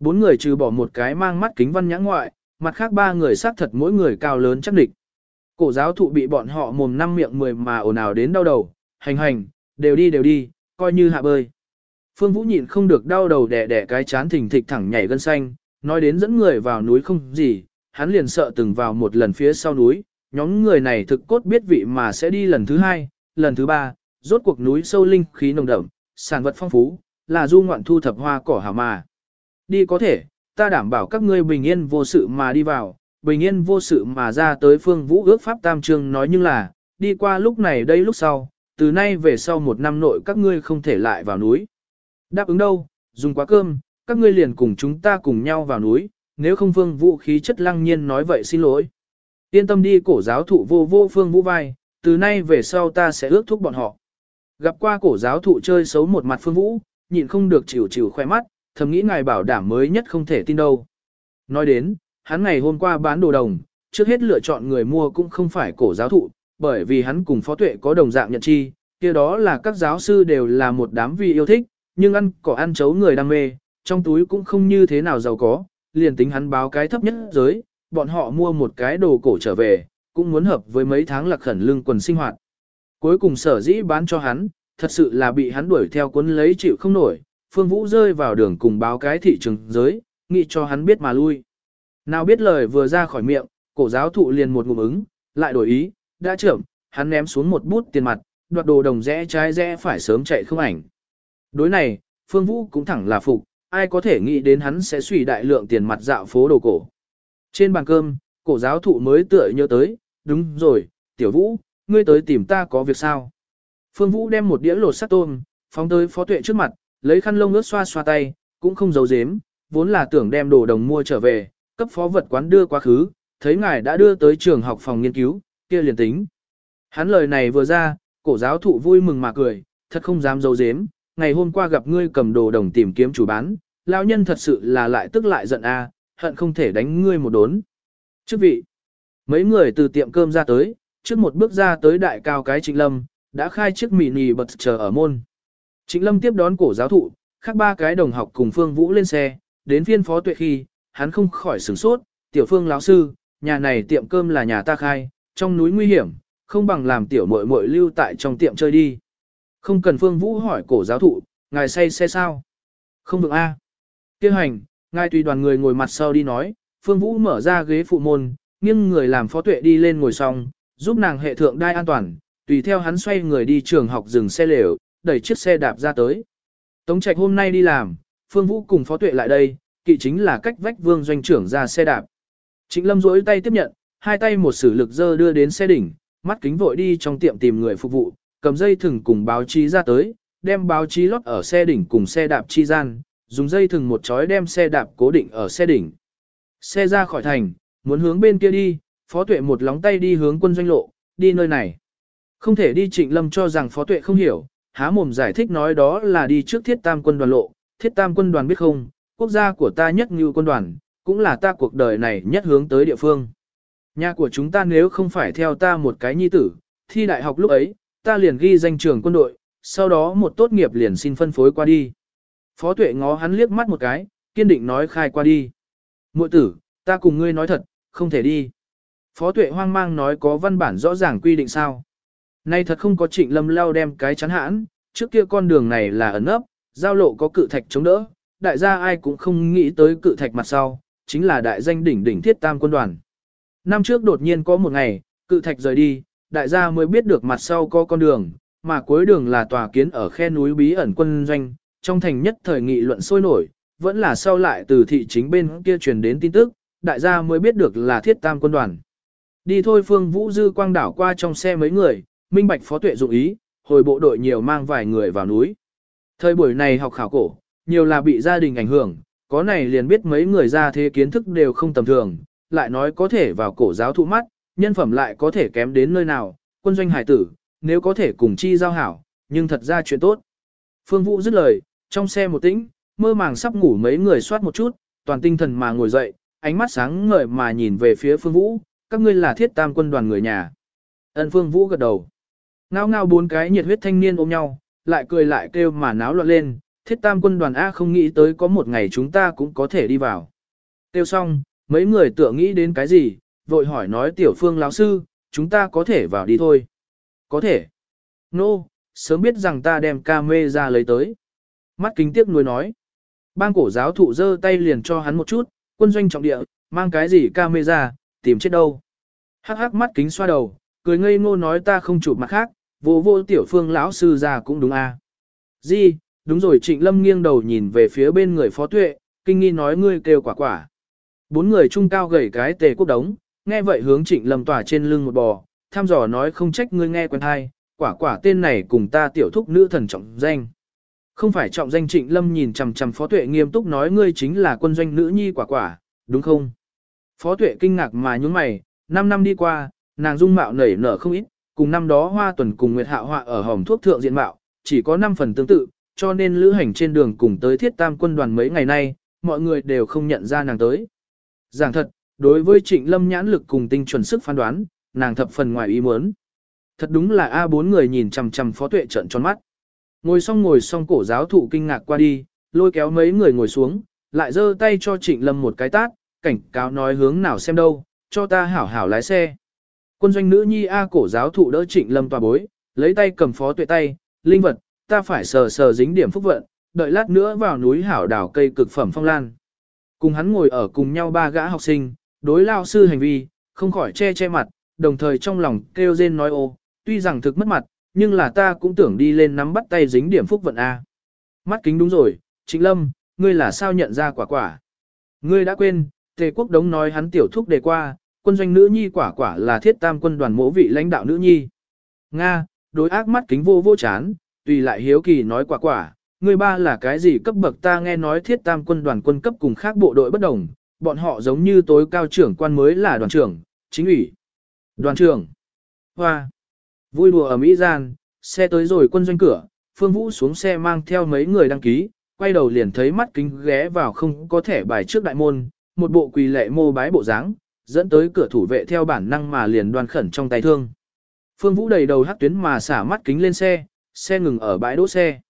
Bốn người trừ bỏ một cái mang mắt kính văn nhã ngoại, mặt khác ba người xác thật mỗi người cao lớn chắc địch. Cổ giáo thụ bị bọn họ mồm năm miệng mười mà ồn ào đến đau đầu, hành hành, đều đi đều đi, coi như hạ bơi. Phương Vũ nhịn không được đau đầu đẻ đẻ cái chán thình thịch thẳng nhảy gân xanh, nói đến dẫn người vào núi không gì, hắn liền sợ từng vào một lần phía sau núi, nhóm người này thực cốt biết vị mà sẽ đi lần thứ hai, lần thứ ba, rốt cuộc núi sâu linh khí nồng đậm, sản vật phong phú, là du ngoạn thu thập hoa cỏ hảo mà. Đi có thể, ta đảm bảo các ngươi bình yên vô sự mà đi vào, bình yên vô sự mà ra tới phương vũ ước pháp tam trương nói nhưng là, đi qua lúc này đây lúc sau, từ nay về sau một năm nội các ngươi không thể lại vào núi. Đáp ứng đâu, dùng quá cơm, các ngươi liền cùng chúng ta cùng nhau vào núi, nếu không phương vũ khí chất lăng nhiên nói vậy xin lỗi. Yên tâm đi cổ giáo thụ vô vô phương vũ vai, từ nay về sau ta sẽ ước thúc bọn họ. Gặp qua cổ giáo thụ chơi xấu một mặt phương vũ, nhịn không được chịu chịu khoe mắt, thầm nghĩ ngài bảo đảm mới nhất không thể tin đâu. Nói đến, hắn ngày hôm qua bán đồ đồng, trước hết lựa chọn người mua cũng không phải cổ giáo thụ, bởi vì hắn cùng phó tuệ có đồng dạng nhận chi, kia đó là các giáo sư đều là một đám vì yêu thích, nhưng ăn cỏ ăn chấu người đam mê, trong túi cũng không như thế nào giàu có, liền tính hắn báo cái thấp nhất giới, bọn họ mua một cái đồ cổ trở về, cũng muốn hợp với mấy tháng lạc khẩn lương quần sinh hoạt. Cuối cùng sở dĩ bán cho hắn, thật sự là bị hắn đuổi theo cuốn lấy chịu không nổi, Phương Vũ rơi vào đường cùng báo cái thị trường giới, nghĩ cho hắn biết mà lui. Nào biết lời vừa ra khỏi miệng, cổ giáo thụ liền một ngụm ứng, lại đổi ý, đã trưởng, hắn ném xuống một bút tiền mặt, đoạt đồ đồng rẽ trái rẽ phải sớm chạy không ảnh. Đối này, Phương Vũ cũng thẳng là phục, ai có thể nghĩ đến hắn sẽ suy đại lượng tiền mặt dạo phố đồ cổ. Trên bàn cơm, cổ giáo thụ mới tựa nhớ tới, đúng rồi, tiểu vũ, ngươi tới tìm ta có việc sao? Phương Vũ đem một đĩa lột sắt tôm, phóng tới phó tuệ trước mặt, lấy khăn lông ướt xoa xoa tay, cũng không giấu giếm, vốn là tưởng đem đồ đồng mua trở về, cấp phó vật quán đưa quá khứ, thấy ngài đã đưa tới trường học phòng nghiên cứu, kia liền tính. Hắn lời này vừa ra, cổ giáo thụ vui mừng mà cười, thật không dám giấu giếm, ngày hôm qua gặp ngươi cầm đồ đồng tìm kiếm chủ bán, lão nhân thật sự là lại tức lại giận a, hận không thể đánh ngươi một đốn. Chức vị, mấy người từ tiệm cơm ra tới, trước một bước ra tới đại cao cái trịnh lâm, đã khai chiếc mini bật chờ ở môn. Trịnh lâm tiếp đón cổ giáo thụ, khác ba cái đồng học cùng Phương Vũ lên xe, đến phiên phó tuệ khi, hắn không khỏi sửng sốt, tiểu phương lão sư, nhà này tiệm cơm là nhà ta khai, trong núi nguy hiểm, không bằng làm tiểu muội muội lưu tại trong tiệm chơi đi. Không cần Phương Vũ hỏi cổ giáo thụ, ngài say xe sao? Không được a. À. Kêu hành, ngài tùy đoàn người ngồi mặt sau đi nói, Phương Vũ mở ra ghế phụ môn, nghiêng người làm phó tuệ đi lên ngồi xong, giúp nàng hệ thượng đai an toàn, tùy theo hắn xoay người đi trường học dừng xe lều, đẩy chiếc xe đạp ra tới. Tống Trạch hôm nay đi làm, Phương Vũ cùng phó tuệ lại đây, kỵ chính là cách vách vương doanh trưởng ra xe đạp. Trịnh Lâm duỗi tay tiếp nhận, hai tay một sử lực dơ đưa đến xe đỉnh, mắt kính vội đi trong tiệm tìm người phục vụ, cầm dây thừng cùng báo chí ra tới, đem báo chí lót ở xe đỉnh cùng xe đạp chi gian, dùng dây thừng một chói đem xe đạp cố định ở xe đỉnh. Xe ra khỏi thành, muốn hướng bên kia đi, phó tuệ một lóng tay đi hướng quân doanh lộ, đi nơi này. Không thể đi trịnh lâm cho rằng phó tuệ không hiểu, há mồm giải thích nói đó là đi trước thiết tam quân đoàn lộ, thiết tam quân đoàn biết không, quốc gia của ta nhất như quân đoàn, cũng là ta cuộc đời này nhất hướng tới địa phương. Nhà của chúng ta nếu không phải theo ta một cái nhi tử, thi đại học lúc ấy, ta liền ghi danh trường quân đội, sau đó một tốt nghiệp liền xin phân phối qua đi. Phó tuệ ngó hắn liếc mắt một cái, kiên định nói khai qua đi. Muội tử, ta cùng ngươi nói thật, không thể đi. Phó tuệ hoang mang nói có văn bản rõ ràng quy định sao. Nay thật không có trịnh lâm lao đem cái chắn hãn, trước kia con đường này là ẩn ấp, giao lộ có cự thạch chống đỡ, đại gia ai cũng không nghĩ tới cự thạch mặt sau, chính là đại danh đỉnh đỉnh thiết tam quân đoàn. Năm trước đột nhiên có một ngày, cự thạch rời đi, đại gia mới biết được mặt sau có con đường, mà cuối đường là tòa kiến ở khe núi bí ẩn quân doanh, trong thành nhất thời nghị luận sôi nổi, vẫn là sau lại từ thị chính bên kia truyền đến tin tức, đại gia mới biết được là thiết tam quân đoàn. Đi thôi Phương Vũ Dư quang đảo qua trong xe mấy người, minh bạch phó tuệ dụng ý, hồi bộ đội nhiều mang vài người vào núi. Thời buổi này học khảo cổ, nhiều là bị gia đình ảnh hưởng, có này liền biết mấy người ra thế kiến thức đều không tầm thường, lại nói có thể vào cổ giáo thụ mắt, nhân phẩm lại có thể kém đến nơi nào, quân doanh hải tử, nếu có thể cùng chi giao hảo, nhưng thật ra chuyện tốt. Phương Vũ dứt lời, trong xe một tĩnh, mơ màng sắp ngủ mấy người soát một chút, toàn tinh thần mà ngồi dậy, ánh mắt sáng ngời mà nhìn về phía Phương Vũ, các ngươi là thiết tam quân đoàn người nhà. Ân Phương Vũ gật đầu. Ngao ngao bốn cái nhiệt huyết thanh niên ôm nhau, lại cười lại kêu mà náo loạn lên, thiết tam quân đoàn A không nghĩ tới có một ngày chúng ta cũng có thể đi vào. Kêu xong, mấy người tựa nghĩ đến cái gì, vội hỏi nói tiểu phương lão sư, chúng ta có thể vào đi thôi. Có thể. Nô, no, sớm biết rằng ta đem ca mê ra lấy tới. Mắt kính tiếc nuối nói. Bang cổ giáo thụ giơ tay liền cho hắn một chút, quân doanh trọng địa, mang cái gì ca mê ra, tìm chết đâu. Hắc hắc mắt kính xoa đầu, cười ngây ngô nói ta không chụp mặt khác, vô vô tiểu phương lão sư ra cũng đúng. À. Di, đúng rồi trịnh lâm nghiêng đầu nhìn về phía bên người phó tuệ, kinh nghi nói ngươi kêu quả quả. Bốn người trung cao gầy cái tề quốc đống, nghe vậy hướng trịnh lâm tỏa trên lưng một bò, tham dò nói không trách ngươi nghe quen hay, quả quả tên này cùng ta tiểu thúc nữ thần trọng danh. Không phải trọng danh trịnh lâm nhìn chằm chằm phó tuệ nghiêm túc nói ngươi chính là quân doanh nữ nhi quả quả, đúng không? Phó tuệ kinh ngạc mà nhún mày, năm năm đi qua, nàng dung mạo nảy nở không ít, cùng năm đó hoa tuần cùng nguyệt hạ họa ở hòm thuốc thượng diện mạo, chỉ có 5 phần tương tự, cho nên lữ hành trên đường cùng tới thiết tam quân đoàn mấy ngày nay, mọi người đều không nhận ra nàng tới. Giảng thật, đối với trịnh lâm nhãn lực cùng tinh chuẩn sức phán đoán, nàng thập phần ngoài ý muốn. Thật đúng là A bốn người nhìn chằm chằm phó tuệ trận tròn mắt. Ngồi xong ngồi xong cổ giáo thụ kinh ngạc qua đi, lôi kéo mấy người ngồi xuống, lại giơ tay cho trịnh lâm một cái tát, cảnh cáo nói hướng nào xem đâu, cho ta hảo hảo lái xe. Quân doanh nữ nhi A cổ giáo thụ đỡ trịnh lâm tòa bối, lấy tay cầm phó tuệ tay, linh vật, ta phải sờ sờ dính điểm phúc vận, đợi lát nữa vào núi hảo đảo cây cực phẩm phong lan. Cùng hắn ngồi ở cùng nhau ba gã học sinh, đối lao sư hành vi, không khỏi che che mặt, đồng thời trong lòng kêu rên nói ô, tuy rằng thực mất mặt, nhưng là ta cũng tưởng đi lên nắm bắt tay dính điểm phúc vận A. Mắt kính đúng rồi, Trịnh Lâm, ngươi là sao nhận ra quả quả. Ngươi đã quên, Tề Quốc Đống nói hắn tiểu thúc đề qua, quân doanh nữ nhi quả quả là thiết tam quân đoàn mỗ vị lãnh đạo nữ nhi. Nga, đối ác mắt kính vô vô chán, tùy lại hiếu kỳ nói quả quả, người ba là cái gì cấp bậc ta nghe nói thiết tam quân đoàn quân cấp cùng khác bộ đội bất đồng, bọn họ giống như tối cao trưởng quan mới là đoàn trưởng, chính ủy. Đoàn trưởng. Hoa. Vui đùa ở Mỹ gian, xe tới rồi quân doanh cửa, Phương Vũ xuống xe mang theo mấy người đăng ký, quay đầu liền thấy mắt kính ghé vào không có thẻ bài trước đại môn, một bộ quỳ lệ mô bái bộ dáng, dẫn tới cửa thủ vệ theo bản năng mà liền đoàn khẩn trong tay thương. Phương Vũ đầy đầu hắc tuyến mà xả mắt kính lên xe, xe ngừng ở bãi đỗ xe.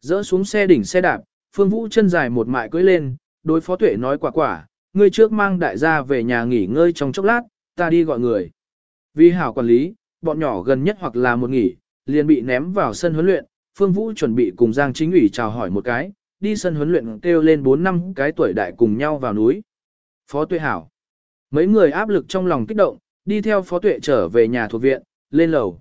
Dỡ xuống xe đỉnh xe đạp, Phương Vũ chân dài một mại cưỡi lên, đối phó tuệ nói quả quả, ngươi trước mang đại gia về nhà nghỉ ngơi trong chốc lát, ta đi gọi người. Vì hảo quản lý, bọn nhỏ gần nhất hoặc là một nghỉ, liền bị ném vào sân huấn luyện, Phương Vũ chuẩn bị cùng Giang Chính ủy chào hỏi một cái, đi sân huấn luyện kêu lên 4 năm cái tuổi đại cùng nhau vào núi. Phó Tuệ hảo. Mấy người áp lực trong lòng kích động, đi theo Phó Tuệ trở về nhà thuộc viện, lên lầu.